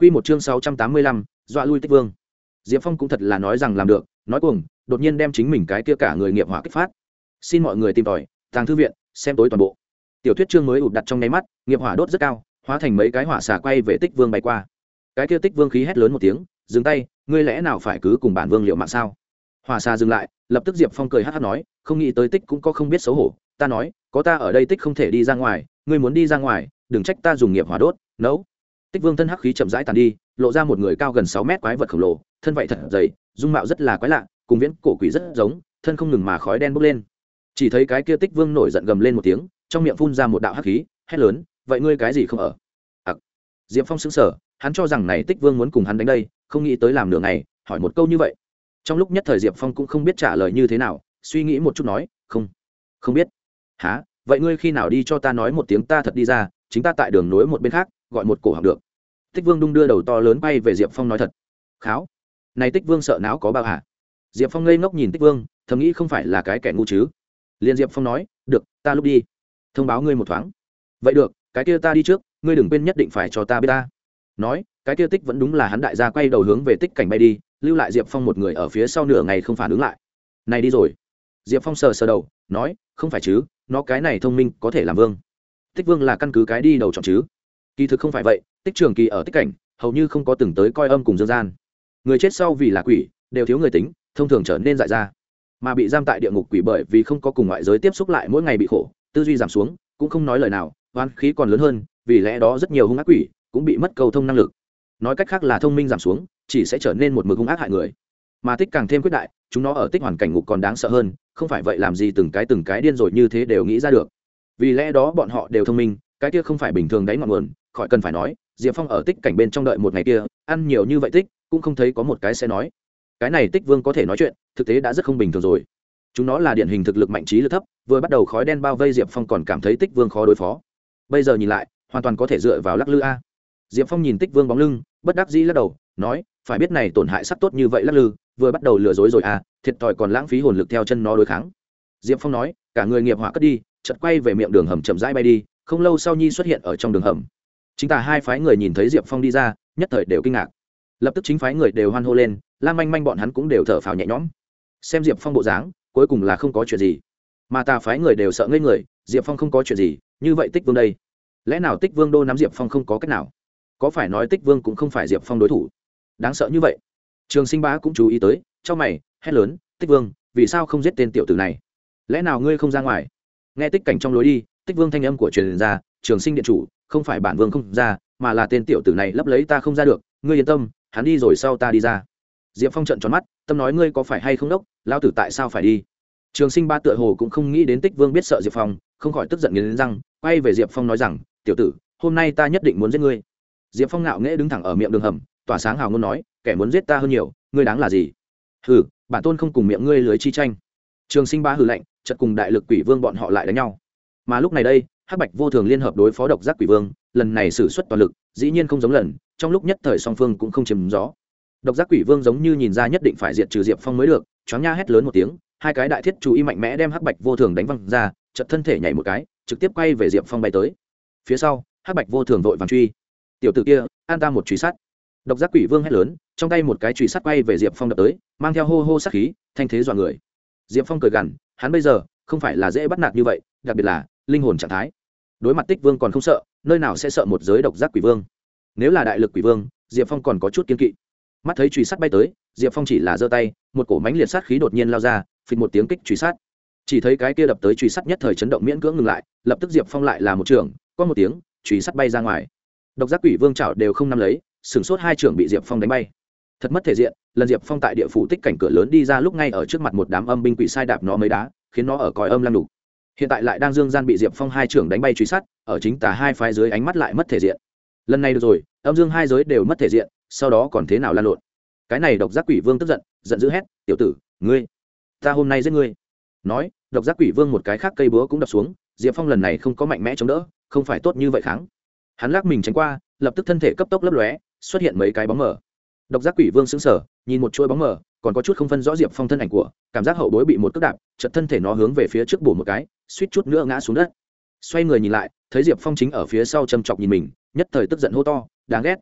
Quy một chương 685, dọa lui Tích Vương. Diệp Phong cũng thật là nói rằng làm được, nói cuồng, đột nhiên đem chính mình cái kia cả người nghiệp hỏa kích phát. Xin mọi người tìm tòi, tàng thư viện, xem tối toàn bộ. Tiểu thuyết chương mới ụt đặt trong nháy mắt, nghiệp hỏa đốt rất cao, hóa thành mấy cái hỏa xà quay về Tích Vương bay qua. Cái kia Tích Vương khí hét lớn một tiếng, dừng tay, ngươi lẽ nào phải cứ cùng bản vương liệu mạng sao? Hỏa xà dừng lại, lập tức Diệp Phong cười hắc hắc nói, không nghĩ tới Tích cũng có không biết xấu hổ, ta nói, có ta ở đây Tích không thể đi ra ngoài, ngươi muốn đi ra ngoài, đừng trách ta dùng nghiệp hỏa đốt, nấu tích vương thân hắc khí chậm rãi tàn đi, lộ ra một người cao gần sáu mét quái vật khổng lồ, thân vậy thật dày, dung mạo rất là quái lạ, cùng viễn cổ quỷ rất giống, thân không ngừng mà khói đen bốc lên. Chỉ thấy cái kia tích vương nổi giận gầm lên một tiếng, trong miệng phun ra một đạo hắc khí, hét lớn, vậy ngươi cái gì không ở? Ặc. Diệp phong xứng sở hắn cho rằng này tích vương muốn cùng hắn đánh đây, không nghĩ tới làm nửa ngày, hỏi một câu như vậy. Trong lúc nhất thời diệp phong cũng không biết trả lời như thế nào, suy nghĩ một chút nói, không không biết. Há vậy ngươi khi nào đi cho ta nói một tiếng ta thật đi ra, chính ta tại đường nối một bên khác gọi một cổ học được. Tích vương đung đưa đầu to lớn bay về diệp phong nói thật. Kháo, này tích vương sợ não có bao hả? Diệp phong ngây ngốc nhìn tích vương, thầm nghĩ không phải là cái kẻ ngu chứ. Liền diệp phong nói, được, ta lúc đi, thông báo ngươi một thoáng. Vậy được, cái kia ta đi trước, ngươi đừng quên nhất định phải cho ta biết ta. Nói, cái kia tích vẫn đúng là hắn đại gia quay đầu hướng về tích cảnh bay đi, lưu lại diệp phong một người ở phía sau nửa ngày không phản ứng lại. Này đi rồi. Diệp phong sờ sờ đầu, nói, không phải chứ, nó cái này thông minh có thể làm vương. Tích vương là căn cứ cái đi đầu chọn chứ kỳ thực không phải vậy, tích trường kỳ ở tích cảnh, hầu như không có từng tới coi âm cùng dương gian. Người chết sau vì là quỷ, đều thiếu người tính, thông thường trở nên dại ra. Mà bị giam tại địa ngục quỷ bởi vì không có cùng ngoại giới tiếp xúc lại mỗi ngày bị khổ, tư duy giảm xuống, cũng không nói lời nào oan khí còn lớn hơn, vì lẽ đó rất nhiều hung ác quỷ cũng bị mất cầu thông năng lực. Nói cách khác là thông minh giảm xuống, chỉ sẽ trở nên một mực hung ác hại người. Mà tích càng thêm quyết đại, chúng nó ở tích hoàn cảnh ngục còn đáng sợ hơn, không phải vậy làm gì từng cái từng cái điên rồi như thế đều nghĩ ra được. Vì lẽ đó bọn họ đều thông minh, cái kia không phải bình thường đáy ngọn nguồn khỏi cần phải nói, diệp phong ở tích cảnh bên trong đợi một ngày kia, ăn nhiều như vậy tích, cũng không thấy có một cái sẽ nói. Cái này tích vương có thể nói chuyện, thực tế đã rất không bình thường rồi. Chúng nó là điển hình thực lực mạnh trí lực thấp, vừa bắt đầu khói đen bao vây diệp phong còn cảm thấy tích vương khó đối phó. Bây giờ nhìn lại, hoàn toàn có thể dựa vào lắc lư a. Diệp phong nhìn tích vương bóng lưng, bất đắc dĩ lắc đầu, nói, phải biết này tổn hại sắc tốt như vậy lắc lư, vừa bắt đầu lừa dối rồi à thiệt thòi còn lãng phí hồn lực theo chân nó đối kháng. Diệp phong nói, cả người nghiệp hỏa cất đi, chợt quay về miệng đường hầm chậm rãi bay đi, không lâu sau nhi xuất hiện ở trong đường hầm chính tả hai phái người nhìn thấy diệp phong đi ra, nhất thời đều kinh ngạc. Lập tức chính phái người đều hoan hô lên lan manh manh bọn hắn cũng đều thở phào nhẹ nhõm. Xem diệp phong bộ dáng, cuối cùng là không có chuyện gì. Mà tà phái người đều sợ ngây người, diệp phong không có chuyện gì, như vậy tích vương đây. Lẽ nào tích vương đô nắm diệp phong không có cách nào? Có phải nói tích vương cũng không phải diệp phong đối thủ? Đáng sợ như vậy. Trường sinh bá cũng chú ý tới cho mày, hét lớn, tích vương, vì sao không giết tên tiểu tử này? Lẽ nào ngươi không ra ngoài? Nghe tích cảnh trong lối đi, tích vương thanh âm của truyền ra, trường sinh điện chủ không phải bản vương không ra, mà là tên tiểu tử này lấp lấy ta không ra được, ngươi yên tâm, hắn đi rồi sau ta đi ra. Diệp phong trận tròn mắt, tâm nói ngươi có phải hay không đốc lao tử tại sao phải đi? Trường sinh ba tựa hồ cũng không nghĩ đến tích vương biết sợ diệp phong, không khỏi tức giận nghiến răng, quay về diệp phong nói rằng, tiểu tử, hôm nay ta nhất định muốn giết ngươi. Diệp phong ngạo nghễ đứng thẳng ở miệng đường hầm, tỏa sáng hào ngôn nói, kẻ muốn giết ta hơn nhiều, ngươi đáng là gì? Hừ, bản tôn không cùng miệng ngươi lưới chi tranh. Trường sinh ba hừ lạnh chật cùng đại lực quỷ vương bọn họ lại đánh nhau. Mà lúc này đây hắc bạch vô thường liên hợp đối phó độc giác quỷ vương, lần này xử suất toàn lực, dĩ nhiên không giống lần, trong lúc nhất thời song phương cũng không chiếm gió độc giác quỷ vương giống như nhìn ra nhất định phải diệt trừ diệp phong mới được, choáng nha hét lớn một tiếng, hai cái đại thiết chú ý mạnh mẽ đem hắc bạch vô thường đánh văng ra chật thân thể nhảy một cái, trực tiếp quay về diệp phong bay tới. Phía sau, hắc bạch vô thường vội vàng truy. Tiểu t ử kia, an ta một truy sát. Độc giác quỷ vương hét lớn, trong tay một cái truy sát quay về diệp phong đập tới, mang theo hô hô sát khí, thanh thế dọa người. Diệp phong cười gằn, hắn bây giờ không phải là dễ bắt nạt như vậy, đặc biệt là linh hồn trạng thái đối mặt tích vương còn không sợ, nơi nào sẽ sợ một giới độc giác quỷ vương? Nếu là đại lực quỷ vương, diệp phong còn có chút kiên kỵ. Mắt thấy truy sát bay tới, diệp phong chỉ là giơ tay, một cổ mánh liệt sát khí đột nhiên lao ra, phịch một tiếng kích truy sát chỉ thấy cái kia đập tới truy sát nhất thời chấn động miễn cưỡng ngừng lại, lập tức diệp phong lại là một trường, có một tiếng truy sát bay ra ngoài. Độc giác quỷ vương chảo đều không nắm lấy, sửng sốt hai trường bị diệp phong đánh bay. Thật mất thể diện, lần diệp phong tại địa phủ tích cảnh cửa lớn đi ra lúc ngay ở trước mặt một đám âm binh quỷ sai đạp nó mấy đá, khiến nó ở còi âm lăng đục hiện tại lại đang dương gian bị diệp phong hai trưởng đánh bay truy sát ở chính tả hai phái dưới ánh mắt lại mất thể diện lần này được rồi âm dương hai giới đều mất thể diện sau đó còn thế nào lan lộn cái này độc giác quỷ vương tức giận giận dữ hét tiểu tử ngươi ta hôm nay giết ngươi nói độc giác quỷ vương một cái khác cây búa cũng đập xuống diệp phong lần này không có mạnh mẽ chống đỡ không phải tốt như vậy kháng hắn lắc mình tránh qua lập tức thân thể cấp tốc lấp lóe xuất hiện mấy cái bóng mờ độc giác quỷ vương xứng sở nhìn một chuỗi bóng mờ còn có chút không phân rõ diệp phong thân ảnh của, cảm giác hậu bối bị một cước đạp chật thân thể nó hướng về phía trước bổ một cái, suýt chút nữa ngã xuống đất. Xoay người nhìn lại, thấy diệp phong chính ở phía sau châm chọc nhìn mình, nhất thời tức giận hô to, đáng ghét.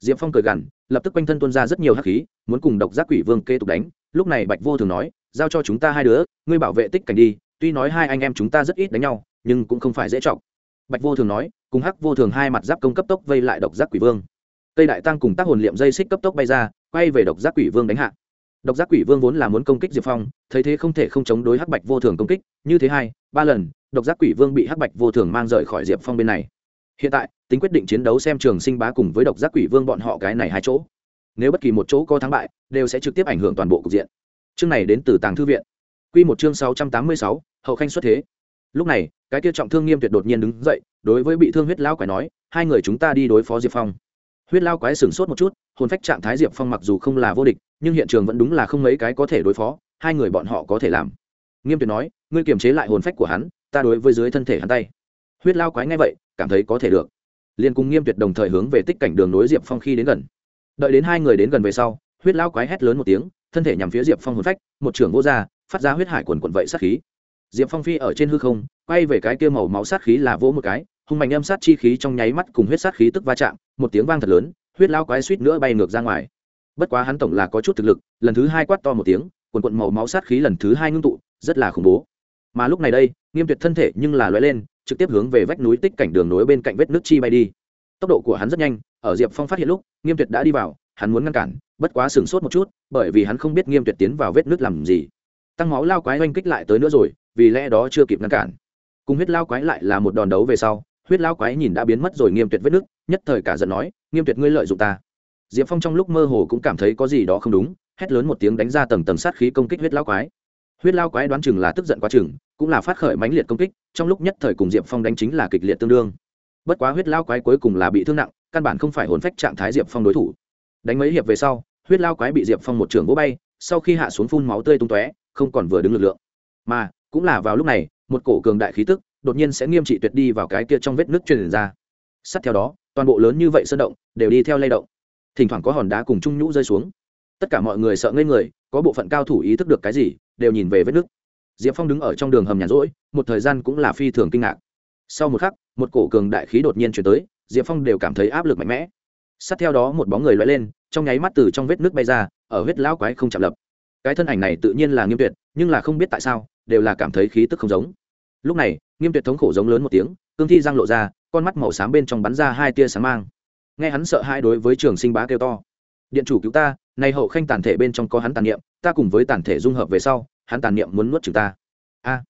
Diệp phong cười gằn, lập tức quanh thân tuôn ra rất nhiều hắc khí, muốn cùng độc giác quỷ vương kê tục đánh. Lúc này bạch vô thường nói, giao cho chúng ta hai đứa, ngươi bảo vệ tích cảnh đi, tuy nói hai anh em chúng ta rất ít đánh nhau, nhưng cũng không phải dễ chọc. Bạch vô thường nói, cùng hắc vô thường hai mặt giáp công cấp tốc vây lại độc giác quỷ vương. Cây đại tăng cùng tác hồn liệm dây xích cấp tốc bay ra, quay về độc giác quỷ vương đánh hạ độc giác quỷ vương vốn là muốn công kích diệp phong, thấy thế không thể không chống đối hắc bạch vô thường công kích. Như thế hai, ba lần, độc giác quỷ vương bị hắc bạch vô thường mang rời khỏi diệp phong bên này. Hiện tại, tính quyết định chiến đấu xem trường sinh bá cùng với độc giác quỷ vương bọn họ cái này hai chỗ. Nếu bất kỳ một chỗ có thắng bại, đều sẽ trực tiếp ảnh hưởng toàn bộ cục diện. Chương này đến từ tàng thư viện. Q một chương sáu trăm tám mươi sáu, hậu khanh xuất thế. Lúc này, cái kia trọng thương nghiêm tuyệt đột nhiên đứng dậy, đối với bị thương huyết lao quái nói, hai người chúng ta đi đối phó diệp phong. Huyết lao quái sửng sốt một chút hồn phách trạng thái diệp phong mặc dù không là vô địch, nhưng hiện trường vẫn đúng là không mấy cái có thể đối phó, hai người bọn họ có thể làm. Nghiêm tuyệt nói, ngươi kiềm chế lại hồn phách của hắn, ta đối với dưới thân thể hắn tay. Huyết lao quái nghe vậy, cảm thấy có thể được. Liền cùng nghiêm tuyệt đồng thời hướng về tích cảnh đường nối diệp phong khi đến gần. Đợi đến hai người đến gần về sau, huyết lao quái hét lớn một tiếng, thân thể nhằm phía diệp phong hồn phách, một trưởng vô r phát ra huyết hải quần quần vậy sát khí. Diệp phong phi ở trên hư không, quay về cái kia màu máu sát khí là vỗ một cái, hung mạnh âm sát chi khí trong nháy mắt cùng huyết sát khí tức va chạm, một tiếng vang thật lớn huyết lao quái suýt nữa bay ngược ra ngoài. Bất quá hắn tổng là có chút thực lực, lần thứ hai quát to một tiếng, quần quận màu máu sát khí lần thứ hai ngưng tụ, rất là khủng bố. Mà lúc này đây, nghiêm tuyệt thân thể nhưng là lóe lên, trực tiếp hướng về vách núi tích cảnh đường nối bên cạnh vết nước chi bay đi. Tốc độ của hắn rất nhanh, ở diệp phong phát hiện lúc, nghiêm tuyệt đã đi vào, hắn muốn ngăn cản, bất quá sửng sốt một chút, bởi vì hắn không biết nghiêm tuyệt tiến vào vết nước làm gì. Tăng máu lao quái oanh kích lại tới nữa rồi, vì lẽ đó chưa kịp ngăn cản. Cùng huyết lao quái lại là một đòn đấu về sau huyết lao quái nhìn đã biến mất rồi nghiêm tuyệt vết nước nhất thời cả giận nói, nghiêm tuyệt ngươi lợi dụng ta. Diệp phong trong lúc mơ hồ cũng cảm thấy có gì đó không đúng, hét lớn một tiếng đánh ra tầng tầng sát khí công kích huyết lao quái. Huyết lao quái đoán chừng là tức giận quá chừng, cũng là phát khởi mãnh liệt công kích, trong lúc nhất thời cùng diệp phong đánh chính là kịch liệt tương đương. Bất quá huyết lao quái cuối cùng là bị thương nặng, căn bản không phải hồn phách trạng thái diệp phong đối thủ. Đánh mấy hiệp về sau, huyết lao quái bị diệp phong một trường vỗ bay, sau khi hạ xuống phun máu tươi tung tóe, không còn vừa đứng lực lượng. Mà, cũng là vào lúc này, một cổ cường đại khí tức đột nhiên sẽ nghiêm trị tuyệt đi vào cái kia trong vết nước truyền ra. Sát theo đó, toàn bộ lớn như vậy sơn động đều đi theo lay động. Thỉnh thoảng có hòn đá cùng trung nhũ rơi xuống. Tất cả mọi người sợ ngây người, có bộ phận cao thủ ý thức được cái gì, đều nhìn về vết nước. Diệp phong đứng ở trong đường hầm nhàn rỗi, một thời gian cũng là phi thường kinh ngạc. Sau một khắc, một cổ cường đại khí đột nhiên chuyển tới, diệp phong đều cảm thấy áp lực mạnh mẽ. Sát theo đó, một bóng người loay lên, trong nháy mắt từ trong vết nước bay ra, ở huyết lão quái không chạm lập. Cái thân ảnh này tự nhiên là nghiêm tuyệt, nhưng là không biết tại sao, đều là cảm thấy khí tức không giống lúc này, nghiêm tuyệt thống khổ giống lớn một tiếng, cương thi giang lộ ra, con mắt màu xám bên trong bắn ra hai tia sáng mang. Nghe hắn sợ hai đối với trường sinh bá kêu to. Điện chủ cứu ta nay hậu khanh tàn thể bên trong có hắn tàn niệm, ta cùng với tàn thể dung hợp về sau, hắn tàn niệm muốn nuốt chừng ta. A,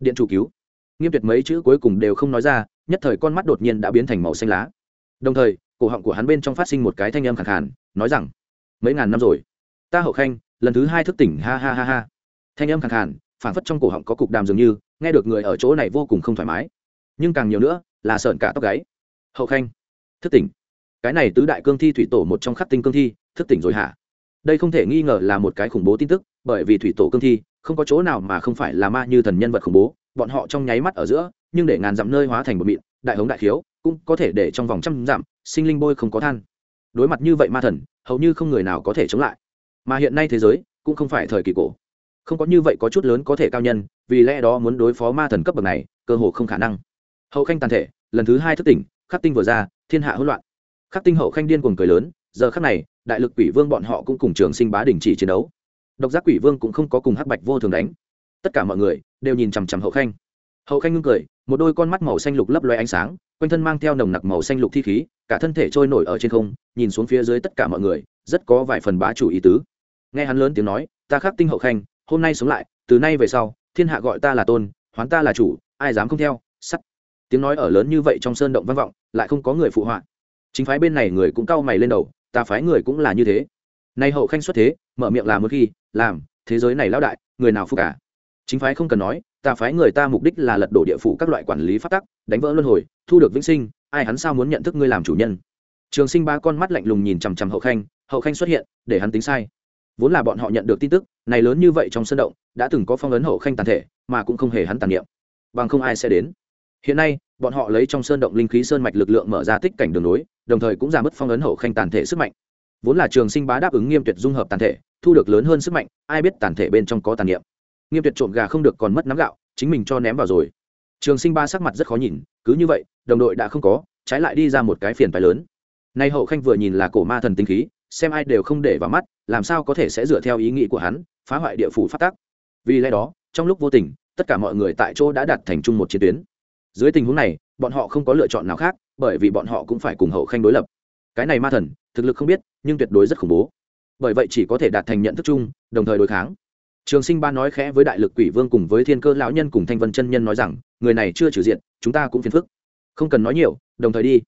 điện chủ cứu. Nghiêm tuyệt mấy chữ cuối cùng đều không nói ra, nhất thời con mắt đột nhiên đã biến thành màu xanh lá. Đồng thời, cổ họng của hắn bên trong phát sinh một cái thanh âm khẳng khàn, nói rằng, mấy ngàn năm rồi, ta hậu khanh, lần thứ hai thức tỉnh, ha ha ha ha. Thanh âm khẳng khàn phản phất trong cổ họng có cục đàm dường như nghe được người ở chỗ này vô cùng không thoải mái. Nhưng càng nhiều nữa, là sợn cả tóc gáy. Hậu khanh, thức tỉnh. Cái này tứ đại cương thi thủy tổ một trong khắc tinh cương thi, thức tỉnh rồi hả? Đây không thể nghi ngờ là một cái khủng bố tin tức, bởi vì thủy tổ cương thi, không có chỗ nào mà không phải là ma như thần nhân vật khủng bố. Bọn họ trong nháy mắt ở giữa, nhưng để ngàn dặm nơi hóa thành một mịn, đại hống đại khiếu, cũng có thể để trong vòng trăm dặm, sinh linh bôi không có than. Đối mặt như vậy ma thần, hầu như không người nào có thể chống lại. Mà hiện nay thế giới, cũng không phải thời kỳ cổ không có như vậy có chút lớn có thể cao nhân, vì lẽ đó muốn đối phó ma thần cấp bậc này, cơ hồ không khả năng. Hậu khanh tàn thể, lần thứ hai thức tỉnh, khắc tinh vừa ra, thiên hạ hỗn loạn. Khắc tinh hậu khanh điên cuồng cười lớn, giờ khắc này, đại lực quỷ vương bọn họ cũng cùng trường sinh bá đình chỉ chiến đấu. Độc giác quỷ vương cũng không có cùng hắc bạch vô thường đánh. Tất cả mọi người đều nhìn chằm chằm hậu khanh. Hậu khanh ngưng cười, một đôi con mắt màu xanh lục lấp loe ánh sáng, quanh thân mang theo nồng nặc màu xanh lục thi khí, cả thân thể trôi nổi ở trên không, nhìn xuống phía dưới tất cả mọi người, rất có vài phần bá chủ ý tứ. Nghe hắn lớn tiếng nói, ta khắc tinh hậu khanh hôm nay sống lại, từ nay về sau, thiên hạ gọi ta là tôn, hoán ta là chủ, ai dám không theo, sắt. Tiếng nói ở lớn như vậy trong sơn động vang vọng, lại không có người phụ họa. Chính phái bên này người cũng cau mày lên đầu, ta phái người cũng là như thế. Nay hậu khanh xuất thế, mở miệng làm một khi, làm, thế giới này lão đại, người nào phục cả chính phái không cần nói, ta phái người ta mục đích là lật đổ địa phủ các loại quản lý phát tắc, đánh vỡ luân hồi, thu được vĩnh sinh, ai hắn sao muốn nhận thức ngươi làm chủ nhân? Trường sinh ba con mắt lạnh lùng nhìn chằm chằm hậu khanh hậu khanh xuất hiện, để hắn tính sai vốn là bọn họ nhận được tin tức, này lớn như vậy trong sân động, đã từng có phong ấn hậu khanh tàn thể, mà cũng không hề hắn tàn niệm. Bằng không ai sẽ đến. Hiện nay, bọn họ lấy trong sơn động linh khí sơn mạch lực lượng mở ra tích cảnh đường nối, đồng thời cũng giảm mất phong ấn hậu khanh tàn thể sức mạnh. Vốn là trường sinh bá đáp ứng nghiêm tuyệt dung hợp tàn thể, thu được lớn hơn sức mạnh, ai biết tàn thể bên trong có tàn niệm. Nghiêm tuyệt trộm gà không được còn mất nắm gạo, chính mình cho ném vào rồi. Trường sinh ba sắc mặt rất khó nhìn, cứ như vậy, đồng đội đã không có, trái lại đi ra một cái phiền phái lớn. Nay hậu khanh vừa nhìn là cổ ma thần tinh khí xem ai đều không để vào mắt, làm sao có thể sẽ dựa theo ý nghĩ của hắn, phá hoại địa phủ phát tác vì lẽ đó, trong lúc vô tình, tất cả mọi người tại chỗ đã đặt thành chung một chiến tuyến. Dưới tình huống này, bọn họ không có lựa chọn nào khác, bởi vì bọn họ cũng phải cùng hậu khanh đối lập. Cái này ma thần, thực lực không biết, nhưng tuyệt đối rất khủng bố. Bởi vậy chỉ có thể đạt thành nhận thức chung, đồng thời đối kháng. Trường sinh ba nói khẽ với đại lực quỷ vương cùng với thiên cơ lão nhân cùng thanh vân chân nhân nói rằng, người này chưa trừ diện chúng ta cũng phiền phức. Không cần nói nhiều, đồng thời đi.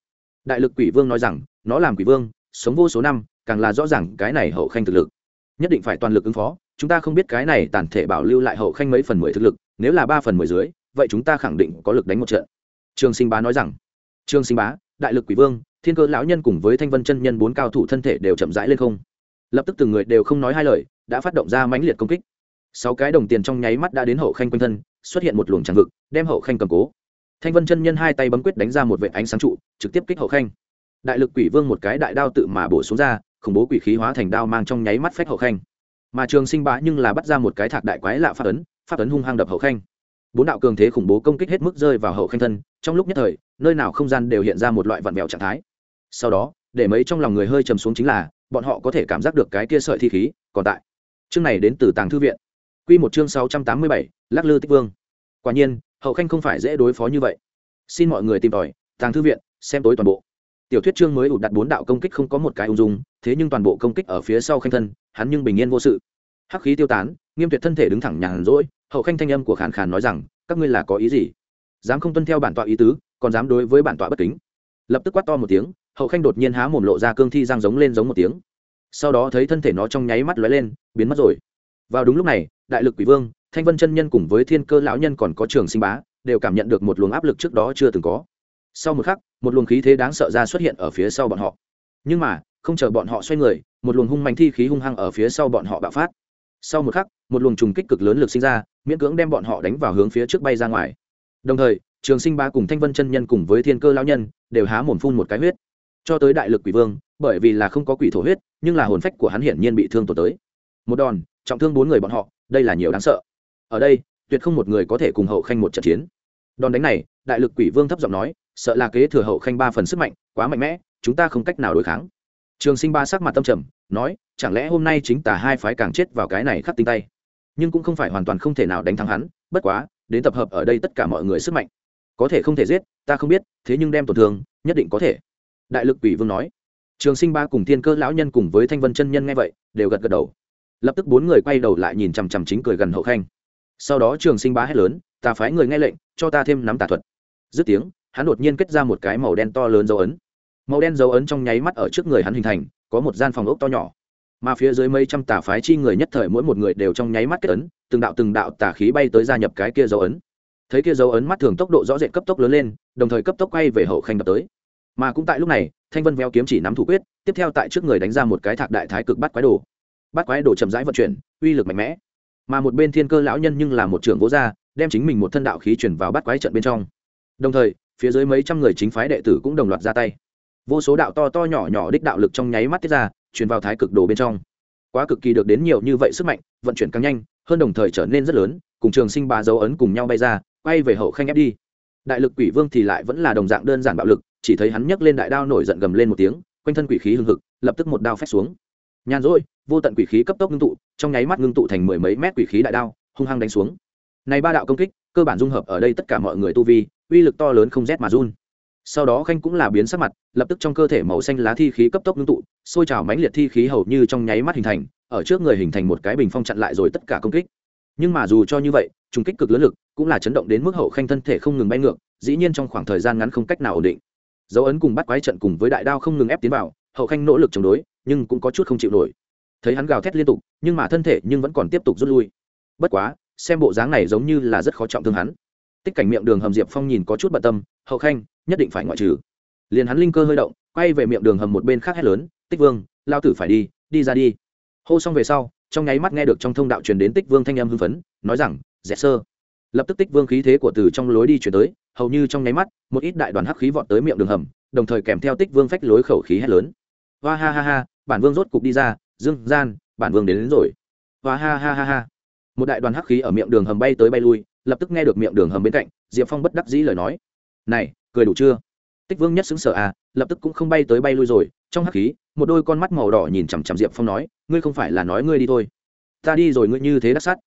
Đại lực quỷ vương nói rằng, nó làm quỷ vương, sống vô số năm càng là rõ ràng cái này hậu khanh thực lực. Nhất định phải toàn lực ứng phó, chúng ta không biết cái này tàn thể bảo lưu lại hậu khanh mấy phần mười thực lực, nếu là ba phần mười dưới, vậy chúng ta khẳng định có lực đánh một trận. Trường sinh bá nói rằng. Trường sinh bá, đại lực quỷ vương, thiên cơ lão nhân cùng với thanh vân chân nhân bốn cao thủ thân thể đều chậm rãi lên không. Lập tức từng người đều không nói hai lời, đã phát động ra mãnh liệt công kích. Sáu cái đồng tiền trong nháy mắt đã đến hậu khanh quanh thân, xuất hiện một luồng tràn vực đem hậu khanh cầm cố. Thanh vân chân nhân hai tay bấm quyết đánh ra một vệ ánh sáng trụ, trực tiếp kích hậu khanh. Đại lực quỷ vương một cái đại đao tự mà bổ xuống ra khủng bố quỷ khí hóa thành đao mang trong nháy mắt phách hậu khanh. Mà trường sinh bá nhưng là bắt ra một cái thạc đại quái lạ phát ấn phát ấn hung hăng đập hậu khanh. Bốn đạo cường thế khủng bố công kích hết mức rơi vào hậu khanh thân, trong lúc nhất thời, nơi nào không gian đều hiện ra một loại vặn vẹo trạng thái. Sau đó, để mấy trong lòng người hơi trầm xuống chính là, bọn họ có thể cảm giác được cái kia sợi thi khí còn tại. Chương này đến từ tàng thư viện. Q một chương sáu trăm tám mươi bảy, lắc lư tích vương. Quả nhiên, hậu khanh không phải dễ đối phó như vậy. Xin mọi người tìm tòi, tàng thư viện, xem tối toàn bộ tiểu thuyết chương mới ụt đặt bốn đạo công kích không có một cái ung dung, thế nhưng toàn bộ công kích ở phía sau khanh thân, hắn nhưng bình yên vô sự. Hắc khí tiêu tán, nghiêm tuyệt thân thể đứng thẳng nhàn rỗi, hậu khanh thanh âm của khàn khàn nói rằng, các ngươi là có ý gì? Dám không tuân theo bản tọa ý tứ, còn dám đối với bản tọa bất kính? Lập tức quát to một tiếng, hậu khanh đột nhiên há mồm lộ ra cương thi giang giống lên giống một tiếng. Sau đó thấy thân thể nó trong nháy mắt lóe lên, biến mất rồi. Vào đúng lúc này, đại lực quỷ vương, thanh vân chân nhân cùng với thiên cơ lão nhân còn có trường sinh bá, đều cảm nhận được một luồng áp lực trước đó chưa từng có sau một khắc, một luồng khí thế đáng sợ ra xuất hiện ở phía sau bọn họ. Nhưng mà, không chờ bọn họ xoay người, một luồng hung mạnh thi khí hung hăng ở phía sau bọn họ bạo phát. Sau một khắc, một luồng trùng kích cực lớn lực sinh ra, miễn cưỡng đem bọn họ đánh vào hướng phía trước bay ra ngoài. Đồng thời, trường sinh ba cùng thanh vân chân nhân cùng với thiên cơ lão nhân đều há mồm phun một cái huyết. Cho tới đại lực quỷ vương, bởi vì là không có quỷ thổ huyết, nhưng là hồn phách của hắn hiển nhiên bị thương tổn tới. Một đòn, trọng thương bốn người bọn họ, đây là nhiều đáng sợ. Ở đây, tuyệt không một người có thể cùng hậu khanh một trận chiến. Đòn đánh này, đại lực quỷ vương thấp giọng nói sợ là kế thừa hậu khanh ba phần sức mạnh, quá mạnh mẽ, chúng ta không cách nào đối kháng. Trường sinh ba sắc mặt tâm trầm, nói, chẳng lẽ hôm nay chính tả hai phái càng chết vào cái này khắc tinh tay? Nhưng cũng không phải hoàn toàn không thể nào đánh thắng hắn, bất quá, đến tập hợp ở đây tất cả mọi người sức mạnh. Có thể không thể giết, ta không biết, thế nhưng đem tổn thương, nhất định có thể. Đại lực quỷ vương nói. Trường sinh ba cùng thiên cơ lão nhân cùng với thanh vân chân nhân nghe vậy, đều gật gật đầu. Lập tức bốn người quay đầu lại nhìn chằm chằm chính cười gần hậu khanh. Sau đó trường sinh ba hét lớn, ta phái người nghe lệnh, cho ta thêm nắm tà thuật. Dứt tiếng hắn đột nhiên kết ra một cái màu đen to lớn dấu ấn. Màu đen dấu ấn trong nháy mắt ở trước người hắn hình thành, có một gian phòng ốc to nhỏ. Mà phía dưới mấy trăm tà phái chi người nhất thời mỗi một người đều trong nháy mắt kết ấn, từng đạo từng đạo tà khí bay tới gia nhập cái kia dấu ấn. Thấy kia dấu ấn mắt thường tốc độ rõ rệt cấp tốc lớn lên, đồng thời cấp tốc quay về hậu khanh đập tới. Mà cũng tại lúc này, thanh vân veo kiếm chỉ nắm thủ quyết, tiếp theo tại trước người đánh ra một cái thạc đại thái cực bắt quái đồ. Bắt quái đồ chậm rãi vận chuyển, uy lực mạnh mẽ. Mà một bên thiên cơ lão nhân nhưng là một trưởng vỗ gia, đem chính mình một thân đạo khí chuyển vào bắt quái trận bên trong. Đồng thời phía dưới mấy trăm người chính phái đệ tử cũng đồng loạt ra tay. Vô số đạo to to nhỏ nhỏ đích đạo lực trong nháy mắt tiết ra, truyền vào thái cực đồ bên trong. Quá cực kỳ được đến nhiều như vậy sức mạnh, vận chuyển càng nhanh, hơn đồng thời trở nên rất lớn, cùng trường sinh bà dấu ấn cùng nhau bay ra, quay về hậu khanh ép đi. Đại lực quỷ vương thì lại vẫn là đồng dạng đơn giản bạo lực, chỉ thấy hắn nhấc lên đại đao nổi giận gầm lên một tiếng, quanh thân quỷ khí hưng hực, lập tức một đao phép xuống. Nhàn rỗi, vô tận quỷ khí cấp tốc ngưng tụ, trong nháy mắt ngưng tụ thành mười mấy mét quỷ khí đại đao, hung hăng đánh xuống. Này ba đạo công kích, cơ bản dung hợp ở đây tất cả mọi người tu vi uy lực to lớn không rét mà run. Sau đó khanh cũng là biến sắc mặt, lập tức trong cơ thể màu xanh lá thi khí cấp tốc ngưng tụ, sôi trào mãnh liệt thi khí hầu như trong nháy mắt hình thành, ở trước người hình thành một cái bình phong chặn lại rồi tất cả công kích. Nhưng mà dù cho như vậy, trùng kích cực lớn lực cũng là chấn động đến mức hậu khanh thân thể không ngừng bay ngược, dĩ nhiên trong khoảng thời gian ngắn không cách nào ổn định. Dấu ấn cùng bắt quái trận cùng với đại đao không ngừng ép tiến vào, hậu khanh nỗ lực chống đối, nhưng cũng có chút không chịu nổi. Thấy hắn gào thét liên tục, nhưng mà thân thể nhưng vẫn còn tiếp tục rút lui. Bất quá, xem bộ dáng này giống như là rất khó trọng thương hắn tích cảnh miệng đường hầm diệp phong nhìn có chút bận tâm hậu khanh nhất định phải ngoại trừ. Liền hắn linh cơ hơi động quay về miệng đường hầm một bên khác hét lớn tích vương lao tử phải đi đi ra đi. Hô xong về sau trong nháy mắt nghe được trong thông đạo truyền đến tích vương thanh em hưng phấn nói rằng rẽ sơ. Lập tức tích vương khí thế của từ trong lối đi chuyển tới hầu như trong nháy mắt một ít đại đoàn hắc khí vọt tới miệng đường hầm đồng thời kèm theo tích vương phách lối khẩu khí hét lớn. Hoa ha ha ha bản vương rốt cục đi ra dương gian bản vương đến, đến rồi. Hoa ha ha ha ha. Một đại đoàn hắc khí ở miệng đường hầm bay tới bay lui lập tức nghe được miệng đường hầm bên cạnh, diệp phong bất đắc dĩ lời nói. Này, cười đủ chưa? Tích vương nhất xứng sở à lập tức cũng không bay tới bay lui rồi. Trong hắc khí, một đôi con mắt màu đỏ nhìn chằm chằm diệp phong nói, ngươi không phải là nói ngươi đi thôi. Ta đi rồi ngươi như thế đắc sắt.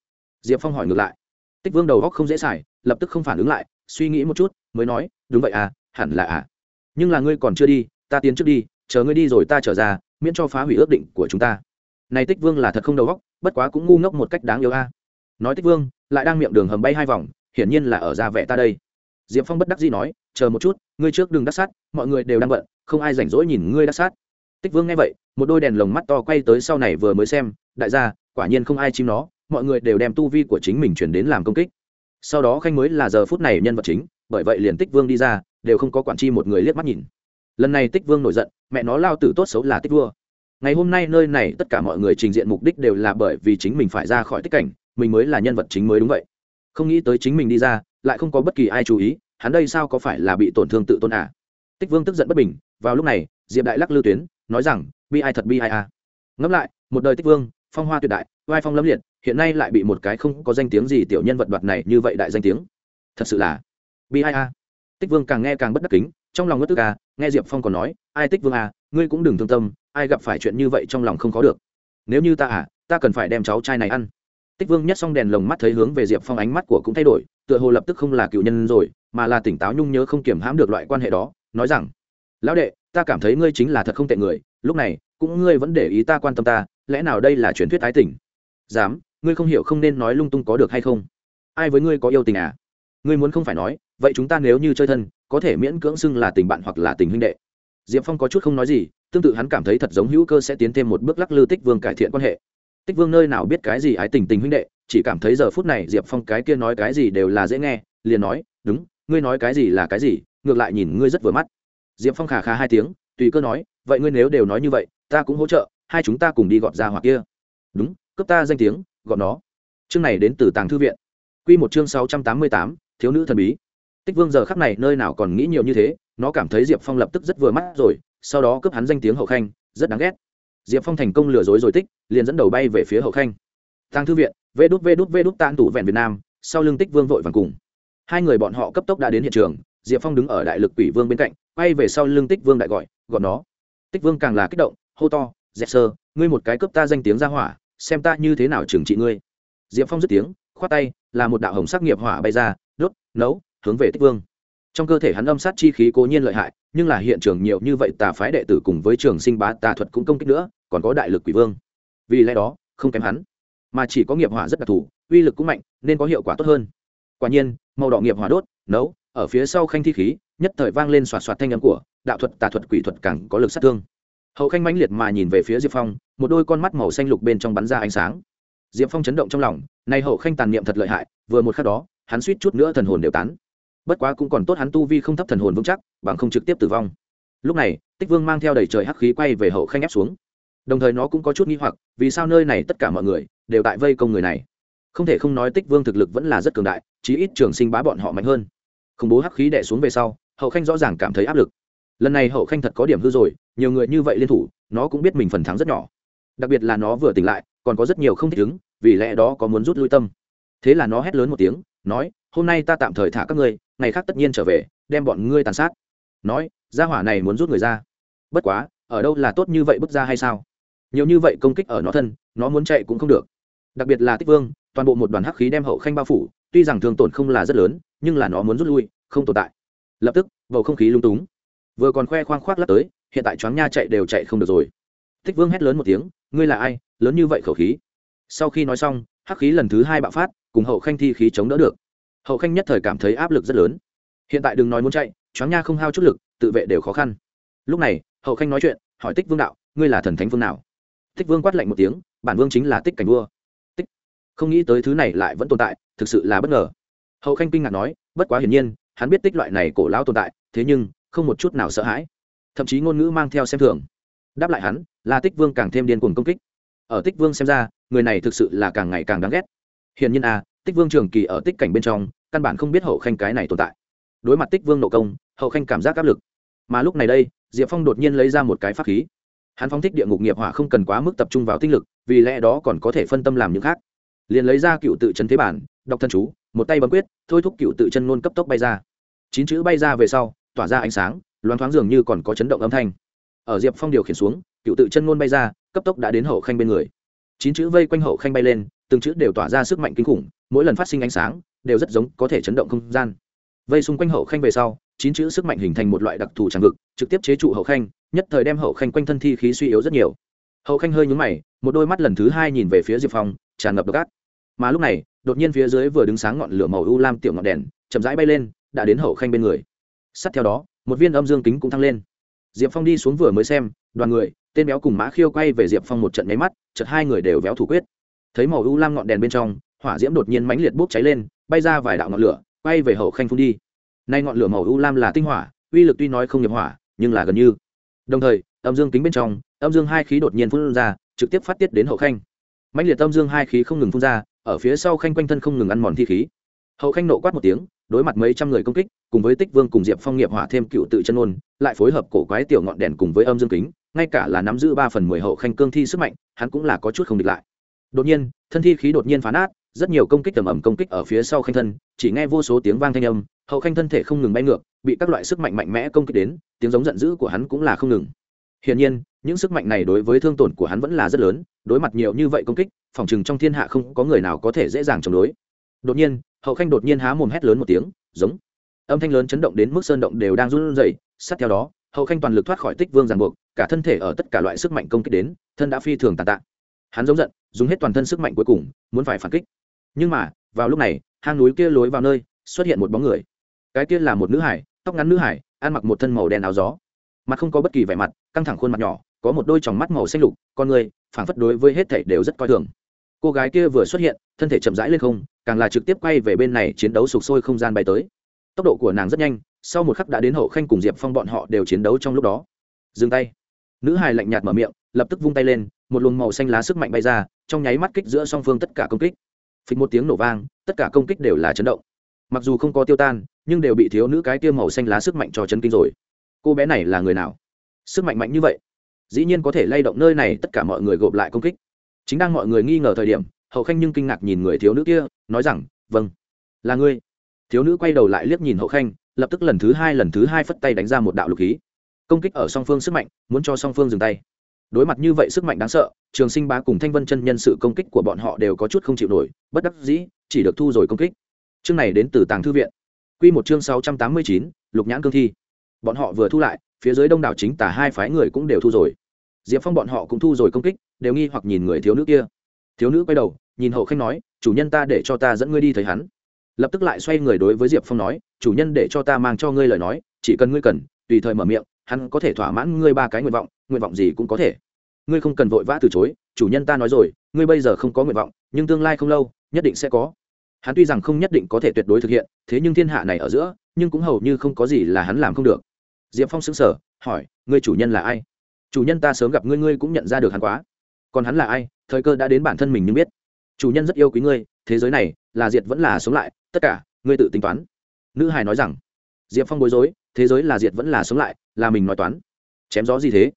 diệp phong hỏi ngược lại. Tích vương đầu góc không dễ xài, lập tức không phản ứng lại, suy nghĩ một chút, mới nói, đúng vậy à hẳn là à. Nhưng là ngươi còn chưa đi, ta tiến trước đi, chờ ngươi đi rồi ta trở ra, miễn cho phá hủy ước định của chúng ta. Này tích vương là thật không đầu góc bất quá cũng ngu ngốc một cách đáng yêu a nói tích vương, lại đang miệng đường hầm bay hai vòng, hiển nhiên là ở ra vẻ ta đây. Diệp phong bất đắc dĩ nói, chờ một chút, ngươi trước đừng đắc sát, mọi người đều đang bận, không ai rảnh rỗi nhìn ngươi đắc sát. Tích vương nghe vậy, một đôi đèn lồng mắt to quay tới sau này vừa mới xem, đại gia, quả nhiên không ai chim nó, mọi người đều đem tu vi của chính mình chuyển đến làm công kích. Sau đó khanh mới là giờ phút này nhân vật chính, bởi vậy liền tích vương đi ra, đều không có quản chi một người liếc mắt nhìn. Lần này tích vương nổi giận, mẹ nó lao tử tốt xấu là tích vua. Ngày hôm nay nơi này tất cả mọi người trình diện mục đích đều là bởi vì chính mình phải ra khỏi tích cảnh mình mới là nhân vật chính mới đúng vậy. Không nghĩ tới chính mình đi ra lại không có bất kỳ ai chú ý hắn đây sao có phải là bị tổn thương tự tôn à? Tích vương tức giận bất bình vào lúc này diệp đại lắc lưu tuyến nói rằng bi ai thật bi ai à? Ngẫm lại một đời tích vương phong hoa tuyệt đại vai phong lâm liệt hiện nay lại bị một cái không có danh tiếng gì tiểu nhân vật đoạt này như vậy đại danh tiếng. Thật sự là bi ai à? tích vương càng nghe càng bất đắc kính trong lòng ngất tức à nghe diệp phong còn nói ai tích vương à, ngươi cũng đừng thương tâm ai gặp phải chuyện như vậy trong lòng không có được. Nếu như ta à ta cần phải đem cháu trai này ăn tích vương nhất xong đèn lồng mắt thấy hướng về diệp phong ánh mắt của cũng thay đổi, tựa hồ lập tức không là cựu nhân rồi, mà là tỉnh táo nhung nhớ không kiểm hãm được loại quan hệ đó, nói rằng, lão đệ, ta cảm thấy ngươi chính là thật không tệ người, lúc này, cũng ngươi vẫn để ý ta quan tâm ta, lẽ nào đây là truyền thuyết ái tình? Dám, ngươi không hiểu không nên nói lung tung có được hay không? Ai với ngươi có yêu tình à? Ngươi muốn không phải nói, vậy chúng ta nếu như chơi thân, có thể miễn cưỡng xưng là tình bạn hoặc là tình huynh đệ. Diệp phong có chút không nói gì, tương tự hắn cảm thấy thật giống hữu cơ sẽ tiến thêm một bước lắc lư tích vương cải thiện quan hệ tích vương nơi nào biết cái gì ái tình tình huynh đệ, chỉ cảm thấy giờ phút này diệp phong cái kia nói cái gì đều là dễ nghe, liền nói, đúng, ngươi nói cái gì là cái gì, ngược lại nhìn ngươi rất vừa mắt. Diệp phong khà khà hai tiếng, tùy cơ nói, vậy ngươi nếu đều nói như vậy, ta cũng hỗ trợ, hai chúng ta cùng đi gọt ra hoặc kia. Đúng cấp ta danh tiếng, gọt nó. Chương này đến từ tàng thư viện. Q một chương sáu trăm tám mươi tám, thiếu nữ thần bí. Tích vương giờ khắc này nơi nào còn nghĩ nhiều như thế, nó cảm thấy diệp phong lập tức rất vừa mắt rồi, sau đó cướp hắn danh tiếng hậu khanh, rất đáng ghét diệp phong thành công lừa dối rồi tích, liền dẫn đầu bay về phía hậu khanh. Tàng thư viện, vê đút vê đút vê đút tan tủ vẹn việt nam, sau lưng tích vương vội vàng cùng. Hai người bọn họ cấp tốc đã đến hiện trường, diệp phong đứng ở đại lực quỷ vương bên cạnh, quay về sau lưng tích vương đại gọi gọi nó. Tích vương càng là kích động, hô to, dẹp sơ, ngươi một cái cướp ta danh tiếng ra hỏa, xem ta như thế nào trừng trị ngươi. Diệp phong dứt tiếng, khoát tay, là một đạo hồng sắc nghiệp hỏa bay ra, đốt, nấu, hướng về tích vương trong cơ thể hắn âm sát chi khí cố nhiên lợi hại, nhưng là hiện trường nhiều như vậy tà phái đệ tử cùng với trường sinh bá tà thuật cũng công kích nữa, còn có đại lực quỷ vương. Vì lẽ đó, không kém hắn. Mà chỉ có nghiệp hỏa rất đặc thù, uy lực cũng mạnh, nên có hiệu quả tốt hơn. Quả nhiên, màu đỏ nghiệp hỏa đốt, nấu, ở phía sau khanh thi khí, nhất thời vang lên xoạt xoạt thanh âm của, đạo thuật, tà thuật, quỷ thuật càng có lực sát thương. Hậu khanh mãnh liệt mà nhìn về phía diệp phong, một đôi con mắt màu xanh lục bên trong bắn ra ánh sáng. Diệp phong chấn động trong lòng, nay hậu khanh tàn niệm thật lợi hại, vừa một khắc đó, hắn suýt chút nữa thần hồn đều tán bất quá cũng còn tốt hắn tu vi không thấp thần hồn vững chắc, bằng không trực tiếp tử vong. Lúc này, tích vương mang theo đầy trời hắc khí quay về hậu khanh ép xuống. Đồng thời nó cũng có chút nghi hoặc, vì sao nơi này tất cả mọi người đều tại vây công người này? Không thể không nói tích vương thực lực vẫn là rất cường đại, chí ít trường sinh bá bọn họ mạnh hơn. Khủng bố hắc khí đẻ xuống về sau, hậu khanh rõ ràng cảm thấy áp lực. Lần này hậu khanh thật có điểm hư rồi, nhiều người như vậy liên thủ, nó cũng biết mình phần thắng rất nhỏ. Đặc biệt là nó vừa tỉnh lại, còn có rất nhiều không thích ứng, vì lẽ đó có muốn rút lui tâm. Thế là nó hét lớn một tiếng, nói, hôm nay ta tạm thời thả các ngươi ngày khác tất nhiên trở về, đem bọn ngươi tàn sát. Nói, gia hỏa này muốn rút người ra. Bất quá, ở đâu là tốt như vậy bước ra hay sao? Nhiều như vậy công kích ở nó thân, nó muốn chạy cũng không được. Đặc biệt là tích vương, toàn bộ một đoàn hắc khí đem hậu khanh bao phủ, tuy rằng thương tổn không là rất lớn, nhưng là nó muốn rút lui, không tồn tại. Lập tức, bầu không khí lung túng. Vừa còn khoe khoang khoác lắc tới, hiện tại choáng nha chạy đều chạy không được rồi. Tích vương hét lớn một tiếng, ngươi là ai? Lớn như vậy khẩu khí. Sau khi nói xong, hắc khí lần thứ hai bạo phát, cùng hậu khanh thi khí chống đỡ được hậu khanh nhất thời cảm thấy áp lực rất lớn. Hiện tại đừng nói muốn chạy, choáng nha không hao chút lực, tự vệ đều khó khăn. Lúc này, hậu khanh nói chuyện, hỏi tích vương đạo, ngươi là thần thánh vương nào? Tích vương quát lạnh một tiếng, bản vương chính là tích cảnh vua. Tích, không nghĩ tới thứ này lại vẫn tồn tại, thực sự là bất ngờ. Hậu khanh kinh ngạc nói, bất quá hiển nhiên, hắn biết tích loại này cổ lão tồn tại, thế nhưng, không một chút nào sợ hãi. Thậm chí ngôn ngữ mang theo xem thường. Đáp lại hắn, là tích vương càng thêm điên cuồng công kích. Ở tích vương xem ra, người này thực sự là càng ngày càng đáng ghét. Hiển nhiên à? Tích vương trường kỳ ở tích cảnh bên trong, căn bản không biết hậu khanh cái này tồn tại. Đối mặt tích vương nộ công, hậu khanh cảm giác áp lực. Mà lúc này đây, diệp phong đột nhiên lấy ra một cái pháp khí. Hắn phong thích địa ngục nghiệp hỏa không cần quá mức tập trung vào tinh lực, vì lẽ đó còn có thể phân tâm làm những khác. Liền lấy ra cựu tự chân thế bản, đọc thân chú, một tay bấm quyết, thôi thúc cựu tự chân nôn cấp tốc bay ra. Chín chữ bay ra về sau, tỏa ra ánh sáng, loáng thoáng dường như còn có chấn động âm thanh. Ở diệp phong điều khiển xuống, cựu tự chân ngôn bay ra, cấp tốc đã đến hậu khanh bên người. Chín chữ vây quanh hậu khanh bay lên từng chữ đều tỏa ra sức mạnh kinh khủng, mỗi lần phát sinh ánh sáng, đều rất giống có thể chấn động không gian. Vây xung quanh hậu khanh về sau, chín chữ sức mạnh hình thành một loại đặc thù tràng vực, trực tiếp chế trụ hậu khanh, nhất thời đem hậu khanh quanh thân thi khí suy yếu rất nhiều. Hậu khanh hơi nhúng mày, một đôi mắt lần thứ hai nhìn về phía diệp phong, tràn ngập độc ác. Mà lúc này, đột nhiên phía dưới vừa đứng sáng ngọn lửa màu u lam tiểu ngọn đèn, chậm rãi bay lên, đã đến hậu khanh bên người. Sắt theo đó, một viên âm dương kính cũng thăng lên. Diệp phong đi xuống vừa mới xem, đoàn người, tên béo cùng mã khiêu quay về diệp phong một trận nháy mắt, chợt hai người đều véo thủ quyết thấy màu u lam ngọn đèn bên trong, hỏa diễm đột nhiên mãnh liệt bốc cháy lên, bay ra vài đạo ngọn lửa bay về hậu khanh phun đi. Nay ngọn lửa màu u lam là tinh hỏa, uy lực tuy nói không nghiệp hỏa, nhưng là gần như. Đồng thời, âm dương kính bên trong, âm dương hai khí đột nhiên phun ra, trực tiếp phát tiết đến hậu khanh. Mãnh liệt âm dương hai khí không ngừng phun ra, ở phía sau khanh quanh thân không ngừng ăn mòn thi khí. Hậu khanh nộ quát một tiếng, đối mặt mấy trăm người công kích, cùng với tích vương cùng diệp phong nghiệp hỏa thêm cựu tự chân ôn lại phối hợp cổ quái tiểu ngọn đèn cùng với âm dương kính, ngay cả là nắm giữ ba phần mười hậu khanh cương thi sức mạnh, hắn cũng là có chút không địch lại đột nhiên, thân thi khí đột nhiên phá nát, rất nhiều công kích tầm ẩm công kích ở phía sau khanh thân, chỉ nghe vô số tiếng vang thanh âm, hậu khanh thân thể không ngừng bay ngược, bị các loại sức mạnh mạnh mẽ công kích đến, tiếng giống giận dữ của hắn cũng là không ngừng. Hiển nhiên, những sức mạnh này đối với thương tổn của hắn vẫn là rất lớn, đối mặt nhiều như vậy công kích, phòng chừng trong thiên hạ không có người nào có thể dễ dàng chống đối. Đột nhiên, hậu khanh đột nhiên há mồm hét lớn một tiếng, giống. Âm thanh lớn chấn động đến mức sơn động đều đang run rẩy, sát theo đó, hậu khanh toàn lực thoát khỏi tích vương giàn buộc, cả thân thể ở tất cả loại sức mạnh công kích đến, thân đã phi thường tàn tạ hắn giống giận, dùng hết toàn thân sức mạnh cuối cùng, muốn phải phản kích. Nhưng mà, vào lúc này, hang núi kia lối vào nơi, xuất hiện một bóng người. Cái kia là một nữ hải, tóc ngắn nữ hải, ăn mặc một thân màu đen áo gió. Mặt không có bất kỳ vẻ mặt, căng thẳng khuôn mặt nhỏ, có một đôi tròng mắt màu xanh lục, con người, phảng phất đối với hết thảy đều rất coi thường. Cô gái kia vừa xuất hiện, thân thể chậm rãi lên không, càng là trực tiếp quay về bên này chiến đấu sục sôi không gian bay tới. Tốc độ của nàng rất nhanh, sau một khắc đã đến hậu khanh cùng diệp phong bọn họ đều chiến đấu trong lúc đó. Dừng tay. Nữ hài lạnh nhạt mở miệng, lập tức vung tay lên một luồng màu xanh lá sức mạnh bay ra, trong nháy mắt kích giữa song phương tất cả công kích. Phịch một tiếng nổ vang, tất cả công kích đều là chấn động. Mặc dù không có tiêu tan, nhưng đều bị thiếu nữ cái tiêu màu xanh lá sức mạnh cho chấn kinh rồi. Cô bé này là người nào? Sức mạnh mạnh như vậy? Dĩ nhiên có thể lay động nơi này, tất cả mọi người gộp lại công kích. Chính đang mọi người nghi ngờ thời điểm, hậu khanh nhưng kinh ngạc nhìn người thiếu nữ kia, nói rằng vâng là ngươi. Thiếu nữ quay đầu lại liếc nhìn hậu khanh, lập tức lần thứ hai, lần thứ hai phất tay đánh ra một đạo lục khí. Công kích ở song phương sức mạnh, muốn cho song phương dừng tay đối mặt như vậy sức mạnh đáng sợ, trường sinh bá cùng thanh vân chân nhân sự công kích của bọn họ đều có chút không chịu nổi, bất đắc dĩ, chỉ được thu rồi công kích. Chương này đến từ tàng thư viện. Q một chương sáu trăm tám mươi chín, lục nhãn cương thi. Bọn họ vừa thu lại, phía dưới đông đảo chính tả hai phái người cũng đều thu rồi. Diệp phong bọn họ cũng thu rồi công kích, đều nghi hoặc nhìn người thiếu nữ kia. Thiếu nữ quay đầu, nhìn hậu khanh nói, chủ nhân ta để cho ta dẫn ngươi đi thấy hắn. Lập tức lại xoay người đối với diệp phong nói, chủ nhân để cho ta mang cho ngươi lời nói, chỉ cần ngươi cần, tùy thời mở miệng, hắn có thể thỏa mãn ngươi ba cái nguyện vọng nguyện vọng gì cũng có thể. Ngươi không cần vội vã từ chối, chủ nhân ta nói rồi, ngươi bây giờ không có nguyện vọng, nhưng tương lai không lâu, nhất định sẽ có. Hắn tuy rằng không nhất định có thể tuyệt đối thực hiện, thế nhưng thiên hạ này ở giữa, nhưng cũng hầu như không có gì là hắn làm không được. Diệp phong xứng sở hỏi, ngươi chủ nhân là ai? Chủ nhân ta sớm gặp ngươi ngươi cũng nhận ra được hắn quá. Còn hắn là ai? Thời cơ đã đến bản thân mình nhưng biết. Chủ nhân rất yêu quý ngươi, thế giới này, là diệt vẫn là sống lại, tất cả, ngươi tự tính toán. Nữ hài nói rằng. Diệp phong bối rối, thế giới là diệt vẫn là sống lại, là mình nói toán. Chém gió gì thế?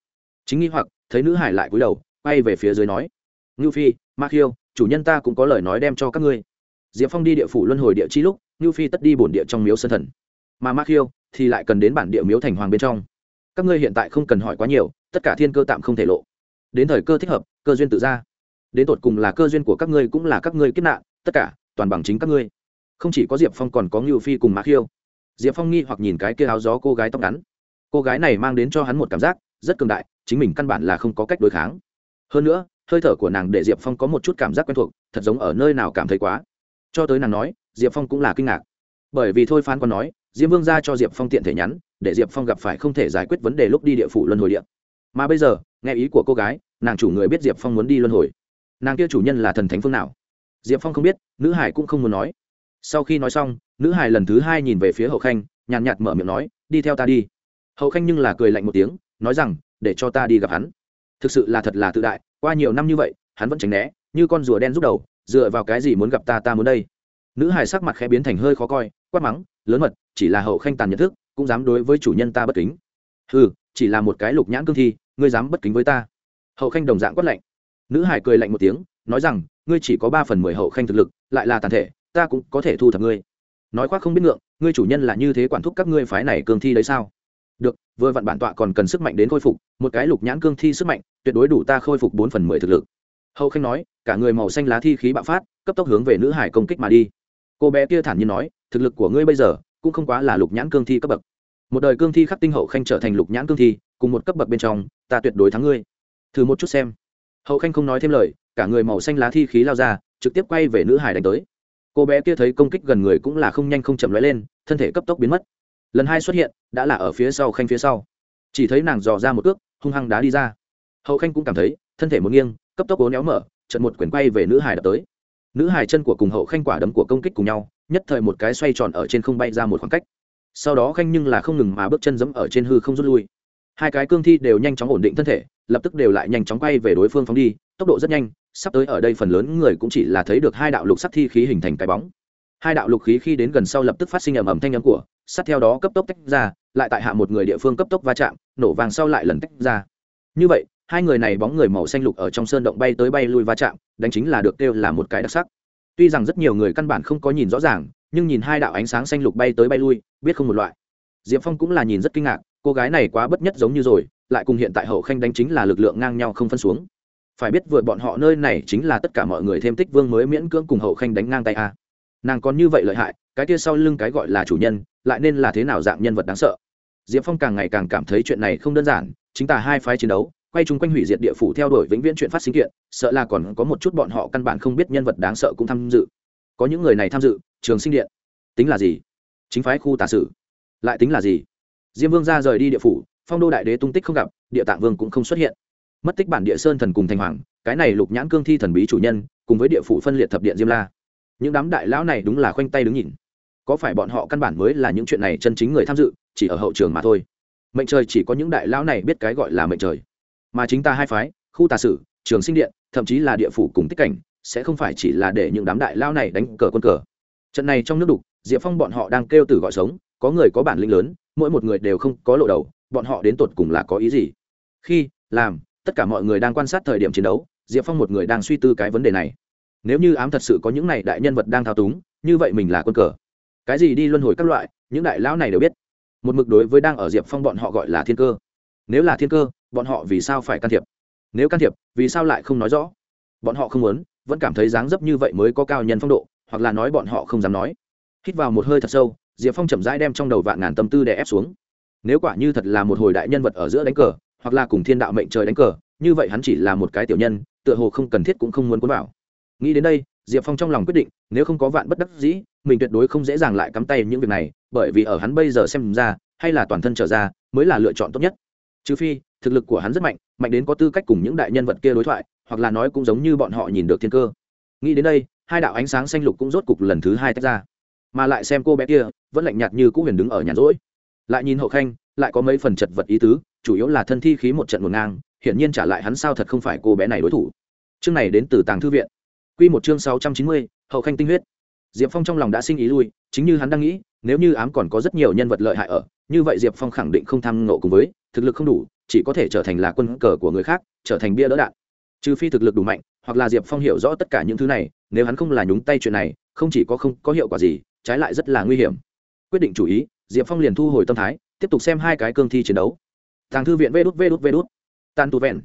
Chính nghi hoặc, thấy nữ hải lại cúi đầu, quay về phía dưới nói. Ngưu phi, ma khiêu, chủ nhân ta cũng có lời nói đem cho các ngươi. Diệp phong đi địa phủ luân hồi địa chi lúc, ngưu phi tất đi bổn địa trong miếu sân thần. Mà ma khiêu thì lại cần đến bản địa miếu thành hoàng bên trong. Các ngươi hiện tại không cần hỏi quá nhiều, tất cả thiên cơ tạm không thể lộ. Đến thời cơ thích hợp, cơ duyên tự ra. Đến tột cùng là cơ duyên của các ngươi cũng là các ngươi kết nạn, tất cả, toàn bằng chính các ngươi. Không chỉ có diệp phong còn có ngưu phi cùng mã khiêu. Diệp phong nghi hoặc nhìn cái kia áo gió cô gái tóc ngắn. Cô gái này mang đến cho hắn một cảm giác rất cường đại, chính mình căn bản là không có cách đối kháng. Hơn nữa, hơi thở của nàng để diệp phong có một chút cảm giác quen thuộc, thật giống ở nơi nào cảm thấy quá. Cho tới nàng nói, diệp phong cũng là kinh ngạc. Bởi vì thôi phan còn nói, diêm vương ra cho diệp phong tiện thể nhắn, để diệp phong gặp phải không thể giải quyết vấn đề lúc đi địa phủ luân hồi điện mà bây giờ, nghe ý của cô gái, nàng chủ người biết diệp phong muốn đi luân hồi. Nàng kia chủ nhân là thần thánh phương nào? Diệp phong không biết, nữ hải cũng không muốn nói. Sau khi nói xong, nữ hải lần thứ hai nhìn về phía hậu khanh, nhàn nhạt mở miệng nói, đi theo ta đi. Hậu khanh nhưng là cười lạnh một tiếng nói rằng, để cho ta đi gặp hắn. Thực sự là thật là tự đại, qua nhiều năm như vậy, hắn vẫn tránh né, như con rùa đen rút đầu, dựa vào cái gì muốn gặp ta ta muốn đây? Nữ hài sắc mặt khẽ biến thành hơi khó coi, quát mắng, lớn mật, chỉ là hậu khanh tàn nhận thức, cũng dám đối với chủ nhân ta bất kính. Ừ chỉ là một cái lục nhãn cương thi, ngươi dám bất kính với ta? Hậu khanh đồng dạng quát lạnh. Nữ hải cười lạnh một tiếng, nói rằng, ngươi chỉ có ba phần mười hậu khanh thực lực, lại là tàn thể, ta cũng có thể thu thập ngươi. Nói khoác không biết ngượng, ngươi chủ nhân là như thế quản thúc các ngươi phái này cương thi đấy sao? Được, vừa vặn bản tọa còn cần sức mạnh đến khôi phục, một cái lục nhãn cương thi sức mạnh, tuyệt đối đủ ta khôi phục bốn phần mười thực lực. Hậu khanh nói, cả người màu xanh lá thi khí bạo phát, cấp tốc hướng về nữ hải công kích mà đi. Cô bé kia thản nhiên nói, thực lực của ngươi bây giờ cũng không quá là lục nhãn cương thi cấp bậc. Một đời cương thi khắc tinh hậu khanh trở thành lục nhãn cương thi, cùng một cấp bậc bên trong, ta tuyệt đối thắng ngươi. Thử một chút xem. Hậu khanh không nói thêm lời, cả người màu xanh lá thi khí lao ra, trực tiếp quay về nữ hải đánh tới. Cô bé kia thấy công kích gần người cũng là không nhanh không chậm lóe lên, thân thể cấp tốc biến mất lần hai xuất hiện, đã là ở phía sau khanh phía sau. Chỉ thấy nàng dò ra một cước, hung hăng đá đi ra. Hậu khanh cũng cảm thấy, thân thể một nghiêng, cấp tốc cố néo mở trận một quyển quay về nữ hải đập tới. Nữ hải chân của cùng hậu khanh quả đấm của công kích cùng nhau, nhất thời một cái xoay tròn ở trên không bay ra một khoảng cách. Sau đó khanh nhưng là không ngừng mà bước chân giẫm ở trên hư không rút lui. Hai cái cương thi đều nhanh chóng ổn định thân thể, lập tức đều lại nhanh chóng quay về đối phương phóng đi, tốc độ rất nhanh, sắp tới ở đây phần lớn người cũng chỉ là thấy được hai đạo lục sắc thi khí hình thành cái bóng. Hai đạo lục khí khi đến gần sau lập tức phát sinh ầm ầm thanh âm của sát theo đó cấp tốc tách ra, lại tại hạ một người địa phương cấp tốc va chạm, nổ vàng sau lại lần tách ra. Như vậy, hai người này bóng người màu xanh lục ở trong sơn động bay tới bay lui va chạm, đánh chính là được kêu là một cái đặc sắc. Tuy rằng rất nhiều người căn bản không có nhìn rõ ràng, nhưng nhìn hai đạo ánh sáng xanh lục bay tới bay lui, biết không một loại. Diệp phong cũng là nhìn rất kinh ngạc, cô gái này quá bất nhất giống như rồi, lại cùng hiện tại hậu khanh đánh chính là lực lượng ngang nhau không phân xuống. Phải biết vừa bọn họ nơi này chính là tất cả mọi người thêm tích vương mới miễn cưỡng cùng hậu khanh đánh ngang tay a. Nàng còn như vậy lợi hại cái kia sau lưng cái gọi là chủ nhân, lại nên là thế nào dạng nhân vật đáng sợ. Diệp phong càng ngày càng cảm thấy chuyện này không đơn giản, chính tả hai phái chiến đấu, quay chung quanh hủy diệt địa phủ theo đuổi vĩnh viễn chuyện phát sinh kiện, sợ là còn có một chút bọn họ căn bản không biết nhân vật đáng sợ cũng tham dự. Có những người này tham dự, trường sinh điện. Tính là gì? Chính phái khu tà sử. Lại tính là gì? Diêm vương ra rời đi địa phủ, phong đô đại đế tung tích không gặp, địa tạng vương cũng không xuất hiện. Mất tích bản địa sơn thần cùng thành hoàng, cái này lục nhãn cương thi thần bí chủ nhân, cùng với địa phủ phân liệt thập điện diêm la. Những đám đại lão này đúng là khoanh tay đứng nhìn có phải bọn họ căn bản mới là những chuyện này chân chính người tham dự, chỉ ở hậu trường mà thôi. Mệnh trời chỉ có những đại lão này biết cái gọi là mệnh trời. Mà chính ta hai phái, khu tà sử, trường sinh điện, thậm chí là địa phủ cùng tích cảnh, sẽ không phải chỉ là để những đám đại lão này đánh cờ quân cờ. Trận này trong nước đục, diệp phong bọn họ đang kêu từ gọi sống, có người có bản lĩnh lớn, mỗi một người đều không có lộ đầu, bọn họ đến tột cùng là có ý gì? Khi, làm, tất cả mọi người đang quan sát thời điểm chiến đấu, diệp phong một người đang suy tư cái vấn đề này. Nếu như ám thật sự có những này đại nhân vật đang thao túng, như vậy mình là quân cờ cái gì đi luân hồi các loại, những đại lão này đều biết. Một mực đối với đang ở diệp phong bọn họ gọi là thiên cơ. Nếu là thiên cơ, bọn họ vì sao phải can thiệp? Nếu can thiệp, vì sao lại không nói rõ? Bọn họ không muốn, vẫn cảm thấy dáng dấp như vậy mới có cao nhân phong độ, hoặc là nói bọn họ không dám nói. Hít vào một hơi thật sâu, diệp phong chậm rãi đem trong đầu vạn ngàn tâm tư đè ép xuống. Nếu quả như thật là một hồi đại nhân vật ở giữa đánh cờ, hoặc là cùng thiên đạo mệnh trời đánh cờ, như vậy hắn chỉ là một cái tiểu nhân, tựa hồ không cần thiết cũng không muốn cuốn vào. Nghĩ đến đây, diệp phong trong lòng quyết định, nếu không có vạn bất đắc dĩ mình tuyệt đối không dễ dàng lại cắm tay những việc này, bởi vì ở hắn bây giờ xem ra, hay là toàn thân trở ra, mới là lựa chọn tốt nhất. Trừ phi, thực lực của hắn rất mạnh mạnh đến có tư cách cùng những đại nhân vật kia đối thoại, hoặc là nói cũng giống như bọn họ nhìn được thiên cơ. Nghĩ đến đây, hai đạo ánh sáng xanh lục cũng rốt cục lần thứ hai tách ra. Mà lại xem cô bé kia, vẫn lạnh nhạt như cũ huyền đứng ở nhà rỗi. Lại nhìn hậu khanh, lại có mấy phần chật vật ý tứ, chủ yếu là thân thi khí một trận một ngang, hiển nhiên trả lại hắn sao thật không phải cô bé này đối thủ. Chương này đến từ tàng thư viện. Q một chương sáu trăm chín mươi, hậu khanh tinh huyết diệp phong trong lòng đã sinh ý lui, chính như hắn đang nghĩ, nếu như ám còn có rất nhiều nhân vật lợi hại ở, như vậy diệp phong khẳng định không tham ngộ cùng với, thực lực không đủ, chỉ có thể trở thành là quân cờ của người khác, trở thành bia đỡ đạn. Trừ phi thực lực đủ mạnh, hoặc là diệp phong hiểu rõ tất cả những thứ này, nếu hắn không là nhúng tay chuyện này, không chỉ có không có hiệu quả gì, trái lại rất là nguy hiểm. Quyết định chủ ý, diệp phong liền thu hồi tâm thái, tiếp tục xem hai cái cương thi chiến đấu. Tàng thư viện vê đút vê đút vê đút. Tan tu vẹn.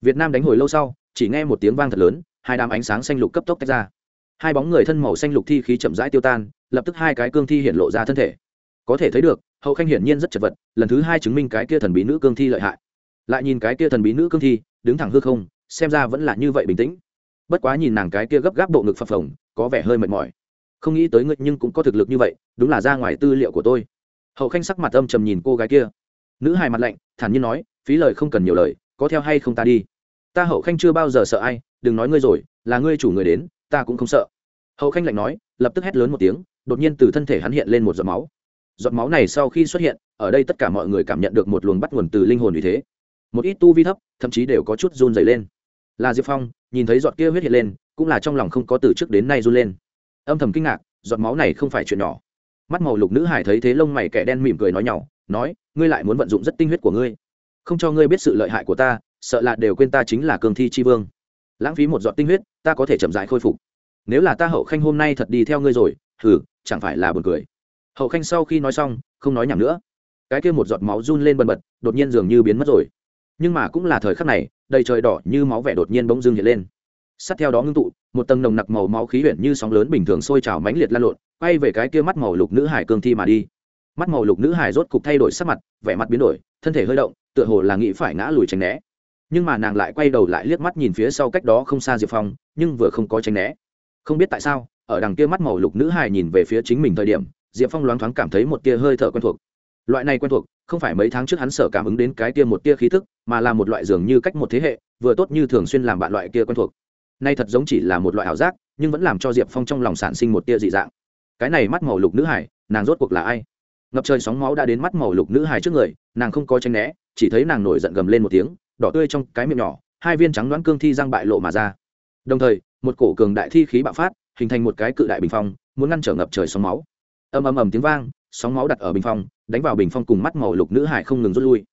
Việt nam đánh hồi lâu sau, chỉ nghe một tiếng vang thật lớn, hai đám ánh sáng xanh lục cấp tốc tách ra hai bóng người thân màu xanh lục thi khí chậm rãi tiêu tan, lập tức hai cái cương thi hiện lộ ra thân thể. Có thể thấy được, hậu khanh hiển nhiên rất chật vật, lần thứ hai chứng minh cái kia thần bí nữ cương thi lợi hại. Lại nhìn cái kia thần bí nữ cương thi, đứng thẳng hư không, xem ra vẫn là như vậy bình tĩnh. Bất quá nhìn nàng cái kia gấp gáp bộ ngực phập phồng, có vẻ hơi mệt mỏi. Không nghĩ tới ngươi nhưng cũng có thực lực như vậy, đúng là ra ngoài tư liệu của tôi. Hậu khanh sắc mặt âm trầm nhìn cô gái kia. Nữ hài mặt lạnh, thản nhiên nói, phí lời không cần nhiều lời, có theo hay không ta đi. Ta hậu khanh chưa bao giờ sợ ai, đừng nói ngươi rồi, là ngươi chủ người đến ta cũng không sợ. Hậu khanh lạnh nói, lập tức hét lớn một tiếng, đột nhiên từ thân thể hắn hiện lên một giọt máu. Giọt máu này sau khi xuất hiện, ở đây tất cả mọi người cảm nhận được một luồng bắt nguồn từ linh hồn vì thế. Một ít tu vi thấp, thậm chí đều có chút run dày lên. Là diệp phong nhìn thấy giọt kia huyết hiện lên, cũng là trong lòng không có từ trước đến nay run lên. Âm thầm kinh ngạc, giọt máu này không phải chuyện nhỏ. Mắt màu lục nữ hải thấy thế lông mày kẻ đen mỉm cười nói nhỏ, nói, ngươi lại muốn vận dụng rất tinh huyết của ngươi. Không cho ngươi biết sự lợi hại của ta, sợ là đều quên ta chính là cường thi tri vương. Lãng phí một giọt tinh huyết ta có thể chậm rãi khôi phục. Nếu là ta hậu khanh hôm nay thật đi theo ngươi rồi thử chẳng phải là buồn cười. Hậu khanh sau khi nói xong, không nói nhảm nữa. Cái kia một giọt máu run lên bần bật, đột nhiên dường như biến mất rồi. Nhưng mà cũng là thời khắc này, đầy trời đỏ như máu vẻ đột nhiên bỗng dưng hiện lên. Sát theo đó ngưng tụ, một tầng nồng nặc màu máu khí huyện như sóng lớn bình thường sôi trào mãnh liệt lan lộn, quay về cái kia mắt màu lục nữ hải cương thi mà đi. Mắt màu lục nữ hải rốt cục thay đổi sắc mặt, vẻ mặt biến đổi, thân thể hơi động, tựa hồ là nghĩ phải ngã lùi tránh né nhưng mà nàng lại quay đầu lại liếc mắt nhìn phía sau cách đó không xa diệp phong, nhưng vừa không có tránh né. Không biết tại sao, ở đằng kia mắt màu lục nữ hải nhìn về phía chính mình thời điểm, diệp phong loáng thoáng cảm thấy một tia hơi thở quen thuộc. Loại này quen thuộc, không phải mấy tháng trước hắn sở cảm ứng đến cái tia một tia khí thức, mà là một loại dường như cách một thế hệ, vừa tốt như thường xuyên làm bạn loại kia quen thuộc. Nay thật giống chỉ là một loại ảo giác, nhưng vẫn làm cho diệp phong trong lòng sản sinh một tia dị dạng. Cái này mắt màu lục nữ hải nàng rốt cuộc là ai? Ngập trời sóng máu đã đến mắt màu lục nữ hải trước người, nàng không có tranh né, chỉ thấy nàng nổi giận gầm lên một tiếng đỏ tươi trong cái miệng nhỏ, hai viên trắng đoán cương thi răng bại lộ mà ra. Đồng thời, một cổ cường đại thi khí bạo phát, hình thành một cái cự đại bình phong, muốn ngăn trở ngập trời sóng máu. Ầm ầm ầm tiếng vang, sóng máu đặt ở bình phong, đánh vào bình phong cùng mắt màu lục nữ hải không ngừng rút lui.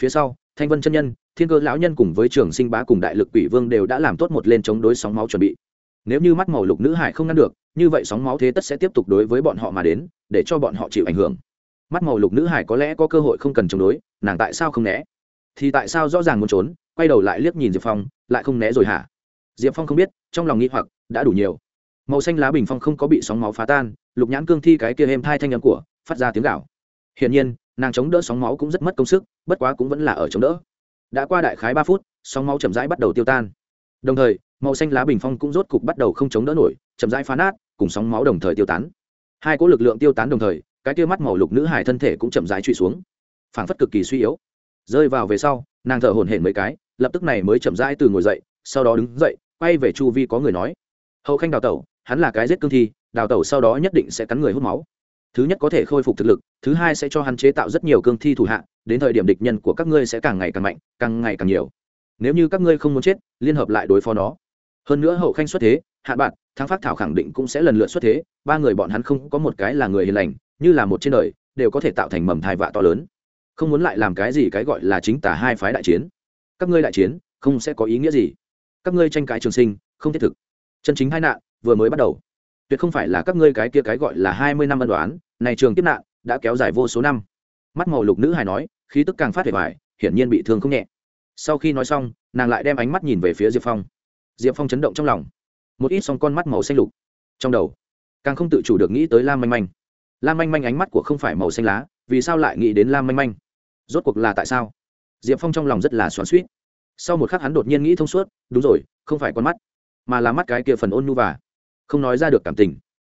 Phía sau, thanh vân chân nhân, thiên cơ lão nhân cùng với trường sinh bá cùng đại lực quỷ vương đều đã làm tốt một lên chống đối sóng máu chuẩn bị. Nếu như mắt màu lục nữ hải không ngăn được, như vậy sóng máu thế tất sẽ tiếp tục đối với bọn họ mà đến, để cho bọn họ chịu ảnh hưởng. Mắt màu lục nữ hải có lẽ có cơ hội không cần chống đối, nàng tại sao không né? Thì tại sao rõ ràng muốn trốn, quay đầu lại liếc nhìn diệp phong, lại không né rồi hả? Diệp phong không biết, trong lòng nghĩ hoặc đã đủ nhiều. Màu xanh lá bình phong không có bị sóng máu phá tan, lục nhãn cương thi cái kia êm thai thanh âm của, phát ra tiếng gạo hiển nhiên, nàng chống đỡ sóng máu cũng rất mất công sức, bất quá cũng vẫn là ở chống đỡ. Đã qua đại khái ba phút, sóng máu chậm rãi bắt đầu tiêu tan. Đồng thời, màu xanh lá bình phong cũng rốt cục bắt đầu không chống đỡ nổi, chậm rãi phá nát, cùng sóng máu đồng thời tiêu tán. Hai cỗ lực lượng tiêu tán đồng thời, cái kia mắt màu lục nữ hải thân thể cũng chậm rãi trụy xuống. Phảng phất cực kỳ suy yếu rơi vào về sau, nàng thở hổn hển mấy cái, lập tức này mới chậm rãi từ ngồi dậy, sau đó đứng dậy, quay về chu vi có người nói. Hậu khanh đào tẩu, hắn là cái giết cương thi, đào tẩu sau đó nhất định sẽ cắn người hút máu. Thứ nhất có thể khôi phục thực lực, thứ hai sẽ cho hắn chế tạo rất nhiều cương thi thủ hạ, đến thời điểm địch nhân của các ngươi sẽ càng ngày càng mạnh, càng ngày càng nhiều. Nếu như các ngươi không muốn chết, liên hợp lại đối phó nó. Hơn nữa hậu khanh xuất thế, hạ bạn thắng phát thảo khẳng định cũng sẽ lần lượt xuất thế, ba người bọn hắn không có một cái là người hiền lành, như là một trên đời, đều có thể tạo thành mầm thai vạ to lớn không muốn lại làm cái gì cái gọi là chính tả hai phái đại chiến. Các ngươi đại chiến, không sẽ có ý nghĩa gì. Các ngươi tranh cãi trường sinh, không thiết thực. Chân chính hai nạn, vừa mới bắt đầu. Tuyệt không phải là các ngươi cái kia cái gọi là hai mươi năm ân đoán, này trường kiếp nạn, đã kéo dài vô số năm. Mắt màu lục nữ hài nói, khí tức càng phát vẻ vải hiển nhiên bị thương không nhẹ. Sau khi nói xong, nàng lại đem ánh mắt nhìn về phía diệp phong. Diệp phong chấn động trong lòng. Một ít xong con mắt màu xanh lục. Trong đầu, càng không tự chủ được nghĩ tới lam manh manh. Lam manh manh ánh mắt của không phải màu xanh lá, vì sao lại nghĩ đến lam manh manh? Rốt cuộc là tại sao? Diệp phong trong lòng rất là xoắn suýt sau một khắc hắn đột nhiên nghĩ thông suốt, đúng rồi, không phải con mắt, mà là mắt cái kia phần ôn nhu và không nói ra được cảm tình.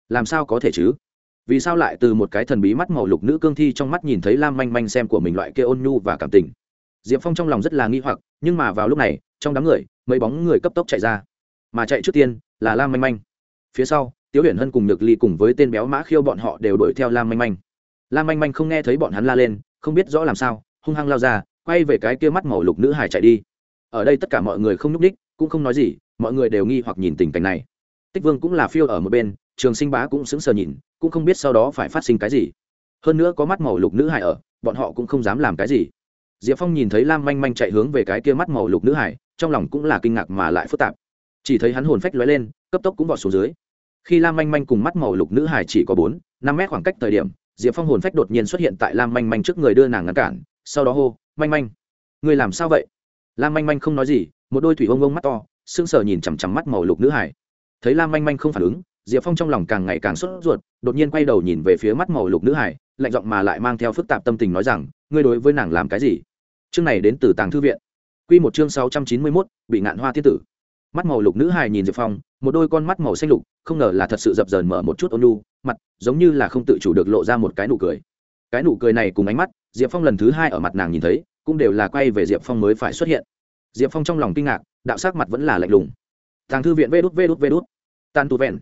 Làm sao có thể chứ? Vì sao lại từ một cái thần bí mắt màu lục nữ cương thi trong mắt nhìn thấy lam manh manh xem của mình loại kia ôn nhu và cảm tình? Diệp phong trong lòng rất là nghi hoặc, nhưng mà vào lúc này, trong đám người, mấy bóng người cấp tốc chạy ra. Mà chạy trước tiên là lam manh manh. Phía sau, tiếu huyền hân cùng nhược ly cùng với tên béo mã khiêu bọn họ đều đuổi theo lam manh manh. Lam manh manh không nghe thấy bọn hắn la lên không biết rõ làm sao, hung hăng lao ra, quay về cái kia mắt màu lục nữ hải chạy đi. Ở đây tất cả mọi người không nhúc ních cũng không nói gì, mọi người đều nghi hoặc nhìn tình cảnh này. Tích vương cũng là phiêu ở một bên, trường sinh bá cũng sững sờ nhìn, cũng không biết sau đó phải phát sinh cái gì. Hơn nữa có mắt màu lục nữ hải ở, bọn họ cũng không dám làm cái gì. Diệp phong nhìn thấy lam manh manh chạy hướng về cái kia mắt màu lục nữ hải, trong lòng cũng là kinh ngạc mà lại phức tạp. Chỉ thấy hắn hồn phách lóe lên, cấp tốc cũng vọt xuống dưới. Khi lam manh manh cùng mắt màu lục nữ hải chỉ có bốn, năm mét khoảng cách thời điểm diệp phong hồn phách đột nhiên xuất hiện tại lam manh manh trước người đưa nàng ngăn cản, sau đó hô, manh manh người làm sao vậy? Lam manh manh không nói gì, một đôi thủy ông ông mắt to, sững sờ nhìn chằm chằm mắt màu lục nữ hải. Thấy lam manh manh không phản ứng, diệp phong trong lòng càng ngày càng sốt ruột, đột nhiên quay đầu nhìn về phía mắt màu lục nữ hải, lạnh giọng mà lại mang theo phức tạp tâm tình nói rằng, ngươi đối với nàng làm cái gì? Chương này đến từ tàng thư viện. Q một chương sáu trăm chín mươi mốt, bị ngạn hoa tiết tử. Mắt màu lục nữ hải nhìn diệp phong, một đôi con mắt màu xanh lục, không ngờ là thật sự dập dờn mở một chút ôn lu mặt, giống như là không tự chủ được lộ ra một cái nụ cười. Cái nụ cười này cùng ánh mắt, diệp phong lần thứ hai ở mặt nàng nhìn thấy, cũng đều là quay về diệp phong mới phải xuất hiện. Diệp phong trong lòng kinh ngạc, đạo sắc mặt vẫn là lạnh lùng. Thằng thư viện vê đút vê đút vê đút. Tan tu vẹn.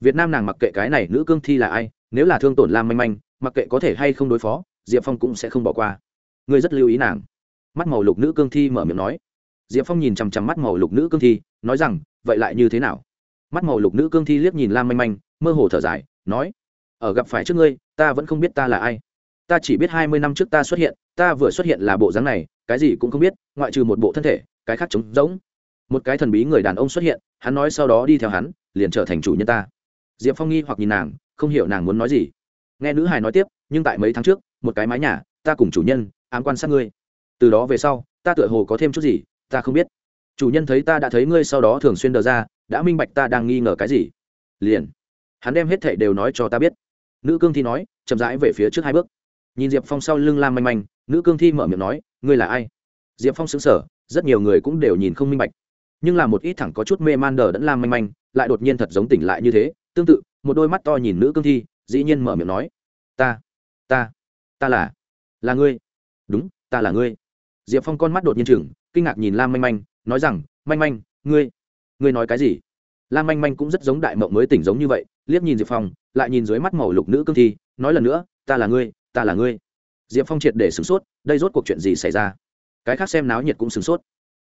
Việt nam nàng mặc kệ cái này nữ cương thi là ai, nếu là thương tổn lam manh manh, mặc kệ có thể hay không đối phó, diệp phong cũng sẽ không bỏ qua. Ngươi rất lưu ý nàng. Mắt màu lục nữ cương thi mở miệng nói. Diệp phong nhìn chằm chằm mắt màu lục nữ cương thi, nói rằng, vậy lại như thế nào? Mắt màu lục nữ cương thi liếc nhìn lam manh manh mơ hồ thở dài, nói, ở gặp phải trước ngươi, ta vẫn không biết ta là ai. Ta chỉ biết hai mươi năm trước ta xuất hiện, ta vừa xuất hiện là bộ dáng này, cái gì cũng không biết, ngoại trừ một bộ thân thể, cái khác trống rỗng. Một cái thần bí người đàn ông xuất hiện, hắn nói sau đó đi theo hắn, liền trở thành chủ nhân ta. Diệp phong nghi hoặc nhìn nàng, không hiểu nàng muốn nói gì. Nghe nữ hài nói tiếp, nhưng tại mấy tháng trước, một cái mái nhà, ta cùng chủ nhân, ám quan sát ngươi. Từ đó về sau, ta tựa hồ có thêm chút gì, ta không biết. Chủ nhân thấy ta đã thấy ngươi sau đó thường xuyên đờ ra, đã minh bạch ta đang nghi ngờ cái gì. Liền hắn đem hết thệ đều nói cho ta biết. Nữ cương thi nói, chậm rãi về phía trước hai bước. Nhìn diệp phong sau lưng lam manh manh, nữ cương thi mở miệng nói, ngươi là ai? Diệp phong xứng sở rất nhiều người cũng đều nhìn không minh bạch. Nhưng là một ít thẳng có chút mê man đờ đẫn lam manh manh, lại đột nhiên thật giống tỉnh lại như thế. Tương tự, một đôi mắt to nhìn nữ cương thi, dĩ nhiên mở miệng nói, ta ta ta là là ngươi. Đúng, ta là ngươi. Diệp phong con mắt đột nhiên chừng kinh ngạc nhìn lam manh manh, nói rằng, manh manh, ngươi ngươi nói cái gì? Lam manh manh cũng rất giống đại mộng mới tỉnh giống như vậy, liếc nhìn diệp phong, lại nhìn dưới mắt màu lục nữ cương thi, nói lần nữa, ta là ngươi, ta là ngươi. Diệp phong triệt để sửng sốt, đây rốt cuộc chuyện gì xảy ra? Cái khác xem náo nhiệt cũng sửng sốt.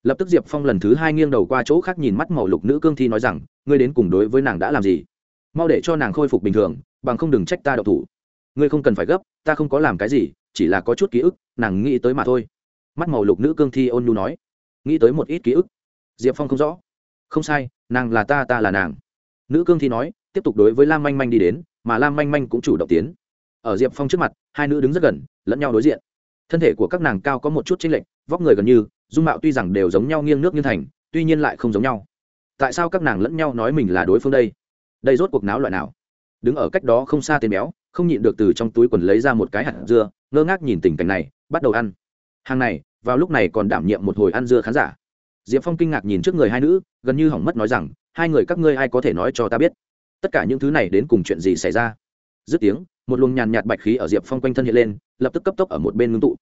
Lập tức diệp phong lần thứ hai nghiêng đầu qua chỗ khác nhìn mắt màu lục nữ cương thi nói rằng, ngươi đến cùng đối với nàng đã làm gì? Mau để cho nàng khôi phục bình thường, bằng không đừng trách ta đậu thủ. Ngươi không cần phải gấp, ta không có làm cái gì, chỉ là có chút ký ức, nàng nghĩ tới mà thôi. Mắt màu lục nữ cương thi ôn nhu nói. Nghĩ tới một ít ký ức. Diệp phong không rõ không sai, nàng là ta ta là nàng. Nữ cương thi nói, tiếp tục đối với lam manh manh đi đến, mà lam manh manh cũng chủ động tiến. Ở diệp phong trước mặt, hai nữ đứng rất gần, lẫn nhau đối diện. Thân thể của các nàng cao có một chút chênh lệch, vóc người gần như, dung mạo tuy rằng đều giống nhau nghiêng nước như thành, tuy nhiên lại không giống nhau. Tại sao các nàng lẫn nhau nói mình là đối phương đây? Đây rốt cuộc náo loại nào? Đứng ở cách đó không xa tên béo, không nhịn được từ trong túi quần lấy ra một cái hạt dưa, ngơ ngác nhìn tình cảnh này, bắt đầu ăn. Hàng này, vào lúc này còn đảm nhiệm một hồi ăn dưa khán giả diệp phong kinh ngạc nhìn trước người hai nữ, gần như hỏng mất nói rằng, hai người các ngươi ai có thể nói cho ta biết? Tất cả những thứ này đến cùng chuyện gì xảy ra? Dứt tiếng, một luồng nhàn nhạt bạch khí ở diệp phong quanh thân hiện lên, lập tức cấp tốc ở một bên ngưng tụ.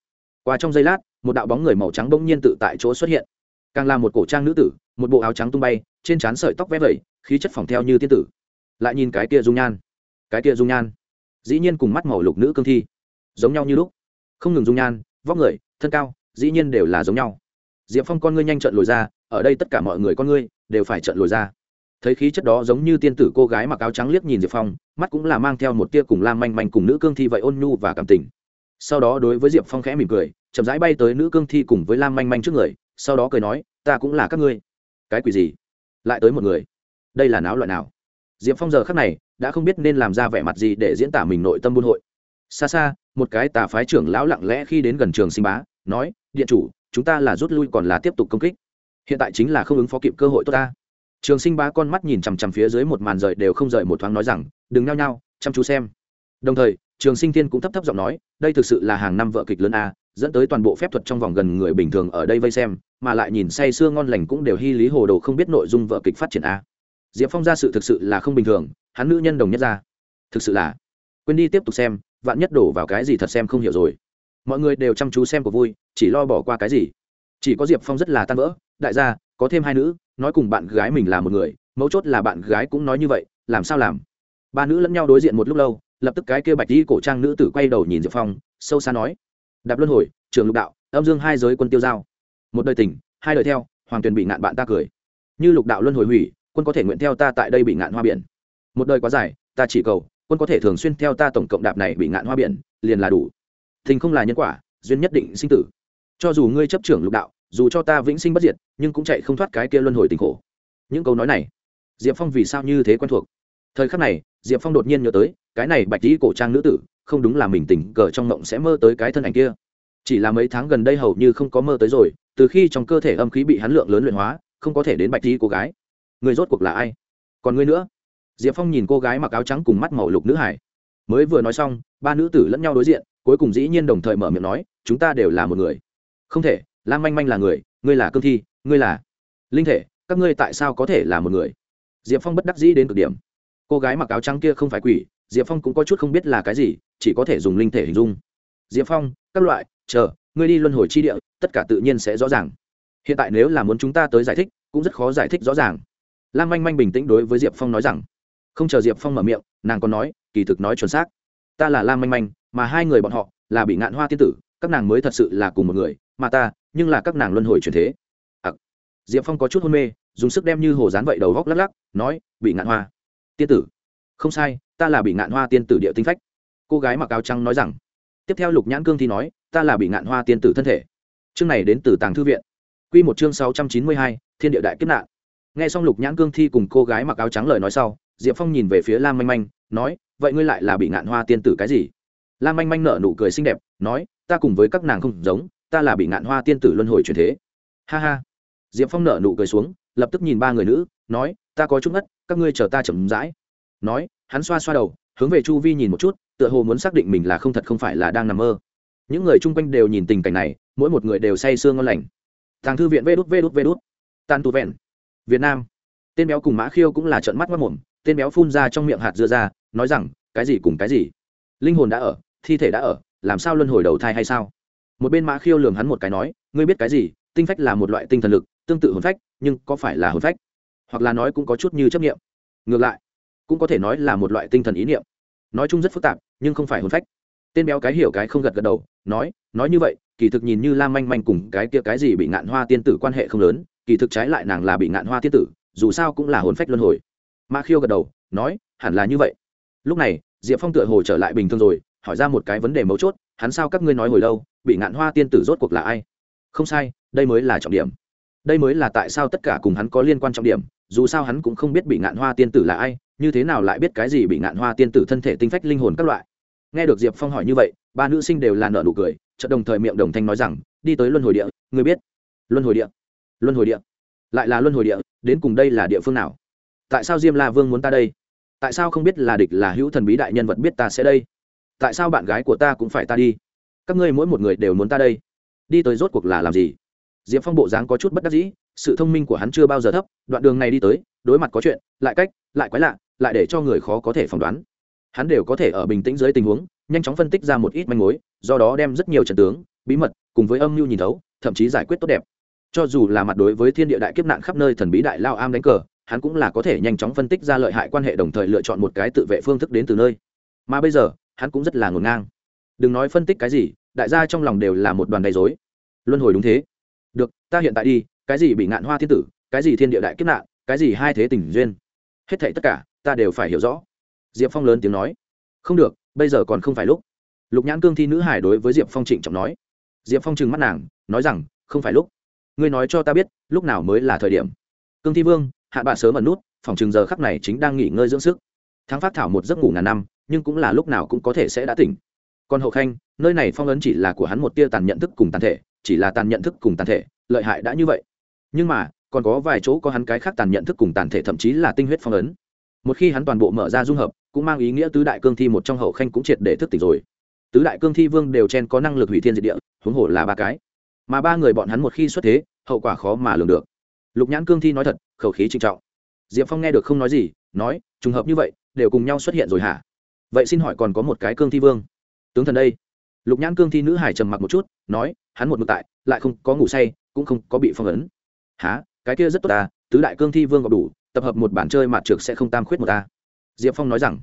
Qua trong giây lát, một đạo bóng người màu trắng bỗng nhiên tự tại chỗ xuất hiện. Càng là một cổ trang nữ tử, một bộ áo trắng tung bay, trên trán sợi tóc vẽ vẩy, khí chất phòng theo như tiên tử. Lại nhìn cái kia dung nhan. Cái kia dung nhan. Dĩ nhiên cùng mắt màu lục nữ cương thi. Giống nhau như lúc. Không ngừng dung nhan, vóc người, thân cao, dĩ nhiên đều là giống nhau diệp phong con ngươi nhanh trận lồi ra, ở đây tất cả mọi người con ngươi đều phải trận lồi ra. Thấy khí chất đó giống như tiên tử cô gái mặc áo trắng liếc nhìn diệp phong, mắt cũng là mang theo một tia cùng lam manh manh cùng nữ cương thi vậy ôn nhu và cảm tình. Sau đó đối với diệp phong khẽ mỉm cười, chậm rãi bay tới nữ cương thi cùng với lam manh manh trước người, sau đó cười nói, ta cũng là các ngươi. Cái quỷ gì? Lại tới một người. Đây là náo loại nào? Diệp phong giờ khắc này đã không biết nên làm ra vẻ mặt gì để diễn tả mình nội tâm buôn hội. Xa xa, một cái tà phái trưởng lão lặng lẽ khi đến gần trường sinh bá, nói, điện chủ chúng ta là rút lui còn là tiếp tục công kích. Hiện tại chính là không ứng phó kịp cơ hội tốt ta. Trường sinh ba con mắt nhìn chằm chằm phía dưới một màn rời đều không rời một thoáng nói rằng, đừng nhao nhao, chăm chú xem. Đồng thời, trường sinh thiên cũng thấp thấp giọng nói, đây thực sự là hàng năm vợ kịch lớn a, dẫn tới toàn bộ phép thuật trong vòng gần người bình thường ở đây vây xem, mà lại nhìn say sưa ngon lành cũng đều hy lý hồ đồ không biết nội dung vợ kịch phát triển a. Diệp phong ra sự thực sự là không bình thường, hắn nữ nhân đồng nhất ra. Thực sự là, quên đi tiếp tục xem, vạn nhất đổ vào cái gì thật xem không hiểu rồi mọi người đều chăm chú xem của vui, chỉ lo bỏ qua cái gì. Chỉ có diệp phong rất là tan vỡ, đại gia, có thêm hai nữ, nói cùng bạn gái mình là một người, mấu chốt là bạn gái cũng nói như vậy, làm sao làm? Ba nữ lẫn nhau đối diện một lúc lâu, lập tức cái kia bạch đi cổ trang nữ tử quay đầu nhìn diệp phong, sâu xa nói, đạp luân hồi, trường lục đạo, âm dương hai giới quân tiêu giao. Một đời tình hai đời theo, hoàng tuyền bị ngạn bạn ta cười. Như lục đạo luân hồi hủy, quân có thể nguyện theo ta tại đây bị ngạn hoa biển. Một đời quá dài, ta chỉ cầu, quân có thể thường xuyên theo ta tổng cộng đạp này bị ngạn hoa biển, liền là đủ. Thình không là nhân quả, duyên nhất định sinh tử. Cho dù ngươi chấp trưởng lục đạo, dù cho ta vĩnh sinh bất diệt, nhưng cũng chạy không thoát cái kia luân hồi tình khổ. Những câu nói này, diệp phong vì sao như thế quen thuộc? Thời khắc này, diệp phong đột nhiên nhớ tới, cái này bạch tý cổ trang nữ tử, không đúng là mình tình cờ trong mộng sẽ mơ tới cái thân ảnh kia. Chỉ là mấy tháng gần đây hầu như không có mơ tới rồi, từ khi trong cơ thể âm khí bị hắn lượng lớn luyện hóa, không có thể đến bạch tý cô gái. Người rốt cuộc là ai? Còn ngươi nữa? Diệp phong nhìn cô gái mặc áo trắng cùng mắt màu lục nữ hải mới vừa nói xong, ba nữ tử lẫn nhau đối diện, cuối cùng dĩ nhiên đồng thời mở miệng nói, chúng ta đều là một người. Không thể, lam manh manh là người, ngươi là cương thi, ngươi là linh thể, các ngươi tại sao có thể là một người? Diệp phong bất đắc dĩ đến cực điểm. Cô gái mặc áo trắng kia không phải quỷ, diệp phong cũng có chút không biết là cái gì, chỉ có thể dùng linh thể hình dung. Diệp phong, các loại, chờ, ngươi đi luân hồi chi địa, tất cả tự nhiên sẽ rõ ràng. Hiện tại nếu là muốn chúng ta tới giải thích, cũng rất khó giải thích rõ ràng. Lam manh manh bình tĩnh đối với diệp phong nói rằng. Không chờ diệp phong mở miệng, nàng còn nói kỳ thực nói chuẩn xác. Ta là lam manh manh mà hai người bọn họ là bị ngạn hoa tiên tử các nàng mới thật sự là cùng một người mà ta nhưng là các nàng luân hồi truyền thế. À, diệp phong có chút hôn mê dùng sức đem như hồ dán vậy đầu góc lắc lắc nói bị ngạn hoa tiên tử. Không sai ta là bị ngạn hoa tiên tử địa tinh phách. Cô gái mặc áo trắng nói rằng. Tiếp theo lục nhãn cương thi nói ta là bị ngạn hoa tiên tử thân thể. Chương này đến từ tàng thư viện. Q một chương sáu trăm chín mươi hai thiên địa đại kiếp nạn. Nghe xong lục nhãn cương thi cùng cô gái mặc áo trắng lời nói sau diệp phong nhìn về phía lam manh manh nói vậy ngươi lại là bị ngạn hoa tiên tử cái gì? Lam manh manh nở nụ cười xinh đẹp, nói, ta cùng với các nàng không giống, ta là bị ngạn hoa tiên tử luân hồi truyền thế. Ha ha. Diệp phong nở nụ cười xuống, lập tức nhìn ba người nữ, nói, ta có chút ngất, các ngươi chờ ta chậm rãi. Nói, hắn xoa xoa đầu, hướng về chu vi nhìn một chút, tựa hồ muốn xác định mình là không thật không phải là đang nằm mơ. Những người chung quanh đều nhìn tình cảnh này, mỗi một người đều say sương ngon lành. Thằng thư viện vê đút vê đút vê đút. Tan tu vẹn. Việt nam. Tên béo cùng mã khiêu cũng là trận mắt mất mồm tên béo phun ra trong miệng hạt dưa ra nói rằng, cái gì cùng cái gì? Linh hồn đã ở, thi thể đã ở, làm sao luân hồi đầu thai hay sao? Một bên mã khiêu lường hắn một cái nói, ngươi biết cái gì? Tinh phách là một loại tinh thần lực, tương tự hồn phách, nhưng có phải là hồn phách? Hoặc là nói cũng có chút như chấp nghiệm ngược lại, cũng có thể nói là một loại tinh thần ý niệm. Nói chung rất phức tạp, nhưng không phải hồn phách. Tên béo cái hiểu cái không gật gật đầu, nói nói như vậy, kỳ thực nhìn như lam manh manh cùng cái kia cái gì bị ngạn hoa tiên tử quan hệ không lớn, kỳ thực trái lại nàng là bị ngạn hoa tiên tử, dù sao cũng là hồn phách luân hồi. Ma khiêu gật đầu, nói, hẳn là như vậy lúc này, diệp phong tựa hồ trở lại bình thường rồi, hỏi ra một cái vấn đề mấu chốt, hắn sao các ngươi nói hồi lâu, bị ngạn hoa tiên tử rốt cuộc là ai? Không sai, đây mới là trọng điểm. Đây mới là tại sao tất cả cùng hắn có liên quan trọng điểm, dù sao hắn cũng không biết bị ngạn hoa tiên tử là ai, như thế nào lại biết cái gì bị ngạn hoa tiên tử thân thể tinh phách linh hồn các loại. Nghe được diệp phong hỏi như vậy, ba nữ sinh đều là nợ nụ cười, chợt đồng thời miệng đồng thanh nói rằng, đi tới luân hồi địa người biết? Luân hồi địa? Luân hồi địa? Lại là luân hồi địa, đến cùng đây là địa phương nào? Tại sao diêm la vương muốn ta đây? Tại sao không biết là địch là hữu thần bí đại nhân vật biết ta sẽ đây? Tại sao bạn gái của ta cũng phải ta đi? Các ngươi mỗi một người đều muốn ta đây. Đi tới rốt cuộc là làm gì? Diệp phong bộ dáng có chút bất đắc dĩ, sự thông minh của hắn chưa bao giờ thấp, đoạn đường này đi tới, đối mặt có chuyện, lại cách, lại quái lạ, lại để cho người khó có thể phỏng đoán. Hắn đều có thể ở bình tĩnh dưới tình huống, nhanh chóng phân tích ra một ít manh mối, do đó đem rất nhiều trận tướng, bí mật cùng với âm mưu nhìn thấu, thậm chí giải quyết tốt đẹp. Cho dù là mặt đối với thiên địa đại kiếp nạn khắp nơi thần bí đại lao am đánh cờ hắn cũng là có thể nhanh chóng phân tích ra lợi hại quan hệ đồng thời lựa chọn một cái tự vệ phương thức đến từ nơi. Mà bây giờ, hắn cũng rất là ngổn ngang. Đừng nói phân tích cái gì, đại gia trong lòng đều là một đoàn đầy dối luân hồi đúng thế. Được, ta hiện tại đi, cái gì bị ngạn hoa thiên tử, cái gì thiên địa đại kiếp nạn, cái gì hai thế tình duyên. Hết thảy tất cả, ta đều phải hiểu rõ. Diệp phong lớn tiếng nói. Không được, bây giờ còn không phải lúc. Lục nhãn cương thi nữ hải đối với diệp phong trịnh trọng nói. Diệp phong trừng mắt nàng, nói rằng, không phải lúc. Ngươi nói cho ta biết, lúc nào mới là thời điểm. Cương thi vương hạ bạ sớm ẩn nút, phòng chừng giờ khắc này chính đang nghỉ ngơi dưỡng sức. Thắng phát thảo một giấc ngủ ngàn năm, nhưng cũng là lúc nào cũng có thể sẽ đã tỉnh. Còn hậu khanh, nơi này phong ấn chỉ là của hắn một tia tàn nhận thức cùng tàn thể, chỉ là tàn nhận thức cùng tàn thể, lợi hại đã như vậy. Nhưng mà, còn có vài chỗ có hắn cái khác tàn nhận thức cùng tàn thể thậm chí là tinh huyết phong ấn. Một khi hắn toàn bộ mở ra dung hợp, cũng mang ý nghĩa tứ đại cương thi một trong hậu khanh cũng triệt để thức tỉnh rồi. Tứ đại cương thi vương đều chen có năng lực hủy thiên diệt địa, huống hồ là ba cái. Mà ba người bọn hắn một khi xuất thế, hậu quả khó mà lường được. Lục nhãn cương thi nói thật khẩu khí trinh trọng. Diệp phong nghe được không nói gì, nói, trùng hợp như vậy, đều cùng nhau xuất hiện rồi hả? Vậy xin hỏi còn có một cái cương thi vương? Tướng thần đây. Lục nhãn cương thi nữ hải trầm mặc một chút, nói, hắn một mực tại, lại không có ngủ say, cũng không có bị phong ấn. Há cái kia rất tốt ta, tứ đại cương thi vương gặp đủ, tập hợp một bản chơi mạt trược sẽ không tam khuyết một ta. Diệp phong nói rằng.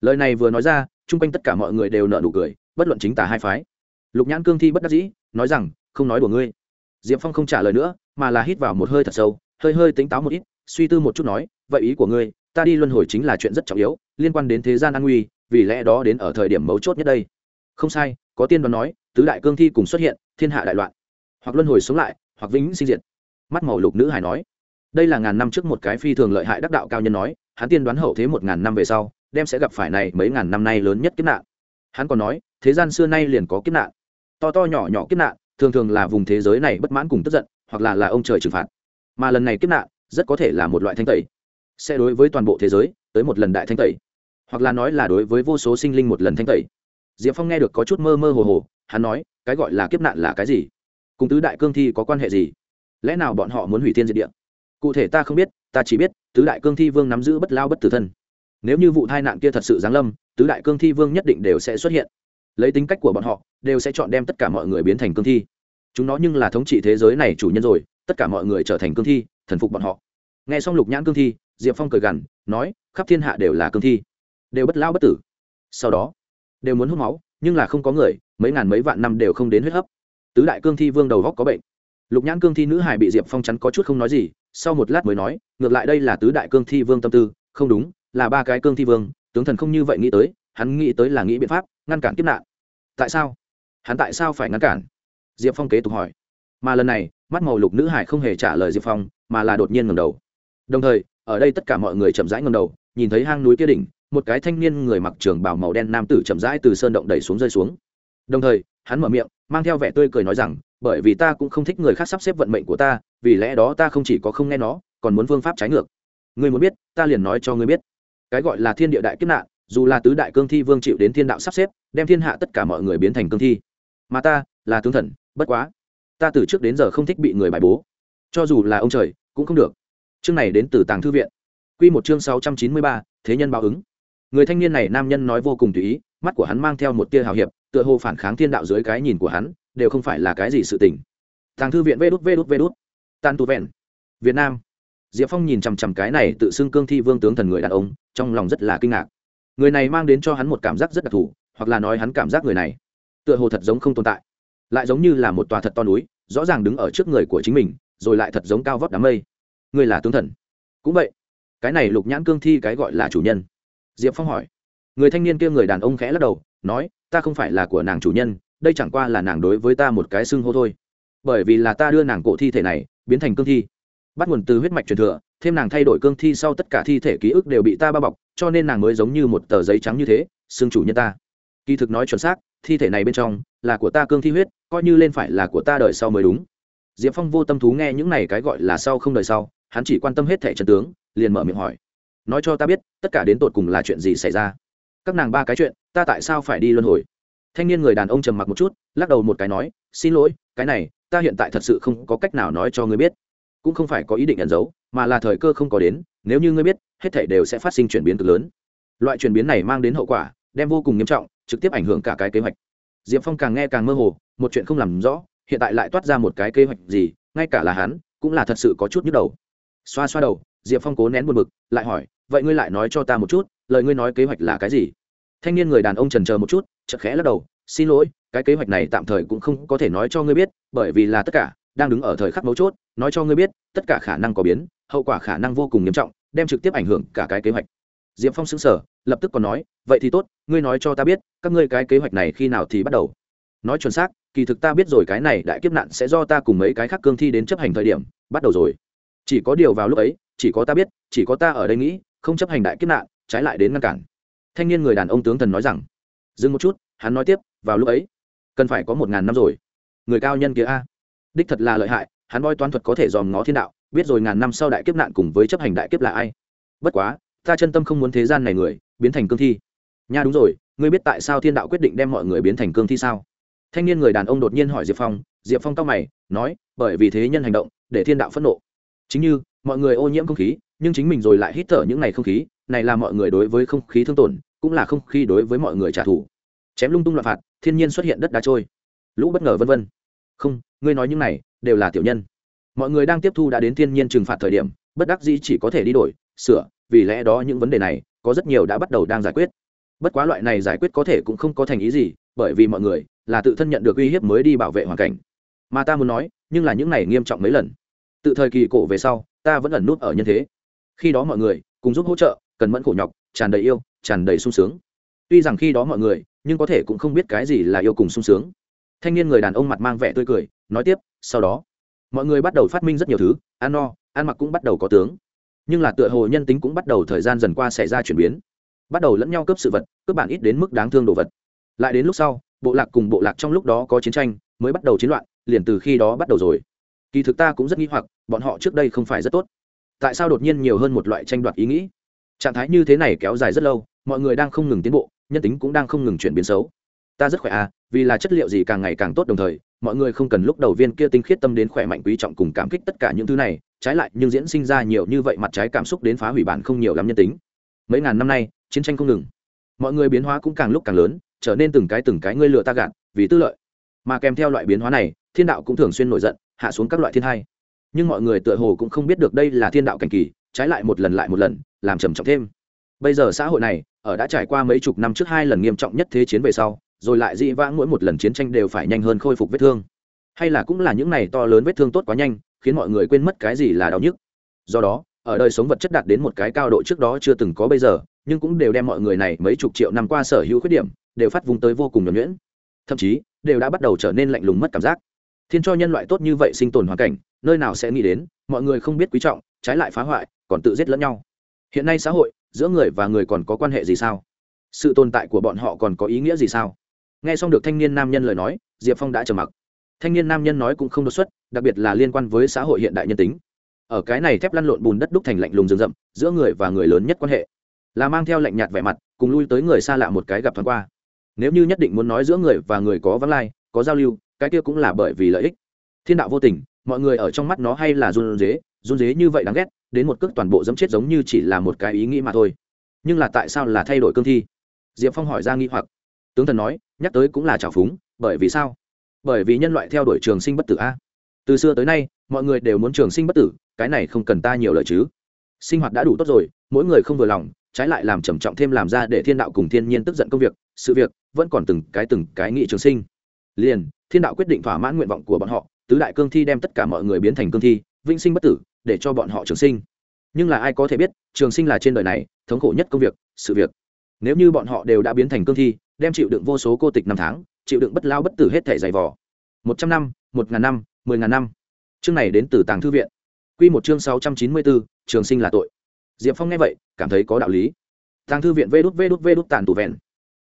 Lời này vừa nói ra, chung quanh tất cả mọi người đều nợ nụ cười, bất luận chính tả hai phái. Lục nhãn cương thi bất đắc dĩ, nói rằng, không nói đùa ngươi. Diệp phong không trả lời nữa, mà là hít vào một hơi thật sâu hơi hơi tính táo một ít, suy tư một chút nói, vậy ý của ngươi, ta đi luân hồi chính là chuyện rất trọng yếu, liên quan đến thế gian an nguy, vì lẽ đó đến ở thời điểm mấu chốt nhất đây. Không sai, có tiên đoán nói, tứ đại cương thi cùng xuất hiện, thiên hạ đại loạn, hoặc luân hồi sống lại, hoặc vĩnh sinh diệt. Mắt màu lục nữ hải nói. Đây là ngàn năm trước một cái phi thường lợi hại đắc đạo cao nhân nói, hắn tiên đoán hậu thế một ngàn năm về sau, đem sẽ gặp phải này mấy ngàn năm nay lớn nhất kiếp nạn. Hắn còn nói, thế gian xưa nay liền có kiếp nạn, to to nhỏ nhỏ kiếp nạn, thường thường là vùng thế giới này bất mãn cùng tức giận, hoặc là là ông trời trừng phạt mà lần này kiếp nạn rất có thể là một loại thanh tẩy. Sẽ đối với toàn bộ thế giới tới một lần đại thanh tẩy, hoặc là nói là đối với vô số sinh linh một lần thanh tẩy. Diệp phong nghe được có chút mơ mơ hồ hồ, hắn nói, cái gọi là kiếp nạn là cái gì? Cùng tứ đại cương thi có quan hệ gì? Lẽ nào bọn họ muốn hủy thiên diệt địa? Cụ thể ta không biết, ta chỉ biết, tứ đại cương thi vương nắm giữ bất lao bất tử thân. Nếu như vụ tai nạn kia thật sự giáng lâm, tứ đại cương thi vương nhất định đều sẽ xuất hiện. Lấy tính cách của bọn họ, đều sẽ chọn đem tất cả mọi người biến thành cương thi. Chúng nó nhưng là thống trị thế giới này chủ nhân rồi tất cả mọi người trở thành cương thi, thần phục bọn họ. Nghe xong lục nhãn cương thi, diệp phong cười gằn, nói, khắp thiên hạ đều là cương thi, đều bất lao bất tử. Sau đó, đều muốn hút máu, nhưng là không có người, mấy ngàn mấy vạn năm đều không đến huyết hấp. Tứ đại cương thi vương đầu góc có bệnh. Lục nhãn cương thi nữ hải bị diệp phong chắn có chút không nói gì, sau một lát mới nói, ngược lại đây là tứ đại cương thi vương tâm tư, không đúng, là ba cái cương thi vương, tướng thần không như vậy nghĩ tới, hắn nghĩ tới là nghĩ biện pháp, ngăn cản kiếp nạn. Tại sao? Hắn tại sao phải ngăn cản? Diệp phong kế tục hỏi. Mà lần này mắt màu lục nữ hải không hề trả lời diệp phong, mà là đột nhiên ngầm đầu. Đồng thời, ở đây tất cả mọi người chậm rãi ngầm đầu, nhìn thấy hang núi kia đỉnh, một cái thanh niên người mặc trường bảo màu đen nam tử chậm rãi từ sơn động đẩy xuống rơi xuống. Đồng thời, hắn mở miệng, mang theo vẻ tươi cười nói rằng, bởi vì ta cũng không thích người khác sắp xếp vận mệnh của ta, vì lẽ đó ta không chỉ có không nghe nó, còn muốn phương pháp trái ngược. Ngươi muốn biết, ta liền nói cho ngươi biết. Cái gọi là thiên địa đại kiếp nạn, dù là tứ đại cương thi vương chịu đến thiên đạo sắp xếp, đem thiên hạ tất cả mọi người biến thành cương thi. Mà ta là tướng thần, bất quá ta từ trước đến giờ không thích bị người bài bố. Cho dù là ông trời, cũng không được. Chương này đến từ tàng thư viện. Q một chương sáu trăm chín mươi ba, thế nhân báo ứng. Người thanh niên này nam nhân nói vô cùng tùy ý, mắt của hắn mang theo một tia hào hiệp, tựa hồ phản kháng thiên đạo dưới cái nhìn của hắn, đều không phải là cái gì sự tình. Tàng thư viện vê đút vê đút vê đút. Tàn tu vẹn. Việt nam. Diệp phong nhìn chằm chằm cái này tự xưng cương thi vương tướng thần người đàn ông, trong lòng rất là kinh ngạc. Người này mang đến cho hắn một cảm giác rất đặc thù, hoặc là nói hắn cảm giác người này, tựa hồ thật giống không tồn tại. Lại giống như là một tòa thật to núi rõ ràng đứng ở trước người của chính mình, rồi lại thật giống cao vóc đám mây. Người là tướng thần. Cũng vậy, cái này lục nhãn cương thi cái gọi là chủ nhân. Diệp phong hỏi. Người thanh niên kia người đàn ông khẽ lắc đầu, nói, ta không phải là của nàng chủ nhân, đây chẳng qua là nàng đối với ta một cái xưng hô thôi. Bởi vì là ta đưa nàng cổ thi thể này, biến thành cương thi. Bắt nguồn từ huyết mạch truyền thừa, thêm nàng thay đổi cương thi sau tất cả thi thể ký ức đều bị ta bao bọc, cho nên nàng mới giống như một tờ giấy trắng như thế, xưng chủ nhân ta kỳ thực nói chuẩn xác, thi thể này bên trong là của ta cương thi huyết, coi như lên phải là của ta đợi sau mới đúng. Diệp phong vô tâm thú nghe những này cái gọi là sau không đời sau, hắn chỉ quan tâm hết thẻ trần tướng, liền mở miệng hỏi. Nói cho ta biết, tất cả đến tột cùng là chuyện gì xảy ra? Các nàng ba cái chuyện, ta tại sao phải đi luân hồi? Thanh niên người đàn ông trầm mặc một chút, lắc đầu một cái nói, xin lỗi, cái này, ta hiện tại thật sự không có cách nào nói cho ngươi biết. Cũng không phải có ý định ẩn giấu, mà là thời cơ không có đến, nếu như ngươi biết, hết thể đều sẽ phát sinh chuyển biến cực lớn. Loại chuyển biến này mang đến hậu quả, đem vô cùng nghiêm trọng trực tiếp ảnh hưởng cả cái kế hoạch. Diệp phong càng nghe càng mơ hồ, một chuyện không làm rõ, hiện tại lại toát ra một cái kế hoạch gì, ngay cả là hắn, cũng là thật sự có chút nhức đầu. Xoa xoa đầu, diệp phong cố nén buồn b ự c lại hỏi, vậy ngươi lại nói cho ta một chút, lời ngươi nói kế hoạch là cái gì? Thanh niên người đàn ông trần c một chút, chợt khẽ lắc đầu, xin lỗi, cái kế hoạch này tạm thời cũng không có thể nói cho ngươi biết, bởi vì là tất cả đang đứng ở thời khắc mấu chốt, nói cho ngươi biết, tất cả khả năng có biến, hậu quả khả năng vô cùng nghiêm trọng, đem trực tiếp ảnh hưởng cả cái kế hoạch diệp phong xứng sở lập tức còn nói, vậy thì tốt, ngươi nói cho ta biết, các ngươi cái kế hoạch này khi nào thì bắt đầu? Nói chuẩn xác, kỳ thực ta biết rồi, cái này đại kiếp nạn sẽ do ta cùng mấy cái khác cương thi đến chấp hành thời điểm, bắt đầu rồi. Chỉ có điều vào lúc ấy, chỉ có ta biết, chỉ có ta ở đây nghĩ, không chấp hành đại kiếp nạn, trái lại đến ngăn cản. Thanh niên người đàn ông tướng thần nói rằng, dừng một chút, hắn nói tiếp, vào lúc ấy, cần phải có một ngàn năm rồi. Người cao nhân kia a, đích thật là lợi hại, hắn voi toán thuật có thể dòm ngó thiên đạo, biết rồi ngàn năm sau đại kiếp nạn cùng với chấp hành đại kiếp là ai. Bất quá ta chân tâm không muốn thế gian này người, biến thành cương thi. Nha đúng rồi, ngươi biết tại sao thiên đạo quyết định đem mọi người biến thành cương thi sao? Thanh niên người đàn ông đột nhiên hỏi diệp phong diệp phong tóc mày, nói, bởi vì thế nhân hành động, để thiên đạo phẫn nộ. Chính như, mọi người ô nhiễm không khí, nhưng chính mình rồi lại hít thở những ngày không khí, này là mọi người đối với không khí thương tổn, cũng là không khí đối với mọi người trả thù. Chém lung tung loạn phạt, thiên nhiên xuất hiện đất đá trôi. Lũ bất ngờ vân vân. Không, ngươi nói những này, đều là tiểu nhân. Mọi người đang tiếp thu đã đến thiên nhiên trừng phạt thời điểm, bất đắc dĩ chỉ có thể đi đổi, sửa vì lẽ đó những vấn đề này có rất nhiều đã bắt đầu đang giải quyết. Bất quá loại này giải quyết có thể cũng không có thành ý gì, bởi vì mọi người là tự thân nhận được uy hiếp mới đi bảo vệ hoàn cảnh. Mà ta muốn nói, nhưng là những này nghiêm trọng mấy lần. Từ thời kỳ cổ về sau, ta vẫn ẩn nút ở nhân thế. Khi đó mọi người cùng giúp hỗ trợ, cần mẫn khổ nhọc, tràn đầy yêu, tràn đầy sung sướng. Tuy rằng khi đó mọi người, nhưng có thể cũng không biết cái gì là yêu cùng sung sướng. Thanh niên người đàn ông mặt mang vẻ tươi cười, nói tiếp, sau đó, mọi người bắt đầu phát minh rất nhiều thứ, ăn no, ăn mặc cũng bắt đầu có tướng nhưng là tựa hồ nhân tính cũng bắt đầu thời gian dần qua xảy ra chuyển biến. Bắt đầu lẫn nhau cướp sự vật, cướp bản ít đến mức đáng thương đồ vật. Lại đến lúc sau, bộ lạc cùng bộ lạc trong lúc đó có chiến tranh, mới bắt đầu chiến loạn, liền từ khi đó bắt đầu rồi. Kỳ thực ta cũng rất nghi hoặc, bọn họ trước đây không phải rất tốt. Tại sao đột nhiên nhiều hơn một loại tranh đoạt ý nghĩ? Trạng thái như thế này kéo dài rất lâu, mọi người đang không ngừng tiến bộ, nhân tính cũng đang không ngừng chuyển biến xấu. Ta rất khỏe à vì là chất liệu gì càng ngày càng tốt đồng thời, mọi người không cần lúc đầu viên kia tinh khiết tâm đến khỏe mạnh quý trọng cùng cảm kích tất cả những thứ này trái lại, nhưng diễn sinh ra nhiều như vậy mặt trái cảm xúc đến phá hủy bản không nhiều lắm nhân tính. Mấy ngàn năm nay, chiến tranh không ngừng. Mọi người biến hóa cũng càng lúc càng lớn, trở nên từng cái từng cái ngươi lựa ta gạt, vì tư lợi. Mà kèm theo loại biến hóa này, thiên đạo cũng thường xuyên nổi giận, hạ xuống các loại thiên hai. Nhưng mọi người tựa hồ cũng không biết được đây là thiên đạo cảnh kỳ, trái lại một lần lại một lần, làm trầm trọng thêm. Bây giờ xã hội này, ở đã trải qua mấy chục năm trước hai lần nghiêm trọng nhất thế chiến về sau, rồi lại dị vãng mỗi một lần chiến tranh đều phải nhanh hơn khôi phục vết thương. Hay là cũng là những này to lớn vết thương tốt quá nhanh khiến mọi người quên mất cái gì là đau nhức. Do đó, ở đời sống vật chất đạt đến một cái cao độ trước đó chưa từng có bây giờ, nhưng cũng đều đem mọi người này mấy chục triệu năm qua sở hữu khuyết điểm, đều phát vùng tới vô cùng nhuẩn nhuyễn. Thậm chí, đều đã bắt đầu trở nên lạnh lùng mất cảm giác. Thiên cho nhân loại tốt như vậy sinh tồn hoàn cảnh, nơi nào sẽ nghĩ đến, mọi người không biết quý trọng, trái lại phá hoại, còn tự giết lẫn nhau. Hiện nay xã hội, giữa người và người còn có quan hệ gì sao? Sự tồn tại của bọn họ còn có ý nghĩa gì sao? Nghe xong được thanh niên nam nhân lời nói, diệp phong đã trầm mặc thanh niên nam nhân nói cũng không đột xuất, đặc biệt là liên quan với xã hội hiện đại nhân tính. Ở cái này thép lăn lộn bùn đất đúc thành lạnh lùng rừng rậm, giữa người và người lớn nhất quan hệ. Là mang theo lạnh nhạt vẻ mặt, cùng lui tới người xa lạ một cái gặp thoáng qua. Nếu như nhất định muốn nói giữa người và người có vắng lai, có giao lưu, cái kia cũng là bởi vì lợi ích. Thiên đạo vô tình, mọi người ở trong mắt nó hay là run dế run dế như vậy đáng ghét, đến một cước toàn bộ dẫm chết giống như chỉ là một cái ý nghĩ mà thôi. Nhưng là tại sao là thay đổi cương thi? Diệp phong hỏi ra nghi hoặc. Tướng thần nói, nhắc tới cũng là trào phúng, bởi vì sao? Bởi vì nhân loại theo đuổi trường sinh bất tử a. Từ xưa tới nay, mọi người đều muốn trường sinh bất tử, cái này không cần ta nhiều lời chứ. Sinh hoạt đã đủ tốt rồi, mỗi người không vừa lòng, trái lại làm trầm trọng thêm làm ra để thiên đạo cùng thiên nhiên tức giận công việc, sự việc, vẫn còn từng cái từng cái nghị trường sinh. Liền, thiên đạo quyết định thỏa mãn nguyện vọng của bọn họ, tứ đại cương thi đem tất cả mọi người biến thành cương thi, vĩnh sinh bất tử, để cho bọn họ trường sinh. Nhưng là ai có thể biết, trường sinh là trên đời này, thống khổ nhất công việc, sự việc. Nếu như bọn họ đều đã biến thành cương thi, đem chịu đựng vô số cô tịch năm tháng chịu đựng bất lao bất tử hết thể dày vỏ một trăm năm, một ngàn năm, mười ngàn năm. Chương này đến từ tàng thư viện. Q một chương sáu trăm chín mươi bốn, trường sinh là tội. Diệp phong nghe vậy, cảm thấy có đạo lý. Tàng thư viện vê đút vê đút vê đút tàn tù vẹn.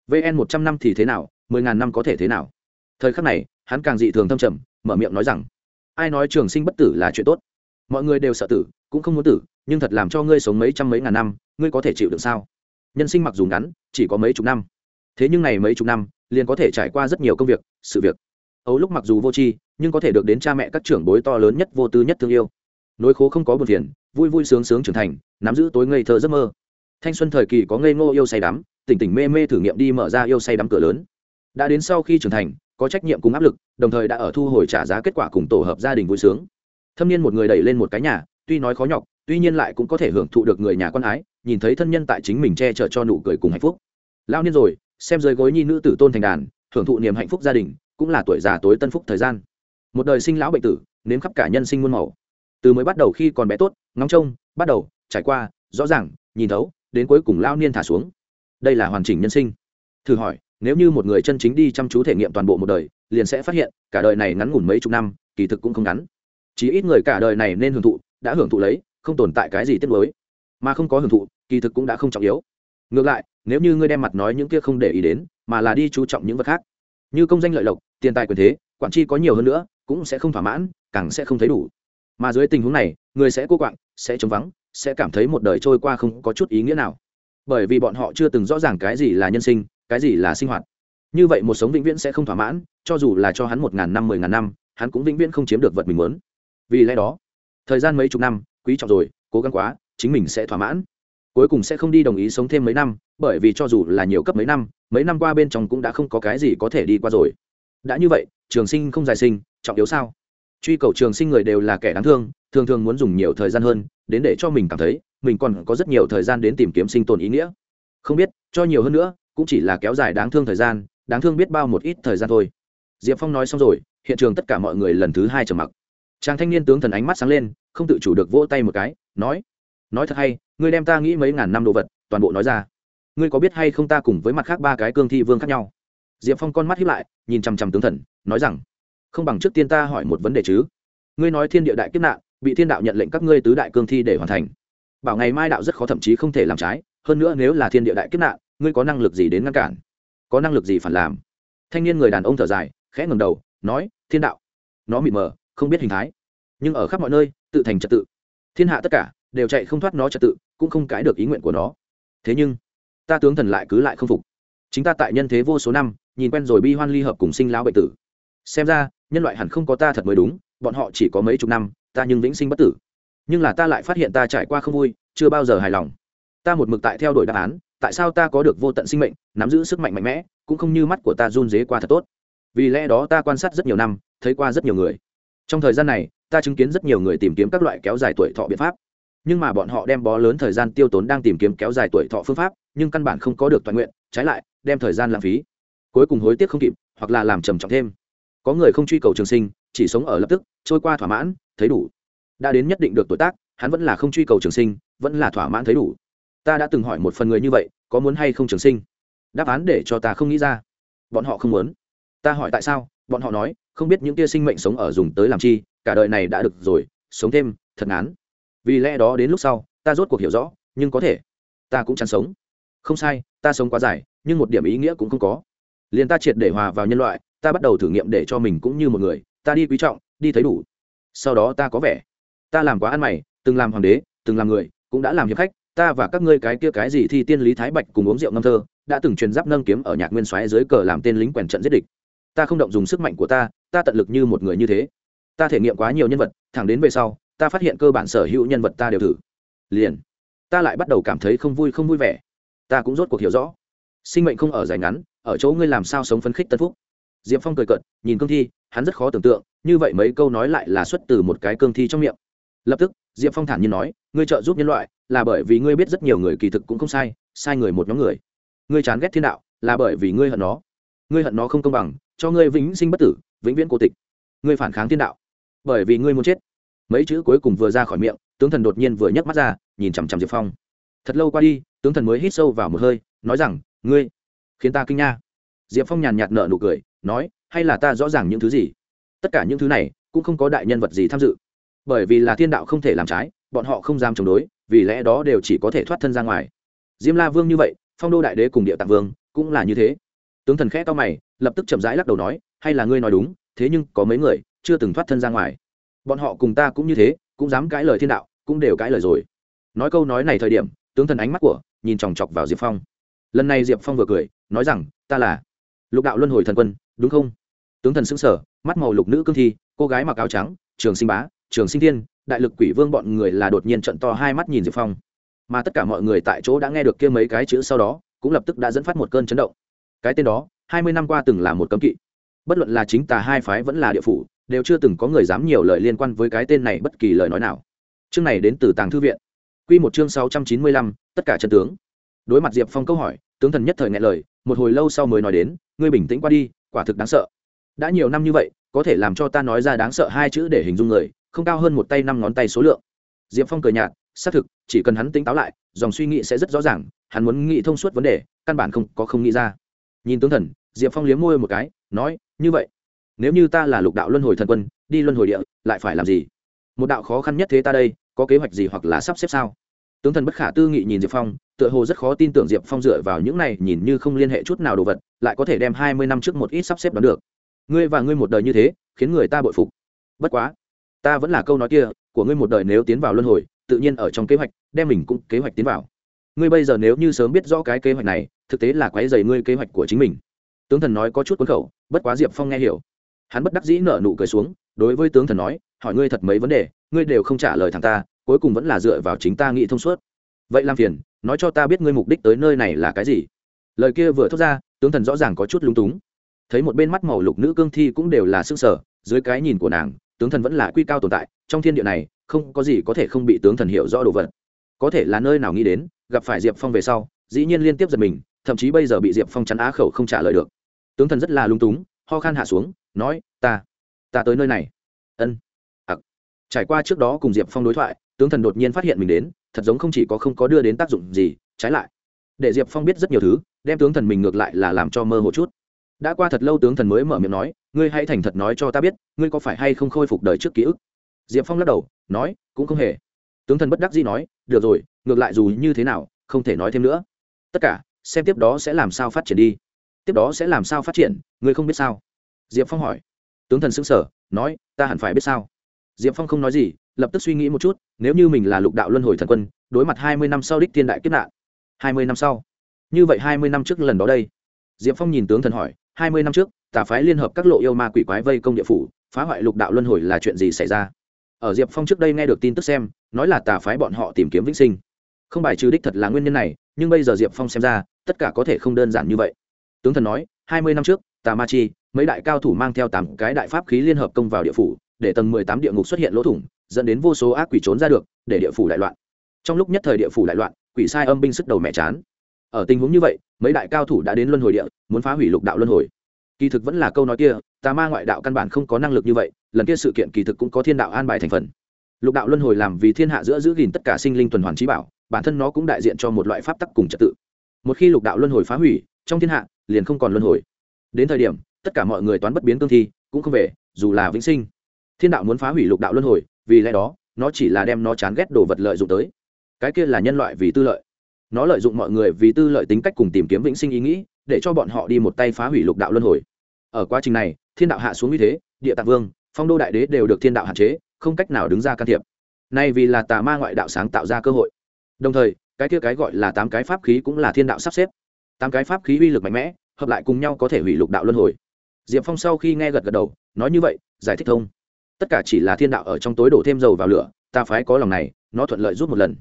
Vn một trăm năm thì thế nào, mười ngàn năm có thể thế nào? Thời khắc này, hắn càng dị thường thâm trầm, mở miệng nói rằng, ai nói trường sinh bất tử là chuyện tốt? Mọi người đều sợ tử, cũng không muốn tử, nhưng thật làm cho ngươi sống mấy trăm mấy ngàn năm, ngươi có thể chịu được sao? Nhân sinh mặc dù ngắn, chỉ có mấy chục năm. Thế nhưng này mấy chục năm liền có thể trải qua rất nhiều công việc, sự việc. Ấu lúc mặc dù vô tri, nhưng có thể được đến cha mẹ các trưởng bối to lớn nhất, vô tư nhất thương yêu. Nỗi khố không có buồn phiền, vui vui sướng sướng trưởng thành, nắm giữ tối ngây thơ giấc mơ. Thanh xuân thời kỳ có ngây ngô yêu say đắm, tỉnh tỉnh mê mê thử nghiệm đi mở ra yêu say đắm cửa lớn. Đã đến sau khi trưởng thành, có trách nhiệm cùng áp lực, đồng thời đã ở thu hồi trả giá kết quả cùng tổ hợp gia đình vui sướng. Thâm niên một người đẩy lên một cái nhà, tuy nói khó nhọc, tuy nhiên lại cũng có thể hưởng thụ được người nhà con ái, nhìn thấy thân nhân tại chính mình che chở cho nụ cười cùng hạnh phúc. Lao niên rồi xem dưới gối nhi nữ tử tôn thành đàn, hưởng thụ niềm hạnh phúc gia đình, cũng là tuổi già tối tân phúc thời gian. Một đời sinh lão bệnh tử, nếm khắp cả nhân sinh muôn màu. Từ mới bắt đầu khi còn bé tốt, ngóng trông, bắt đầu, trải qua, rõ ràng, nhìn thấu, đến cuối cùng lao niên thả xuống. Đây là hoàn chỉnh nhân sinh. Thử hỏi, nếu như một người chân chính đi chăm chú thể nghiệm toàn bộ một đời, liền sẽ phát hiện, cả đời này ngắn ngủn mấy chục năm, kỳ thực cũng không ngắn. Chỉ ít người cả đời này nên hưởng thụ, đã hưởng thụ lấy, không tồn tại cái gì tiếc nuối. Mà không có hưởng thụ, kỳ thực cũng đã không trọng yếu. Ngược lại nếu như ngươi đem mặt nói những kia không để ý đến, mà là đi chú trọng những vật khác. Như công danh lợi lộc, tiền tài quyền thế, quản tri có nhiều hơn nữa, cũng sẽ không thỏa mãn, càng sẽ không thấy đủ. Mà dưới tình huống này, người sẽ cô quạng, sẽ trống vắng, sẽ cảm thấy một đời trôi qua không có chút ý nghĩa nào. Bởi vì bọn họ chưa từng rõ ràng cái gì là nhân sinh, cái gì là sinh hoạt. Như vậy một sống vĩnh viễn sẽ không thỏa mãn, cho dù là cho hắn một ngàn năm, mười ngàn năm, hắn cũng vĩnh viễn không chiếm được vật mình muốn. Vì lẽ đó, thời gian mấy chục năm, quý trọng rồi, cố gắng quá, chính mình sẽ thỏa mãn cuối cùng sẽ không đi đồng ý sống thêm mấy năm, bởi vì cho dù là nhiều cấp mấy năm mấy năm qua bên trong cũng đã không có cái gì có thể đi qua rồi. Đã như vậy, trường sinh không dài sinh, trọng yếu sao? Truy cầu trường sinh người đều là kẻ đáng thương, thường thường muốn dùng nhiều thời gian hơn, đến để cho mình cảm thấy, mình còn có rất nhiều thời gian đến tìm kiếm sinh tồn ý nghĩa. Không biết, cho nhiều hơn nữa, cũng chỉ là kéo dài đáng thương thời gian, đáng thương biết bao một ít thời gian thôi. Diệp phong nói xong rồi, hiện trường tất cả mọi người lần thứ hai trầm mặc. Chàng thanh niên tướng thần ánh mắt sáng lên, không tự chủ được vỗ tay một cái, nói nói thật hay, ngươi đem ta nghĩ mấy ngàn năm đồ vật, toàn bộ nói ra. Ngươi có biết hay không ta cùng với mặt khác ba cái cương thi vương khác nhau? Diệp phong con mắt hiếp lại, nhìn chằm chằm tướng thần, nói rằng, không bằng trước tiên ta hỏi một vấn đề chứ. Ngươi nói thiên địa đại kiếp nạn, bị thiên đạo nhận lệnh các ngươi tứ đại cương thi để hoàn thành. Bảo ngày mai đạo rất khó thậm chí không thể làm trái, hơn nữa nếu là thiên địa đại kiếp nạn, ngươi có năng lực gì đến ngăn cản? Có năng lực gì phản làm? Thanh niên người đàn ông thở dài, khẽ ngầm đầu, nói, thiên đạo. Nó mịt mờ, không biết hình thái. Nhưng ở khắp mọi nơi, tự thành trật tự. Thiên hạ tất cả đều chạy không thoát nó trật tự, cũng không cãi được ý nguyện của nó. Thế nhưng, ta tướng thần lại cứ lại không phục. Chính ta tại nhân thế vô số năm, nhìn quen rồi bi hoan ly hợp cùng sinh lão bệnh tử. Xem ra, nhân loại hẳn không có ta thật mới đúng, bọn họ chỉ có mấy chục năm, ta nhưng vĩnh sinh bất tử. Nhưng là ta lại phát hiện ta trải qua không vui, chưa bao giờ hài lòng. Ta một mực tại theo đuổi đáp án, tại sao ta có được vô tận sinh mệnh, nắm giữ sức mạnh mạnh mẽ, cũng không như mắt của ta run dế qua thật tốt. Vì lẽ đó ta quan sát rất nhiều năm, thấy qua rất nhiều người. Trong thời gian này, ta chứng kiến rất nhiều người tìm kiếm các loại kéo dài tuổi thọ biện pháp nhưng mà bọn họ đem bó lớn thời gian tiêu tốn đang tìm kiếm kéo dài tuổi thọ phương pháp, nhưng căn bản không có được toàn nguyện, trái lại, đem thời gian lãng phí. Cuối cùng hối tiếc không kịp, hoặc là làm trầm trọng thêm. Có người không truy cầu trường sinh, chỉ sống ở lập tức, trôi qua thỏa mãn, thấy đủ. Đã đến nhất định được tuổi tác, hắn vẫn là không truy cầu trường sinh, vẫn là thỏa mãn thấy đủ. Ta đã từng hỏi một phần người như vậy, có muốn hay không trường sinh? Đáp án để cho ta không nghĩ ra. Bọn họ không muốn. Ta hỏi tại sao, bọn họ nói, không biết những tia sinh mệnh sống ở dùng tới làm chi, cả đời này đã được rồi, sống thêm, thật ngán vì lẽ đó đến lúc sau, ta rốt cuộc hiểu rõ, nhưng có thể, ta cũng chán sống. Không sai, ta sống quá dài, nhưng một điểm ý nghĩa cũng không có. Liền ta triệt để hòa vào nhân loại, ta bắt đầu thử nghiệm để cho mình cũng như một người, ta đi quý trọng, đi thấy đủ. Sau đó ta có vẻ, ta làm quá ăn mày, từng làm hoàng đế, từng làm người, cũng đã làm hiệp khách, ta và các ngươi cái kia cái gì thì tiên lý thái bạch cùng uống rượu ngâm thơ, đã từng truyền giáp nâng kiếm ở nhạc nguyên xoáy dưới cờ làm tên lính quèn trận giết địch. Ta không động dùng sức mạnh của ta ta tận lực như một người như thế. Ta thể nghiệm quá nhiều nhân vật, thẳng đến về sau ta phát hiện cơ bản sở hữu nhân vật ta đều thử. Liền, ta lại bắt đầu cảm thấy không vui không vui vẻ. Ta cũng rốt cuộc hiểu rõ. Sinh mệnh không ở dài ngắn, ở chỗ ngươi làm sao sống phấn khích tân phúc. Diệp phong cười cợt, nhìn cương thi, hắn rất khó tưởng tượng, như vậy mấy câu nói lại là xuất từ một cái cương thi trong miệng. Lập tức, diệp phong thản nhiên nói, ngươi trợ giúp nhân loại, là bởi vì ngươi biết rất nhiều người kỳ thực cũng không sai sai người một nhóm người. Ngươi chán ghét thiên đạo, là bởi vì ngươi hận nó. Ngươi hận nó không công bằng, cho ngươi vĩnh sinh bất tử, vĩnh viễn cô tịch. Ngươi phản kháng thiên đạo, bởi vì ngươi muốn chết mấy chữ cuối cùng vừa ra khỏi miệng, tướng thần đột nhiên vừa nhấc mắt ra, nhìn chằm chằm diệp phong. Thật lâu qua đi, tướng thần mới hít sâu vào một hơi, nói rằng, ngươi, khiến ta kinh nha. Diệp phong nhàn nhạt nợ nụ cười, nói, hay là ta rõ ràng những thứ gì? Tất cả những thứ này, cũng không có đại nhân vật gì tham dự. Bởi vì là thiên đạo không thể làm trái, bọn họ không dám chống đối, vì lẽ đó đều chỉ có thể thoát thân ra ngoài. Diêm la vương như vậy, phong đô đại đế cùng địa tạng vương, cũng là như thế. Tướng thần khẽ to mày, lập tức chậm rãi lắc đầu nói, hay là ngươi nói đúng, thế nhưng có mấy người chưa từng thoát thân ra ngoài bọn họ cùng ta cũng như thế, cũng dám cãi lời thiên đạo, cũng đều cãi lời rồi. Nói câu nói này thời điểm, tướng thần ánh mắt của, nhìn chòng chọc vào diệp phong. Lần này diệp phong vừa cười, nói rằng, ta là lục đạo luân hồi thần quân, đúng không? Tướng thần xứng sở mắt màu lục nữ cương thi, cô gái mặc áo trắng, trường sinh bá, trường sinh thiên, đại lực quỷ vương bọn người là đột nhiên trận to hai mắt nhìn diệp phong. Mà tất cả mọi người tại chỗ đã nghe được kia mấy cái chữ sau đó, cũng lập tức đã dẫn phát một cơn chấn động. Cái tên đó, hai mươi năm qua từng là một cấm kỵ. Bất luận là chính tà hai phái vẫn là địa phủ đều chưa từng có người dám nhiều lời liên quan với cái tên này bất kỳ lời nói nào. Chương này đến từ tàng thư viện. Quy một chương sáu trăm chín mươi lăm, tất cả chân tướng. Đối mặt diệp phong câu hỏi, tướng thần nhất thời ngại lời, một hồi lâu sau mới nói đến, ngươi bình tĩnh qua đi, quả thực đáng sợ. Đã nhiều năm như vậy, có thể làm cho ta nói ra đáng sợ hai chữ để hình dung người, không cao hơn một tay năm ngón tay số lượng. Diệp phong cười nhạt, xác thực, chỉ cần hắn tỉnh táo lại, dòng suy nghĩ sẽ rất rõ ràng, hắn muốn nghĩ thông suốt vấn đề, căn bản không có không nghĩ ra. Nhìn tướng thần, diệp phong liếm môi một cái, nói, như vậy nếu như ta là lục đạo luân hồi thần quân, đi luân hồi địa, lại phải làm gì? Một đạo khó khăn nhất thế ta đây, có kế hoạch gì hoặc là sắp xếp sao? Tướng thần bất khả tư nghị nhìn diệp phong, tựa hồ rất khó tin tưởng diệp phong dựa vào những này, nhìn như không liên hệ chút nào đồ vật, lại có thể đem hai mươi năm trước một ít sắp xếp đón được. Ngươi và ngươi một đời như thế, khiến người ta bội phục. Bất quá, ta vẫn là câu nói kia, của ngươi một đời nếu tiến vào luân hồi, tự nhiên ở trong kế hoạch, đem mình cũng kế hoạch tiến vào. Ngươi bây giờ nếu như sớm biết rõ cái kế hoạch này, thực tế là quái dày ngươi kế hoạch của chính mình. Tướng thần nói có chút cuốn khẩu, bất quá diệp phong nghe hiểu hắn bất đắc dĩ nở nụ cười xuống, đối với tướng thần nói, hỏi ngươi thật mấy vấn đề, ngươi đều không trả lời thằng ta, cuối cùng vẫn là dựa vào chính ta nghĩ thông suốt. Vậy làm phiền, nói cho ta biết ngươi mục đích tới nơi này là cái gì? Lời kia vừa thốt ra, tướng thần rõ ràng có chút lung túng. Thấy một bên mắt màu lục nữ cương thi cũng đều là s ư ơ n g sở dưới cái nhìn của nàng, tướng thần vẫn là quy cao tồn tại, trong thiên địa này, không có gì có thể không bị tướng thần hiểu rõ đồ vật. Có thể là nơi nào nghĩ đến, gặp phải diệp phong về sau, dĩ nhiên liên tiếp giật mình, thậm chí bây giờ bị diệp phong chắn á khẩu không trả lời được. Tướng thần rất là lung túng, ho khan hạ xuống nói, ta ta tới nơi này. Ân. Ặc. Trải qua trước đó cùng diệp phong đối thoại, tướng thần đột nhiên phát hiện mình đến, thật giống không chỉ có không có đưa đến tác dụng gì, trái lại. Để diệp phong biết rất nhiều thứ, đem tướng thần mình ngược lại là làm cho mơ hồ chút. Đã qua thật lâu tướng thần mới mở miệng nói, ngươi hãy thành thật nói cho ta biết, ngươi có phải hay không khôi phục đời trước ký ức? Diệp phong lắc đầu, nói, cũng không hề. Tướng thần bất đắc dĩ nói, được rồi, ngược lại dù như thế nào, không thể nói thêm nữa. Tất cả, xem tiếp đó sẽ làm sao phát triển đi. Tiếp đó sẽ làm sao phát triển, ngươi không biết sao diệp phong hỏi. Tướng thần xứng sở nói, ta hẳn phải biết sao? Diệp phong không nói gì, lập tức suy nghĩ một chút, nếu như mình là lục đạo luân hồi thần quân, đối mặt hai mươi năm sau đích thiên đại kiếp nạn. Hai mươi năm sau? Như vậy hai mươi năm trước lần đó đây. Diệp phong nhìn tướng thần hỏi, hai mươi năm trước, tà phái liên hợp các lộ yêu ma quỷ quái vây công địa phủ, phá hoại lục đạo luân hồi là chuyện gì xảy ra? Ở diệp phong trước đây nghe được tin tức xem, nói là tà phái bọn họ tìm kiếm vĩnh sinh. Không bài trừ đích thật là nguyên nhân này, nhưng bây giờ diệp phong xem ra, tất cả có thể không đơn giản như vậy. Tướng thần nói, hai mươi năm trước, tà ma chi mấy đại cao thủ mang theo tám cái đại pháp khí liên hợp công vào địa phủ, để tầng mười tám địa ngục xuất hiện lỗ thủng, dẫn đến vô số ác quỷ trốn ra được, để địa phủ đại loạn. Trong lúc nhất thời địa phủ đại loạn, quỷ sai âm binh sức đầu mẹ chán. Ở tình huống như vậy, mấy đại cao thủ đã đến luân hồi địa, muốn phá hủy lục đạo luân hồi. Kỳ thực vẫn là câu nói kia, tà ma ngoại đạo căn bản không có năng lực như vậy, lần kia sự kiện kỳ thực cũng có thiên đạo an bài thành phần. Lục đạo luân hồi làm vì thiên hạ giữa giữ gìn tất cả sinh linh tuần hoàn trí bảo, bản thân nó cũng đại diện cho một loại pháp tắc cùng trật tự. Một khi lục đạo luân hồi phá hủy, trong thiên hạ liền không còn luân hồi. Đến thời điểm tất cả mọi người toán bất biến cương thi, cũng không về, dù là vĩnh sinh. Thiên đạo muốn phá hủy lục đạo luân hồi, vì lẽ đó, nó chỉ là đem nó chán ghét đồ vật lợi dụng tới. Cái kia là nhân loại vì tư lợi. Nó lợi dụng mọi người vì tư lợi tính cách cùng tìm kiếm vĩnh sinh ý nghĩ, để cho bọn họ đi một tay phá hủy lục đạo luân hồi. Ở quá trình này, thiên đạo hạ xuống như thế, địa tạng vương, phong đô đại đế đều được thiên đạo hạn chế, không cách nào đứng ra can thiệp. Nay vì là tà ma ngoại đạo sáng tạo ra cơ hội. Đồng thời, cái kia cái gọi là tám cái pháp khí cũng là thiên đạo sắp xếp. Tám cái pháp khí uy lực mạnh mẽ, hợp lại cùng nhau có thể hủy lục đạo luân hồi diệp phong sau khi nghe gật gật đầu, nói như vậy, giải thích thông. Tất cả chỉ là thiên đạo ở trong tối đổ thêm dầu vào lửa, ta phái có lòng này, nó thuận lợi rút một lần.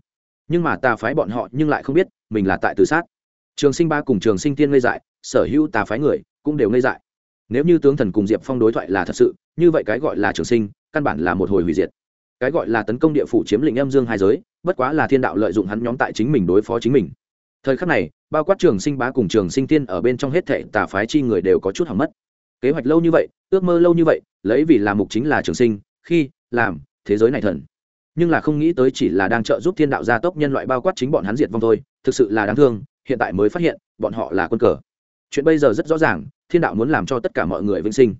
Nhưng mà ta phái bọn họ nhưng lại không biết, mình là tại tự sát. Trường sinh ba cùng trường sinh tiên ngây dại, sở hữu ta phái người cũng đều ngây dại. Nếu như tướng thần cùng diệp phong đối thoại là thật sự, như vậy cái gọi là trường sinh, căn bản là một hồi hủy diệt. Cái gọi là tấn công địa phủ chiếm lĩnh âm dương hai giới, bất quá là thiên đạo lợi dụng hắn nhóm tại chính mình đối phó chính mình. Thời khắc này, bao quát trường sinh bá cùng trường sinh tiên ở bên trong hết thệ tà phái chi người đều có chút hỏng mất kế hoạch lâu như vậy, ước mơ lâu như vậy, lấy vì làm mục chính là trường sinh, khi, làm, thế giới này thần. Nhưng là không nghĩ tới chỉ là đang trợ giúp thiên đạo gia tốc nhân loại bao quát chính bọn hắn diệt vong thôi, thực sự là đáng thương, hiện tại mới phát hiện, bọn họ là quân cờ. Chuyện bây giờ rất rõ ràng, thiên đạo muốn làm cho tất cả mọi người vĩnh sinh.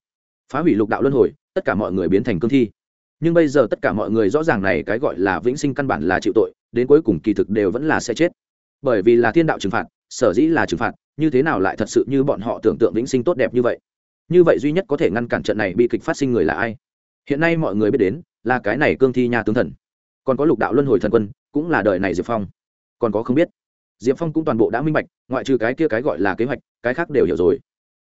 Phá hủy lục đạo luân hồi, tất cả mọi người biến thành cương thi. Nhưng bây giờ tất cả mọi người rõ ràng này cái gọi là vĩnh sinh căn bản là chịu tội, đến cuối cùng kỳ thực đều vẫn là sẽ chết. Bởi vì là thiên đạo trừng phạt, sở dĩ là trừng phạt, như thế nào lại thật sự như bọn họ tưởng tượng vĩnh sinh tốt đẹp như vậy? Như vậy duy nhất có thể ngăn cản trận này bị kịch phát sinh người là ai? Hiện nay mọi người biết đến là cái này cương thi nhà tướng thần. Còn có lục đạo luân hồi thần quân, cũng là đời này diệp phong. Còn có không biết. Diệp phong cũng toàn bộ đã minh bạch, ngoại trừ cái kia cái gọi là kế hoạch, cái khác đều hiểu rồi.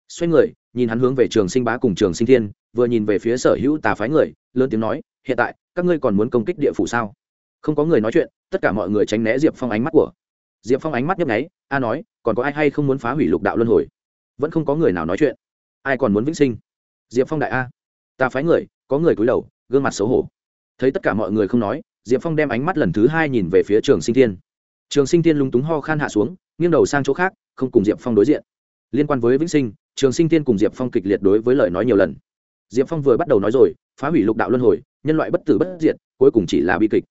Xoay người, nhìn hắn hướng về trường sinh bá cùng trường sinh thiên, vừa nhìn về phía sở hữu tà phái người, lớn tiếng nói, hiện tại, các ngươi còn muốn công kích địa phủ sao? Không có người nói chuyện, tất cả mọi người tránh né diệp phong ánh mắt của. Diệp phong ánh mắt nhấp nháy, a nói, còn có ai hay không muốn phá hủy lục đạo luân hồi? Vẫn không có người nào nói chuyện ai còn muốn vĩnh sinh? Diệp phong đại a, ta phái người, có người cúi đầu, gương mặt xấu hổ. Thấy tất cả mọi người không nói, diệp phong đem ánh mắt lần thứ hai nhìn về phía trường sinh thiên. Trường sinh thiên lúng túng ho khan hạ xuống, nghiêng đầu sang chỗ khác, không cùng diệp phong đối diện. Liên quan với vĩnh sinh, trường sinh thiên cùng diệp phong kịch liệt đối với lời nói nhiều lần. Diệp phong vừa bắt đầu nói rồi, phá hủy lục đạo luân hồi, nhân loại bất tử bất diệt, cuối cùng chỉ là bi kịch.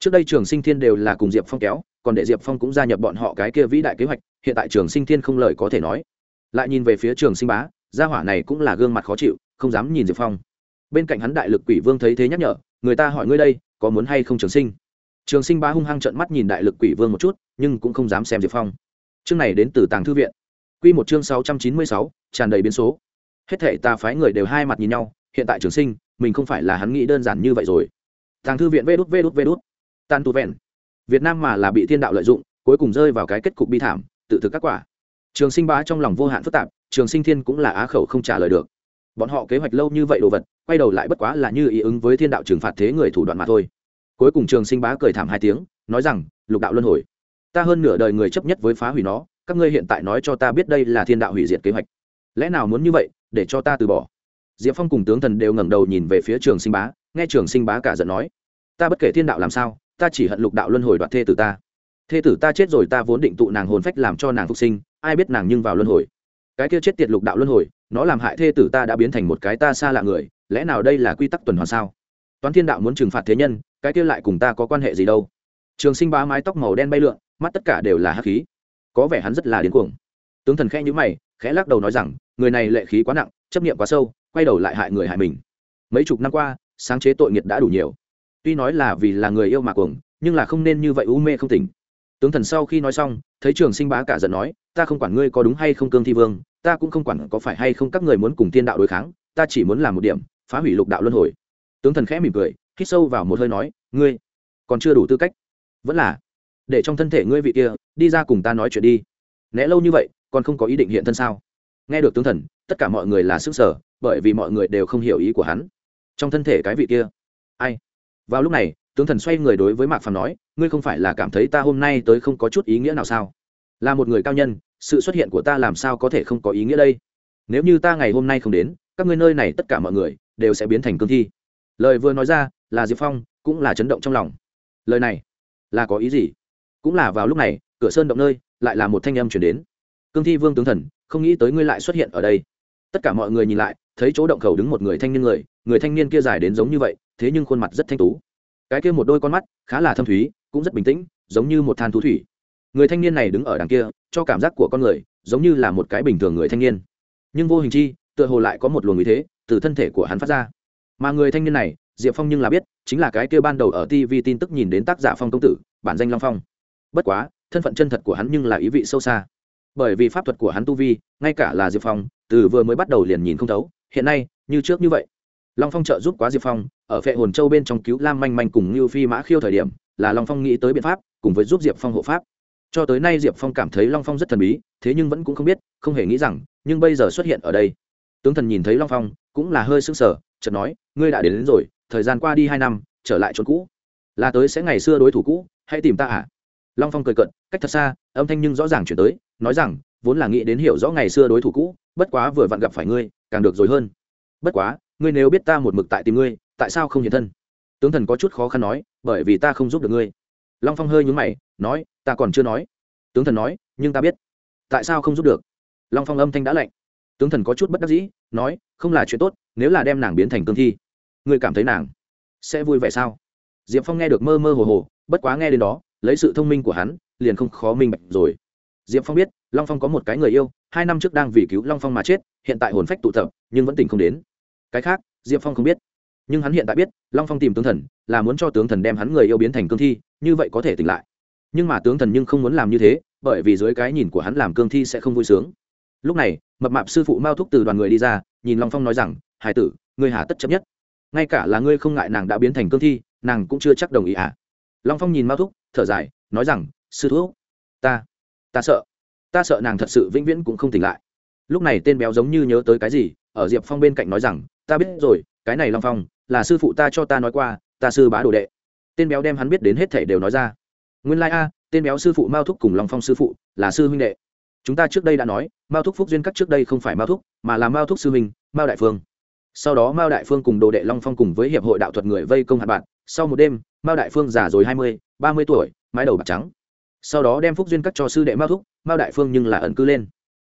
Trước đây trường sinh thiên đều là cùng diệp phong kéo, còn để diệp phong cũng gia nhập bọn họ cái kia vĩ đại kế hoạch, hiện tại trường sinh thiên không lời có thể nói. Lại nhìn về phía trường sinh bá gia hỏa này cũng là gương mặt khó chịu, không dám nhìn diệp phong. Bên cạnh hắn đại lực quỷ vương thấy thế nhắc nhở, người ta hỏi ngươi đây, có muốn hay không trường sinh? Trường sinh bá hung hăng trợn mắt nhìn đại lực quỷ vương một chút, nhưng cũng không dám xem diệp phong. Chương này đến từ tàng thư viện. Q một chương sáu trăm chín mươi sáu, tràn đầy biến số. Hết thể ta phái người đều hai mặt nhìn nhau, hiện tại trường sinh, mình không phải là hắn nghĩ đơn giản như vậy rồi. Tàng thư viện vê đút vê đút vê đút. Tan tu vẹn. Việt nam mà là bị thiên đạo lợi dụng, cuối cùng rơi vào cái kết cục bi thảm, tự thực các quả. Trường sinh bá trong lòng vô hạn phức tạp trường sinh thiên cũng là á khẩu không trả lời được. Bọn họ kế hoạch lâu như vậy đồ vật, quay đầu lại bất quá là như ý ứng với thiên đạo trừng phạt thế người thủ đoạn mà thôi. Cuối cùng trường sinh bá cười thảm hai tiếng, nói rằng, lục đạo luân hồi, ta hơn nửa đời người chấp nhất với phá hủy nó, các ngươi hiện tại nói cho ta biết đây là thiên đạo hủy diệt kế hoạch. Lẽ nào muốn như vậy, để cho ta từ bỏ? Diệp phong cùng tướng thần đều ngẩng đầu nhìn về phía trường sinh bá, nghe trường sinh bá cả giận nói, ta bất kể thiên đạo làm sao, ta chỉ hận lục đạo luân hồi đoạt thê tử ta. Thê tử ta chết rồi ta vốn định tụ nàng hồn phách làm cho nàng phục sinh, ai biết nàng nhưng vào luân hồi cái kia chết tiệt lục đạo luân hồi, nó làm hại thê tử ta đã biến thành một cái ta xa lạ người, lẽ nào đây là quy tắc tuần hoàn sao? Toán thiên đạo muốn trừng phạt thế nhân, cái kia lại cùng ta có quan hệ gì đâu? Trường sinh bá mái tóc màu đen bay lượn, mắt tất cả đều là hắc khí. Có vẻ hắn rất là điên cuồng. Tướng thần khẽ nhữ mày, khẽ lắc đầu nói rằng, người này lệ khí quá nặng, chấp nghiệm quá sâu, quay đầu lại hại người hại mình. Mấy chục năm qua, sáng chế tội nghiệt đã đủ nhiều. Tuy nói là vì là người yêu mà cuồng, nhưng là không nên như vậy u mê không tỉnh. Tướng thần sau khi nói xong, thấy trường sinh bá cả giận nói, ta không quản ngươi có đúng hay không cương thi vương ta cũng không quản có phải hay không các người muốn cùng tiên đạo đối kháng, ta chỉ muốn làm một điểm, phá hủy lục đạo luân hồi. Tướng thần khẽ mỉm cười, hít sâu vào một hơi nói, ngươi còn chưa đủ tư cách. Vẫn là, để trong thân thể ngươi vị kia, đi ra cùng ta nói chuyện đi. Né lâu như vậy, còn không có ý định hiện thân sao? Nghe được tướng thần, tất cả mọi người là sức sở bởi vì mọi người đều không hiểu ý của hắn. Trong thân thể cái vị kia, ai? Vào lúc này, tướng thần xoay người đối với mạc phàm nói, ngươi không phải là cảm thấy ta hôm nay tới không có chút ý nghĩa nào sao? Là một người cao nhân, sự xuất hiện của ta làm sao có thể không có ý nghĩa đây? Nếu như ta ngày hôm nay không đến, các ngươi nơi này tất cả mọi người đều sẽ biến thành cương thi. Lời vừa nói ra, là diệp phong cũng là chấn động trong lòng. Lời này là có ý gì? Cũng là vào lúc này, cửa sơn động nơi lại là một thanh âm chuyển đến. Cương thi vương tướng thần, không nghĩ tới ngươi lại xuất hiện ở đây. Tất cả mọi người nhìn lại, thấy chỗ động khẩu đứng một người thanh niên người người thanh niên kia dài đến giống như vậy, thế nhưng khuôn mặt rất thanh tú. Cái kia một đôi con mắt khá là thâm thúy, cũng rất bình tĩnh, giống như một than thú thủy người thanh niên này đứng ở đằng kia, cho cảm giác của con người giống như là một cái bình thường người thanh niên. Nhưng vô hình chi, tựa hồ lại có một luồng ý thế từ thân thể của hắn phát ra. Mà người thanh niên này, diệp phong nhưng là biết, chính là cái kia ban đầu ở tv tin tức nhìn đến tác giả phong công tử, bản danh long phong. Bất quá, thân phận chân thật của hắn nhưng là ý vị sâu xa. Bởi vì pháp thuật của hắn tu vi, ngay cả là diệp phong, từ vừa mới bắt đầu liền nhìn không thấu, hiện nay, như trước như vậy. Long phong trợ giúp quá diệp phong, ở phệ hồn châu bên trong cứu lam manh manh cùng như phi mã khiêu thời điểm, là long phong nghĩ tới biện pháp, cùng với giúp diệp phong hộ pháp cho tới nay diệp phong cảm thấy long phong rất thần bí thế nhưng vẫn cũng không biết không hề nghĩ rằng nhưng bây giờ xuất hiện ở đây. Tướng thần nhìn thấy long phong cũng là hơi sững sờ chợt nói ngươi đã đến, đến rồi thời gian qua đi hai năm trở lại chỗ cũ. Là tới sẽ ngày xưa đối thủ cũ hãy tìm ta à long phong cười cận cách thật xa âm thanh nhưng rõ ràng chuyển tới nói rằng vốn là nghĩ đến hiểu rõ ngày xưa đối thủ cũ bất quá vừa vặn gặp phải ngươi càng được rồi hơn. Bất quá ngươi nếu biết ta một mực tại tìm ngươi tại sao không hiện thân? Tướng thần có chút khó khăn nói bởi vì ta không giúp được ngươi long phong hơi nhúng mày, nói, ta còn chưa nói. Tướng thần nói, nhưng ta biết. Tại sao không giúp được? Long phong âm thanh đã lạnh. Tướng thần có chút bất đắc dĩ, nói, không là chuyện tốt, nếu là đem nàng biến thành cương thi, ngươi cảm thấy nàng sẽ vui vẻ sao? Diệp phong nghe được mơ mơ hồ hồ, bất quá nghe đến đó, lấy sự thông minh của hắn, liền không khó minh bạch rồi. Diệp phong biết, long phong có một cái người yêu, hai năm trước đang vì cứu long phong mà chết, hiện tại hồn phách tụ tập, nhưng vẫn tỉnh không đến. Cái khác, diệp phong không biết. Nhưng hắn hiện tại biết, long phong tìm tướng thần, là muốn cho tướng thần đem hắn người yêu biến thành cương thi như vậy có thể tỉnh lại. Nhưng mà tướng thần nhưng không muốn làm như thế, bởi vì dưới cái nhìn của hắn làm cương thi sẽ không vui sướng. Lúc này, mập mạp sư phụ mao thúc từ đoàn người đi ra, nhìn long phong nói rằng, hải tử, ngươi hà tất chấp nhất. Ngay cả là ngươi không ngại nàng đã biến thành cương thi, nàng cũng chưa chắc đồng ý à? Long phong nhìn mao thúc, thở dài, nói rằng, sư thúc, ta ta sợ. Ta sợ nàng thật sự vĩnh viễn cũng không tỉnh lại. Lúc này tên béo giống như nhớ tới cái gì, ở diệp phong bên cạnh nói rằng, ta biết rồi, cái này long phong, là sư phụ ta cho ta nói qua, ta sư bá đồ đệ tên béo đem hắn biết đến hết thể đều nói ra. Nguyên lai a, tên béo sư phụ mao thúc cùng long phong sư phụ là sư huynh đệ. Chúng ta trước đây đã nói mao thúc phúc duyên cắt trước đây không phải mao thúc mà là mao thúc sư huynh mao đại phương. Sau đó mao đại phương cùng đồ đệ long phong cùng với hiệp hội đạo thuật người vây công hạt bạn sau một đêm mao đại phương già rồi hai mươi ba mươi tuổi mái đầu bạc trắng. Sau đó đem phúc duyên cắt cho sư đệ mao thúc mao đại phương nhưng là ẩn cư lên.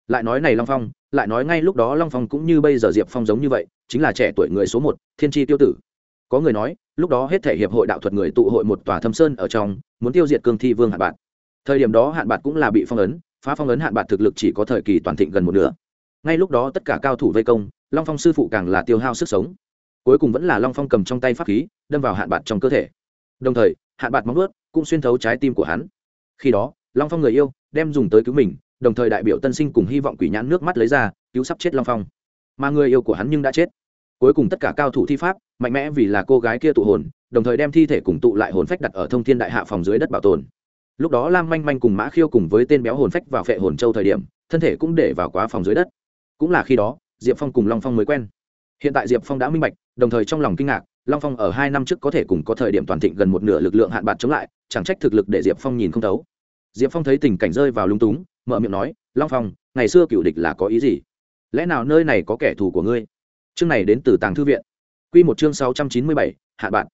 Lại nói này long phong lại nói ngay lúc đó long phong cũng như bây giờ diệp phong giống như vậy chính là trẻ tuổi người số một thiên tri tiêu tử có người nói, lúc đó hết thể hiệp hội đạo thuật người tụ hội một tòa thâm sơn ở trong, muốn tiêu diệt cương thi vương hạn bạc. Thời điểm đó hạn bạc cũng là bị phong ấn, phá phong ấn hạn bạc thực lực chỉ có thời kỳ toàn thịnh gần một nửa. Ngay lúc đó tất cả cao thủ vây công, long phong sư phụ càng là tiêu hao sức sống. Cuối cùng vẫn là long phong cầm trong tay pháp khí, đâm vào hạn bạc trong cơ thể. Đồng thời, hạn bạc móng ướt cũng xuyên thấu trái tim của hắn. Khi đó, long phong người yêu đem dùng tới cứu mình, đồng thời đại biểu tân sinh cùng hy vọng quỷ nhãn nước mắt lấy ra, cứu sắp chết long phong. Mà người yêu của hắn nhưng đã chết. Cuối cùng tất cả cao thủ thi pháp mạnh mẽ vì là cô gái kia tụ hồn, đồng thời đem thi thể cùng tụ lại hồn phách đặt ở thông thiên đại hạ phòng dưới đất bảo tồn. Lúc đó lam manh manh cùng mã khiêu cùng với tên béo hồn phách vào phệ hồn châu thời điểm, thân thể cũng để vào quá phòng dưới đất. Cũng là khi đó, diệp phong cùng long phong mới quen. Hiện tại diệp phong đã minh bạch, đồng thời trong lòng kinh ngạc, long phong ở hai năm trước có thể cùng có thời điểm toàn thịnh gần một nửa lực lượng hạn bạc chống lại, chẳng trách thực lực để diệp phong nhìn không thấu. Diệp phong thấy tình cảnh rơi vào lung túng, mở miệng nói, long phong, ngày xưa cựu địch là có ý gì? Lẽ nào nơi này có kẻ thù của ngươi? Chương này đến từ tàng thư viện. Quy một chương sáu trăm chín mươi bảy, hạ bạn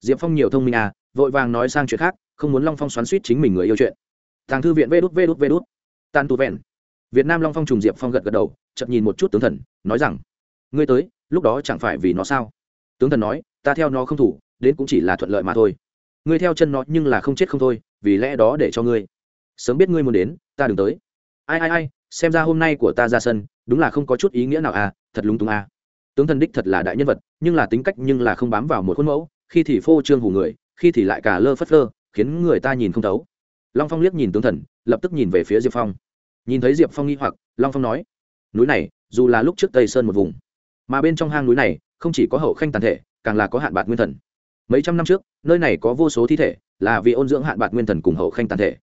diệp phong nhiều thông minh à vội vàng nói sang chuyện khác, không muốn long phong xoắn xuýt chính mình người yêu chuyện. Tàng thư viện vê đút vê đút vê đút. Tu vẹn. Việt nam long phong trùng diệp phong gật gật đầu chậm nhìn một chút tướng thần, nói rằng, ngươi tới, lúc đó chẳng phải vì nó sao? Tướng thần nói, ta theo nó không thủ, đến cũng chỉ là thuận lợi mà thôi. Ngươi theo chân nó nhưng là không chết không thôi, vì lẽ đó để cho ngươi. Sớm biết ngươi muốn đến, ta đừng tới. Ai ai ai, xem ra hôm nay của ta ra sân, đúng là không có chút ý nghĩa nào à thật lúng túng à tướng thần đích thật là đại nhân vật, nhưng là tính cách nhưng là không bám vào một khuôn mẫu, khi thì phô trương hù người, khi thì lại cả lơ phất lơ, khiến người ta nhìn không thấu. Long phong liếc nhìn tướng thần, lập tức nhìn về phía diệp phong. Nhìn thấy diệp phong nghi hoặc, long phong nói, núi này, dù là lúc trước tây sơn một vùng, mà bên trong hang núi này, không chỉ có hậu khanh tàn thể, càng là có hạn bạc nguyên thần. Mấy trăm năm trước, nơi này có vô số thi thể, là vì ôn dưỡng hạn bạc nguyên thần cùng hậu khanh tàn thể.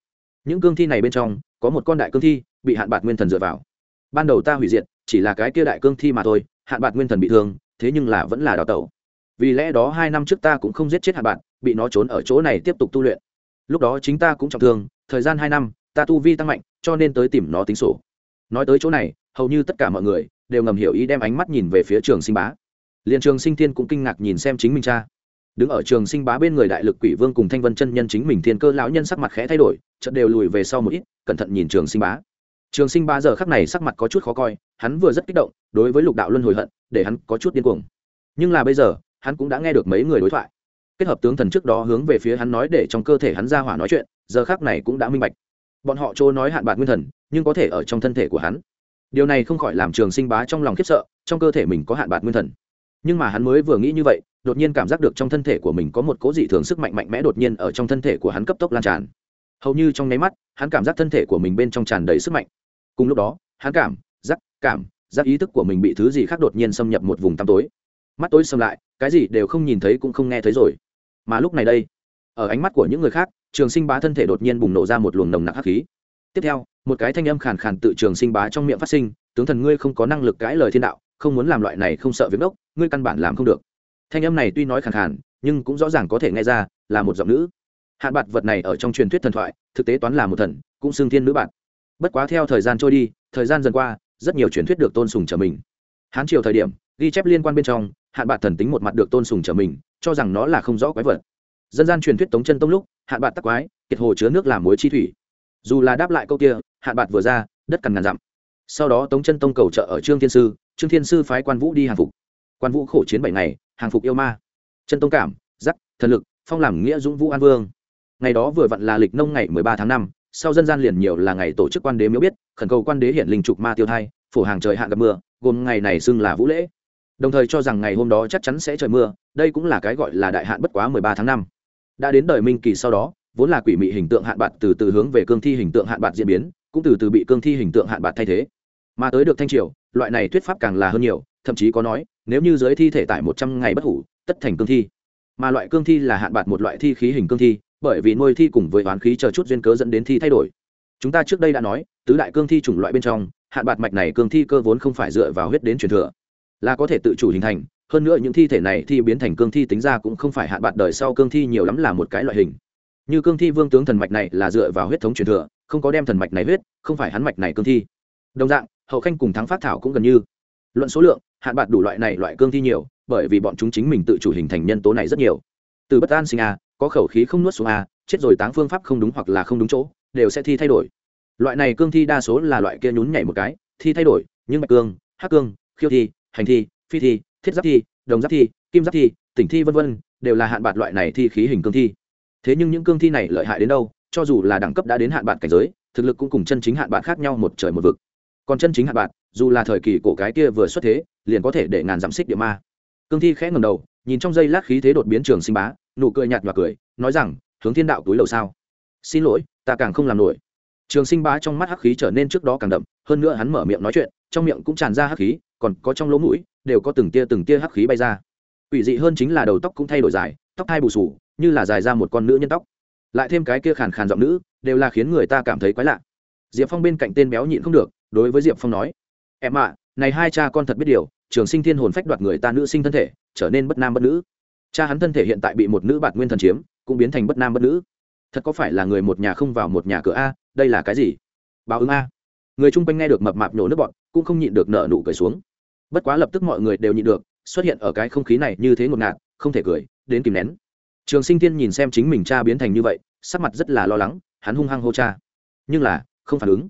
Những cương thi này bên trong, có một con đại cương thi bị hạn bạc nguyên thần dựa vào. Ban đầu ta hủy diệt, chỉ là cái kia đại cương thi mà thôi hạn bạc nguyên thần bị thương, thế nhưng là vẫn là đào tẩu. Vì lẽ đó hai năm trước ta cũng không giết chết hạn bạc bị nó trốn ở chỗ này tiếp tục tu luyện. Lúc đó chính ta cũng trọng thương, thời gian hai năm, ta tu vi tăng mạnh, cho nên tới tìm nó tính sổ. Nói tới chỗ này, hầu như tất cả mọi người đều ngầm hiểu ý đem ánh mắt nhìn về phía trường sinh bá. Liền trường sinh thiên cũng kinh ngạc nhìn xem chính mình cha. Đứng ở trường sinh bá bên người đại lực quỷ vương cùng thanh vân chân nhân chính mình thiên cơ lão nhân sắc mặt khẽ thay đổi, chợt đều lùi về sau một ít, cẩn thận nhìn trường sinh bá trường sinh ba giờ khắc này sắc mặt có chút khó coi, hắn vừa rất kích động, đối với lục đạo luân hồi hận, để hắn có chút điên cuồng. Nhưng là bây giờ, hắn cũng đã nghe được mấy người đối thoại. Kết hợp tướng thần trước đó hướng về phía hắn nói để trong cơ thể hắn ra hỏa nói chuyện, giờ khắc này cũng đã minh bạch. Bọn họ chỗ nói hạn bạc nguyên thần, nhưng có thể ở trong thân thể của hắn. Điều này không khỏi làm trường sinh bá trong lòng khiếp sợ, trong cơ thể mình có hạn bạc nguyên thần. Nhưng mà hắn mới vừa nghĩ như vậy, đột nhiên cảm giác được trong thân thể của mình có một cố dị thường sức mạnh mạnh mẽ đột nhiên ở trong thân thể của hắn cấp tốc lan tràn. Hầu như trong nháy mắt, hắn cảm giác thân thể của mình bên trong tràn đầy sức mạnh cùng lúc đó, hắn cảm, giác cảm, giác ý thức của mình bị thứ gì khác đột nhiên xâm nhập một vùng tăm tối. Mắt tối xâm lại, cái gì đều không nhìn thấy cũng không nghe thấy rồi. Mà lúc này đây, ở ánh mắt của những người khác, trường sinh bá thân thể đột nhiên bùng nổ ra một luồng nồng nặc hắc khí. Tiếp theo, một cái thanh âm khàn khàn tự trường sinh bá trong miệng phát sinh, tướng thần ngươi không có năng lực cãi lời thiên đạo, không muốn làm loại này không sợ việc đốc, ngươi căn bản làm không được. Thanh âm này tuy nói khàn khàn, nhưng cũng rõ ràng có thể nghe ra là một giọng nữ. Hạn bạt vật này ở trong truyền thuyết thần thoại, thực tế toán là một thần, cũng xưng thiên nữ bạn bất quá theo thời gian trôi đi, thời gian dần qua, rất nhiều truyền thuyết được tôn sùng trở mình. Hán triều thời điểm, ghi chép liên quan bên trong, hạn bạc thần tính một mặt được tôn sùng trở mình, cho rằng nó là không rõ quái vật. Dân gian truyền thuyết tống chân tông lúc, hạn bạc tắc quái, kiệt hồ chứa nước làm muối chi thủy. Dù là đáp lại câu kia, hạn bạc vừa ra, đất cằn ngàn dặm. Sau đó tống chân tông cầu trợ ở trương thiên sư, trương thiên sư phái quan vũ đi hàng phục. Quan vũ khổ chiến bảy ngày, hàng phục yêu ma. Chân tông cảm, giắc, thần lực, phong làm nghĩa dũng vũ an vương. Ngày đó vừa vặn là lịch nông ngày mười ba tháng năm sau dân gian liền nhiều là ngày tổ chức quan đế miếu biết, khẩn cầu quan đế hiện linh trục ma tiêu thai, phổ hàng trời hạn gặp mưa, gồm ngày này xưng là vũ lễ. Đồng thời cho rằng ngày hôm đó chắc chắn sẽ trời mưa, đây cũng là cái gọi là đại hạn bất quá mười ba tháng năm. Đã đến đời minh kỳ sau đó, vốn là quỷ mị hình tượng hạn bạc từ từ hướng về cương thi hình tượng hạn bạc diễn biến, cũng từ từ bị cương thi hình tượng hạn bạc thay thế. Mà tới được thanh triều, loại này thuyết pháp càng là hơn nhiều, thậm chí có nói, nếu như giới thi thể tại một trăm ngày bất hủ, tất thành cương thi. Mà loại cương thi là hạn bạc một loại thi khí hình cương thi bởi vì nuôi thi cùng với oán khí chờ chút duyên cớ dẫn đến thi thay đổi. Chúng ta trước đây đã nói, tứ đại cương thi chủng loại bên trong, hạn bạc mạch này cương thi cơ vốn không phải dựa vào huyết đến truyền thừa, là có thể tự chủ hình thành, hơn nữa những thi thể này thi biến thành cương thi tính ra cũng không phải hạn bạc đời sau cương thi nhiều lắm là một cái loại hình. Như cương thi vương tướng thần mạch này là dựa vào huyết thống truyền thừa, không có đem thần mạch này huyết, không phải hắn mạch này cương thi. Đồng dạng, hậu khanh cùng thắng phát thảo cũng gần như. Luận số lượng, hạn bạc đủ loại này loại cương thi nhiều, bởi vì bọn chúng chính mình tự chủ hình thành nhân tố này rất nhiều. Từ bất an sinh a có khẩu khí không nuốt xuống à? chết rồi táng phương pháp không đúng hoặc là không đúng chỗ, đều sẽ thi thay đổi. Loại này cương thi đa số là loại kia nhún nhảy một cái, thi thay đổi, nhưng bạch cương, hắc cương, khiêu thi, hành thi, phi thi, thiết giáp thi, đồng giáp thi, kim giáp thi, tỉnh thi vân vân, đều là hạn bạc loại này thi khí hình cương thi. Thế nhưng những cương thi này lợi hại đến đâu, cho dù là đẳng cấp đã đến hạn bạc cảnh giới, thực lực cũng cùng chân chính hạn bạc khác nhau một trời một vực. Còn chân chính hạn bạc, dù là thời kỳ cổ cái kia vừa xuất thế, liền có thể để ngàn giảm xích địa ma. Cương thi khẽ ngầm đầu, nhìn trong giây lát khí thế đột biến trường sinh bá nụ cười nhạt nhòa cười, nói rằng, hướng thiên đạo túi lầu sao? Xin lỗi, ta càng không làm nổi. Trường sinh bá trong mắt hắc khí trở nên trước đó càng đậm, hơn nữa hắn mở miệng nói chuyện, trong miệng cũng tràn ra hắc khí, còn có trong lỗ mũi, đều có từng tia từng tia hắc khí bay ra. Ủy dị hơn chính là đầu tóc cũng thay đổi dài, tóc thai bù sù như là dài ra một con nữ nhân tóc. Lại thêm cái kia khàn khàn giọng nữ, đều là khiến người ta cảm thấy quái lạ. Diệp phong bên cạnh tên béo nhịn không được, đối với diệp phong nói, em ạ, này hai cha con thật biết điều, trường sinh thiên hồn phách đoạt người ta nữ sinh thân thể, trở nên bất nam bất nữ cha hắn thân thể hiện tại bị một nữ bạt nguyên thần chiếm, cũng biến thành bất nam bất nữ. Thật có phải là người một nhà không vào một nhà cửa a, đây là cái gì? Báo ứng a. Người chung quanh nghe được mập mạp nhổ nước bọn, cũng không nhịn được nợ nụ cười xuống. Bất quá lập tức mọi người đều nhịn được, xuất hiện ở cái không khí này như thế ngột ngạt, không thể cười, đến kìm nén. Trường sinh thiên nhìn xem chính mình cha biến thành như vậy, sắc mặt rất là lo lắng, hắn hung hăng hô cha. Nhưng là, không phản ứng.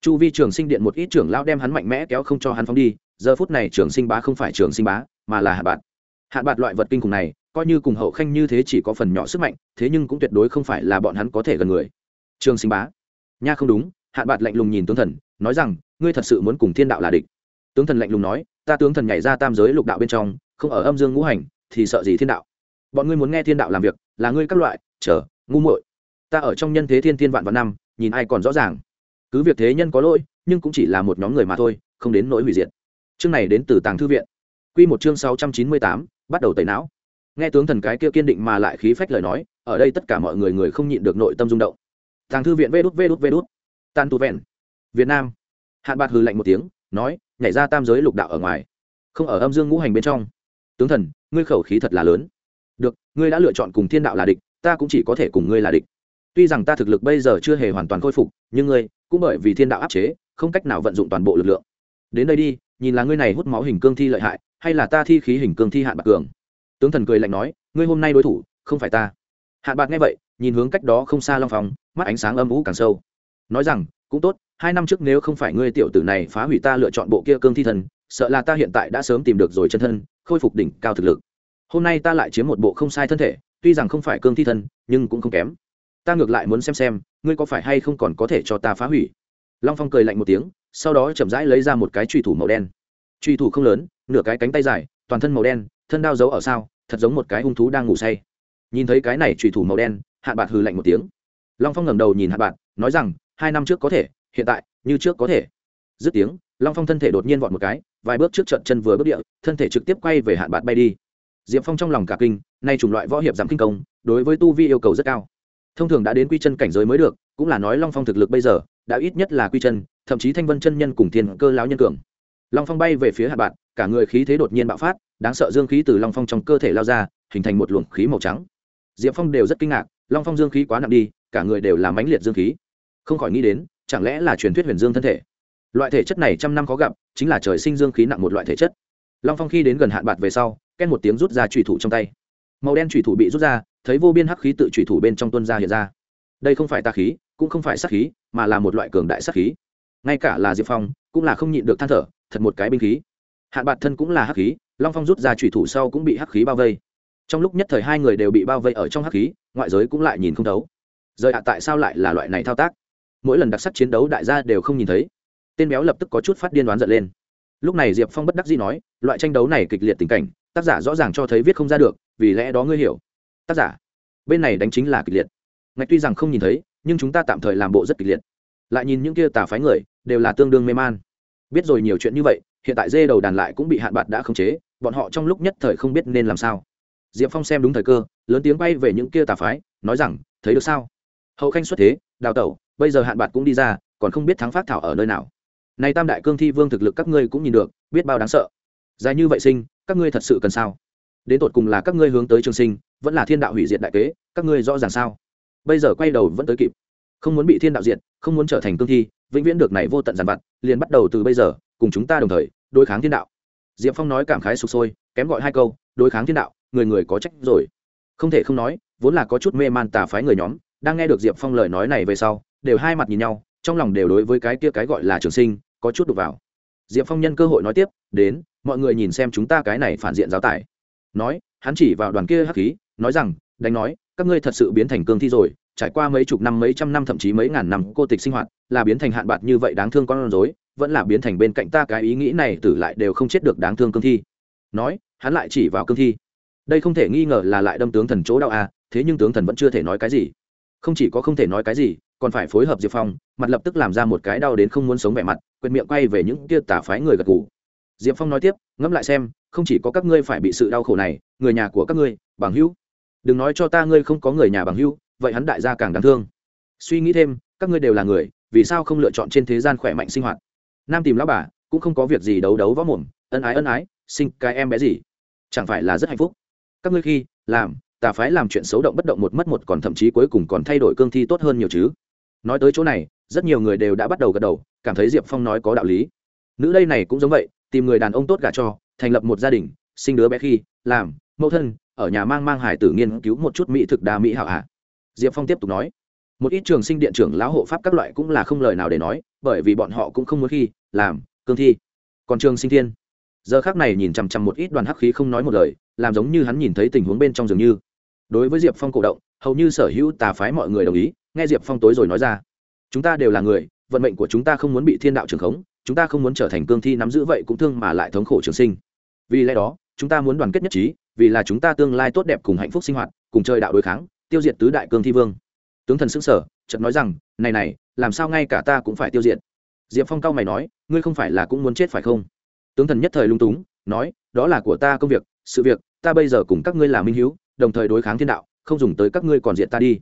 Chu vi trường sinh điện một ít trưởng lão đem hắn mạnh mẽ kéo không cho hắn phóng đi, giờ phút này trường sinh bá không phải trường sinh bá, mà là hạ bạt. Hạ bạt loại vật kinh khủng này coi như cùng hậu khanh như thế chỉ có phần nhỏ sức mạnh, thế nhưng cũng tuyệt đối không phải là bọn hắn có thể gần người. Trường sinh bá. Nha không đúng, Hạn bạt lạnh lùng nhìn tướng thần, nói rằng, ngươi thật sự muốn cùng thiên đạo là địch. Tướng thần lạnh lùng nói, ta tướng thần nhảy ra tam giới lục đạo bên trong, không ở âm dương ngũ hành, thì sợ gì thiên đạo? Bọn ngươi muốn nghe thiên đạo làm việc, là ngươi các loại, chờ, ngu muội. Ta ở trong nhân thế thiên thiên vạn vạn năm, nhìn ai còn rõ ràng. Cứ việc thế nhân có lỗi, nhưng cũng chỉ là một nhóm người mà thôi, không đến nỗi hủy diệt. Chương này đến từ tàng thư viện. Quy một chương sáu trăm chín mươi tám, bắt đầu tẩy não nghe tướng thần cái kia kiên định mà lại khí phách lời nói, ở đây tất cả mọi người người không nhịn được nội tâm rung động. Tàng thư viện vê đút vê đút vê đút. Tan tu vẹn. Việt nam. Hạn bạc hừ lạnh một tiếng, nói, nhảy ra tam giới lục đạo ở ngoài. Không ở âm dương ngũ hành bên trong. Tướng thần, ngươi khẩu khí thật là lớn. Được, ngươi đã lựa chọn cùng thiên đạo là địch, ta cũng chỉ có thể cùng ngươi là địch. Tuy rằng ta thực lực bây giờ chưa hề hoàn toàn khôi phục, nhưng ngươi, cũng bởi vì thiên đạo áp chế, không cách nào vận dụng toàn bộ lực lượng. Đến đây đi, nhìn là ngươi này hút máu hình cương thi lợi hại, hay là ta thi khí hình cương thi hạn bạc cường? Tướng thần cười lạnh nói, ngươi hôm nay đối thủ, không phải ta. Hạ bạc nghe vậy, nhìn hướng cách đó không xa long phóng mắt ánh sáng âm ú càng sâu. Nói rằng, cũng tốt, hai năm trước nếu không phải ngươi tiểu tử này phá hủy ta lựa chọn bộ kia cương thi thần, sợ là ta hiện tại đã sớm tìm được rồi chân thân, khôi phục đỉnh cao thực lực. Hôm nay ta lại chiếm một bộ không sai thân thể, tuy rằng không phải cương thi thân nhưng cũng không kém. Ta ngược lại muốn xem xem, ngươi có phải hay không còn có thể cho ta phá hủy? Long phong cười lạnh một tiếng, sau đó chậm rãi lấy ra một cái truy thủ màu đen. Truy thủ không lớn, nửa cái cánh tay dài, toàn thân màu đen thân đao giấu ở sao thật giống một cái hung thú đang ngủ say. Nhìn thấy cái này trùy thủ màu đen hạ bạt hừ lạnh một tiếng. Long phong ngẩng đầu nhìn hạ bạt nói rằng hai năm trước có thể hiện tại như trước có thể. Dứt tiếng long phong thân thể đột nhiên vọt một cái vài bước trước trận chân vừa bước địa thân thể trực tiếp quay về hạn bạt bay đi. Diệp phong trong lòng cả kinh nay chủng loại võ hiệp giảm kinh công đối với tu vi yêu cầu rất cao. Thông thường đã đến quy chân cảnh giới mới được cũng là nói long phong thực lực bây giờ đã ít nhất là quy chân thậm chí thanh vân chân nhân cùng thiên cơ lão nhân cường. Long phong bay về phía hạ bạt, cả người khí thế đột nhiên bạo phát đáng sợ dương khí từ long phong trong cơ thể lao ra, hình thành một luồng khí màu trắng. Diệp phong đều rất kinh ngạc, long phong dương khí quá nặng đi, cả người đều là mãnh liệt dương khí. Không khỏi nghĩ đến, chẳng lẽ là truyền thuyết huyền dương thân thể? Loại thể chất này trăm năm khó gặp, chính là trời sinh dương khí nặng một loại thể chất. Long phong khi đến gần hạn bạt về sau ken một tiếng rút ra trùy thủ trong tay. Màu đen trùy thủ bị rút ra, thấy vô biên hắc khí tự trùy thủ bên trong tuân ra hiện ra. Đây không phải tà khí, cũng không phải sát khí, mà là một loại cường đại sát khí. Ngay cả là diệp phong, cũng là không nhịn được than thở, thật một cái binh khí hạn bạt thân cũng là hắc khí, long phong rút ra thủy thủ sau cũng bị hắc khí bao vây. Trong lúc nhất thời hai người đều bị bao vây ở trong hắc khí, ngoại giới cũng lại nhìn không thấu. Rời hạ tại sao lại là loại này thao tác? Mỗi lần đặc sắc chiến đấu đại gia đều không nhìn thấy. Tên béo lập tức có chút phát điên đoán giận lên. Lúc này diệp phong bất đắc dĩ nói, loại tranh đấu này kịch liệt tình cảnh, tác giả rõ ràng cho thấy viết không ra được, vì lẽ đó ngươi hiểu. Tác giả, bên này đánh chính là kịch liệt. Ngạch tuy rằng không nhìn thấy, nhưng chúng ta tạm thời làm bộ rất kịch liệt. Lại nhìn những kia tà phái người, đều là tương đương mê man. Biết rồi nhiều chuyện như vậy hiện tại dê đầu đàn lại cũng bị hạn bạc đã khống chế, bọn họ trong lúc nhất thời không biết nên làm sao. Diệp phong xem đúng thời cơ, lớn tiếng bay về những kia tà phái, nói rằng, thấy được sao? Hậu khanh xuất thế, đào tẩu, bây giờ hạn bạc cũng đi ra, còn không biết thắng phát thảo ở nơi nào. Nay tam đại cương thi vương thực lực các ngươi cũng nhìn được, biết bao đáng sợ. Dài như vậy sinh, các ngươi thật sự cần sao? Đến tột cùng là các ngươi hướng tới trường sinh, vẫn là thiên đạo hủy diệt đại kế, các ngươi rõ ràng sao? Bây giờ quay đầu vẫn tới kịp. Không muốn bị thiên đạo diệt, không muốn trở thành cương thi, vĩnh viễn được này vô tận giàn vặt, liền bắt đầu từ bây giờ cùng chúng ta đồng thời, đối kháng thiên đạo. Diệp phong nói cảm khái sụp sôi, kém gọi hai câu, đối kháng thiên đạo, người người có trách rồi. Không thể không nói, vốn là có chút mê man tà phái người nhóm, đang nghe được diệp phong lời nói này về sau, đều hai mặt nhìn nhau, trong lòng đều đối với cái kia cái gọi là trường sinh, có chút đục vào. Diệp phong nhân cơ hội nói tiếp, đến, mọi người nhìn xem chúng ta cái này phản diện giáo tải nói, hắn chỉ vào đoàn kia hắc khí, nói rằng, đánh nói, các ngươi thật sự biến thành cương thi rồi trải qua mấy chục năm, mấy trăm năm, thậm chí mấy ngàn năm cô tịch sinh hoạt, là biến thành hạn bạc như vậy đáng thương con rối, vẫn là biến thành bên cạnh ta cái ý nghĩ này tử lại đều không chết được đáng thương cương thi. Nói, hắn lại chỉ vào cương thi. Đây không thể nghi ngờ là lại đâm tướng thần chỗ đau à thế nhưng tướng thần vẫn chưa thể nói cái gì. Không chỉ có không thể nói cái gì, còn phải phối hợp diệp phong, mặt lập tức làm ra một cái đau đến không muốn sống vẻ mặt quyệt miệng quay về những kia tả phái người gật gù. Diệp phong nói tiếp, ngẫm lại xem, không chỉ có các ngươi phải bị sự đau khổ này, người nhà của các ngươi, bằng hữu. Đừng nói cho ta ngươi không có người nhà bằng hữu vậy hắn đại gia càng đáng thương. Suy nghĩ thêm, các ngươi đều là người, vì sao không lựa chọn trên thế gian khỏe mạnh sinh hoạt? Nam tìm lão bà, cũng không có việc gì đấu đấu võ mồm, ân ái ân ái, sinh cái em bé gì? Chẳng phải là rất hạnh phúc. Các ngươi khi làm, tà phái làm chuyện xấu động bất động một mất một còn thậm chí cuối cùng còn thay đổi cương thi tốt hơn nhiều chứ. Nói tới chỗ này, rất nhiều người đều đã bắt đầu gật đầu, cảm thấy diệp phong nói có đạo lý. Nữ đây này cũng giống vậy, tìm người đàn ông tốt gả cho, thành lập một gia đình, sinh đứa bé khi làm, mẫu thân, ở nhà mang mang hải tử nghiên cứu một chút mỹ thực đa mỹ hảo hạ diệp phong tiếp tục nói, một ít trường sinh điện trưởng lão hộ pháp các loại cũng là không lời nào để nói, bởi vì bọn họ cũng không muốn khi, làm, cương thi. Còn trường sinh thiên. Giờ khác này nhìn chằm chằm một ít đoàn hắc khí không nói một lời, làm giống như hắn nhìn thấy tình huống bên trong dường như. Đối với diệp phong cổ động, hầu như sở hữu tà phái mọi người đồng ý, nghe diệp phong tối rồi nói ra, chúng ta đều là người, vận mệnh của chúng ta không muốn bị thiên đạo trường khống, chúng ta không muốn trở thành cương thi nắm giữ vậy cũng thương mà lại thống khổ trường sinh. Vì lẽ đó, chúng ta muốn đoàn kết nhất trí, vì là chúng ta tương lai tốt đẹp cùng hạnh phúc sinh hoạt, cùng chơi đạo đối kháng tiêu diệt tứ đại cương thi vương. Tướng thần xứng sở chợt nói rằng, này này, làm sao ngay cả ta cũng phải tiêu diệt? Diệp phong cao mày nói, ngươi không phải là cũng muốn chết phải không? Tướng thần nhất thời lung túng, nói, đó là của ta công việc, sự việc, ta bây giờ cùng các ngươi là minh hữu đồng thời đối kháng thiên đạo, không dùng tới các ngươi còn diệt ta đi.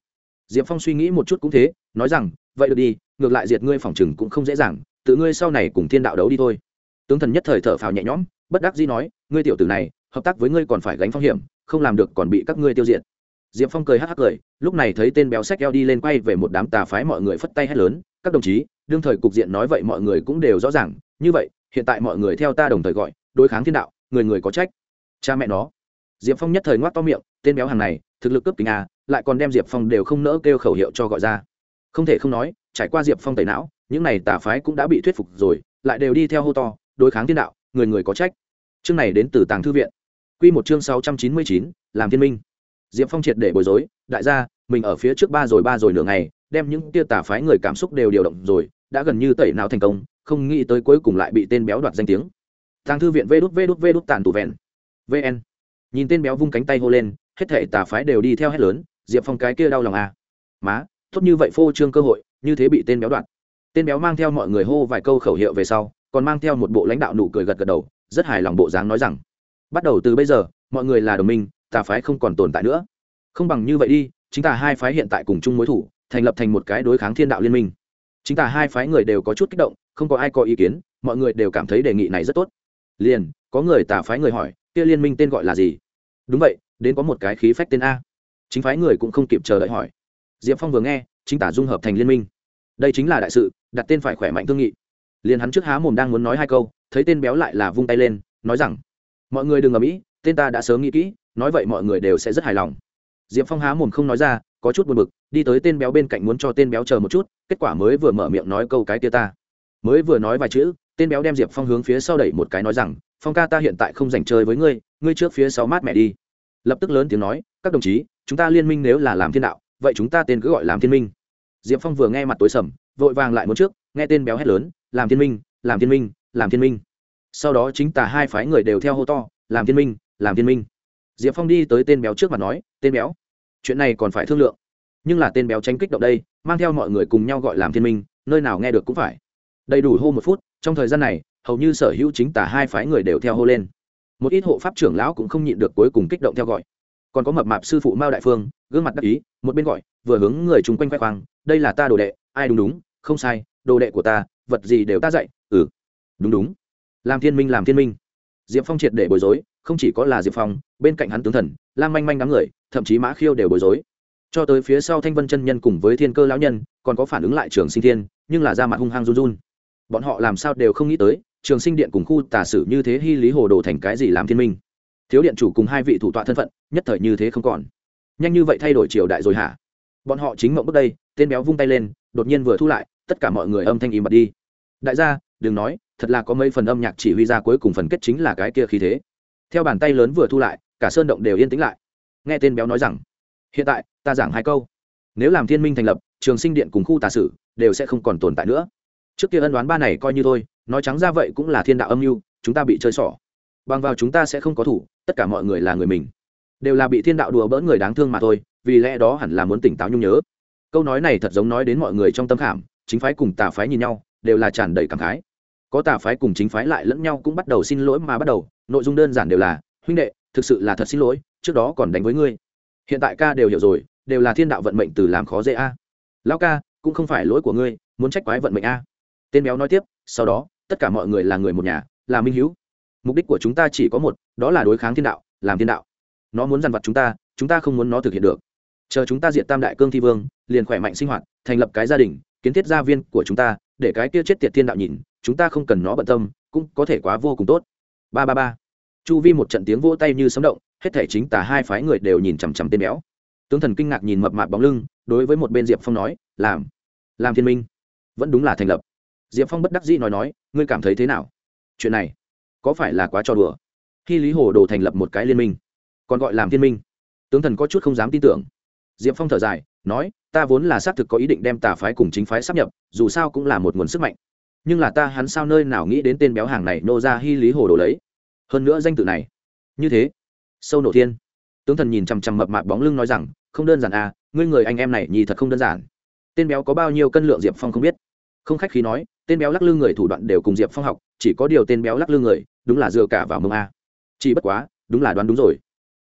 Diệp phong suy nghĩ một chút cũng thế, nói rằng, vậy được đi, ngược lại diệt ngươi phòng chừng cũng không dễ dàng, tự ngươi sau này cùng thiên đạo đấu đi thôi. Tướng thần nhất thời thở phào nhẹ nhõm, bất đắc dĩ nói, ngươi tiểu tử này, hợp tác với ngươi còn phải gánh phong hiểm, không làm được còn bị các ngươi tiêu diệt diệp phong cười hắc hắc cười, lúc này thấy tên béo sách eo đi lên quay về một đám tà phái mọi người phất tay hét lớn, các đồng chí, đương thời cục diện nói vậy mọi người cũng đều rõ ràng, như vậy, hiện tại mọi người theo ta đồng thời gọi, đối kháng thiên đạo, người người có trách. Cha mẹ nó. Diệp phong nhất thời ngoác to miệng, tên béo hàng này, thực lực cấp kính a lại còn đem diệp phong đều không nỡ kêu khẩu hiệu cho gọi ra. Không thể không nói, trải qua diệp phong tẩy não, những này tà phái cũng đã bị thuyết phục rồi, lại đều đi theo hô to, đối kháng thiên đạo, người người có trách. Chương này đến từ tàng thư viện. Q một chương sáu trăm chín mươi chín, làm thiên minh diệp phong triệt để bối rối, đại gia, mình ở phía trước ba rồi ba rồi nửa ngày, đem những tia tà phái người cảm xúc đều điều động rồi, đã gần như tẩy não thành công, không nghĩ tới cuối cùng lại bị tên béo đoạt danh tiếng. Tàng thư viện vê đút vê đút vê đút tàn tù vẹn. Vn nhìn tên béo vung cánh tay hô lên, hết thể tà phái đều đi theo hết lớn, diệp phong cái kia đau lòng à. má, tốt như vậy phô trương cơ hội, như thế bị tên béo đoạt. Tên béo mang theo mọi người hô vài câu khẩu hiệu về sau, còn mang theo một bộ lãnh đạo nụ cười gật gật đầu, rất hài lòng bộ dáng nói rằng, bắt đầu từ bây giờ, mọi người là đồng minh tà phái không còn tồn tại nữa. Không bằng như vậy đi, chính tà hai phái hiện tại cùng chung mối thủ, thành lập thành một cái đối kháng thiên đạo liên minh. Chính tà hai phái người đều có chút kích động, không có ai có ý kiến, mọi người đều cảm thấy đề nghị này rất tốt. Liền, có người tà phái người hỏi, kia liên minh tên gọi là gì? Đúng vậy, đến có một cái khí phách tên a. Chính phái người cũng không kịp chờ đợi hỏi. Diệp phong vừa nghe, chính tả dung hợp thành liên minh. Đây chính là đại sự, đặt tên phải khỏe mạnh thương nghị. Liền hắn trước há mồm đang muốn nói hai câu, thấy tên béo lại là vung tay lên, nói rằng, mọi người đừng ở mỹ tên ta đã sớm nghĩ kỹ, nói vậy mọi người đều sẽ rất hài lòng. Diệp phong há mồm không nói ra, có chút buồn bực, đi tới tên béo bên cạnh muốn cho tên béo chờ một chút, kết quả mới vừa mở miệng nói câu cái tia ta. Mới vừa nói vài chữ, tên béo đem diệp phong hướng phía sau đẩy một cái nói rằng, phong ca ta hiện tại không dành chơi với ngươi ngươi trước phía sau mát mẹ đi. Lập tức lớn tiếng nói, các đồng chí, chúng ta liên minh nếu là làm thiên đạo, vậy chúng ta tên cứ gọi làm thiên minh. Diệp phong vừa nghe mặt tối sầm, vội vàng lại muốn trước, nghe tên béo hét lớn, làm thiên minh, làm thiên minh, làm thiên minh. Sau đó chính tà hai phái người đều theo hô to, làm thiên minh làm thiên minh. Diệp phong đi tới tên béo trước mặt nói, tên béo, chuyện này còn phải thương lượng. Nhưng là tên béo tranh kích động đây, mang theo mọi người cùng nhau gọi làm thiên minh, nơi nào nghe được cũng phải. Đầy đủ hô một phút, trong thời gian này, hầu như sở hữu chính tả hai phái người đều theo hô lên. Một ít hộ pháp trưởng lão cũng không nhịn được cuối cùng kích động theo gọi. Còn có mập mạp sư phụ mao đại phương, gương mặt đắc ý, một bên gọi, vừa hướng người chung quanh khoe khoang, đây là ta đồ đệ, ai đúng đúng, không sai, đồ đệ của ta, vật gì đều ta dạy ừ đúng đúng, làm thiên minh, làm thiên minh. Diệp phong triệt để bối rối không chỉ có là diệp phong, bên cạnh hắn tướng thần, lam manh manh đám người, thậm chí mã khiêu đều bối rối. Cho tới phía sau thanh vân chân nhân cùng với thiên cơ lão nhân, còn có phản ứng lại trường sinh thiên, nhưng là ra mặt hung hăng run run. Bọn họ làm sao đều không nghĩ tới, trường sinh điện cùng khu tà sử như thế hy lý hồ đồ thành cái gì làm thiên minh. Thiếu điện chủ cùng hai vị thủ tọa thân phận, nhất thời như thế không còn. Nhanh như vậy thay đổi triều đại rồi hả? Bọn họ chính mộng bước đây, tên béo vung tay lên, đột nhiên vừa thu lại, tất cả mọi người âm thanh im bật đi. Đại gia, đừng nói, thật là có mấy phần âm nhạc chỉ huy ra cuối cùng phần kết chính là cái kia khí thế theo bàn tay lớn vừa thu lại, cả sơn động đều yên tĩnh lại. Nghe tên béo nói rằng, hiện tại, ta giảng hai câu. Nếu làm thiên minh thành lập, trường sinh điện cùng khu tà sử đều sẽ không còn tồn tại nữa. Trước kia ân đoán ba này coi như thôi, nói trắng ra vậy cũng là thiên đạo âm mưu, chúng ta bị chơi xỏ. Bằng vào chúng ta sẽ không có thủ, tất cả mọi người là người mình. Đều là bị thiên đạo đùa bỡn người đáng thương mà thôi, vì lẽ đó hẳn là muốn tỉnh táo nhung nhớ. Câu nói này thật giống nói đến mọi người trong tâm khảm, chính phái cùng tà phái nhìn nhau, đều là tràn đầy cảm khái. Có tà phái cùng chính phái lại lẫn nhau cũng bắt đầu xin lỗi mà bắt đầu nội dung đơn giản đều là, huynh đệ, thực sự là thật xin lỗi, trước đó còn đánh với ngươi. Hiện tại ca đều hiểu rồi, đều là thiên đạo vận mệnh từ làm khó dễ a. Lão ca, cũng không phải lỗi của ngươi, muốn trách quái vận mệnh a. Tên béo nói tiếp, sau đó, tất cả mọi người là người một nhà, là minh hữu mục đích của chúng ta chỉ có một, đó là đối kháng thiên đạo, làm thiên đạo. Nó muốn dằn vặt chúng ta chúng ta không muốn nó thực hiện được. Chờ chúng ta diện tam đại cương thi vương, liền khỏe mạnh sinh hoạt, thành lập cái gia đình, kiến thiết gia viên của chúng ta, để cái kia chết tiệt thiên đạo nhìn, chúng ta không cần nó bận tâm, cũng có thể quá vô cùng tốt ba ba ba. Chu vi một trận tiếng vỗ tay như sấm động, hết thể chính tả hai phái người đều nhìn chằm chằm tên béo. Tướng thần kinh ngạc nhìn mập mạp bóng lưng, đối với một bên diệp phong nói, làm làm thiên minh. Vẫn đúng là thành lập. Diệp phong bất đắc dĩ nói nói, ngươi cảm thấy thế nào? Chuyện này, có phải là quá trò đùa? Khi lý hồ đồ thành lập một cái liên minh, còn gọi làm thiên minh, tướng thần có chút không dám tin tưởng. Diệp phong thở dài, nói, ta vốn là xác thực có ý định đem tà phái cùng chính phái sắp nhập, dù sao cũng là một nguồn sức mạnh nhưng là ta hắn sao nơi nào nghĩ đến tên béo hàng này nô ra hy lý hồ đồ lấy. Hơn nữa danh tự này. Như thế. Sâu nổ thiên. Tướng thần nhìn chằm chằm mập mạp bóng lưng nói rằng, không đơn giản à ngươi người anh em này nhì thật không đơn giản. Tên béo có bao nhiêu cân lượng diệp phong không biết. Không khách khí nói, tên béo lắc lư người thủ đoạn đều cùng diệp phong học, chỉ có điều tên béo lắc lư người, đúng là dựa cả vào mông a. Chỉ bất quá, đúng là đoán đúng rồi.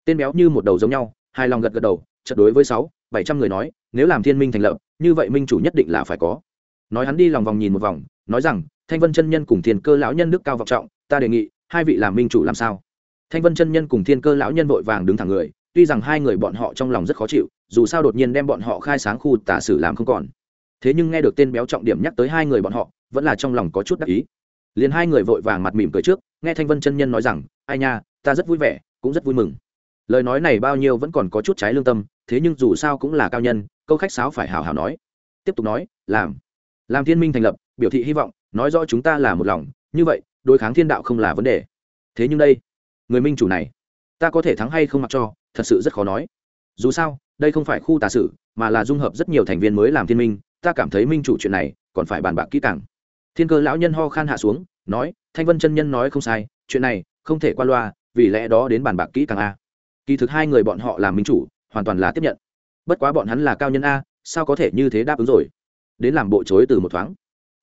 Tên béo như một đầu giống nhau hai lòng gật gật đầu chật đối với sáu, bảy trăm người nói, nếu làm thiên minh thành lập, như vậy minh chủ nhất định là phải có nói hắn đi lòng vòng nhìn một vòng, nói rằng, thanh vân chân nhân cùng thiên cơ lão nhân đức cao vọng trọng, ta đề nghị, hai vị làm minh chủ làm sao? Thanh vân chân nhân cùng thiên cơ lão nhân vội vàng đứng thẳng người, tuy rằng hai người bọn họ trong lòng rất khó chịu, dù sao đột nhiên đem bọn họ khai sáng khu tả sử làm không còn. Thế nhưng nghe được tên béo trọng điểm nhắc tới hai người bọn họ, vẫn là trong lòng có chút đắc ý. Liền hai người vội vàng mặt mỉm cười trước, nghe thanh vân chân nhân nói rằng, ai nha, ta rất vui vẻ, cũng rất vui mừng. Lời nói này bao nhiêu vẫn còn có chút trái lương tâm, thế nhưng dù sao cũng là cao nhân, câu khách sáo phải hào hào nói. Tiếp tục nói, làm làm thiên minh thành lập, biểu thị hy vọng, nói rõ chúng ta là một lòng, như vậy, đối kháng thiên đạo không là vấn đề. Thế nhưng đây, người minh chủ này, ta có thể thắng hay không mặc cho, thật sự rất khó nói. Dù sao, đây không phải khu tà sử, mà là dung hợp rất nhiều thành viên mới làm thiên minh, ta cảm thấy minh chủ chuyện này, còn phải bàn bạc kỹ càng. Thiên cơ lão nhân ho khan hạ xuống, nói, thanh vân chân nhân nói không sai, chuyện này, không thể qua loa, vì lẽ đó đến bàn bạc kỹ càng a. Kỳ thực hai người bọn họ làm minh chủ, hoàn toàn là tiếp nhận. Bất quá bọn hắn là cao nhân a, sao có thể như thế đáp ứng rồi? Đến làm bộ chối từ một thoáng.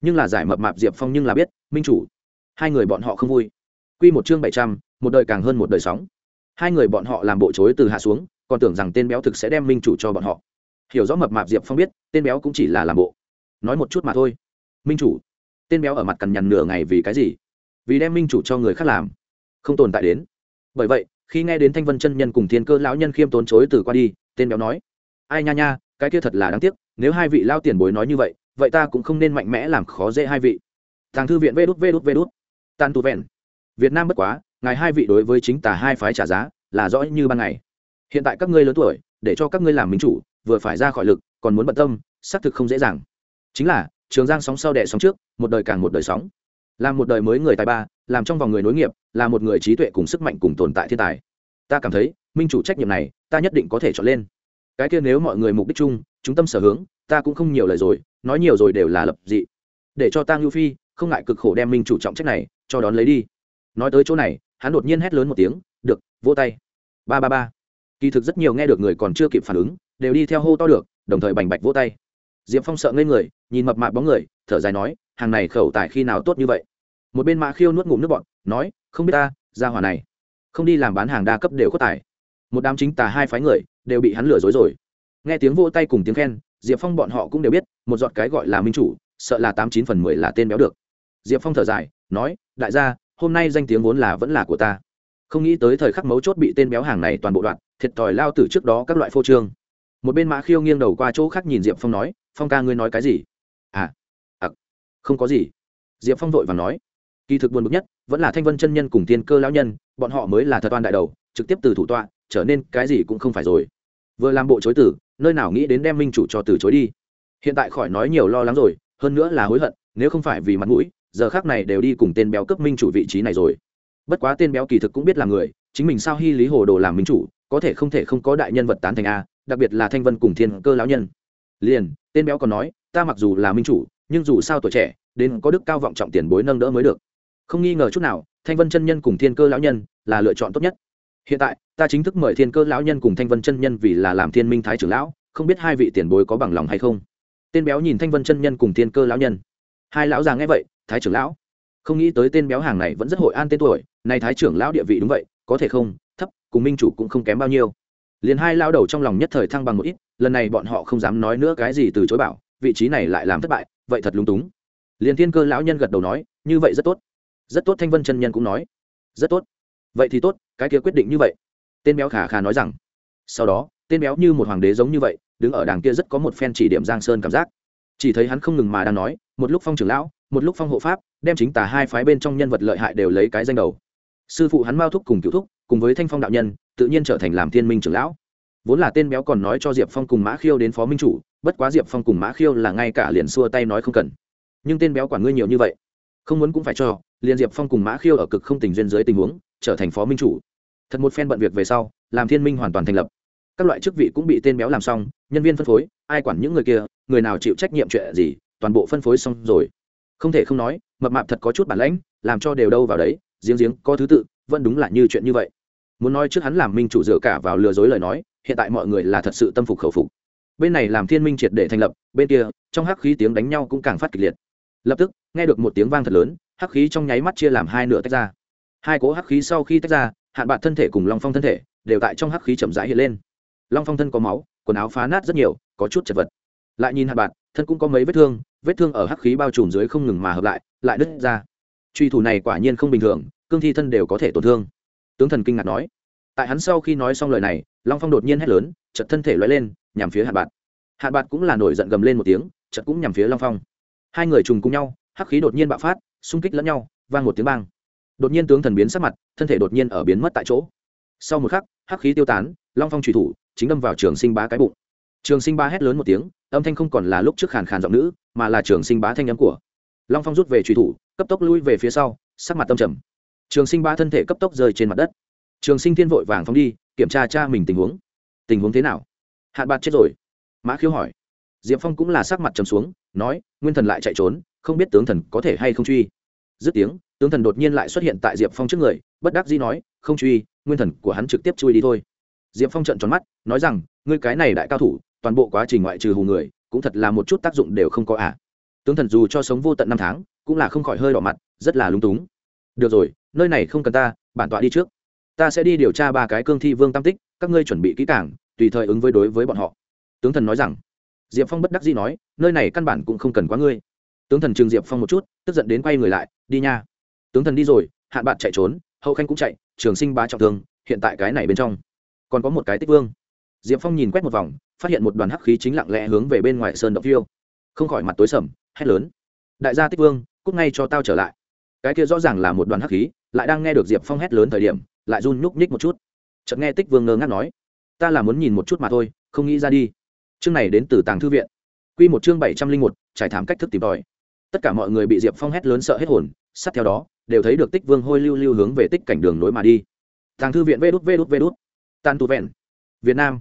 Nhưng là giải mập mạp diệp phong nhưng là biết, minh chủ, hai người bọn họ không vui. Q một chương bảy trăm, một đời càng hơn một đời sóng. Hai người bọn họ làm bộ chối từ hạ xuống, còn tưởng rằng tên béo thực sẽ đem minh chủ cho bọn họ. Hiểu rõ mập mạp diệp phong biết, tên béo cũng chỉ là làm bộ. Nói một chút mà thôi. Minh chủ, tên béo ở mặt cằn nhằn nửa ngày vì cái gì? Vì đem minh chủ cho người khác làm. Không tồn tại đến. Bởi vậy, khi nghe đến thanh vân chân nhân cùng thiên cơ lão nhân khiêm tốn chối từ qua đi, tên béo nói, ai nha nha cái kia thật là đáng tiếc, nếu hai vị lao tiền bối nói như vậy vậy ta cũng không nên mạnh mẽ làm khó dễ hai vị. Tàng thư viện vê đút vê đút vê đút. Tan tu vẹn. Việt nam bất quá, ngài hai vị đối với chính tà hai phái trả giá là rõ như ban ngày. Hiện tại các ngươi lớn tuổi, để cho các ngươi làm minh chủ, vừa phải ra khỏi lực, còn muốn bận tâm, xác thực không dễ dàng. Chính là, trường giang sóng sau đẻ sóng trước, một đời càng một đời sóng. Làm một đời mới người tài ba, làm trong vòng người nối nghiệp, là một người trí tuệ cùng sức mạnh cùng tồn tại thiên tài. Ta cảm thấy, minh chủ trách nhiệm này, ta nhất định có thể chọn lên cái kia nếu mọi người mục đích chung, chúng tâm sở hướng, ta cũng không nhiều lời rồi, nói nhiều rồi đều là lập dị. Để cho ta ngưu phi, không ngại cực khổ đem minh chủ trọng trách này, cho đón lấy đi. Nói tới chỗ này, hắn đột nhiên hét lớn một tiếng, được, vỗ tay. Ba ba ba. Kỳ thực rất nhiều nghe được người còn chưa kịp phản ứng, đều đi theo hô to được, đồng thời bành bạch vỗ tay. Diệp phong sợ ngây người, nhìn mập mạp bóng người, thở dài nói, hàng này khẩu tài khi nào tốt như vậy? Một bên mã khiêu nuốt ngụm nước bọn nói, không biết ta, ra hỏa này, không đi làm bán hàng đa cấp đều có tài. Một đám chính tà hai phái người đều bị hắn lừa dối rồi. Nghe tiếng vỗ tay cùng tiếng khen, diệp phong bọn họ cũng đều biết, một giọt cái gọi là minh chủ, sợ là tám chín phần mười là tên béo được. Diệp phong thở dài, nói, đại gia, hôm nay danh tiếng vốn là vẫn là của ta. Không nghĩ tới thời khắc mấu chốt bị tên béo hàng này toàn bộ đoạn, thiệt thòi lao từ trước đó các loại phô trương. Một bên mã khiêu nghiêng đầu qua chỗ khác nhìn diệp phong nói, phong ca ngươi nói cái gì? À à không có gì. Diệp phong vội và nói, kỳ thực buồn bực nhất, vẫn là thanh vân chân nhân cùng tiên cơ lão nhân, bọn họ mới là thật oan đại đầu, trực tiếp từ thủ tọa, trở nên cái gì cũng không phải rồi vừa làm bộ chối tử nơi nào nghĩ đến đem minh chủ cho từ chối đi. Hiện tại khỏi nói nhiều lo lắng rồi, hơn nữa là hối hận, nếu không phải vì mặt mũi, giờ khác này đều đi cùng tên béo cấp minh chủ vị trí này rồi. Bất quá tên béo kỳ thực cũng biết là người, chính mình sao hy lý hồ đồ làm minh chủ, có thể không thể không có đại nhân vật tán thành a, đặc biệt là thanh vân cùng thiên cơ lão nhân. Liền, tên béo còn nói, ta mặc dù là minh chủ, nhưng dù sao tuổi trẻ, đến có đức cao vọng trọng tiền bối nâng đỡ mới được. Không nghi ngờ chút nào, thanh vân chân nhân cùng thiên cơ lão nhân là lựa chọn tốt nhất hiện tại, ta chính thức mời thiên cơ lão nhân cùng thanh vân chân nhân vì là làm thiên minh thái trưởng lão, không biết hai vị tiền bối có bằng lòng hay không? Tên béo nhìn thanh vân chân nhân cùng thiên cơ lão nhân. Hai lão già nghe vậy, thái trưởng lão. Không nghĩ tới tên béo hàng này vẫn rất hội an tên tuổi, nay thái trưởng lão địa vị đúng vậy, có thể không? Thấp, cùng minh chủ cũng không kém bao nhiêu. Liền hai lao đầu trong lòng nhất thời thăng bằng một ít, lần này bọn họ không dám nói nữa cái gì từ chối bảo, vị trí này lại làm thất bại, vậy thật lúng túng. Liền thiên cơ lão nhân gật đầu nói, như vậy rất tốt. Rất tốt, thanh vân chân nhân cũng nói. Rất tốt vậy thì tốt, cái kia quyết định như vậy. Tên béo khả khả nói rằng. Sau đó, tên béo như một hoàng đế giống như vậy, đứng ở đàng kia rất có một phen chỉ điểm giang sơn cảm giác. Chỉ thấy hắn không ngừng mà đang nói, một lúc phong trưởng lão, một lúc phong hộ pháp, đem chính tả hai phái bên trong nhân vật lợi hại đều lấy cái danh đầu. Sư phụ hắn mao thúc cùng cựu thúc, cùng với thanh phong đạo nhân, tự nhiên trở thành làm thiên minh trưởng lão. Vốn là tên béo còn nói cho diệp phong cùng mã khiêu đến phó minh chủ, bất quá diệp phong cùng mã khiêu là ngay cả liền xua tay nói không cần. Nhưng tên béo quản ngươi nhiều như vậy, không muốn cũng phải cho, liền diệp phong cùng mã khiêu ở cực không tình duyên dưới tình huống trở thành phó minh chủ. Thật một phen bận việc về sau, làm thiên minh hoàn toàn thành lập. Các loại chức vị cũng bị tên béo làm xong, nhân viên phân phối, ai quản những người kia, người nào chịu trách nhiệm chuyện gì, toàn bộ phân phối xong rồi. Không thể không nói, mập mạp thật có chút bản lãnh, làm cho đều đâu vào đấy, giếng giếng, có thứ tự, vẫn đúng là như chuyện như vậy. Muốn nói trước hắn làm minh chủ dựa cả vào lừa dối lời nói, hiện tại mọi người là thật sự tâm phục khẩu phục. Bên này làm thiên minh triệt để thành lập, bên kia, trong hắc khí tiếng đánh nhau cũng càng phát kịch liệt. Lập tức, nghe được một tiếng vang thật lớn, hắc khí trong nháy mắt chia làm hai nửa tách ra hai cỗ hắc khí sau khi tách ra, hạn bạn thân thể cùng long phong thân thể đều tại trong hắc khí chậm rãi hiện lên. Long phong thân có máu, quần áo phá nát rất nhiều, có chút chật vật. Lại nhìn hạn bạn thân cũng có mấy vết thương vết thương ở hắc khí bao trùm dưới không ngừng mà hợp lại lại đứt ra. Truy thủ này quả nhiên không bình thường, cương thi thân đều có thể tổn thương. Tướng thần kinh ngạc nói. Tại hắn sau khi nói xong lời này, long phong đột nhiên hét lớn chật thân thể loay lên, nhằm phía hạn bạn hạn bạn cũng là nổi giận gầm lên một tiếng chật cũng nhằm phía long phong. Hai người trùng cùng nhau, hắc khí đột nhiên bạo phát, xung kích lẫn nhau, vang một tiếng bang đột nhiên tướng thần biến sắc mặt, thân thể đột nhiên ở biến mất tại chỗ. Sau một khắc, hắc khí tiêu tán, long phong trùy thủ chính đâm vào trường sinh bá cái bụng. Trường sinh bá hét lớn một tiếng, âm thanh không còn là lúc trước khàn khàn giọng nữ, mà là trường sinh bá thanh nhắm của. Long phong rút về trùy thủ, cấp tốc lui về phía sau, sắc mặt tâm trầm. Trường sinh bá thân thể cấp tốc rơi trên mặt đất. Trường sinh thiên vội vàng phong đi, kiểm tra cha mình tình huống. Tình huống thế nào? Hạn bạc chết rồi. Mã khiếu hỏi. Diệp phong cũng là sắc mặt trầm xuống, nói, nguyên thần lại chạy trốn, không biết tướng thần có thể hay không truy dứt tiếng tướng thần đột nhiên lại xuất hiện tại diệp phong trước người bất đắc dĩ nói không truy nguyên thần của hắn trực tiếp chui đi thôi. Diệp phong trận tròn mắt nói rằng ngươi cái này đại cao thủ toàn bộ quá trình ngoại trừ hù người cũng thật là một chút tác dụng đều không có ạ à. tướng thần dù cho sống vô tận năm tháng cũng là không khỏi hơi đỏ mặt rất là lúng túng. Được rồi nơi này không cần ta bản tọa đi trước. Ta sẽ đi điều tra ba cái cương thi vương tam tích các ngươi chuẩn bị kỹ càng, tùy thời ứng với đối với bọn họ. Tướng thần nói rằng. Diệp phong bất đắc dĩ nói nơi này căn bản cũng không cần quá ngươi. Tướng thần trường diệp phong một chút tức giận đến quay người lại đi nha. Tướng thần đi rồi, hạn bạn chạy trốn, hậu khanh cũng chạy, trường sinh bá trọng thương, hiện tại cái này bên trong còn có một cái tích vương. Diệp phong nhìn quét một vòng, phát hiện một đoàn hắc khí chính lặng lẽ hướng về bên ngoài sơn động phiêu. Không khỏi mặt tối sầm, hét lớn. Đại gia tích vương cúc ngay cho tao trở lại. Cái kia rõ ràng là một đoàn hắc khí, lại đang nghe được diệp phong hét lớn thời điểm, lại run nhúc nhích một chút. Chợt nghe tích vương ngơ ngác nói, ta là muốn nhìn một chút mà thôi, không nghĩ ra đi. Chương này đến từ tàng thư viện. Q một chương bảy trăm linh một, trải thảm cách thức tìm tòi tất cả mọi người bị diệp phong hét lớn sợ hết hồn, sát theo đó, đều thấy được tích vương hôi lưu lưu hướng về tích cảnh đường nối mà đi. Tàng thư viện vê đút vê đút vê đút. Tan tu vẹn. Việt nam.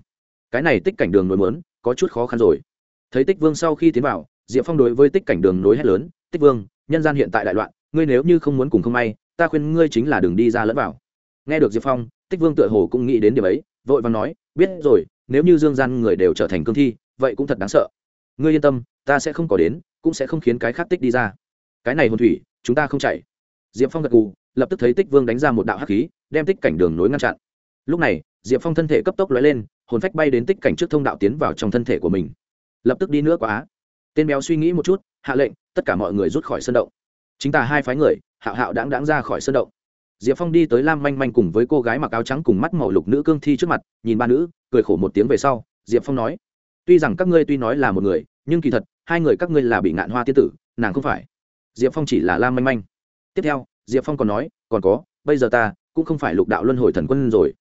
Cái này tích cảnh đường nối mớn có chút khó khăn rồi. Thấy tích vương sau khi tiến vào, diệp phong đối với tích cảnh đường nối hét lớn, tích vương, nhân gian hiện tại đại loạn, ngươi nếu như không muốn cùng không may, ta khuyên ngươi chính là đường đi ra lẫn vào. Nghe được diệp phong, tích vương tựa hồ cũng nghĩ đến điều ấy, vội vàng nói, biết rồi, nếu như dương gian người đều trở thành cương thi, vậy cũng thật đáng sợ. Ngươi yên tâm, ta sẽ không có đến cũng sẽ không khiến cái khác tích đi ra. Cái này hồn thủy, chúng ta không chạy. Diệp phong gật cù lập tức thấy tích vương đánh ra một đạo hắc khí, đem tích cảnh đường nối ngăn chặn. Lúc này, diệp phong thân thể cấp tốc lóe lên, hồn phách bay đến tích cảnh trước thông đạo tiến vào trong thân thể của mình. Lập tức đi nữa quá. Tên béo suy nghĩ một chút, hạ lệnh, tất cả mọi người rút khỏi sân động. Chính ta hai phái người, hạo hạo đáng đáng ra khỏi sân động. Diệp phong đi tới lam manh manh cùng với cô gái mặc áo trắng cùng mắt màu lục nữ cương thi trước mặt, nhìn ba nữ, cười khổ một tiếng về sau, diệp phong nói, tuy rằng các ngươi tuy nói là một người, nhưng kỳ thật hai người các ngươi là bị ngạn hoa tiên tử, nàng không phải. Diệp phong chỉ là lam manh manh. Tiếp theo, diệp phong còn nói, còn có, bây giờ ta cũng không phải lục đạo luân hồi thần quân rồi.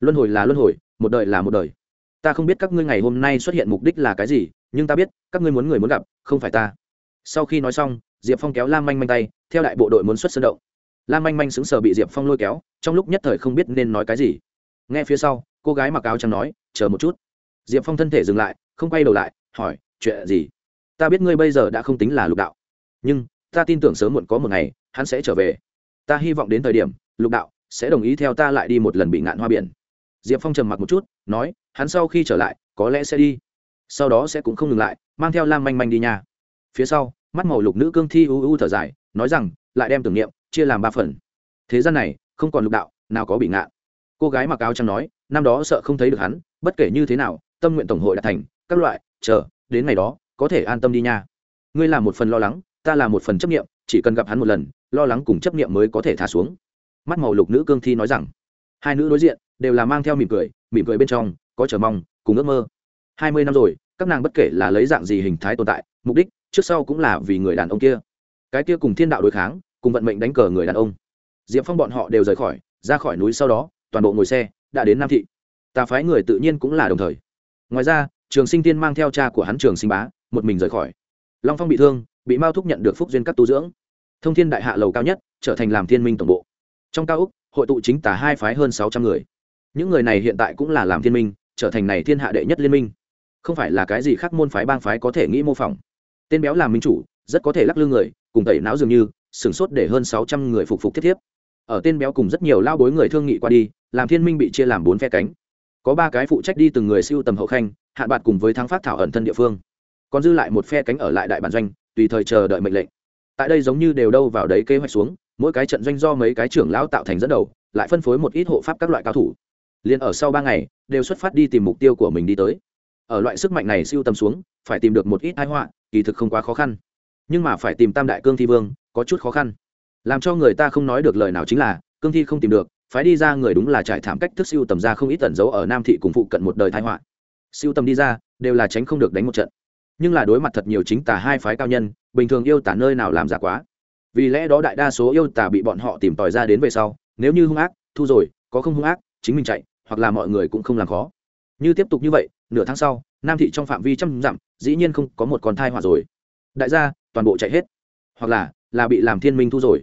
Luân hồi là luân hồi, một đời là một đời. Ta không biết các ngươi ngày hôm nay xuất hiện mục đích là cái gì, nhưng ta biết, các ngươi muốn người muốn gặp, không phải ta. Sau khi nói xong, diệp phong kéo lam manh manh tay, theo đại bộ đội muốn xuất sân động. Lam manh manh sững sờ bị diệp phong lôi kéo, trong lúc nhất thời không biết nên nói cái gì. Nghe phía sau, cô gái mặc áo trắng nói, chờ một chút. Diệp phong thân thể dừng lại, không quay đầu lại, hỏi, chuyện gì? Ta biết ngươi bây giờ đã không tính là lục đạo. Nhưng, ta tin tưởng sớm muộn có một ngày, hắn sẽ trở về. Ta hy vọng đến thời điểm, lục đạo sẽ đồng ý theo ta lại đi một lần bị ngạn hoa biển. Diệp phong trầm mặc một chút, nói, hắn sau khi trở lại, có lẽ sẽ đi. Sau đó sẽ cũng không ngừng lại, mang theo lam manh manh đi nhà. Phía sau, mắt màu lục nữ cương thi u u thở dài, nói rằng, lại đem tưởng niệm chia làm ba phần. Thế gian này, không còn lục đạo, nào có bị ngạn. Cô gái mặc áo trắng nói, năm đó sợ không thấy được hắn, bất kể như thế nào, tâm nguyện tổng hội đã thành, các loại, chờ, đến ngày đó có thể an tâm đi nha. Ngươi là một phần lo lắng, ta là một phần chấp nghiệm chỉ cần gặp hắn một lần, lo lắng cùng chấp nghiệm mới có thể thả xuống. Mắt màu lục nữ cương thi nói rằng. Hai nữ đối diện đều là mang theo mỉm cười mỉm cười bên trong có chờ mong, cùng ước mơ. Hai mươi năm rồi, các nàng bất kể là lấy dạng gì hình thái tồn tại, mục đích trước sau cũng là vì người đàn ông kia. Cái kia cùng thiên đạo đối kháng, cùng vận mệnh đánh cờ người đàn ông. Diệp phong bọn họ đều rời khỏi, ra khỏi núi sau đó, toàn bộ ngồi xe, đã đến nam thị. Tà phái người tự nhiên cũng là đồng thời. Ngoài ra, trường sinh tiên mang theo cha của hắn trường sinh bá một mình rời khỏi. Long phong bị thương, bị mao thúc nhận được phúc duyên các tu dưỡng. Thông thiên đại hạ lầu cao nhất, trở thành làm thiên minh tổng bộ. Trong cao úc, hội tụ chính tả hai phái hơn sáu trăm người. Những người này hiện tại cũng là làm thiên minh, trở thành này thiên hạ đệ nhất liên minh. Không phải là cái gì khác môn phái bang phái có thể nghĩ mô phỏng. Tên béo làm minh chủ, rất có thể lắc lư người, cùng tẩy não dường như, sửng sốt để hơn sáu trăm người phục phục thiết thiếp. Ở tên béo cùng rất nhiều lao bối người thương nghị qua đi, làm thiên minh bị chia làm bốn phe cánh. Có ba cái phụ trách đi từng người siêu tầm hậu khanh hạn bạc cùng với thắng phát thảo ẩn thân địa phương còn dư lại một phe cánh ở lại đại bản doanh, tùy thời chờ đợi mệnh lệnh. Tại đây giống như đều đâu vào đấy kế hoạch xuống, mỗi cái trận doanh do mấy cái trưởng lão tạo thành dẫn đầu, lại phân phối một ít hộ pháp các loại cao thủ. Liền ở sau ba ngày, đều xuất phát đi tìm mục tiêu của mình đi tới. Ở loại sức mạnh này siêu tầm xuống, phải tìm được một ít thái họa, kỳ thực không quá khó khăn. Nhưng mà phải tìm tam đại cương thi vương, có chút khó khăn. Làm cho người ta không nói được lời nào chính là, cương thi không tìm được, phái đi ra người đúng là trải thảm cách thức siêu tầm ra không ít tẩn giấu ở nam thị cùng phụ cận một đời thái họa. Siêu tầm đi ra, đều là tránh không được đánh một trận nhưng là đối mặt thật nhiều chính tà hai phái cao nhân, bình thường yêu tả nơi nào làm giả quá. Vì lẽ đó đại đa số yêu tả bị bọn họ tìm tòi ra đến về sau, nếu như hung ác, thu rồi, có không hung ác, chính mình chạy, hoặc là mọi người cũng không làm khó. Như tiếp tục như vậy, nửa tháng sau, nam thị trong phạm vi trăm dặm, dĩ nhiên không có một con thai họa rồi. Đại gia, toàn bộ chạy hết. Hoặc là là bị làm thiên minh thu rồi.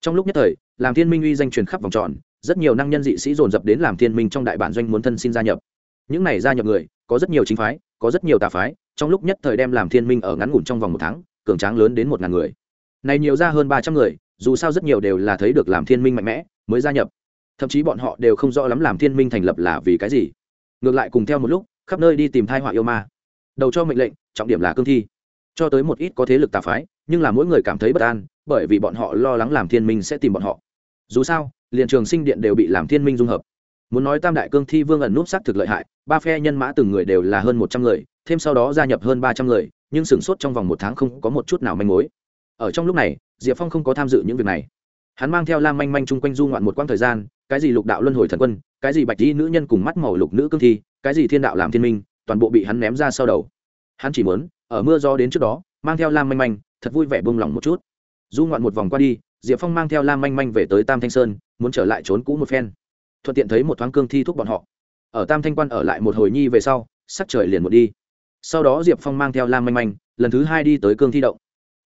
Trong lúc nhất thời, làm thiên minh uy danh truyền khắp vòng tròn, rất nhiều năng nhân dị sĩ dồn dập đến làm thiên minh trong đại bản doanh muốn thân xin gia nhập những này gia nhập người, có rất nhiều chính phái, có rất nhiều tà phái, trong lúc nhất thời đem làm thiên minh ở ngắn ngủn trong vòng một tháng, cường tráng lớn đến một ngàn người. Này nhiều ra hơn ba trăm người, dù sao rất nhiều đều là thấy được làm thiên minh mạnh mẽ, mới gia nhập. Thậm chí bọn họ đều không rõ lắm làm thiên minh thành lập là vì cái gì. Ngược lại cùng theo một lúc, khắp nơi đi tìm thai họa yêu ma. Đầu cho mệnh lệnh, trọng điểm là cương thi. Cho tới một ít có thế lực tà phái, nhưng là mỗi người cảm thấy bất an, bởi vì bọn họ lo lắng làm thiên minh sẽ tìm bọn họ. Dù sao, liền trường sinh điện đều bị làm thiên minh dung hợp muốn nói tam đại cương thi vương ẩn núp xác thực lợi hại, ba phe nhân mã từng người đều là hơn một trăm người, thêm sau đó gia nhập hơn ba trăm người, nhưng sửng sốt trong vòng một tháng không có một chút nào manh mối. Ở trong lúc này, diệp phong không có tham dự những việc này. Hắn mang theo lam manh manh chung quanh du ngoạn một quãng thời gian, cái gì lục đạo luân hồi thần quân, cái gì bạch di nữ nhân cùng mắt màu lục nữ cương thi, cái gì thiên đạo làm thiên minh, toàn bộ bị hắn ném ra sau đầu. Hắn chỉ muốn, ở mưa gió đến trước đó, mang theo lam manh manh, thật vui vẻ bông lòng một chút. Du ngoạn một vòng qua đi, diệp phong mang theo lam manh manh về tới tam thanh sơn, muốn trở lại trốn cũ một phen thuận tiện thấy một thoáng cương thi thúc bọn họ. Ở tam thanh quan ở lại một hồi nhi về sau, sắc trời liền một đi. Sau đó diệp phong mang theo lam manh manh, lần thứ hai đi tới cương thi động.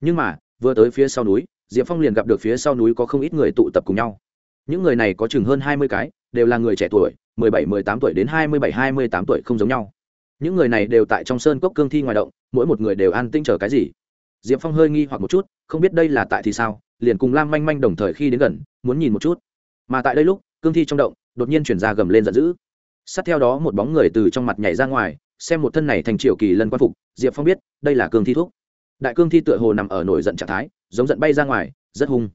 Nhưng mà, vừa tới phía sau núi, diệp phong liền gặp được phía sau núi có không ít người tụ tập cùng nhau. Những người này có chừng hơn hai mươi cái, đều là người trẻ tuổi, mười bảy, mười tám tuổi đến hai mươi bảy, hai mươi tám tuổi không giống nhau. Những người này đều tại trong sơn cốc cương thi ngoài động, mỗi một người đều an tinh chờ cái gì. Diệp phong hơi nghi hoặc một chút, không biết đây là tại thì sao, liền cùng lam manh manh đồng thời khi đến gần, muốn nhìn một chút. Mà tại đây lúc, cương thi trong động đột nhiên chuyển ra gầm lên giận dữ. Sát theo đó một bóng người từ trong mặt nhảy ra ngoài, xem một thân này thành triệu kỳ lân quan phục, diệp phong biết, đây là cương thi thuốc đại cương thi tựa hồ nằm ở nổi giận trạng thái, giống giận bay ra ngoài, rất hung.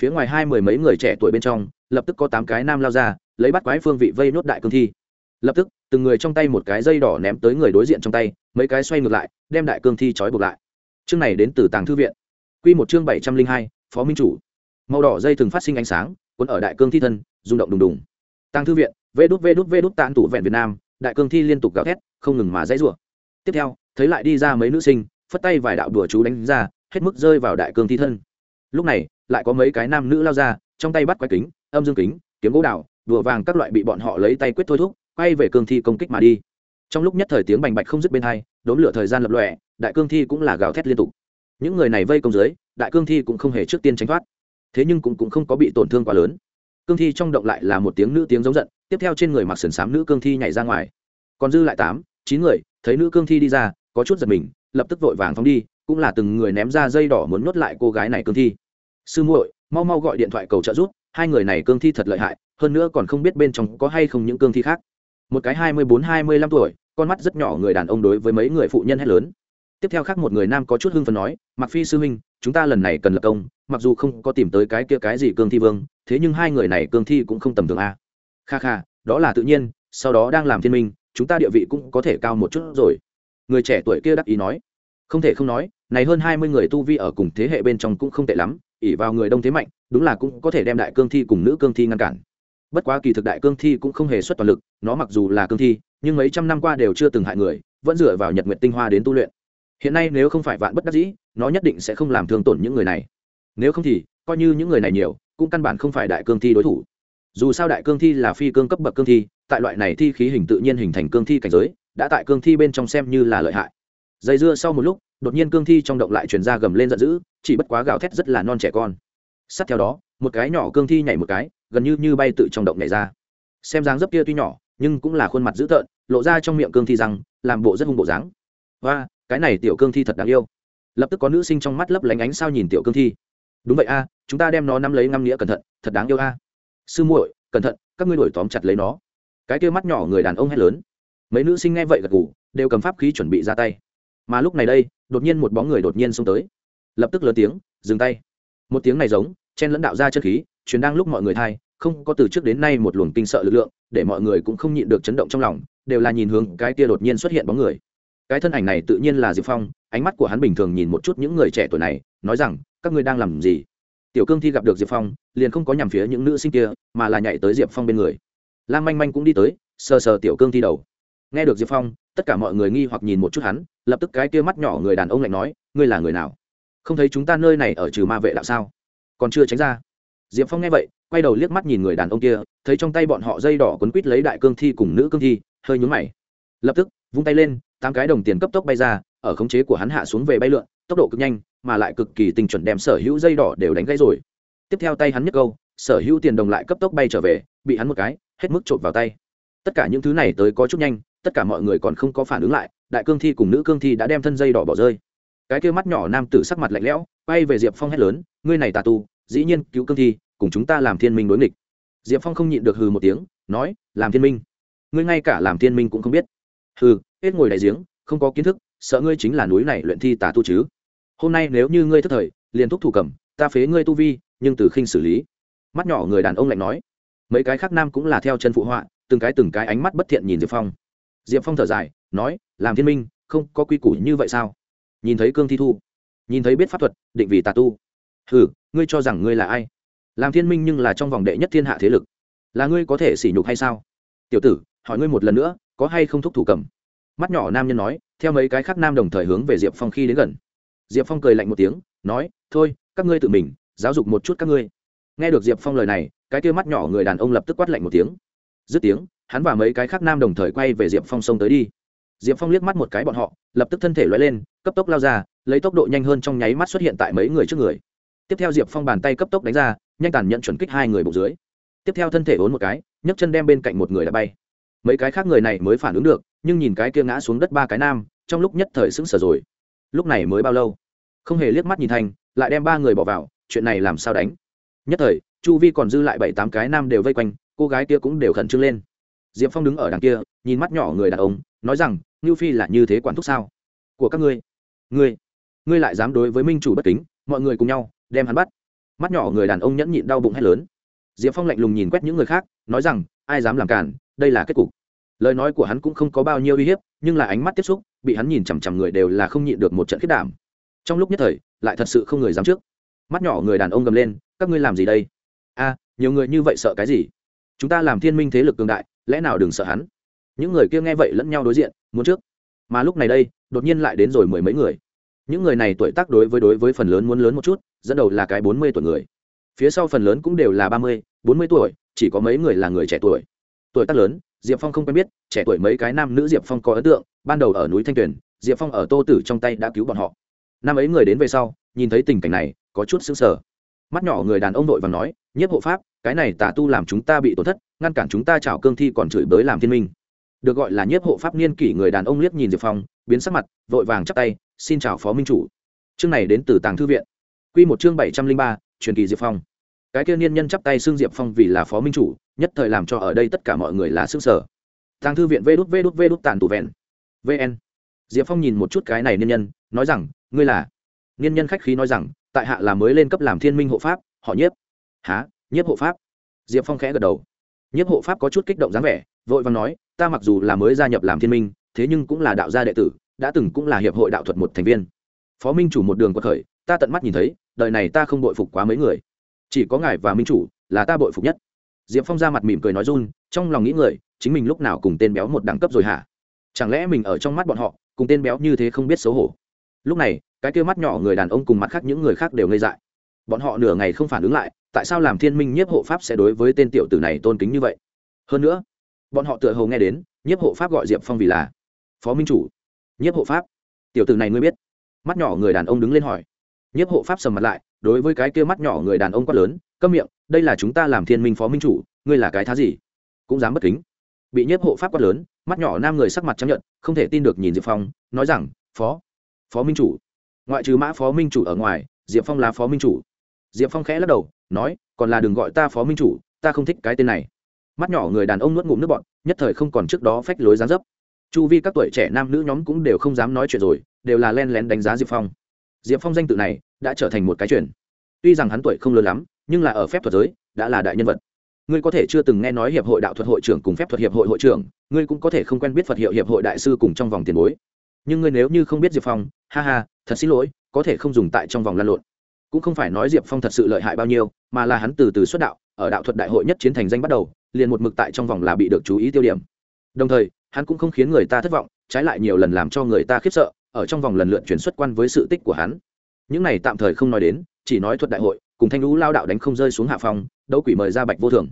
Phía ngoài hai mười mấy người trẻ tuổi bên trong, lập tức có tám cái nam lao ra, lấy bắt quái phương vị vây nốt đại cương thi. Lập tức, từng người trong tay một cái dây đỏ ném tới người đối diện trong tay, mấy cái xoay ngược lại, đem đại cương thi trói buộc lại. Chương này đến từ tàng thư viện. Q một chương bảy trăm linh hai, phó minh chủ. Màu đỏ dây thường phát sinh ánh sáng, cuốn ở đại cương thi thân, rung động đùng đùng tăng thư viện vê đút vê đút vê đút tàn tủ vẹn việt nam đại cương thi liên tục gào thét không ngừng mà dãy rủa. Tiếp theo thấy lại đi ra mấy nữ sinh phất tay vài đạo đùa chú đánh ra hết mức rơi vào đại cương thi thân. Lúc này lại có mấy cái nam nữ lao ra trong tay bắt quái kính âm dương kính kiếm gỗ đào đùa vàng các loại bị bọn họ lấy tay quyết thôi thúc quay về cương thi công kích mà đi. Trong lúc nhất thời tiếng bành bạch không dứt bên hai đốn lửa thời gian lập lòe đại cương thi cũng là gào thét liên tục. Những người này vây công dưới đại cương thi cũng không hề trước tiên tránh thoát. Thế nhưng cũng, cũng không có bị tổn thương quá lớn cương thi trong động lại là một tiếng nữ tiếng giống giận, tiếp theo trên người mặc sườn xám nữ cương thi nhảy ra ngoài. Còn dư lại tám, chín người, thấy nữ cương thi đi ra, có chút giật mình, lập tức vội vàng phóng đi, cũng là từng người ném ra dây đỏ muốn nuốt lại cô gái này cương thi. Sư muội, mau mau gọi điện thoại cầu trợ giúp, hai người này cương thi thật lợi hại, hơn nữa còn không biết bên trong có hay không những cương thi khác. Một cái hai mươi bốn, hai mươi lăm tuổi, con mắt rất nhỏ người đàn ông đối với mấy người phụ nhân hét lớn tiếp theo khác một người nam có chút hưng phấn nói mặc phi sư huynh, chúng ta lần này cần lập công, mặc dù không có tìm tới cái kia cái gì cương thi vương, thế nhưng hai người này cương thi cũng không tầm thường a. Kha kha, đó là tự nhiên, sau đó đang làm thiên minh, chúng ta địa vị cũng có thể cao một chút rồi. Người trẻ tuổi kia đắc ý nói. Không thể không nói, này hơn hai mươi người tu vi ở cùng thế hệ bên trong cũng không tệ lắm ỉ vào người đông thế mạnh, đúng là cũng có thể đem đại cương thi cùng nữ cương thi ngăn cản. Bất quá kỳ thực đại cương thi cũng không hề xuất toàn lực, nó mặc dù là cương thi, nhưng mấy trăm năm qua đều chưa từng hại người, vẫn dựa vào nhật nguyện tinh hoa đến tu luyện hiện nay nếu không phải vạn bất đắc dĩ, nó nhất định sẽ không làm thương tổn những người này. Nếu không thì, coi như những người này nhiều, cũng căn bản không phải đại cương thi đối thủ. Dù sao đại cương thi là phi cương cấp bậc cương thi, tại loại này thi khí hình tự nhiên hình thành cương thi cảnh giới, đã tại cương thi bên trong xem như là lợi hại. Dây dưa sau một lúc, đột nhiên cương thi trong động lại truyền ra gầm lên giận dữ, chỉ bất quá gào thét rất là non trẻ con. Sát theo đó, một cái nhỏ cương thi nhảy một cái, gần như như bay tự trong động nhảy ra. Xem dáng dấp kia tuy nhỏ, nhưng cũng là khuôn mặt dữ tợn, lộ ra trong miệng cương thi rằng làm bộ rất hung bộ dáng. Và cái này tiểu cương thi thật đáng yêu. Lập tức có nữ sinh trong mắt lấp lánh ánh sao nhìn tiểu cương thi. Đúng vậy a, chúng ta đem nó nắm lấy ngăm nghĩa cẩn thận, thật đáng yêu a. Sư muội, cẩn thận, các ngươi đuổi tóm chặt lấy nó. Cái kia mắt nhỏ người đàn ông hét lớn. Mấy nữ sinh nghe vậy gật gù, đều cầm pháp khí chuẩn bị ra tay. Mà lúc này đây, đột nhiên một bóng người đột nhiên xông tới. Lập tức lớn tiếng, dừng tay. Một tiếng này giống, chen lẫn đạo ra chân khí chuyến đang lúc mọi người thay không có từ trước đến nay một luồng kinh sợ lực lượng, để mọi người cũng không nhịn được chấn động trong lòng, đều là nhìn hướng cái kia đột nhiên xuất hiện bóng người cái thân ảnh này tự nhiên là diệp phong, ánh mắt của hắn bình thường nhìn một chút những người trẻ tuổi này, nói rằng, các ngươi đang làm gì? Tiểu cương thi gặp được diệp phong, liền không có nhằm phía những nữ sinh kia, mà là nhảy tới diệp phong bên người. Lam manh manh cũng đi tới, sờ sờ tiểu cương thi đầu. Nghe được diệp phong, tất cả mọi người nghi hoặc nhìn một chút hắn, lập tức cái kia mắt nhỏ người đàn ông lạnh nói, ngươi là người nào? Không thấy chúng ta nơi này ở trừ ma vệ đạo sao? Còn chưa tránh ra. Diệp phong nghe vậy, quay đầu liếc mắt nhìn người đàn ông kia, thấy trong tay bọn họ dây đỏ quấn quít lấy đại cương thi cùng nữ cương thi, hơi nhúng mày. Lập tức vung tay lên, tám cái đồng tiền cấp tốc bay ra, ở khống chế của hắn hạ xuống về bay lượn, tốc độ cực nhanh, mà lại cực kỳ tinh chuẩn đem sở hữu dây đỏ đều đánh gãy rồi. Tiếp theo tay hắn nhấc câu, sở hữu tiền đồng lại cấp tốc bay trở về, bị hắn một cái, hết mức trộm vào tay. Tất cả những thứ này tới có chút nhanh, tất cả mọi người còn không có phản ứng lại, đại cương thi cùng nữ cương thi đã đem thân dây đỏ bỏ rơi. Cái kia mắt nhỏ nam tử sắc mặt lạnh lẽo bay về diệp phong hét lớn, ngươi này tà tu, dĩ nhiên cứu cương thi, cùng chúng ta làm thiên minh đối nghịch. Diệp phong không nhịn được hừ một tiếng, nói, làm thiên minh. Ngươi ngay cả làm thiên minh cũng không biết hừ, hết ngồi đại giếng, không có kiến thức, sợ ngươi chính là núi này luyện thi tà tu chứ. Hôm nay nếu như ngươi thất thời, liền thúc thủ cầm, ta phế ngươi tu vi, nhưng từ khinh xử lý. Mắt nhỏ người đàn ông lạnh nói. Mấy cái khác nam cũng là theo chân phụ họa, từng cái từng cái ánh mắt bất thiện nhìn diệp phong. Diệp phong thở dài, nói, làm thiên minh, không có quy củ như vậy sao? Nhìn thấy cương thi thu, nhìn thấy biết pháp thuật, định vì tà tu. Hừ, ngươi cho rằng ngươi là ai? Làm thiên minh nhưng là trong vòng đệ nhất thiên hạ thế lực. Là ngươi có thể sỉ nhục hay sao? Tiểu tử, hỏi ngươi một lần nữa có hay không thúc thủ cầm? Mắt nhỏ nam nhân nói, theo mấy cái khác nam đồng thời hướng về diệp phong khi đến gần. Diệp phong cười lạnh một tiếng, nói, thôi, các ngươi tự mình, giáo dục một chút các ngươi. Nghe được diệp phong lời này, cái kia mắt nhỏ người đàn ông lập tức quát lạnh một tiếng. Dứt tiếng, hắn và mấy cái khác nam đồng thời quay về diệp phong xông tới đi. Diệp phong liếc mắt một cái bọn họ, lập tức thân thể loay lên, cấp tốc lao ra, lấy tốc độ nhanh hơn trong nháy mắt xuất hiện tại mấy người trước người. Tiếp theo diệp phong bàn tay cấp tốc đánh ra, nhanh tàn nhận chuẩn kích hai người bụng dưới. Tiếp theo thân thể ốn một cái, nhấc chân đem bên cạnh một người đã bay mấy cái khác người này mới phản ứng được, nhưng nhìn cái kia ngã xuống đất ba cái nam, trong lúc nhất thời sững sờ rồi. Lúc này mới bao lâu? Không hề liếc mắt nhìn thành, lại đem ba người bỏ vào, chuyện này làm sao đánh? Nhất thời, chu vi còn dư lại bảy tám cái nam đều vây quanh, cô gái kia cũng đều khẩn trương lên. Diệp phong đứng ở đằng kia, nhìn mắt nhỏ người đàn ông, nói rằng, ngưu phi là như thế quản thúc sao? Của các ngươi. Ngươi ngươi lại dám đối với minh chủ bất kính, mọi người cùng nhau, đem hắn bắt. Mắt nhỏ người đàn ông nhẫn nhịn đau bụng hét lớn. Diệp phong lạnh lùng nhìn quét những người khác, nói rằng, ai dám làm cản đây là kết cục. Lời nói của hắn cũng không có bao nhiêu uy hiếp, nhưng là ánh mắt tiếp xúc, bị hắn nhìn chằm chằm người đều là không nhịn được một trận khiết đảm. Trong lúc nhất thời, lại thật sự không người dám trước. Mắt nhỏ người đàn ông gầm lên, các ngươi làm gì đây? A, nhiều người như vậy sợ cái gì? Chúng ta làm thiên minh thế lực cường đại, lẽ nào đừng sợ hắn? Những người kia nghe vậy lẫn nhau đối diện, muốn trước. Mà lúc này đây, đột nhiên lại đến rồi mười mấy người. Những người này tuổi tác đối với đối với phần lớn muốn lớn một chút, dẫn đầu là cái bốn mươi tuổi người. Phía sau phần lớn cũng đều là ba mươi, bốn mươi tuổi, chỉ có mấy người là người trẻ tuổi tuổi tác lớn, diệp phong không quen biết, trẻ tuổi mấy cái nam nữ diệp phong có ấn tượng, ban đầu ở núi thanh tuyền, diệp phong ở tô tử trong tay đã cứu bọn họ. Năm ấy người đến về sau, nhìn thấy tình cảnh này, có chút xứng sở mắt nhỏ người đàn ông đội và nói, nhiếp hộ pháp, cái này tà tu làm chúng ta bị tổn thất, ngăn cản chúng ta chảo cương thi còn chửi bới làm thiên minh. Được gọi là nhiếp hộ pháp niên kỷ, người đàn ông liếc nhìn diệp phong, biến sắc mặt, vội vàng chắp tay, xin chào phó minh chủ. Chương này đến từ tàng thư viện. Q một chương bảy trăm linh ba, truyền kỳ diệp phong cái kia niên nhân chắp tay xưng diệp phong vì là phó minh chủ, nhất thời làm cho ở đây tất cả mọi người là xương sở tàng thư viện vê đút vê đút vê đút tàn tụ vẹn. Vn diệp phong nhìn một chút cái này niên nhân, nói rằng, ngươi là? Niên nhân khách khí nói rằng, tại hạ là mới lên cấp làm thiên minh hộ pháp, họ nhiếp. Há nhiếp hộ pháp? Diệp phong khẽ gật đầu. Nhiếp hộ pháp có chút kích động dáng vẻ, vội và nói, ta mặc dù là mới gia nhập làm thiên minh, thế nhưng cũng là đạo gia đệ tử, đã từng cũng là hiệp hội đạo thuật một thành viên. Phó minh chủ một đường quật khởi, ta tận mắt nhìn thấy, đời này ta không bội phục quá mấy người chỉ có ngài và minh chủ là ta bội phục nhất. Diệp phong ra mặt mỉm cười nói run, trong lòng nghĩ người, chính mình lúc nào cùng tên béo một đẳng cấp rồi hả? Chẳng lẽ mình ở trong mắt bọn họ, cùng tên béo như thế không biết xấu hổ? Lúc này, cái kêu mắt nhỏ người đàn ông cùng mặt khác những người khác đều ngây dại. Bọn họ nửa ngày không phản ứng lại, tại sao làm thiên minh nhiếp hộ pháp sẽ đối với tên tiểu tử này tôn kính như vậy? Hơn nữa, bọn họ tựa hồ nghe đến, nhiếp hộ pháp gọi diệp phong vì là phó minh chủ. Nhiếp hộ pháp? Tiểu tử này ngươi biết? Mắt nhỏ người đàn ông đứng lên hỏi. Nhiếp hộ pháp sầm mặt lại đối với cái kia mắt nhỏ người đàn ông quát lớn, câm miệng, đây là chúng ta làm thiên minh phó minh chủ, ngươi là cái thá gì? Cũng dám bất kính. Bị nhiếp hộ pháp quát lớn, mắt nhỏ nam người sắc mặt chấp nhận không thể tin được nhìn diệp phong, nói rằng, phó phó minh chủ. Ngoại trừ mã phó minh chủ ở ngoài, diệp phong là phó minh chủ. Diệp phong khẽ lắc đầu, nói, còn là đừng gọi ta phó minh chủ, ta không thích cái tên này. Mắt nhỏ người đàn ông nuốt ngụm nước bọn nhất thời không còn trước đó phách lối gián dấp. Chu vi các tuổi trẻ nam nữ nhóm cũng đều không dám nói chuyện rồi, đều là len lén đánh giá diệp phong. Diệp phong danh tự này đã trở thành một cái chuyện tuy rằng hắn tuổi không lớn lắm, nhưng là ở phép thuật giới, đã là đại nhân vật. Ngươi có thể chưa từng nghe nói hiệp hội đạo thuật hội trưởng cùng phép thuật hiệp hội hội trưởng, ngươi cũng có thể không quen biết phật hiệu hiệp hội đại sư cùng trong vòng tiền bối. Nhưng ngươi nếu như không biết diệp phong, ha ha, thật xin lỗi, có thể không dùng tại trong vòng lan lộn. Cũng không phải nói diệp phong thật sự lợi hại bao nhiêu, mà là hắn từ từ xuất đạo, ở đạo thuật đại hội nhất chiến thành danh bắt đầu, liền một mực tại trong vòng là bị được chú ý tiêu điểm. Đồng thời, hắn cũng không khiến người ta thất vọng, trái lại nhiều lần làm cho người ta khiếp sợ, ở trong vòng lần lượt chuyển xuất quan với sự tích của hắn những này tạm thời không nói đến, chỉ nói thuật đại hội, cùng thanh lũ lao đạo đánh không rơi xuống hạ phòng đấu quỷ mời ra bạch vô thường.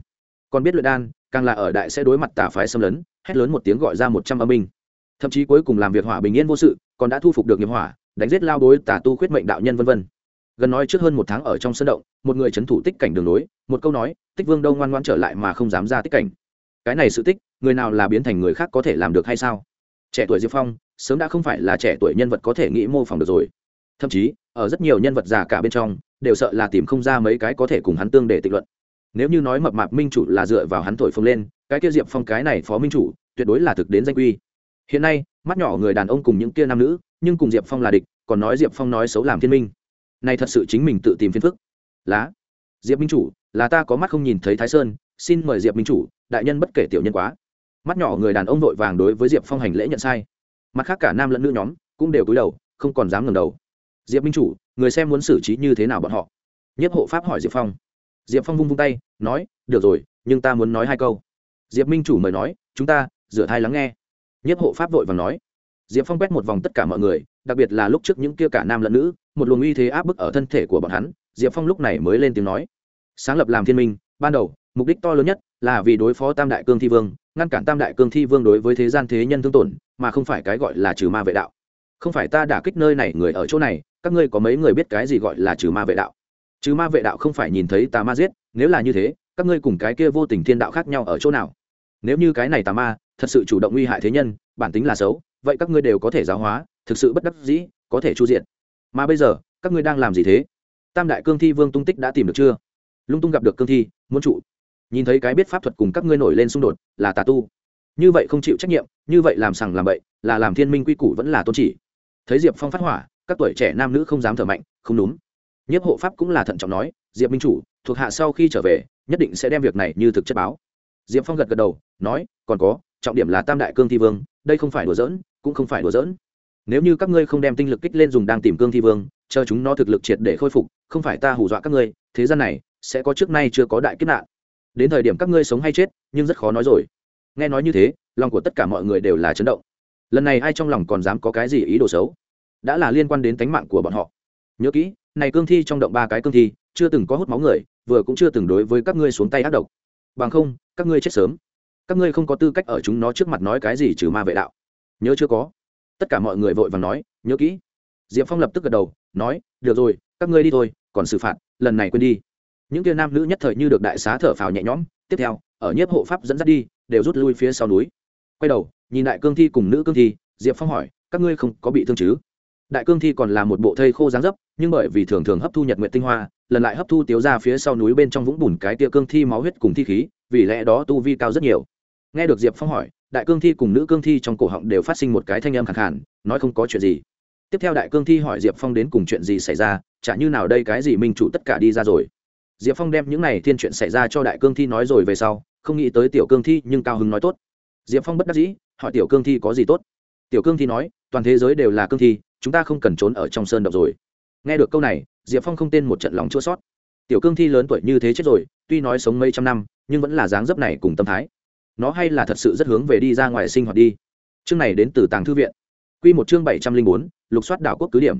Còn biết luyện đan, càng là ở đại sẽ đối mặt tà phái xâm lấn, hét lớn một tiếng gọi ra một trăm âm binh. Thậm chí cuối cùng làm việc hỏa bình yên vô sự, còn đã thu phục được nghiệp hỏa, đánh giết lao đối tà tu khuyết mệnh đạo nhân vân vân. Gần nói trước hơn một tháng ở trong sân động, một người c h ấ n thủ tích cảnh đường nối một câu nói, tích vương đâu ngoan ngoan trở lại mà không dám ra tích cảnh. Cái này sự tích, người nào là biến thành người khác có thể làm được hay sao? Trẻ tuổi diệp phong, sớm đã không phải là trẻ tuổi nhân vật có thể nghĩ mô phỏng được rồi thậm chí, ở rất nhiều nhân vật già cả bên trong, đều sợ là tìm không ra mấy cái có thể cùng hắn tương để tịch luận. Nếu như nói mập mạp minh chủ là dựa vào hắn thổi phồng lên, cái kia diệp phong cái này phó minh chủ, tuyệt đối là thực đến danh quy hiện nay, mắt nhỏ người đàn ông cùng những kia nam nữ, nhưng cùng diệp phong là địch, còn nói diệp phong nói xấu làm thiên minh. Này thật sự chính mình tự tìm phiền phức. Lá, diệp minh chủ, là ta có mắt không nhìn thấy thái sơn, xin mời diệp minh chủ, đại nhân bất kể tiểu nhân quá. Mắt nhỏ người đàn ông vội vàng đối với diệp phong hành lễ nhận sai. Mặt khác cả nam lẫn nữ nhóm cũng đều cúi đầu, không còn dám ngẩng đầu diệp minh chủ, người xem muốn xử trí như thế nào bọn họ? Nhất hộ pháp hỏi diệp phong. Diệp phong vung vung tay, nói, được rồi, nhưng ta muốn nói hai câu. Diệp minh chủ mời nói, chúng ta, rửa thai lắng nghe. Nhất hộ pháp vội và nói. Diệp phong quét một vòng tất cả mọi người, đặc biệt là lúc trước những kia cả nam lẫn nữ, một luồng uy thế áp bức ở thân thể của bọn hắn, diệp phong lúc này mới lên tiếng nói. Sáng lập làm thiên minh, ban đầu, mục đích to lớn nhất là vì đối phó tam đại cương thi vương, ngăn cản tam đại cương thi vương đối với thế gian thế nhân thương tổn, mà không phải cái gọi là trừ ma vệ đạo. Không phải ta đả kích nơi này, người ở chỗ này các ngươi có mấy người biết cái gì gọi là trừ ma vệ đạo? Trừ ma vệ đạo không phải nhìn thấy tà ma giết, nếu là như thế, các ngươi cùng cái kia vô tình thiên đạo khác nhau ở chỗ nào? Nếu như cái này tà ma thật sự chủ động nguy hại thế nhân, bản tính là xấu, vậy các ngươi đều có thể giáo hóa, thực sự bất đắc dĩ, có thể chu diện mà bây giờ, các ngươi đang làm gì thế? Tam đại cương thi vương tung tích đã tìm được chưa? Lung tung gặp được cương thi, muốn trụ. Nhìn thấy cái biết pháp thuật cùng các ngươi nổi lên xung đột, là tà tu. Như vậy không chịu trách nhiệm, như vậy làm sằng làm bậy, là làm thiên minh quy củ vẫn là tôn chỉ. Thấy diệp phong phát hỏa các tuổi trẻ nam nữ không dám thở mạnh, không đúng nhiếp hộ pháp cũng là thận trọng nói, diệp minh chủ, thuộc hạ sau khi trở về, nhất định sẽ đem việc này như thực chất báo. Diệp phong gật gật đầu, nói, còn có, trọng điểm là tam đại cương thi vương, đây không phải đùa giỡn, cũng không phải đùa giỡn. Nếu như các ngươi không đem tinh lực kích lên dùng đang tìm cương thi vương, chờ chúng nó thực lực triệt để khôi phục, không phải ta hù dọa các ngươi, thế gian này sẽ có trước nay chưa có đại kiếp nạn. Đến thời điểm các ngươi sống hay chết, nhưng rất khó nói rồi. Nghe nói như thế, lòng của tất cả mọi người đều là chấn động. Lần này ai trong lòng còn dám có cái gì ý đồ xấu? Đã là liên quan đến tánh mạng của bọn họ. Nhớ kỹ, này cương thi trong động ba cái cương thi, chưa từng có hút máu người, vừa cũng chưa từng đối với các ngươi xuống tay ác độc. Bằng không, các ngươi chết sớm. Các ngươi không có tư cách ở chúng nó trước mặt nói cái gì trừ ma vệ đạo. Nhớ chưa có? Tất cả mọi người vội vàng nói, nhớ kỹ. Diệp phong lập tức gật đầu, nói, được rồi, các ngươi đi thôi, còn xử phạt, lần này quên đi. Những kia nam nữ nhất thời như được đại xá thở phào nhẹ nhõm. Tiếp theo, ở nhiếp hộ pháp dẫn dắt đi, đều rút lui phía sau núi. Quay đầu, nhìn đại cương thi cùng nữ cương thi, diệp phong hỏi, các ngươi không có bị thương chứ? Đại cương thi còn là một bộ thây khô dáng dấp, nhưng bởi vì thường thường hấp thu nhật nguyện tinh hoa, lần lại hấp thu tiếu ra phía sau núi bên trong vũng bùn cái tia cương thi máu huyết cùng thi khí, vì lẽ đó tu vi cao rất nhiều. Nghe được diệp phong hỏi, đại cương thi cùng nữ cương thi trong cổ họng đều phát sinh một cái thanh âm khẳng khản nói không có chuyện gì. Tiếp theo đại cương thi hỏi diệp phong đến cùng chuyện gì xảy ra, chả như nào đây cái gì minh chủ tất cả đi ra rồi. Diệp phong đem những này thiên chuyện xảy ra cho đại cương thi nói rồi về sau, không nghĩ tới tiểu cương thi nhưng cao hứng nói tốt. Diệp phong bất đắc dĩ, hỏi tiểu cương thi có gì tốt. Tiểu cương thi nói toàn thế giới đều là cương thi, chúng ta không cần trốn ở trong sơn động rồi. Nghe được câu này, diệp phong không tên một trận lòng chua sót tiểu cương thi lớn tuổi như thế chết rồi, tuy nói sống mấy trăm năm, nhưng vẫn là dáng dấp này cùng tâm thái. Nó hay là thật sự rất hướng về đi ra ngoài sinh hoạt đi. Chương này đến từ tàng thư viện. Q một chương bảy trăm linh bốn, lục soát đảo quốc cứ điểm.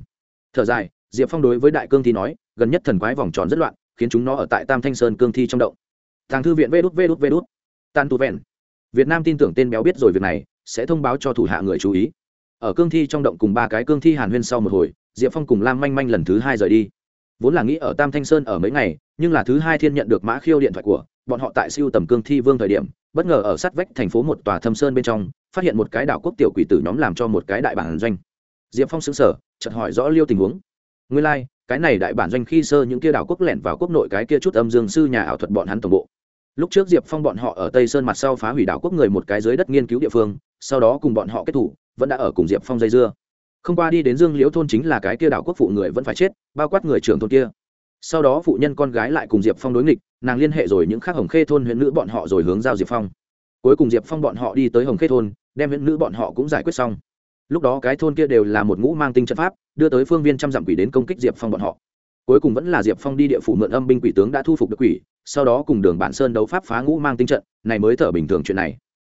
Thở dài, diệp phong đối với đại cương thi nói, gần nhất thần quái vòng tròn rất loạn, khiến chúng nó ở tại tam thanh sơn cương thi trong động. Tàng thư viện vê đút vê đút vê đút. Tan tu vẹn. Việt nam tin tưởng tên béo biết rồi việc này, sẽ thông báo cho thủ hạ người chú ý ở cương thi trong động cùng ba cái cương thi hàn huyên sau một hồi diệp phong cùng lam manh manh lần thứ hai rời đi. Vốn là nghĩ ở tam thanh sơn ở mấy ngày nhưng là thứ hai thiên nhận được mã khiêu điện thoại của bọn họ tại siêu tầm cương thi vương thời điểm bất ngờ ở sát vách thành phố một tòa thâm sơn bên trong phát hiện một cái đảo quốc tiểu quỷ tử nhóm làm cho một cái đại bản doanh. Diệp phong xứng sở chợt hỏi rõ liêu tình huống. Nguyên lai、like, cái này đại bản doanh khi sơ những kia đảo quốc lẻn vào quốc nội cái kia chút âm dương sư nhà ảo thuật bọn hắn tổng bộ. Lúc trước diệp phong bọn họ ở tây sơn mặt sau phá hủy đảo quốc người một cái dưới đất nghiên cứu địa phương sau đó cùng bọn họ kết thủ vẫn đã ở cùng diệp phong dây dưa. Không qua đi đến dương liễu thôn chính là cái kia đảo quốc phụ người vẫn phải chết, bao quát người trưởng thôn kia. Sau đó phụ nhân con gái lại cùng diệp phong đối nghịch, nàng liên hệ rồi những khác hồng khê thôn huyện nữ bọn họ rồi hướng giao diệp phong. Cuối cùng diệp phong bọn họ đi tới hồng khê thôn, đem huyện nữ bọn họ cũng giải quyết xong. Lúc đó cái thôn kia đều là một ngũ mang tinh trận pháp, đưa tới phương viên trăm dặm quỷ đến công kích diệp phong bọn họ. Cuối cùng vẫn là diệp phong đi địa phủ mượn âm binh quỷ tướng đã thu phục được quỷ, sau đó cùng đường bản sơn đấu pháp phá ngũ mang tinh trận, này mới thở bình thường chuyện này.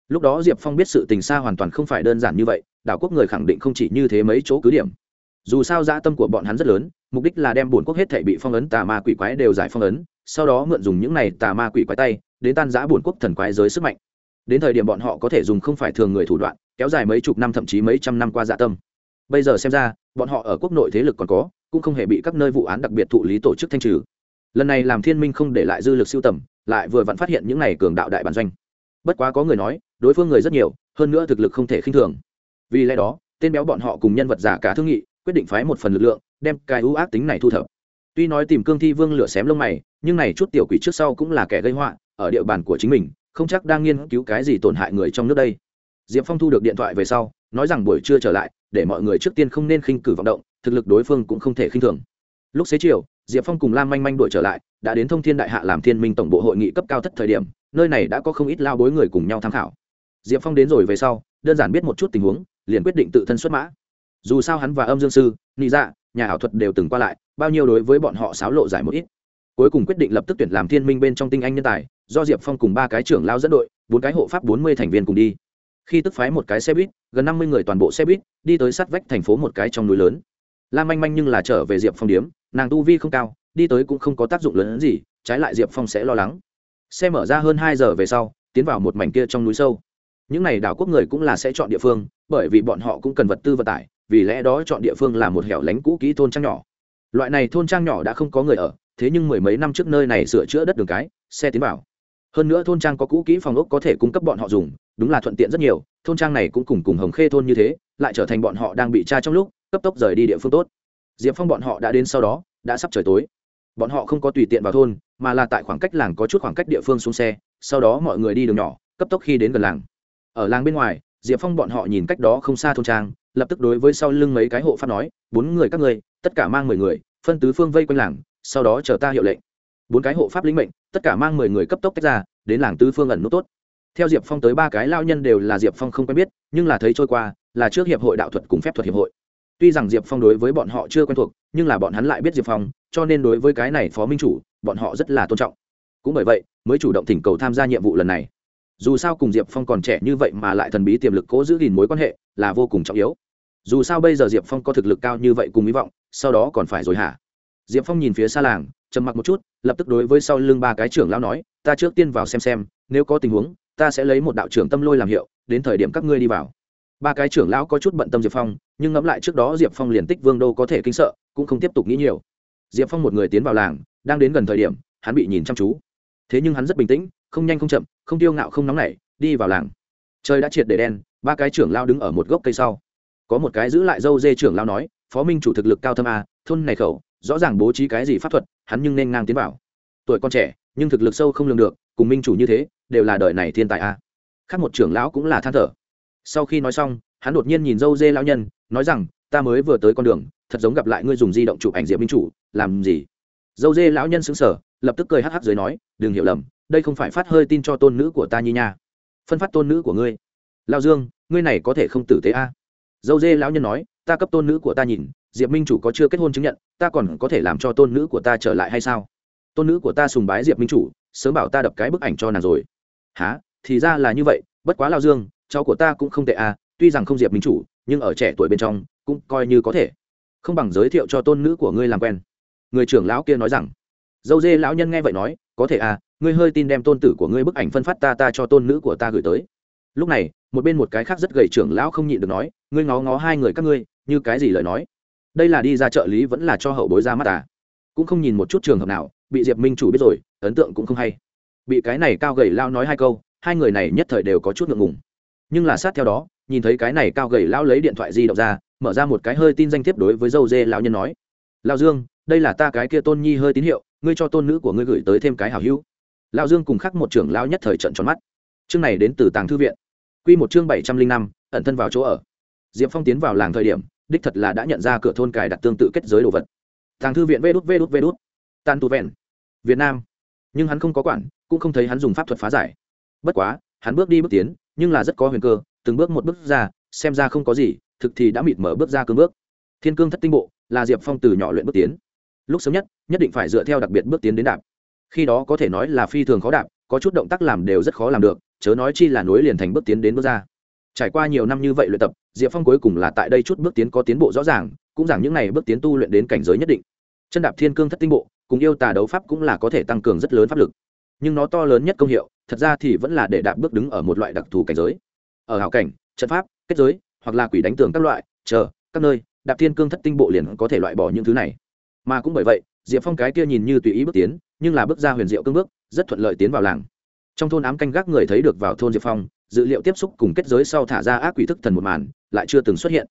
Lúc đó diệp phong biết sự tình xa hoàn toàn không phải đơn giản như vậy đảo quốc người khẳng định không chỉ như thế mấy chỗ cứ điểm. Dù sao dã tâm của bọn hắn rất lớn, mục đích là đem bổn quốc hết thể bị phong ấn tà ma quỷ quái đều giải phong ấn, sau đó mượn dùng những này tà ma quỷ quái tay, đến tan giã bổn quốc thần quái giới sức mạnh. Đến thời điểm bọn họ có thể dùng không phải thường người thủ đoạn, kéo dài mấy chục năm thậm chí mấy trăm năm qua dạ tâm. Bây giờ xem ra, bọn họ ở quốc nội thế lực còn có, cũng không hề bị các nơi vụ án đặc biệt thụ lý tổ chức thanh trừ. Lần này làm thiên minh không để lại dư lực siêu tầm, lại vừa vặn phát hiện những này cường đạo đại bản doanh. Bất quá có người nói, đối phương người rất nhiều, hơn nữa thực lực không thể khinh thường vì lẽ đó, tên béo bọn họ cùng nhân vật giả cả thương nghị, quyết định phái một phần lực lượng, đem cái ưu ác tính này thu thập. Tuy nói tìm cương thi vương lửa xém lông mày, nhưng này chút tiểu quỷ trước sau cũng là kẻ gây họa, ở địa bàn của chính mình, không chắc đang nghiên cứu cái gì tổn hại người trong nước đây. Diệp phong thu được điện thoại về sau, nói rằng buổi trưa trở lại, để mọi người trước tiên không nên khinh cử vọng động, thực lực đối phương cũng không thể khinh thường. Lúc xế chiều, diệp phong cùng lam manh manh đuổi trở lại, đã đến thông thiên đại hạ làm thiên minh tổng bộ hội nghị cấp cao thất thời điểm, nơi này đã có không ít lao bối người cùng nhau tham khảo. Diệp phong đến rồi về sau, đơn giản biết một chút tình huống liền quyết định tự thân xuất mã. Dù sao hắn và âm dương sư, nị dạ nhà ảo thuật đều từng qua lại, bao nhiêu đối với bọn họ xáo lộ giải một ít. Cuối cùng quyết định lập tức tuyển làm thiên minh bên trong tinh anh nhân tài, do diệp phong cùng ba cái trưởng lao dẫn đội, bốn cái hộ pháp bốn mươi thành viên cùng đi. Khi tức phái một cái xe buýt, gần năm mươi người toàn bộ xe buýt, đi tới sát vách thành phố một cái trong núi lớn. Lam manh manh nhưng là trở về diệp phong điếm, nàng tu vi không cao, đi tới cũng không có tác dụng lớn hơn gì, trái lại diệp phong sẽ lo lắng. Xe mở ra hơn hai giờ về sau, tiến vào một mảnh kia trong núi sâu những này đảo quốc người cũng là sẽ chọn địa phương, bởi vì bọn họ cũng cần vật tư vận tải, vì lẽ đó chọn địa phương là một hẻo lánh cũ kỹ thôn trang nhỏ. Loại này thôn trang nhỏ đã không có người ở, thế nhưng mười mấy năm trước nơi này sửa chữa đất đường cái, xe tiến vào. Hơn nữa thôn trang có cũ kỹ phòng ốc có thể cung cấp bọn họ dùng, đúng là thuận tiện rất nhiều, thôn trang này cũng cùng cùng hồng khê thôn như thế, lại trở thành bọn họ đang bị tra trong lúc, cấp tốc rời đi địa phương tốt. Diệp phong bọn họ đã đến sau đó, đã sắp trời tối. Bọn họ không có tùy tiện vào thôn, mà là tại khoảng cách làng có chút khoảng cách địa phương xuống xe, sau đó mọi người đi đường nhỏ, cấp tốc khi đến gần làng ở làng bên ngoài, diệp phong bọn họ nhìn cách đó không xa thôn trang, lập tức đối với sau lưng mấy cái hộ pháp nói, bốn người các người tất cả mang mười người, phân tứ phương vây quanh làng, sau đó chờ ta hiệu lệnh. Bốn cái hộ pháp lĩnh mệnh, tất cả mang mười người cấp tốc tách ra, đến làng tứ phương ẩn nút tốt. Theo diệp phong tới ba cái lao nhân đều là diệp phong không quen biết, nhưng là thấy trôi qua, là trước hiệp hội đạo thuật cùng phép thuật hiệp hội. Tuy rằng diệp phong đối với bọn họ chưa quen thuộc, nhưng là bọn hắn lại biết diệp phong, cho nên đối với cái này phó minh chủ, bọn họ rất là tôn trọng. Cũng bởi vậy, mới chủ động thỉnh cầu tham gia nhiệm vụ lần này dù sao cùng diệp phong còn trẻ như vậy mà lại thần bí tiềm lực cố giữ gìn mối quan hệ là vô cùng trọng yếu. Dù sao bây giờ diệp phong có thực lực cao như vậy cùng hy vọng, sau đó còn phải rồi hả? Diệp phong nhìn phía xa làng, trầm mặc một chút, lập tức đối với sau lưng ba cái trưởng lão nói, ta trước tiên vào xem xem, nếu có tình huống, ta sẽ lấy một đạo trưởng tâm lôi làm hiệu, đến thời điểm các ngươi đi vào. Ba cái trưởng lão có chút bận tâm diệp phong, nhưng ngẫm lại trước đó diệp phong liền tích vương đô có thể kinh sợ, cũng không tiếp tục nghĩ nhiều. Diệp phong một người tiến vào làng, đang đến gần thời điểm, hắn bị nhìn chăm chú. Thế nhưng hắn rất bình tĩnh không nhanh không chậm, không tiêu ngạo không nóng nảy, đi vào làng. Trời đã triệt để đen, ba cái trưởng lao đứng ở một gốc cây sau. Có một cái giữ lại dâu dê trưởng lao nói, phó minh chủ thực lực cao thâm a, thôn này khẩu, rõ ràng bố trí cái gì pháp thuật, hắn nhưng nên ngang tiến vào. Tuổi con trẻ, nhưng thực lực sâu không lường được, cùng minh chủ như thế, đều là đời này thiên tài a. Khác một trưởng lão cũng là than thở. Sau khi nói xong, hắn đột nhiên nhìn dâu dê lão nhân, nói rằng, ta mới vừa tới con đường, thật giống gặp lại ngươi dùng di động chụp ảnh diệp minh chủ, làm gì? Dâu dê lão nhân xứng sở lập tức cười hắc hắc dưới nói, đừng hiểu lầm, đây không phải phát hơi tin cho tôn nữ của ta nhi nha. Phân phát tôn nữ của ngươi. Lao dương, ngươi này có thể không tử tế a? Dâu dê lão nhân nói, ta cấp tôn nữ của ta nhìn, diệp minh chủ có chưa kết hôn chứng nhận, ta còn có thể làm cho tôn nữ của ta trở lại hay sao? Tôn nữ của ta sùng bái diệp minh chủ, sớm bảo ta đập cái bức ảnh cho nàng rồi. Há thì ra là như vậy, bất quá lao dương, cháu của ta cũng không tệ à tuy rằng không diệp minh chủ, nhưng ở trẻ tuổi bên trong, cũng coi như có thể. Không bằng giới thiệu cho tôn nữ của ngươi làm quen. Người trưởng lão kia nói rằng dâu dê lão nhân nghe vậy nói, có thể à ngươi hơi tin đem tôn tử của ngươi bức ảnh phân phát ta ta cho tôn nữ của ta gửi tới. Lúc này, một bên một cái khác rất gầy trưởng lão không nhịn được nói, ngươi ngó ngó hai người các ngươi, như cái gì lời nói? Đây là đi ra trợ lý vẫn là cho hậu bối ra mắt à? Cũng không nhìn một chút trường hợp nào, bị diệp minh chủ biết rồi, ấn tượng cũng không hay. Bị cái này cao gầy lao nói hai câu, hai người này nhất thời đều có chút ngượng ngùng. Nhưng là sát theo đó, nhìn thấy cái này cao gầy lao lấy điện thoại di động ra, mở ra một cái hơi tin danh thiếp đối với dâu dê lão nhân nói lao dương, đây là ta cái kia tôn nhi hơi tín hiệu ngươi cho tôn nữ của ngươi gửi tới thêm cái hảo hữu. Lão dương cùng khắc một trưởng lão nhất thời trận tròn mắt. Chương này đến từ tàng thư viện. Quy một chương bảy trăm linh năm, ẩn thân vào chỗ ở. Diệp phong tiến vào làng thời điểm, đích thật là đã nhận ra cửa thôn cài đặt tương tự kết giới đồ vật. Tàng thư viện vê đút vê đút vê đút. Tan tu vẹn. Việt nam. Nhưng hắn không có quản, cũng không thấy hắn dùng pháp thuật phá giải. Bất quá, hắn bước đi bước tiến, nhưng là rất có huyền cơ, từng bước một bước ra, xem ra không có gì, thực thì đã mịt mở bước ra cương bước. Thiên cương thất tinh bộ, là diệp phong từ nhỏ luyện bước tiến lúc sớm nhất nhất định phải dựa theo đặc biệt bước tiến đến đạp. Khi đó có thể nói là phi thường khó đạp, có chút động tác làm đều rất khó làm được, chớ nói chi là nối liền thành bước tiến đến bước ra. Trải qua nhiều năm như vậy luyện tập, diệp phong cuối cùng là tại đây chút bước tiến có tiến bộ rõ ràng, cũng giảng những n à y bước tiến tu luyện đến cảnh giới nhất định. Chân đạp thiên cương thất tinh bộ, cùng yêu tà đấu pháp cũng là có thể tăng cường rất lớn pháp lực. Nhưng nó to lớn nhất công hiệu, thật ra thì vẫn là để đạp bước đứng ở một loại đặc thù cảnh giới. Ở hảo cảnh, trận pháp, kết giới, hoặc là quỷ đánh tường các loại, chờ, các nơi, đạp thiên cương thất tinh bộ liền có thể loại bỏ những thứ này mà cũng bởi vậy, diệp phong cái kia nhìn như tùy ý bước tiến, nhưng là bước ra huyền diệu cương bước, rất thuận lợi tiến vào làng. Trong thôn ám canh gác người thấy được vào thôn diệp phong, dự liệu tiếp xúc cùng kết giới sau thả ra ác quỷ thức thần một màn, lại chưa từng xuất hiện.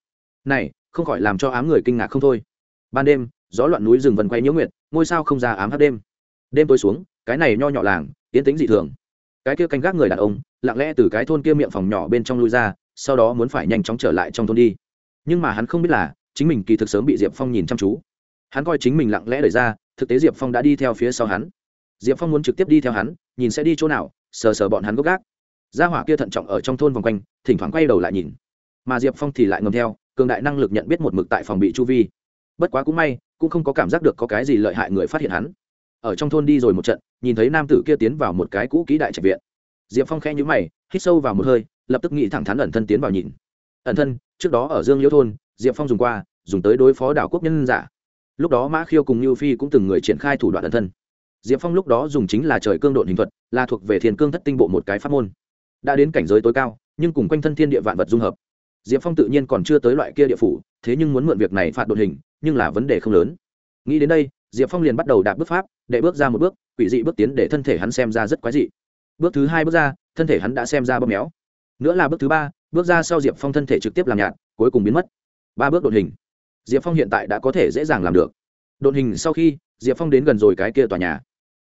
Này, không khỏi làm cho ám người kinh ngạc không thôi. Ban đêm, gió loạn núi rừng vần quay nhiễu nguyệt, ngôi sao không ra ám hát đêm. Đêm tối xuống, cái này nho nhỏ làng tiến tính dị thường. Cái kia canh gác người đàn ông, lặng lẽ từ cái thôn kia miệng phòng nhỏ bên trong lui ra, sau đó muốn phải nhanh chóng trở lại trong thôn đi. Nhưng mà hắn không biết là, chính mình kỳ thực sớm bị diệp phong nhìn chăm chú hắn coi chính mình lặng lẽ đẩy ra, thực tế diệp phong đã đi theo phía sau hắn. Diệp phong muốn trực tiếp đi theo hắn, nhìn sẽ đi chỗ nào, sờ sờ bọn hắn gốc gác. Gia hỏa kia thận trọng ở trong thôn vòng quanh, thỉnh thoảng quay đầu lại nhìn. Mà diệp phong thì lại ngầm theo, cường đại năng lực nhận biết một mực tại phòng bị chu vi. Bất quá cũng may, cũng không có cảm giác được có cái gì lợi hại người phát hiện hắn. Ở trong thôn đi rồi một trận, nhìn thấy nam tử kia tiến vào một cái cũ kỹ đại trạch viện. Diệp phong khẽ nhũ mày, hít sâu vào một hơi, lập tức nghĩ thẳng thắn ẩn thân tiến vào nhìn. Ẩn thân, trước đó ở dương liễu thôn, diệp phong dùng qua, dùng tới đối phó đảo quốc nhân giả lúc đó mã khiêu cùng như phi cũng từng người triển khai thủ đoạn ẩn thân. Diệp phong lúc đó dùng chính là trời cương độn hình thuật, là thuộc về thiền cương thất tinh bộ một cái pháp môn. Đã đến cảnh giới tối cao, nhưng cùng quanh thân thiên địa vạn vật dung hợp. Diệp phong tự nhiên còn chưa tới loại kia địa phủ, thế nhưng muốn mượn việc này phạt đột hình, nhưng là vấn đề không lớn. Nghĩ đến đây, diệp phong liền bắt đầu đạp bước pháp để bước ra một bước, quỷ dị bước tiến để thân thể hắn xem ra rất quái dị. Bước thứ hai bước ra, thân thể hắn đã xem ra bơm méo. Nữa là bước thứ ba, bước ra sau diệp phong thân thể trực tiếp làm nhạt, cuối cùng biến mất. Ba bước đột hình diệp phong hiện tại đã có thể dễ dàng làm được. Đột hình sau khi, diệp phong đến gần rồi cái kia tòa nhà.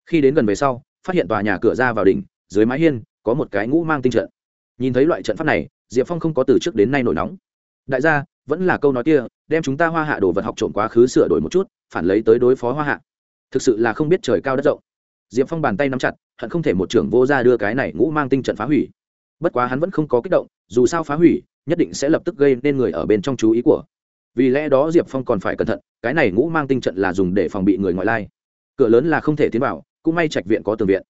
Khi đến gần về sau, phát hiện tòa nhà cửa ra vào đỉnh, dưới mái hiên, có một cái ngũ mang tinh trận. Nhìn thấy loại trận pháp này, diệp phong không có từ trước đến nay nổi nóng. Đại gia, vẫn là câu nói kia, đem chúng ta hoa hạ đồ vật học trộm quá khứ sửa đổi một chút, phản lấy tới đối phó hoa hạ. Thực sự là không biết trời cao đất rộng. Diệp phong bàn tay nắm chặt, hận không thể một trưởng vô ra đưa cái này ngũ mang tinh trận phá hủy. Bất quá hắn vẫn không có kích động, dù sao phá hủy, nhất định sẽ lập tức gây nên người ở bên trong chú ý của vì lẽ đó diệp phong còn phải cẩn thận, cái này ngũ mang tinh trận là dùng để phòng bị người ngoại lai. Cửa lớn là không thể tiến vào, cũng may trạch viện có tường viện.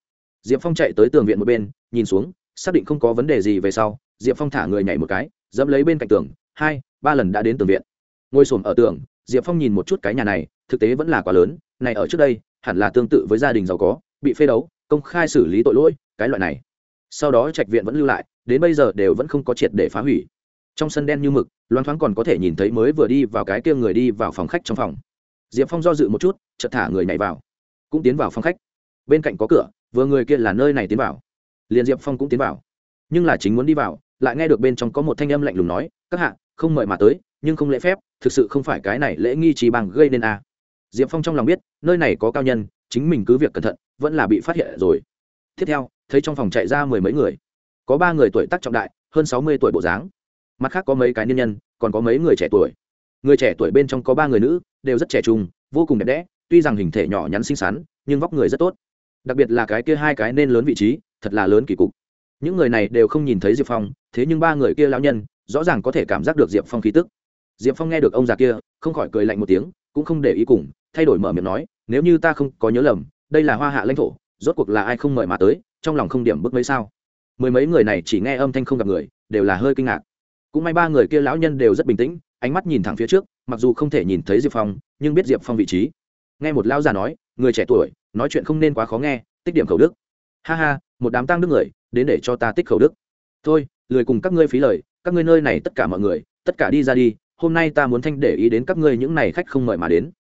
Diệp phong chạy tới tường viện một bên, nhìn xuống, xác định không có vấn đề gì về sau, diệp phong thả người nhảy một cái, dẫm lấy bên cạnh tường, hai, ba lần đã đến tường viện. Ngồi s ở tường, diệp phong nhìn một chút cái nhà này, thực tế vẫn là quá lớn, này ở trước đây, hẳn là tương tự với gia đình giàu có, bị phê đấu, công khai xử lý tội lỗi, cái loại này. Sau đó trạch viện vẫn lưu lại, đến bây giờ đều vẫn không có triệt để phá hủy trong sân đen như mực loan thoáng còn có thể nhìn thấy mới vừa đi vào cái kia người đi vào phòng khách trong phòng. Diệp phong do dự một chút, chợt thả người nhảy vào. Cũng tiến vào phòng khách. Bên cạnh có cửa, vừa người kia là nơi này tiến vào. Liền diệp phong cũng tiến vào. Nhưng là chính muốn đi vào, lại nghe được bên trong có một thanh âm lạnh lùng nói, các hạ, không mời mà tới, nhưng không lễ phép, thực sự không phải cái này lễ nghi trì bằng gây nên a à. diệp phong trong lòng biết, nơi này có cao nhân, chính mình cứ việc cẩn thận, vẫn là bị phát hiện rồi. Tiếp theo, thấy trong phòng chạy ra mười mấy người. Có ba người tuổi tác trọng đại, hơn sáu mươi tuổi bộ dáng mặt khác có mấy cái niên nhân, còn có mấy người trẻ tuổi. Người trẻ tuổi bên trong có ba người nữ, đều rất trẻ trung, vô cùng đẹp đẽ, tuy rằng hình thể nhỏ nhắn xinh xắn, nhưng vóc người rất tốt. Đặc biệt là cái kia hai cái nên lớn vị trí, thật là lớn kỳ cục. Những người này đều không nhìn thấy diệp phong, thế nhưng ba người kia lão nhân, rõ ràng có thể cảm giác được diệp phong khí tức. Diệp phong nghe được ông già kia, không khỏi cười lạnh một tiếng, cũng không để ý cùng, thay đổi mở miệng nói, nếu như ta không có nhớ lầm, đây là hoa hạ lãnh thổ, rốt cuộc là ai không mời mà tới, trong lòng không điểm bức mấy sao? Mười mấy người này chỉ nghe âm thanh không gặp người, đều là hơi kinh ngạc cũng may ba người kia lão nhân đều rất bình tĩnh, ánh mắt nhìn thẳng phía trước, mặc dù không thể nhìn thấy diệp phong, nhưng biết diệp phong vị trí. Nghe một lão già nói, người trẻ tuổi, nói chuyện không nên quá khó nghe, tích điểm khẩu đức. Ha ha, một đám tăng đức người, đến để cho ta tích khẩu đức. Thôi, lười cùng các ngươi phí lời, các ngươi nơi này tất cả mọi người, tất cả đi ra đi, hôm nay ta muốn thanh để ý đến các ngươi những này khách không mời mà đến.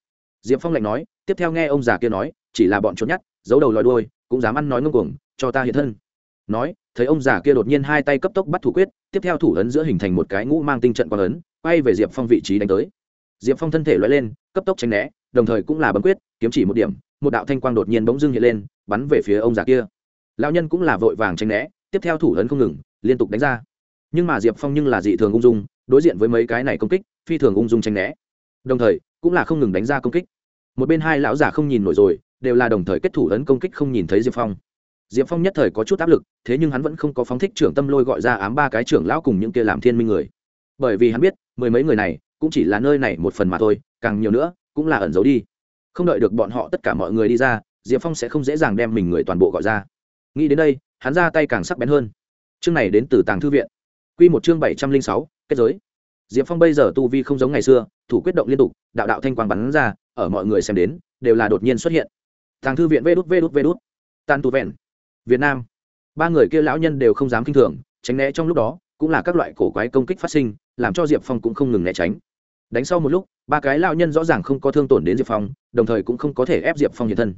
Diệp phong lạnh nói, tiếp theo nghe ông già kia nói, chỉ là bọn trốn nhát, giấu đầu lòi đôi cũng dám ăn nói ngông cuồng, cho ta hiện thân nói, thấy ông già kia đột nhiên hai tay cấp tốc bắt thủ quyết, tiếp theo thủ ấn giữa hình thành một cái ngũ mang tinh trận quang ấn, quay về diệp phong vị trí đánh tới. Diệp phong thân thể loại lên, cấp tốc tránh né, đồng thời cũng là bấm quyết, kiếm chỉ một điểm, một đạo thanh quang đột nhiên bỗng dưng hiện lên, bắn về phía ông già kia. Lão nhân cũng là vội vàng tránh né, tiếp theo thủ ấn không ngừng, liên tục đánh ra. Nhưng mà diệp phong nhưng là dị thường ung dung, đối diện với mấy cái này công kích, phi thường ung dung tránh né. Đồng thời, cũng là không ngừng đánh ra công kích. Một bên hai lão giả không nhìn nổi rồi, đều là đồng thời kết thủ ấn công kích không nhìn thấy diệp phong diệp phong nhất thời có chút áp lực, thế nhưng hắn vẫn không có phóng thích trưởng tâm lôi gọi ra ám ba cái trưởng lão cùng những kia làm thiên minh người. Bởi vì hắn biết, mười mấy người này cũng chỉ là nơi này một phần mà thôi, càng nhiều nữa cũng là ẩn giấu đi. Không đợi được bọn họ tất cả mọi người đi ra, diệp phong sẽ không dễ dàng đem mình người toàn bộ gọi ra. Nghĩ đến đây, hắn ra tay càng sắc bén hơn. Chương này đến từ tàng thư viện. Q một chương bảy trăm linh sáu, kết giới. Diệp phong bây giờ tu vi không giống ngày xưa, thủ quyết động liên tục, đạo đạo thanh quang bắn ra, ở mọi người xem đến, đều là đột nhiên xuất hiện. Tàng thư viện vê đút vê đút vê đút. Tan tu vẹn việt nam. Ba người kia lão nhân đều không dám kinh thường, tránh né trong lúc đó, cũng là các loại cổ quái công kích phát sinh, làm cho diệp phong cũng không ngừng né tránh. Đánh sau một lúc, ba cái lão nhân rõ ràng không có thương tổn đến diệp phong, đồng thời cũng không có thể ép diệp phong hiện thân.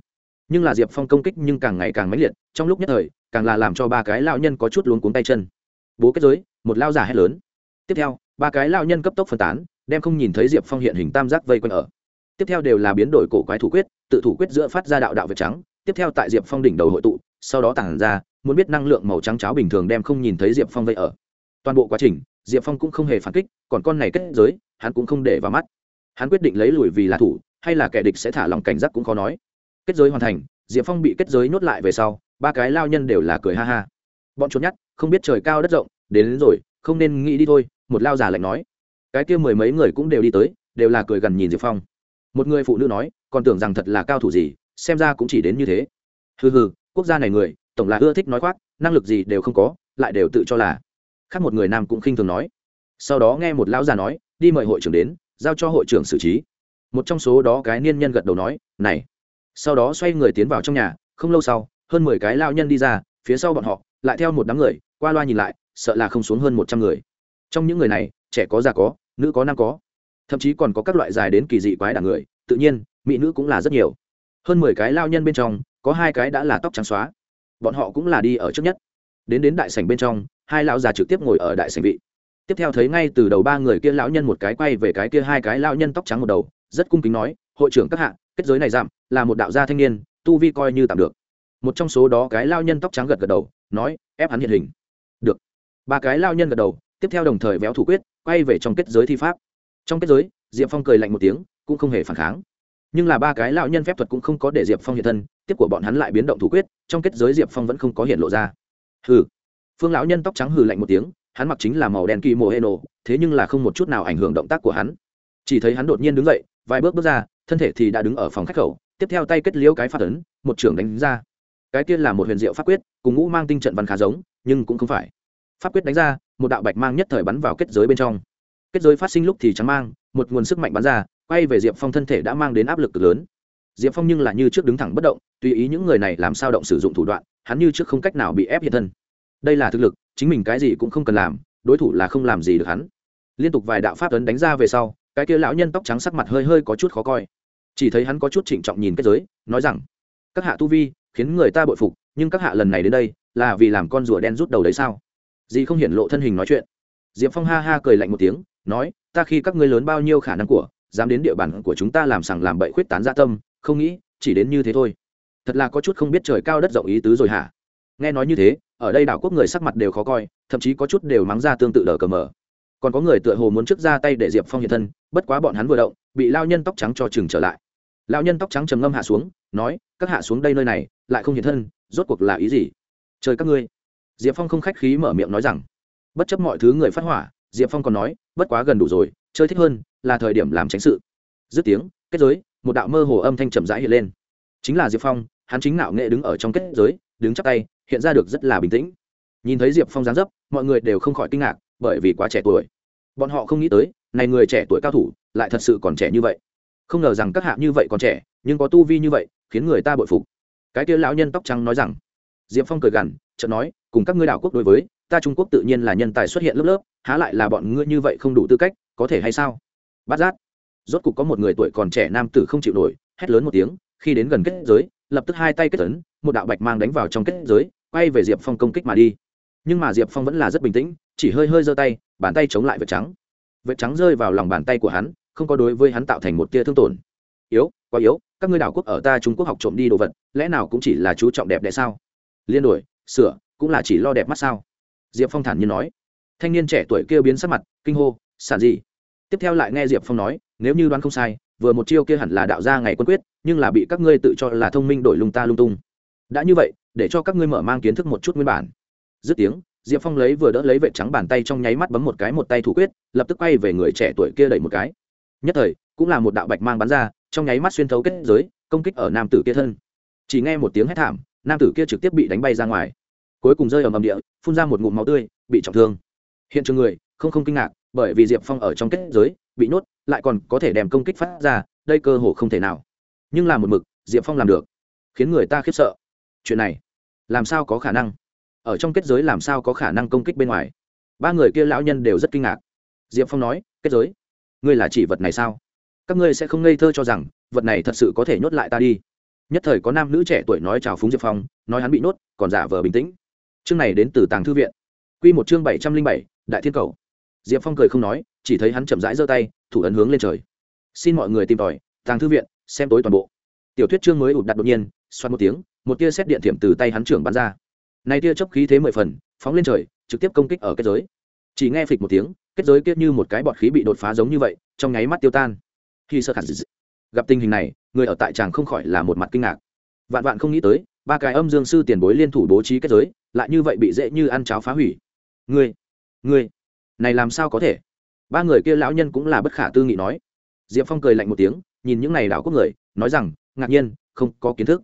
Nhưng là diệp phong công kích nhưng càng ngày càng mãnh liệt, trong lúc nhất thời, càng là làm cho ba cái lão nhân có chút luống cuống tay chân. Bố kết giới, một lao giả hét lớn. Tiếp theo, ba cái lão nhân cấp tốc phân tán, đem không nhìn thấy diệp phong hiện hình tam giác vây quanh ở. Tiếp theo đều là biến đổi cổ quái thủ quyết, tự thủ quyết giữa phát ra đạo đạo vệt trắng. Tiếp theo tại diệp phong đỉnh đầu hội tụ sau đó tản ra muốn biết năng lượng màu trắng cháo bình thường đem không nhìn thấy diệp phong vây ở. Toàn bộ quá trình diệp phong cũng không hề phản kích còn con này kết giới hắn cũng không để vào mắt. Hắn quyết định lấy lùi vì là thủ hay là kẻ địch sẽ thả lòng cảnh giác cũng khó nói. Kết giới hoàn thành diệp phong bị kết giới nhốt lại về sau ba cái lao nhân đều là cười ha ha. Bọn trốn nhát không biết trời cao đất rộng đến, đến rồi không nên nghĩ đi thôi một lao già lạnh nói. Cái kia mười mấy người cũng đều đi tới đều là cười gần nhìn diệp phong. Một người phụ nữ nói còn tưởng rằng thật là cao thủ gì xem ra cũng chỉ đến như thế. Hừ hừ quốc gia này người, tổng là ưa thích nói khoác, năng lực gì đều không có, lại đều tự cho là. Khác một người nam cũng khinh thường nói. Sau đó nghe một lão già nói, đi mời hội trưởng đến, giao cho hội trưởng xử trí. Một trong số đó cái niên nhân gật đầu nói, này. Sau đó xoay người tiến vào trong nhà, không lâu sau, hơn mười cái lao nhân đi ra, phía sau bọn họ, lại theo một đám người, qua loa nhìn lại, sợ là không xuống hơn một trăm người. Trong những người này, trẻ có già có, nữ có nam có. Thậm chí còn có các loại dài đến kỳ dị quái đảng người, tự nhiên, mỹ nữ cũng là rất nhiều. Hơn mười cái lao nhân bên trong có hai cái đã là tóc trắng xóa. Bọn họ cũng là đi ở trước nhất. Đến đến đại sảnh bên trong, hai lão già trực tiếp ngồi ở đại sảnh vị. Tiếp theo thấy ngay từ đầu ba người kia lão nhân một cái quay về cái kia hai cái lão nhân tóc trắng một đầu, rất cung kính nói, hội trưởng các hạ, kết giới này giảm, là một đạo gia thanh niên, tu vi coi như tạm được. Một trong số đó cái lão nhân tóc trắng gật gật đầu, nói, ép hắn hiện hình. Được. Ba cái lão nhân gật đầu, tiếp theo đồng thời véo thủ quyết, quay về trong kết giới thi pháp. Trong kết giới, diệp phong cười lạnh một tiếng, cũng không hề phản kháng nhưng là ba cái lão nhân phép thuật cũng không có để diệp phong hiện thân, tiếp của bọn hắn lại biến động thủ quyết, trong kết giới diệp phong vẫn không có hiện lộ ra. Hừ. Phương lão nhân tóc trắng hừ lạnh một tiếng, hắn mặc chính là màu đen kỳ mồ hê nổ thế nhưng là không một chút nào ảnh hưởng động tác của hắn. Chỉ thấy hắn đột nhiên đứng dậy, vài bước bước ra, thân thể thì đã đứng ở phòng khách khẩu, tiếp theo tay kết liễu cái phát ấn, một trưởng đánh ra. Cái kia là một huyền diệu pháp quyết, cùng ngũ mang tinh trận văn khá giống, nhưng cũng không phải. Pháp quyết đánh ra, một đạo bạch mang nhất thời bắn vào kết giới bên trong. Kết giới phát sinh lúc thì trắng mang, một nguồn sức mạnh bắn ra quay về diệp phong thân thể đã mang đến áp lực cực lớn. Diệp phong nhưng là như trước đứng thẳng bất động, tùy ý những người này làm sao động sử dụng thủ đoạn, hắn như trước không cách nào bị ép hiện thân. Đây là thực lực, chính mình cái gì cũng không cần làm, đối thủ là không làm gì được hắn. Liên tục vài đạo pháp tấn đánh ra về sau, cái kia lão nhân tóc trắng sắc mặt hơi hơi có chút khó coi. Chỉ thấy hắn có chút trịnh trọng nhìn kết giới, nói rằng, các hạ tu vi, khiến người ta bội phục, nhưng các hạ lần này đến đây, là vì làm con rùa đen rút đầu đấy sao? Dì không hiển lộ thân hình nói chuyện. Diệp phong ha ha cười lạnh một tiếng, nói, ta khi các ngươi lớn bao nhiêu khả năng của dám đến địa bàn của chúng ta làm sằng làm bậy khuyết tán gia tâm, không nghĩ, chỉ đến như thế thôi. Thật là có chút không biết trời cao đất rộng ý tứ rồi hả? Nghe nói như thế, ở đây đảo quốc người sắc mặt đều khó coi, thậm chí có chút đều mắng ra tương tự đờ cờ mờ. Còn có người tựa hồ muốn trước ra tay để diệp phong hiện thân, bất quá bọn hắn vừa động, bị lao nhân tóc trắng cho chừng trở lại. Lao nhân tóc trắng trầm ngâm hạ xuống, nói, các hạ xuống đây nơi này, lại không hiện thân, rốt cuộc là ý gì? Trời các ngươi. Diệp phong không khách khí mở miệng nói rằng. Bất chấp mọi thứ người phát hỏa, diệp phong còn nói, bất quá gần đủ rồi, chơi thích hơn là thời điểm làm tránh sự. Dứt tiếng, kết giới, một đạo mơ hồ âm thanh chậm rãi hiện lên. Chính là diệp phong, hắn chính nạo nghệ đứng ở trong kết giới, đứng chắc tay, hiện ra được rất là bình tĩnh. Nhìn thấy diệp phong dáng dấp, mọi người đều không khỏi kinh ngạc, bởi vì quá trẻ tuổi. Bọn họ không nghĩ tới, này người trẻ tuổi cao thủ, lại thật sự còn trẻ như vậy. Không ngờ rằng các hạ như vậy còn trẻ, nhưng có tu vi như vậy, khiến người ta bội phục. Cái kia lão nhân tóc trắng nói rằng, diệp phong cười gằn, chợt nói, cùng các ngươi đảo quốc đối với, ta trung quốc tự nhiên là nhân tài xuất hiện lớp lớp, há lại là bọn ngươi như vậy không đủ tư cách, có thể hay sao? Bát giác. Rốt cục có một người tuổi còn trẻ nam tử không chịu nổi, hét lớn một tiếng, khi đến gần kết giới, lập tức hai tay kết tấn một đạo bạch mang đánh vào trong kết giới, quay về diệp phong công kích mà đi. Nhưng mà diệp phong vẫn là rất bình tĩnh, chỉ hơi hơi giơ tay, bàn tay chống lại vệt trắng. Vệt trắng rơi vào lòng bàn tay của hắn, không có đối với hắn tạo thành một tia thương tổn. Yếu, quá yếu, các ngươi đảo quốc ở ta trung quốc học trộm đi đồ vật, lẽ nào cũng chỉ là chú trọng đẹp đẽ sao? Liên đổi, sửa, cũng là chỉ lo đẹp mắt sao? Diệp phong thản nhiên nói. Thanh niên trẻ tuổi kia biến sắc mặt, kinh hô, sản gì? Tiếp theo lại nghe diệp phong nói, nếu như đoán không sai, vừa một chiêu kia hẳn là đạo gia ngày quân quyết, nhưng là bị các ngươi tự cho là thông minh đổi lung ta lung tung. Đã như vậy, để cho các ngươi mở mang kiến thức một chút nguyên bản. Dứt tiếng, diệp phong lấy vừa đỡ lấy vệ trắng bàn tay trong nháy mắt bấm một cái một tay thủ quyết, lập tức quay về người trẻ tuổi kia đẩy một cái. Nhất thời, cũng là một đạo bạch mang bắn ra, trong nháy mắt xuyên thấu kết giới, công kích ở nam tử kia thân. Chỉ nghe một tiếng hét thảm, nam tử kia trực tiếp bị đánh bay ra ngoài. Cuối cùng rơi ở mầm địa, phun ra một ngụm máu tươi, bị trọng thương. Hiện trường người, không không kinh ngạc bởi vì diệp phong ở trong kết giới, bị nhốt, lại còn có thể đem công kích phát ra, đây cơ hồ không thể nào. Nhưng làm một mực, diệp phong làm được, khiến người ta khiếp sợ. Chuyện này, làm sao có khả năng? Ở trong kết giới làm sao có khả năng công kích bên ngoài? Ba người kia lão nhân đều rất kinh ngạc. Diệp phong nói, kết giới, ngươi là chỉ vật này sao? Các ngươi sẽ không ngây thơ cho rằng, vật này thật sự có thể nhốt lại ta đi. Nhất thời có nam nữ trẻ tuổi nói chào phúng diệp phong, nói hắn bị nhốt, còn giả vờ bình tĩnh. Chương này đến từ tàng thư viện. Q một chương bảy trăm linh bảy, đại thiên cầu diệp phong cười không nói, chỉ thấy hắn chậm rãi giơ tay, thủ ấn hướng lên trời. Xin mọi người tìm tòi, tàng thư viện, xem tối toàn bộ. Tiểu thuyết chương mới ụt đặt đột nhiên xoắn một tiếng, một tia xét điện thiểm từ tay hắn trưởng bắn ra. Này tia chốc khí thế mười phần, phóng lên trời, trực tiếp công kích ở kết giới. Chỉ nghe phịch một tiếng, kết giới kết như một cái bọt khí bị đột phá giống như vậy, trong nháy mắt tiêu tan. Khi sơ khẳng gặp tình hình này, người ở tại tràng không khỏi là một mặt kinh ngạc. Vạn vạn không nghĩ tới, ba cái âm dương sư tiền bối liên thủ bố trí kết giới, lại như vậy bị dễ như ăn cháo phá hủy. Ngươi ngươi này làm sao có thể? Ba người kia lão nhân cũng là bất khả tư nghị nói. Diệp phong cười lạnh một tiếng, nhìn những này đảo quốc người, nói rằng, ngạc nhiên, không có kiến thức.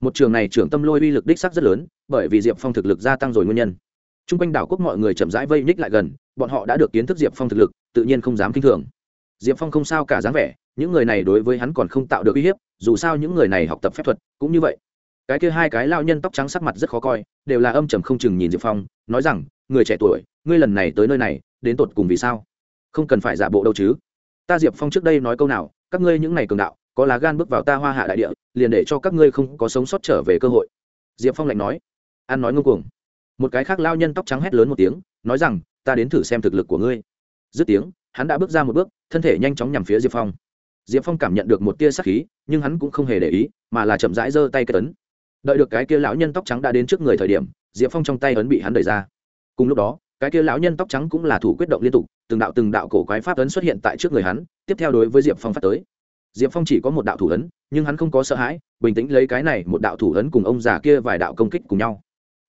Một trường này trưởng tâm lôi uy lực đích sắc rất lớn, bởi vì diệp phong thực lực gia tăng rồi nguyên nhân. T r u n g quanh đảo quốc mọi người chậm rãi vây ních lại gần, bọn họ đã được kiến thức diệp phong thực lực, tự nhiên không dám k i n h thường. Diệp phong không sao cả dáng vẻ, những người này đối với hắn còn không tạo được uy hiếp, dù sao những người này học tập phép thuật cũng như vậy. Cái kia hai cái lao nhân tóc trắng sắc mặt rất khó coi, đều là âm trầm không chừng nhìn diệp phong, nói rằng, người trẻ tuổi, ngươi lần này tới nơi này đến tột cùng vì sao? Không cần phải giả bộ đâu chứ. Ta diệp phong trước đây nói câu nào, các ngươi những này cường đạo, có lá gan bước vào ta hoa hạ đại địa, liền để cho các ngươi không có sống sót trở về cơ hội. Diệp phong lạnh nói. An nói ngông cuồng. Một cái khác lao nhân tóc trắng hét lớn một tiếng, nói rằng, ta đến thử xem thực lực của ngươi. Dứt tiếng, hắn đã bước ra một bước, thân thể nhanh chóng nhằm phía diệp phong. Diệp phong cảm nhận được một tia sắc khí, nhưng hắn cũng không hề để ý, mà là chậm rãi giơ tay cái ấn. Đợi được cái kia lão nhân tóc trắng đã đến trước người thời điểm, diệp phong trong tay ấn bị hắn đẩy ra. Cùng lúc đó cái kia lão nhân tóc trắng cũng là thủ quyết động liên tục, từng đạo từng đạo cổ quái pháp ấn xuất hiện tại trước người hắn, tiếp theo đối với diệp phong phát tới. Diệp phong chỉ có một đạo thủ ấn, nhưng hắn không có sợ hãi, bình tĩnh lấy cái này một đạo thủ ấn cùng ông già kia vài đạo công kích cùng nhau.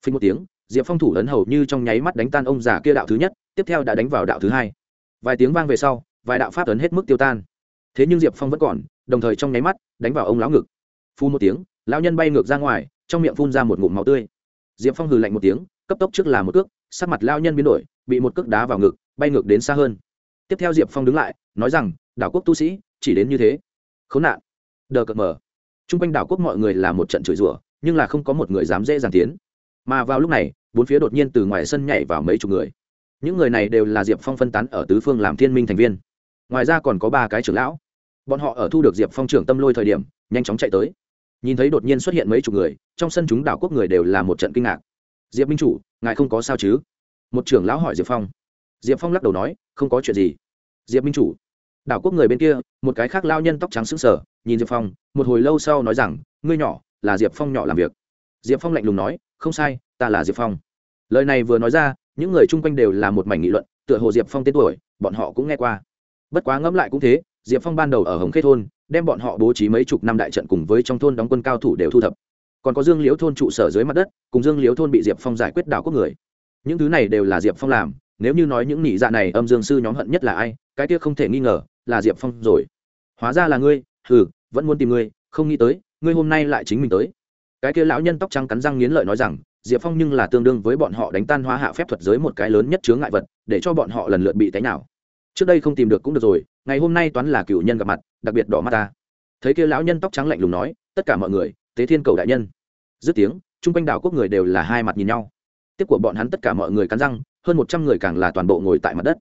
Phình một tiếng, diệp phong thủ ấn hầu như trong nháy mắt đánh tan ông già kia đạo thứ nhất, tiếp theo đã đánh vào đạo thứ hai. Vài tiếng vang về sau, vài đạo pháp ấn hết mức tiêu tan. Thế nhưng diệp phong vẫn còn, đồng thời trong nháy mắt, đánh vào ông lão ngực. Phun một tiếng, lão nhân bay ngược ra ngoài, trong miệng phun ra một ngụm máu tươi. Diệp phong hừ lạnh một tiếng, cấp tốc trước là một cước sắc mặt lão nhân biến đổi, bị một cước đá vào ngực, bay ngược đến xa hơn. Tiếp theo diệp phong đứng lại, nói rằng, đảo quốc tu sĩ, chỉ đến như thế. Khốn nạn. Đờ cợt mờ t r u n g quanh đảo quốc mọi người là một trận chửi rủa, nhưng là không có một người dám dễ dàng tiến. Mà vào lúc này, bốn phía đột nhiên từ ngoài sân nhảy vào mấy chục người. Những người này đều là diệp phong phân tán ở tứ phương làm thiên minh thành viên. Ngoài ra còn có ba cái trưởng lão. Bọn họ ở thu được diệp phong trưởng tâm lôi thời điểm, nhanh chóng chạy tới. Nhìn thấy đột nhiên xuất hiện mấy chục người, trong sân chúng đảo quốc người đều là một trận kinh ngạc diệp minh chủ, ngài không có sao chứ? Một trưởng lão hỏi diệp phong. Diệp phong lắc đầu nói, không có chuyện gì. Diệp minh chủ, đảo quốc người bên kia, một cái khác lao nhân tóc trắng sững sờ, nhìn diệp phong, một hồi lâu sau nói rằng, ngươi nhỏ, là diệp phong nhỏ làm việc. Diệp phong lạnh lùng nói, không sai, ta là diệp phong. Lời này vừa nói ra, những người chung quanh đều là một mảnh nghị luận, tựa hồ diệp phong tên tuổi, bọn họ cũng nghe qua. Bất quá ngẫm lại cũng thế, diệp phong ban đầu ở hồng khê thôn, đem bọn họ bố trí mấy chục năm đại trận cùng với trong thôn đóng quân cao thủ đều thu thập còn có dương liễu thôn trụ sở dưới mặt đất, cùng dương liễu thôn bị diệp phong giải quyết đảo quốc người. Những thứ này đều là diệp phong làm, nếu như nói những nỉ dạ này âm dương sư nhóm hận nhất là ai, cái kia không thể nghi ngờ là diệp phong rồi. Hóa ra là ngươi, hừ, vẫn muốn tìm ngươi, không nghĩ tới, ngươi hôm nay lại chính mình tới. Cái kia lão nhân tóc trắng cắn răng nghiến lợi nói rằng, diệp phong nhưng là tương đương với bọn họ đánh tan hóa hạ phép thuật giới một cái lớn nhất chướng ngại vật, để cho bọn họ lần lượt bị té nào. Trước đây không tìm được cũng được rồi, ngày hôm nay toán là cựu nhân gặp mặt, đặc biệt đỏ mắt ta. Thấy kia lão nhân tóc trắng lạnh lùng nói, tất cả mọi người tế thiên cầu đại nhân. Dứt tiếng, chung quanh đảo quốc người đều là hai mặt nhìn nhau. Tiếp của bọn hắn tất cả mọi người cắn răng, hơn một trăm người càng là toàn bộ ngồi tại mặt đất.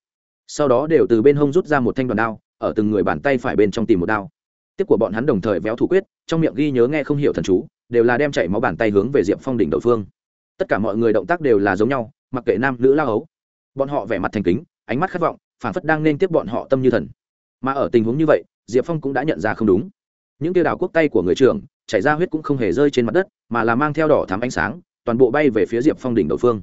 Sau đó đều từ bên hông rút ra một thanh đoàn đao, ở từng người bàn tay phải bên trong tìm một đao. Tiếp của bọn hắn đồng thời véo thủ quyết, trong miệng ghi nhớ nghe không hiểu thần chú, đều là đem chảy máu bàn tay hướng về diệp phong đỉnh đội phương. Tất cả mọi người động tác đều là giống nhau, mặc kệ nam, nữ lao ấu bọn họ vẻ mặt thành kính, ánh mắt khát vọng phản phất đang nên tiếp bọn họ tâm như thần. Mà ở tình huống như vậy, diệp phong cũng đã nhận ra không đúng. Những tiêu đảo quốc tay của người trưởng chảy ra huyết cũng không hề rơi trên mặt đất, mà là mang theo đỏ thám ánh sáng, toàn bộ bay về phía diệp phong đỉnh đầu phương.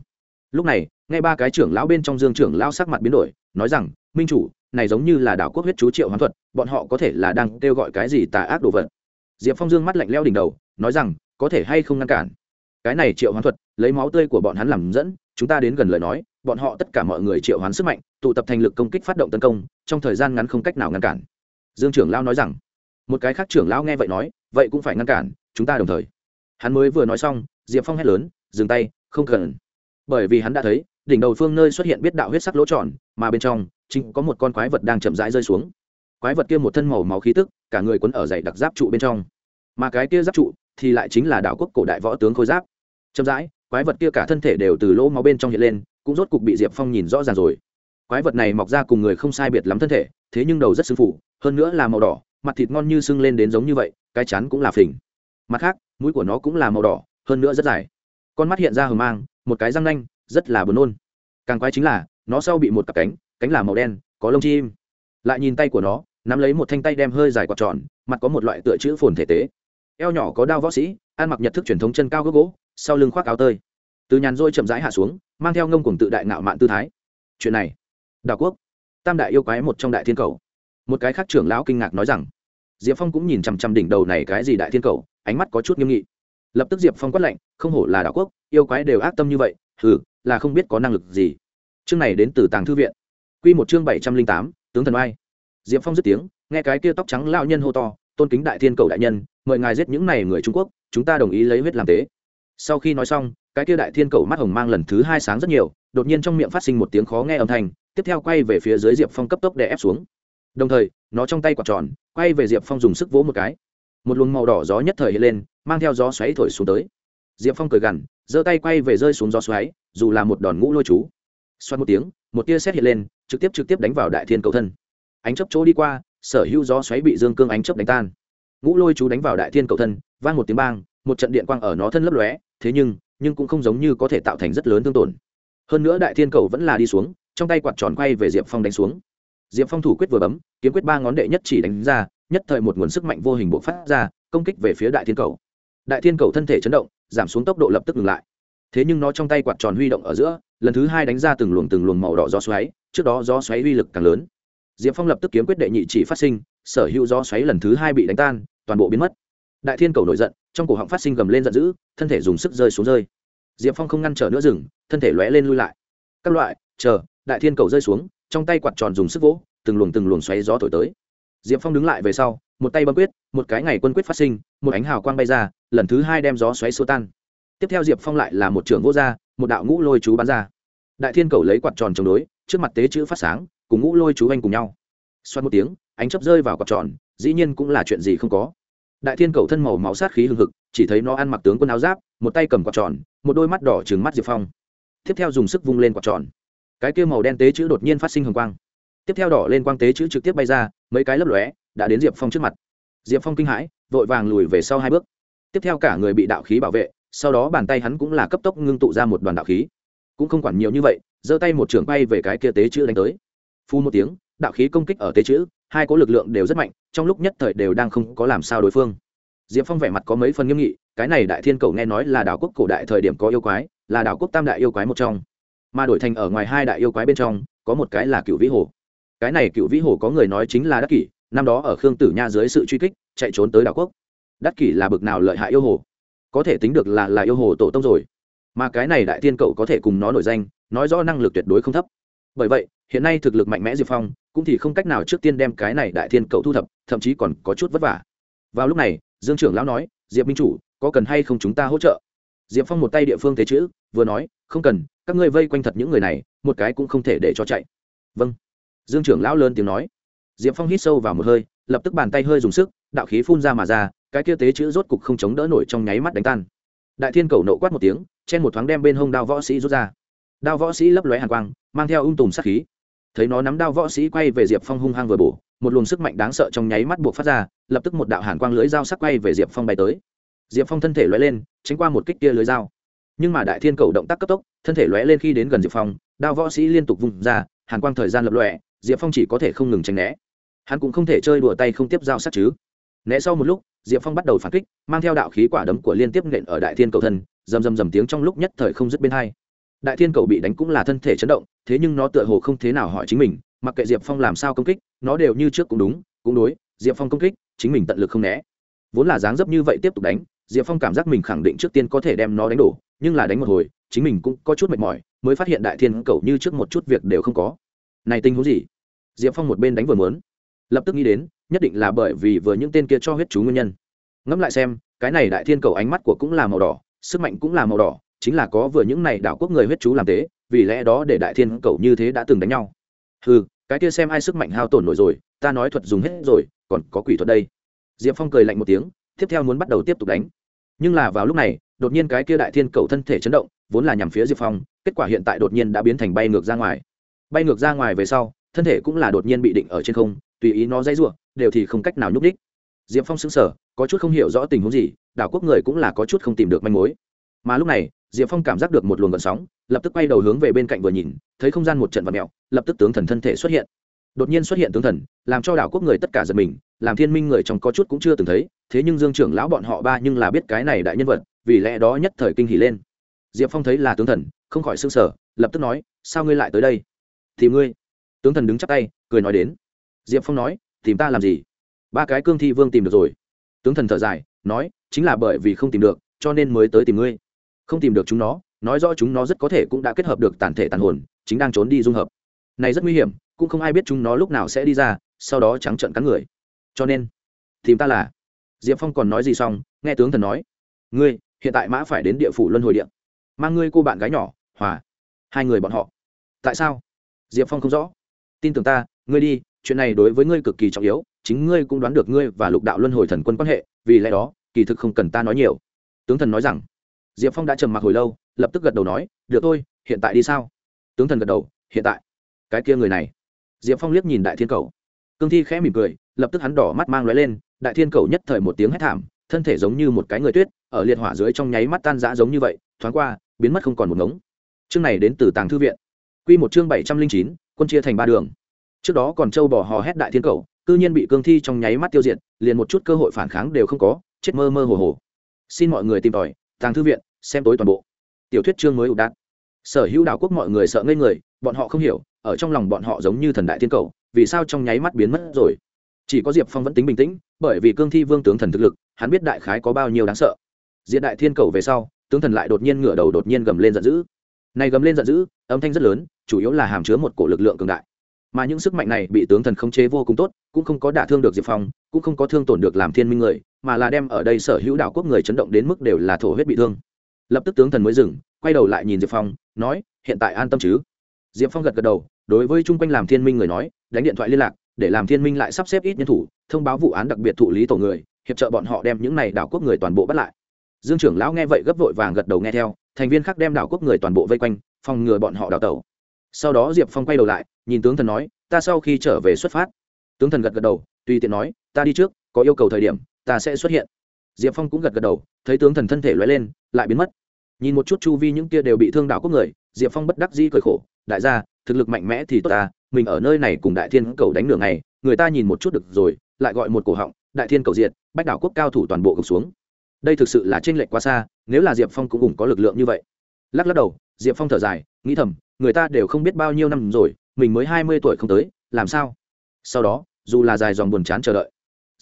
Lúc này ngay ba cái trưởng lão bên trong dương trưởng lão sắc mặt biến đổi, nói rằng, minh chủ, này giống như là đảo quốc huyết chú triệu hoán thuật, bọn họ có thể là đang kêu gọi cái gì tà ác đồ vật? Diệp phong dương mắt lạnh leo đỉnh đầu, nói rằng, có thể hay không ngăn cản? Cái này triệu hoán thuật, lấy máu tươi của bọn hắn làm dẫn, chúng ta đến gần lời nói, bọn họ tất cả mọi người triệu hoán sức mạnh, tụ tập thành lực công kích phát động tấn công, trong thời gian ngắn không cách nào ngăn cản. Dương trưởng lão nói rằng một cái khác trưởng lão nghe vậy nói, vậy cũng phải ngăn cản, chúng ta đồng thời. Hắn mới vừa nói xong, diệp phong hét lớn, dừng tay, không cần. Bởi vì hắn đã thấy, đỉnh đầu phương nơi xuất hiện biết đạo huyết sắc lỗ tròn, mà bên trong, chính có một con quái vật đang chậm rãi rơi xuống. Quái vật kia một thân màu máu khí tức, cả người quấn ở dày đặc giáp trụ bên trong. Mà cái kia giáp trụ thì lại chính là đạo quốc cổ đại võ tướng khôi giáp. Chậm rãi, quái vật kia cả thân thể đều từ lỗ máu bên trong hiện lên, cũng rốt cục bị diệp phong nhìn rõ ràng rồi. Quái vật này mọc ra cùng người không sai biệt lắm thân thể, thế nhưng đầu rất sưng phủ, hơn nữa là màu đỏ mặt thịt ngon như sưng lên đến giống như vậy, cái chán cũng là phình. Mặt khác, mũi của nó cũng là màu đỏ, hơn nữa rất dài. Con mắt hiện ra hờ mang, một cái răng nanh, rất là buồn nôn. Càng quái chính là, nó sau bị một cặp cánh cánh là màu đen, có lông chim. Lại nhìn tay của nó, nắm lấy một thanh tay đem hơi dài quạt tròn, mặt có một loại tựa chữ phồn thể tế. Eo nhỏ có đao võ sĩ, ăn mặc nhật thức truyền thống chân cao gốc gỗ, sau lưng khoác áo tơi. Từ nhàn rôi chậm rãi hạ xuống, mang theo ngông cùng tự đại ngạo mạn tư thái. Chuyện này, đảo quốc, tam đại yêu quái một trong đại thiên cầu một cái khác trưởng lão kinh ngạc nói rằng, diệp phong cũng nhìn chằm chằm đỉnh đầu này cái gì đại thiên cầu, ánh mắt có chút nghiêm nghị. Lập tức diệp phong quát lạnh, không hổ là đạo quốc, yêu quái đều ác tâm như vậy, hừ, là không biết có năng lực gì. Chương này đến từ tàng thư viện. Q một chương bảy trăm linh tám, tướng thần oai. Diệp phong dứt tiếng, nghe cái kia tóc trắng lao nhân hô to, tôn kính đại thiên cầu đại nhân, mời ngài giết những này người trung quốc, chúng ta đồng ý lấy huyết làm tế. Sau khi nói xong, cái kia đại thiên cầu mắt hồng mang lần thứ hai sáng rất nhiều, đột nhiên trong miệng phát sinh một tiếng khó nghe âm thanh, tiếp theo quay về phía dưới diệp phong cấp tốc để ép xuống đồng thời, nó trong tay quạt tròn, quay về diệp phong dùng sức vỗ một cái. Một luồng màu đỏ gió nhất thời hiện lên, mang theo gió xoáy thổi xuống tới. Diệp phong cười gằn, giơ tay quay về rơi xuống gió xoáy, dù là một đòn ngũ lôi chú. Xoát một tiếng, một tia xét hiện lên, trực tiếp trực tiếp đánh vào đại thiên cầu thân. Ánh chấp chỗ đi qua, sở hữu gió xoáy bị dương cương ánh chấp đánh tan. Ngũ lôi chú đánh vào đại thiên cầu thân, vang một tiếng bang, một trận điện quang ở nó thân lấp lóe, thế nhưng nhưng cũng không giống như có thể tạo thành rất lớn thương tổn. Hơn nữa đại thiên cầu vẫn là đi xuống, trong tay quạt tròn quay về diệp phong đánh xuống diệp phong thủ quyết vừa bấm, kiếm quyết ba ngón đệ nhất chỉ đánh ra, nhất thời một nguồn sức mạnh vô hình bộc phát ra, công kích về phía đại thiên cầu. Đại thiên cầu thân thể chấn động, giảm xuống tốc độ lập tức ngừng lại. Thế nhưng nó trong tay quạt tròn huy động ở giữa, lần thứ hai đánh ra từng luồng từng luồng màu đỏ gió xoáy, trước đó gió xoáy uy lực càng lớn. Diệp phong lập tức kiếm quyết đệ nhị chỉ phát sinh, sở hữu gió xoáy lần thứ hai bị đánh tan, toàn bộ biến mất. Đại thiên cầu nổi giận, trong cổ họng phát sinh gầm lên giận dữ, thân thể dùng sức rơi xuống rơi. Diệp phong không ngăn trở nữa rừng thân thể lóe lên lui lại. Các loại, chờ, đại thiên cầu rơi xuống trong tay quạt tròn dùng sức vỗ, từng luồng từng luồng xoáy gió thổi tới. Diệp phong đứng lại về sau, một tay bấm quyết, một cái ngày quân quyết phát sinh, một ánh hào quang bay ra, lần thứ hai đem gió xoáy xua tan. Tiếp theo diệp phong lại là một trưởng vô r một đạo ngũ lôi chú bắn ra. Đại thiên cầu lấy quạt tròn chống đối, trước mặt tế chữ phát sáng, cùng ngũ lôi chú anh cùng nhau. Xoắn một tiếng, ánh chấp rơi vào quạt tròn, dĩ nhiên cũng là chuyện gì không có. Đại thiên cầu thân màu máu sát khí hừng hực, chỉ thấy nó ăn mặc tướng quân áo giáp, một tay cầm quạt tròn, một đôi mắt đỏ trừng mắt diệp phong. Tiếp theo dùng sức vung lên quạt tròn cái kia màu đen tế chữ đột nhiên phát sinh hồng quang. Tiếp theo đỏ lên quang tế chữ trực tiếp bay ra, mấy cái lấp lóe, đã đến diệp phong trước mặt. Diệp phong kinh hãi, vội vàng lùi về sau hai bước. Tiếp theo cả người bị đạo khí bảo vệ, sau đó bàn tay hắn cũng là cấp tốc ngưng tụ ra một đoàn đạo khí. Cũng không quản nhiều như vậy, giơ tay một trường bay về cái kia tế chữ đánh tới. Phu một tiếng, đạo khí công kích ở tế chữ, hai có lực lượng đều rất mạnh, trong lúc nhất thời đều đang không có làm sao đối phương. Diệp phong vẻ mặt có mấy phần nghiêm nghị, cái này đại thiên cầu nghe nói là đảo quốc cổ đại thời điểm có yêu quái, là đảo quốc tam đại yêu quái một trong mà đổi thành ở ngoài hai đại yêu quái bên trong, có một cái là cựu vĩ hồ. Cái này cựu vĩ hồ có người nói chính là đắc kỷ, năm đó ở khương tử nha dưới sự truy kích, chạy trốn tới đảo quốc. Đắc kỷ là bực nào lợi hại yêu hồ? Có thể tính được là là yêu hồ tổ tông rồi. Mà cái này đại thiên cậu có thể cùng nó nổi danh, nói rõ năng lực tuyệt đối không thấp. Bởi vậy, hiện nay thực lực mạnh mẽ diệp phong, cũng thì không cách nào trước tiên đem cái này đại thiên cậu thu thập, thậm chí còn có chút vất vả. Vào lúc này, dương trưởng lão nói, diệp minh chủ, có cần hay không chúng ta hỗ trợ? Diệp phong một tay địa phương thế chữ, vừa nói, không cần, các ngươi vây quanh thật những người này, một cái cũng không thể để cho chạy. Vâng. Dương trưởng lão lớn tiếng nói. Diệp phong hít sâu vào một hơi, lập tức bàn tay hơi dùng sức, đạo khí phun ra mà ra, cái kia tế chữ rốt cục không chống đỡ nổi trong nháy mắt đánh tan. Đại thiên cầu nộ quát một tiếng, chen một thoáng đem bên hông đao võ sĩ rút ra. Đao võ sĩ lấp lóe hàn quang, mang theo ung tùm sát khí. Thấy nó nắm đao võ sĩ quay về diệp phong hung hăng vừa bổ, một luồng sức mạnh đáng sợ trong nháy mắt buộc phát ra, lập tức một đạo hàn quang lưới dao sắc quay về diệp phong bay tới diệp phong thân thể lóe lên, tránh qua một kích kia lưới dao. Nhưng mà đại thiên cầu động tác cấp tốc, thân thể lóe lên khi đến gần diệp phong, đao võ sĩ liên tục vùng ra, hàn quang thời gian lập lòe, diệp phong chỉ có thể không ngừng tránh né. Hắn cũng không thể chơi đùa tay không tiếp dao sát chứ. Né sau một lúc, diệp phong bắt đầu phản kích, mang theo đạo khí quả đấm của liên tiếp nện ở đại thiên cầu thân, rầm rầm rầm tiếng trong lúc nhất thời không dứt bên hai. Đại thiên cầu bị đánh cũng là thân thể chấn động, thế nhưng nó tựa hồ không thế nào hỏi chính mình, mặc kệ diệp phong làm sao công kích, nó đều như trước cũng đúng, cũng đối, diệp phong công kích, chính mình tận lực không né. Vốn là dáng dấp như vậy tiếp tục đánh diệp phong cảm giác mình khẳng định trước tiên có thể đem nó đánh đổ, nhưng là đánh một hồi, chính mình cũng có chút mệt mỏi, mới phát hiện đại thiên cầu như trước một chút việc đều không có. Này tình huống gì? Diệp phong một bên đánh vừa muốn. Lập tức nghĩ đến, nhất định là bởi vì vừa những tên kia cho huyết chú nguyên nhân. Ngẫm lại xem, cái này đại thiên cầu ánh mắt của cũng là màu đỏ, sức mạnh cũng là màu đỏ, chính là có vừa những này đảo quốc người huyết chú làm thế, vì lẽ đó để đại thiên cầu như thế đã từng đánh nhau. Ừ cái kia xem ai sức mạnh hao tổn nổi rồi, ta nói thuật dùng hết rồi, còn có quỷ thuật đây. Diệp phong cười lạnh một tiếng, tiếp theo muốn bắt đầu tiếp tục đánh nhưng là vào lúc này, đột nhiên cái kia đại thiên cầu thân thể chấn động, vốn là nhằm phía diệp phong, kết quả hiện tại đột nhiên đã biến thành bay ngược ra ngoài. Bay ngược ra ngoài về sau, thân thể cũng là đột nhiên bị định ở trên không, tùy ý nó dãy ruộng đều thì không cách nào nhúc đích diệp phong xứng sở có chút không hiểu rõ tình huống gì, đảo quốc người cũng là có chút không tìm được manh mối. Mà lúc này, diệp phong cảm giác được một luồng gợn sóng, lập tức quay đầu hướng về bên cạnh vừa nhìn, thấy không gian một trận vật mẹo lập tức tướng thần thân thể xuất hiện. Đột nhiên xuất hiện tướng thần, làm cho đảo quốc người tất cả giật mình, làm thiên minh người trong có chút cũng chưa từng thấy thế nhưng dương trưởng lão bọn họ ba nhưng là biết cái này đại nhân vật, vì lẽ đó nhất thời kinh hỉ lên. Diệp phong thấy là tướng thần, không khỏi s ư n g sở lập tức nói, sao ngươi lại tới đây? Thì ngươi. Tướng thần đứng chắp tay, cười nói đến. Diệp phong nói, tìm ta làm gì? Ba cái cương thi vương tìm được rồi. Tướng thần thở dài, nói, chính là bởi vì không tìm được, cho nên mới tới tìm ngươi. Không tìm được chúng nó, nói rõ chúng nó rất có thể cũng đã kết hợp được tàn thể tàn hồn, chính đang trốn đi dung hợp. Này rất nguy hiểm, cũng không ai biết chúng nó lúc nào sẽ đi ra, sau đó trắng trợn cắn người. Cho nên, tìm ta là diệp phong còn nói gì xong, nghe tướng thần nói, ngươi, hiện tại mã phải đến địa phủ luân hồi điện, mang ngươi cô bạn gái nhỏ, hòa, hai người bọn họ. Tại sao? Diệp phong không rõ. Tin tưởng ta, ngươi đi, chuyện này đối với ngươi cực kỳ trọng yếu, chính ngươi cũng đoán được ngươi và lục đạo luân hồi thần quân quan hệ, vì lẽ đó, kỳ thực không cần ta nói nhiều. Tướng thần nói rằng. Diệp phong đã trầm mặc hồi lâu, lập tức gật đầu nói, được thôi, hiện tại đi sao? Tướng thần gật đầu, hiện tại. Cái kia người này. Diệp phong liếc nhìn đại thiên cầu. Cương thi khẽ mỉm cười, lập tức hắn đỏ mắt mang lóe lên đại thiên cầu nhất thời một tiếng hét thảm, thân thể giống như một cái người tuyết, ở liệt hỏa dưới trong nháy mắt tan rã giống như vậy, thoáng qua, biến mất không còn một ngống. Chương này đến từ tàng thư viện. Q một chương bảy trăm linh chín, quân chia thành ba đường. Trước đó còn châu bỏ hò hét đại thiên cầu, cư nhiên bị cương thi trong nháy mắt tiêu diệt, liền một chút cơ hội phản kháng đều không có, chết mơ mơ hồ hồ. Xin mọi người tìm tòi, tàng thư viện, xem tối toàn bộ. Tiểu thuyết chương mới ủ đạn sở hữu đảo quốc mọi người sợ ngây người, bọn họ không hiểu, ở trong lòng bọn họ giống như thần đại thiên cầu, vì sao trong nháy mắt biến mất rồi? Chỉ có diệp phong vẫn tính bình tĩnh, bởi vì cương thi vương tướng thần thực lực, hắn biết đại khái có bao nhiêu đáng sợ. Diện đại thiên cầu về sau, tướng thần lại đột nhiên ngửa đầu đột nhiên gầm lên giận dữ. Này gầm lên giận dữ, âm thanh rất lớn, chủ yếu là hàm chứa một cổ lực lượng cường đại. Mà những sức mạnh này bị tướng thần khống chế vô cùng tốt, cũng không có đả thương được diệp phong, cũng không có thương tổn được làm thiên minh người, mà là đem ở đây sở hữu đảo quốc người chấn động đến mức đều là thổ huyết bị thương. Lập tức tướng thần mới dừng, quay đầu lại nhìn diệp phong, nói, hiện tại an tâm chứ? Diệp phong gật gật đầu, đối với chung quanh làm thiên minh người nói, đánh điện thoại liên lạc để làm thiên minh lại sắp xếp ít nhân thủ, thông báo vụ án đặc biệt thụ lý tổ người, hiệp trợ bọn họ đem những này đảo quốc người toàn bộ bắt lại. Dương trưởng lão nghe vậy gấp vội vàng gật đầu nghe theo, thành viên khác đem đảo quốc người toàn bộ vây quanh, phòng ngừa bọn họ đào tẩu. Sau đó diệp phong quay đầu lại, nhìn tướng thần nói, ta sau khi trở về xuất phát. Tướng thần gật gật đầu, tùy tiện nói, ta đi trước, có yêu cầu thời điểm, ta sẽ xuất hiện. Diệp phong cũng gật gật đầu, thấy tướng thần thân thể loay lên, lại biến mất. Nhìn một chút chu vi những kia đều bị thương đảo quốc người, diệp phong bất đắc dĩ cười khổ, đại gia, thực lực mạnh mẽ thì tốt ta mình ở nơi này cùng đại thiên cầu đánh nửa ngày, người ta nhìn một chút được rồi, lại gọi một cổ họng, đại thiên cầu diệt, bách đảo quốc cao thủ toàn bộ gục xuống. Đây thực sự là t r ê n lệch quá xa, nếu là diệp phong cũng cùng có lực lượng như vậy. Lắc lắc đầu, diệp phong thở dài, nghĩ thầm, người ta đều không biết bao nhiêu năm rồi, mình mới hai mươi tuổi không tới, làm sao? Sau đó, dù là dài dòng buồn chán chờ đợi,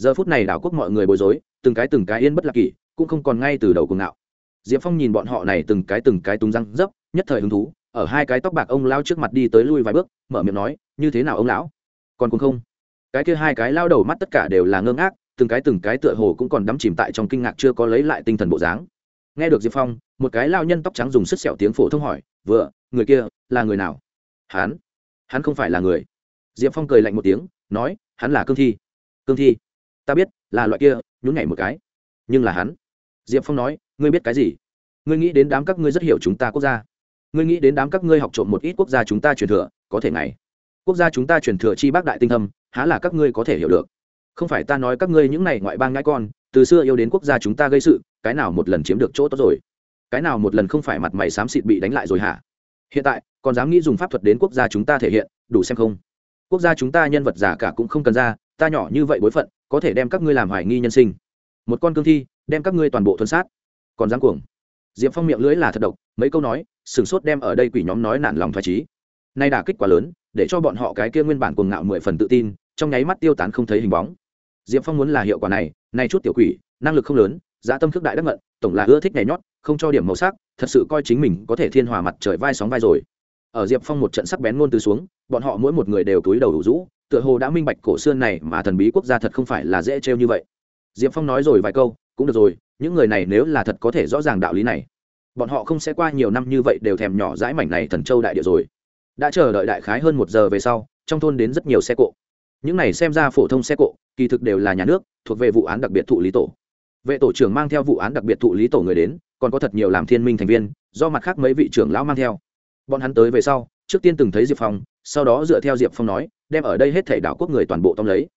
giờ phút này đảo quốc mọi người bối rối, từng cái từng cái yên bất lạc kỷ cũng không còn ngay từ đầu cùng ngạo. Diệp phong nhìn bọn họ này từng cái từng cái túng răng dấp, nhất thời hứng thú ở hai cái tóc bạc ông lao trước mặt đi tới lui vài bước, mở miệng nói, như thế nào ông lão? Còn cũng không? Cái kia hai cái lao đầu mắt tất cả đều là ngơ ngác, từng cái từng cái tựa hồ cũng còn đắm chìm tại trong kinh ngạc chưa có lấy lại tinh thần bộ dáng. Nghe được diệp phong, một cái lao nhân tóc trắng dùng sức sẹo tiếng phổ thông hỏi, vừa, người kia là người nào? Hắn? Hắn không phải là người. Diệp phong cười lạnh một tiếng, nói, hắn là cương thi. Cương thi? Ta biết, là loại kia, nhún nhảy một cái. Nhưng là hắn? Diệp phong nói, ngươi biết cái gì? Ngươi nghĩ đến đám các ngươi rất hiểu chúng ta quốc gia ngươi nghĩ đến đám các ngươi học trộm một ít quốc gia chúng ta truyền thừa, có thể này quốc gia chúng ta truyền thừa chi bác đại tinh thâm, há là các ngươi có thể hiểu được. Không phải ta nói các ngươi những này ngoại bang ngãi con, từ xưa yêu đến quốc gia chúng ta gây sự, cái nào một lần chiếm được chỗ tốt rồi? Cái nào một lần không phải mặt mày xám xịt bị đánh lại rồi hả? Hiện tại, còn dám nghĩ dùng pháp thuật đến quốc gia chúng ta thể hiện, đủ xem không? Quốc gia chúng ta nhân vật giả cả cũng không cần ra, ta nhỏ như vậy bối phận, có thể đem các ngươi làm hoài nghi nhân sinh. Một con cương thi, đem các ngươi toàn bộ thuần sát. Còn dám cuồng? Diệp phong miệng lưỡi là thật độc, mấy câu nói sửng sốt đem ở đây quỷ nhóm nói nản lòng thoải trí nay đả kích quá lớn, để cho bọn họ cái kia nguyên bản cuồng ngạo mười phần tự tin, trong nháy mắt tiêu tán không thấy hình bóng. Diệp phong muốn là hiệu quả này, nay chút tiểu quỷ, năng lực không lớn giá tâm khước đại đắc ngận, tổng là ưa thích nhảy nhót, không cho điểm màu sắc, thật sự coi chính mình có thể thiên hòa mặt trời vai sóng vai rồi. Ở diệp phong một trận sắc bén ngôn từ xuống, bọn họ mỗi một người đều túi đầu đủ rũ, tựa hồ đã minh bạch cổ xưa này mà thần bí quốc gia thật không phải là dễ trêu như vậy. Diệp phong nói rồi vài câu cũng được rồi, những người này nếu là thật có thể rõ ràng đạo lý này, bọn họ không sẽ qua nhiều năm như vậy đều thèm nhỏ dãi mảnh này thần châu đại địa rồi. Đã chờ đợi đại khái hơn một giờ về sau, trong thôn đến rất nhiều xe cộ. Những này xem ra phổ thông xe cộ, kỳ thực đều là nhà nước, thuộc về vụ án đặc biệt thụ lý tổ. Vệ tổ trưởng mang theo vụ án đặc biệt thụ lý tổ người đến, còn có thật nhiều làm thiên minh thành viên, do mặt khác mấy vị trưởng lão mang theo. Bọn hắn tới về sau, trước tiên từng thấy diệp phong, sau đó dựa theo diệp phong nói, đem ở đây hết thể đảo quốc người toàn bộ tông lấy.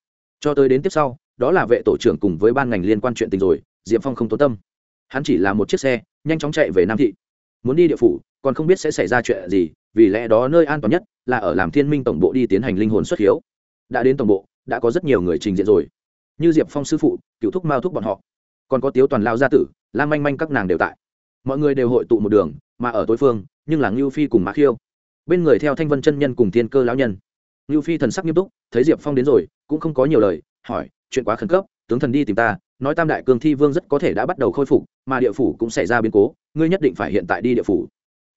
Cho tới đến tiếp sau, đó là vệ tổ trưởng cùng với ban ngành liên quan chuyện tình rồi diệp phong không tốn tâm. Hắn chỉ là một chiếc xe, nhanh chóng chạy về nam thị. Muốn đi địa phủ, còn không biết sẽ xảy ra chuyện gì, vì lẽ đó nơi an toàn nhất là ở làm thiên minh tổng bộ đi tiến hành linh hồn xuất hiếu. Đã đến tổng bộ, đã có rất nhiều người trình diện rồi. Như diệp phong sư phụ, cựu thúc mao thúc bọn họ. Còn có tiếu toàn lao gia tử, lam manh manh các nàng đều tại. Mọi người đều hội tụ một đường, mà ở tối phương, nhưng là ngưu phi cùng mã khiêu. Bên người theo thanh vân chân nhân cùng thiên cơ lão nhân. Ngưu phi thần sắc nghiêm túc, thấy diệp phong đến rồi, cũng không có nhiều lời, hỏi, chuyện quá khẩn cấp, tướng thần đi tìm ta nói tam đại cương thi vương rất có thể đã bắt đầu khôi phục, mà địa phủ cũng xảy ra biến cố, ngươi nhất định phải hiện tại đi địa phủ.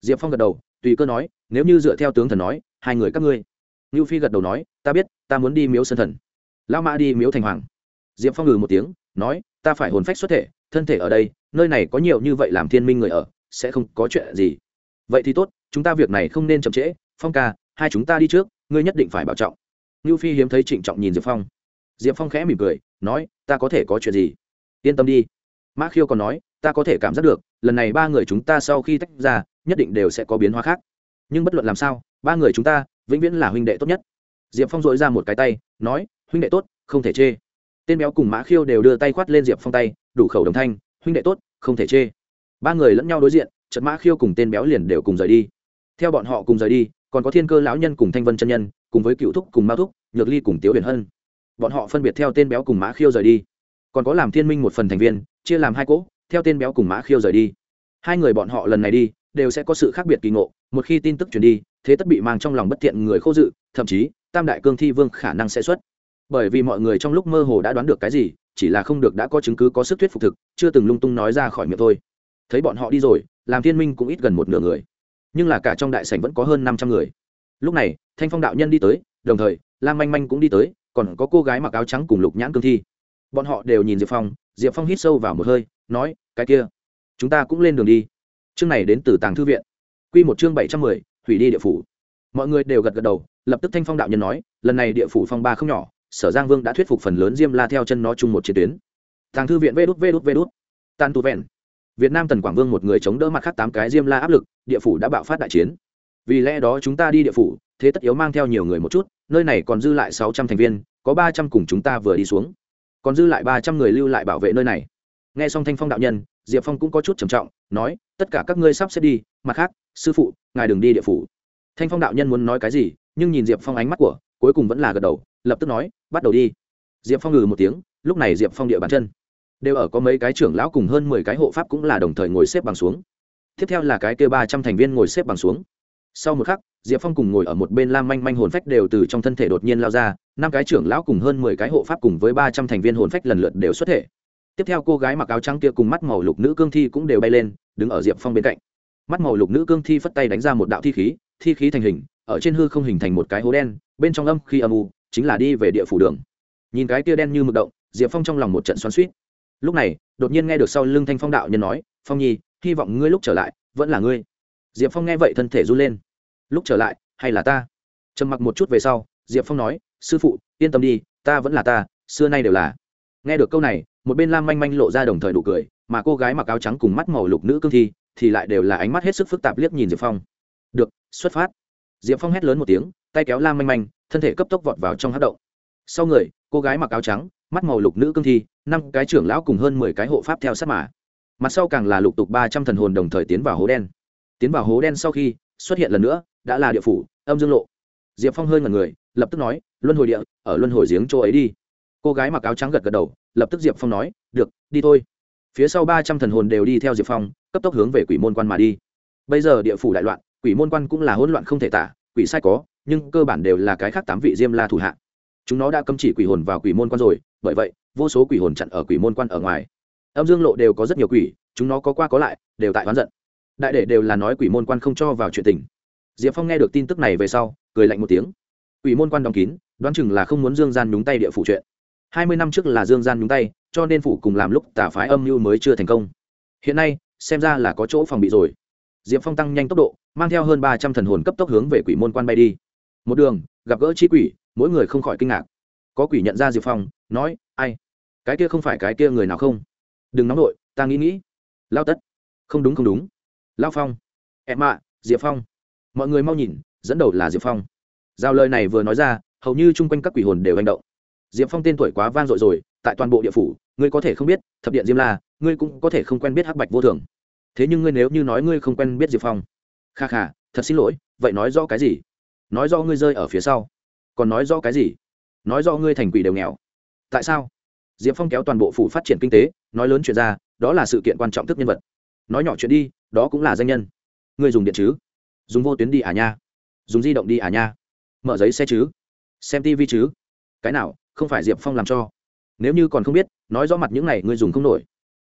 Diệp phong gật đầu, tùy cơ nói, nếu như dựa theo tướng thần nói, hai người các ngươi. Ngưu phi gật đầu nói, ta biết, ta muốn đi miếu sơn thần. Lao mã đi miếu thành hoàng. Diệp phong ngừ một tiếng, nói, ta phải hồn phách xuất thể, thân thể ở đây, nơi này có nhiều như vậy làm thiên minh người ở, sẽ không có chuyện gì. Vậy thì tốt, chúng ta việc này không nên chậm trễ, phong ca, hai chúng ta đi trước, ngươi nhất định phải bảo trọng. Ngưu phi hiếm thấy trịnh trọng nhìn diệp phong. Diệp phong khẽ mỉm cười nói, ta có thể có chuyện gì? Yên tâm đi. Mã khiêu còn nói, ta có thể cảm giác được, lần này ba người chúng ta sau khi tách ra, nhất định đều sẽ có biến hóa khác. Nhưng bất luận làm sao, ba người chúng ta vĩnh viễn là huynh đệ tốt nhất. Diệp phong dội ra một cái tay, nói, huynh đệ tốt, không thể chê. Tên béo cùng mã khiêu đều đưa tay khoát lên diệp phong tay, đủ khẩu đồng thanh, huynh đệ tốt, không thể chê. Ba người lẫn nhau đối diện trận mã khiêu cùng tên béo liền đều cùng rời đi. Theo bọn họ cùng rời đi, còn có thiên cơ lão nhân cùng thanh vân chân nhân, cùng với cựu thúc cùng mao thúc, nhược ly cùng tiếu huyền hân bọn họ phân biệt theo tên béo cùng mã khiêu rời đi. Còn có làm thiên minh một phần thành viên, chia làm hai cỗ, theo tên béo cùng mã khiêu rời đi. Hai người bọn họ lần này đi, đều sẽ có sự khác biệt kỳ ngộ, một khi tin tức truyền đi, thế tất bị mang trong lòng bất thiện người khô dự, thậm chí, tam đại cương thi vương khả năng sẽ xuất. Bởi vì mọi người trong lúc mơ hồ đã đoán được cái gì, chỉ là không được đã có chứng cứ, có sức thuyết phục thực, chưa từng lung tung nói ra khỏi miệng thôi. Thấy bọn họ đi rồi, làm thiên minh cũng ít gần một nửa người. Nhưng là cả trong đại sảnh vẫn có hơn năm trăm người. Lúc này, thanh phong đạo nhân đi tới, đồng thời, lam manh manh cũng đi tới còn có cô gái mặc áo trắng cùng lục nhãn cương thi. Bọn họ đều nhìn diệp phong diệp phong hít sâu vào một hơi, nói, cái kia, chúng ta cũng lên đường đi. Chương này đến từ tàng thư viện. Q một chương bảy trăm mười, hủy đi địa phủ. Mọi người đều gật gật đầu, lập tức thanh phong đạo nhân nói, lần này địa phủ phong ba không nhỏ, sở giang vương đã thuyết phục phần lớn diêm la theo chân nó chung một chiến tuyến. Tàng thư viện vê đút vê đút vê đút. Tan tu vẹn. Việt nam tần quảng vương một người chống đỡ mặt khác tám cái diêm la áp lực, địa phủ đã bạo phát đại chiến. Vì lẽ đó chúng ta đi địa phủ, thế tất yếu mang theo nhiều người một chút nơi này còn dư lại sáu trăm thành viên, có ba trăm cùng chúng ta vừa đi xuống. Còn dư lại ba trăm người lưu lại bảo vệ nơi này. Nghe xong thanh phong đạo nhân, diệp phong cũng có chút trầm trọng, nói, tất cả các ngươi sắp xếp đi, mặt khác, sư phụ, ngài đừng đi địa phủ. Thanh phong đạo nhân muốn nói cái gì, nhưng nhìn diệp phong ánh mắt của, cuối cùng vẫn là gật đầu, lập tức nói, bắt đầu đi. Diệp phong ngừ một tiếng, lúc này diệp phong địa bàn chân đều ở có mấy cái trưởng lão cùng hơn mười cái hộ pháp cũng là đồng thời ngồi xếp bằng xuống. Tiếp theo là cái kia ba trăm thành viên ngồi xếp bằng xuống. Sau một khắc diệp phong cùng ngồi ở một bên lam manh manh hồn phách đều từ trong thân thể đột nhiên lao ra, năm cái trưởng lão cùng hơn mười cái hộ pháp cùng với ba trăm thành viên hồn phách lần lượt đều xuất thể. Tiếp theo cô gái mặc áo trắng kia cùng mắt màu lục nữ cương thi cũng đều bay lên, đứng ở diệp phong bên cạnh. Mắt màu lục nữ cương thi phất tay đánh ra một đạo thi khí thi khí thành hình, ở trên hư không hình thành một cái hố đen, bên trong âm khi âm u, chính là đi về địa phủ đường. Nhìn cái kia đen như mực động, diệp phong trong lòng một trận xoắn suýt lúc này, đột nhiên nghe được sau lưng thanh phong đạo nhân nói, phong nhi, hy vọng ngươi lúc trở lại, vẫn là ngươi. Diệp phong nghe vậy thân thể run lên lúc trở lại, hay là ta? Trầm mặc một chút về sau, diệp phong nói, sư phụ, yên tâm đi, ta vẫn là ta, xưa nay đều là. Nghe được câu này, một bên lam manh manh lộ ra đồng thời đủ cười, mà cô gái mặc áo trắng cùng mắt màu lục nữ cương thi thì lại đều là ánh mắt hết sức phức tạp liếc nhìn diệp phong. Được, xuất phát. Diệp phong hét lớn một tiếng, tay kéo lam manh manh, thân thể cấp tốc vọt vào trong hát động. Sau người, cô gái mặc áo trắng, mắt màu lục nữ cương thi, năm cái trưởng lão cùng hơn mười cái hộ pháp theo sát mã mặt sau càng là lục tục ba trăm thần hồn đồng thời tiến vào hố đen. Tiến vào hố đen sau khi xuất hiện lần nữa đã là địa phủ, âm dương lộ. Diệp phong hơi ngần người, lập tức nói, luân hồi địa, ở luân hồi giếng chỗ ấy đi. Cô gái mặc áo trắng gật gật đầu, lập tức diệp phong nói, được, đi thôi. Phía sau ba trăm thần hồn đều đi theo diệp phong, cấp tốc hướng về quỷ môn quan mà đi. Bây giờ địa phủ đại loạn, quỷ môn quan cũng là hỗn loạn không thể tả, quỷ sai có, nhưng cơ bản đều là cái khác tám vị diêm la thủ hạ. Chúng nó đã cấm chỉ quỷ hồn vào quỷ môn quan rồi, bởi vậy, vô số quỷ hồn chặn ở quỷ môn quan ở ngoài. Âm dương lộ đều có rất nhiều quỷ, chúng nó có qua có lại, đều tại oán giận. Đại đệ đều là nói quỷ môn quan không cho vào chuyện tình diệp phong nghe được tin tức này về sau, cười lạnh một tiếng. Quỷ môn quan đóng kín, đoán chừng là không muốn dương gian nhúng tay địa phủ chuyện. Hai mươi năm trước là dương gian nhúng tay, cho nên phủ cùng làm lúc tả phái âm mưu mới chưa thành công. Hiện nay, xem ra là có chỗ phòng bị rồi. Diệp phong tăng nhanh tốc độ, mang theo hơn ba trăm thần hồn cấp tốc hướng về quỷ môn quan bay đi. Một đường, gặp gỡ chi quỷ, mỗi người không khỏi kinh ngạc. Có quỷ nhận ra diệp phong, nói, ai? Cái kia không phải cái kia người nào không? Đừng nóng nổi ta nghĩ nghĩ. Lao tất. Không đúng không đúng. Lao phong. Em ạ, diệp phong mọi người mau nhìn, dẫn đầu là diệp phong. Giao lời này vừa nói ra, hầu như chung quanh các quỷ hồn đều hành động. Diệp phong tên tuổi quá vang dội rồi, tại toàn bộ địa phủ, ngươi có thể không biết, thập điện diêm la, ngươi cũng có thể không quen biết hắc bạch vô thường. Thế nhưng ngươi nếu như nói ngươi không quen biết diệp phong, kha kha, thật xin lỗi, vậy nói rõ cái gì? Nói rõ ngươi rơi ở phía sau, còn nói rõ cái gì? Nói rõ ngươi thành quỷ đều nghèo. Tại sao? Diệp phong kéo toàn bộ phủ phát triển kinh tế, nói lớn chuyện ra, đó là sự kiện quan trọng thức nhân vật. Nói nhỏ chuyện đi, đó cũng là danh nhân. Ngươi dùng điện chứ? Dùng vô tuyến đi à nha. Dùng di động đi à nha. Mở giấy xe chứ. Xem tv chứ. Cái nào, không phải diệp phong làm cho. Nếu như còn không biết, nói rõ mặt những này ngươi dùng không nổi.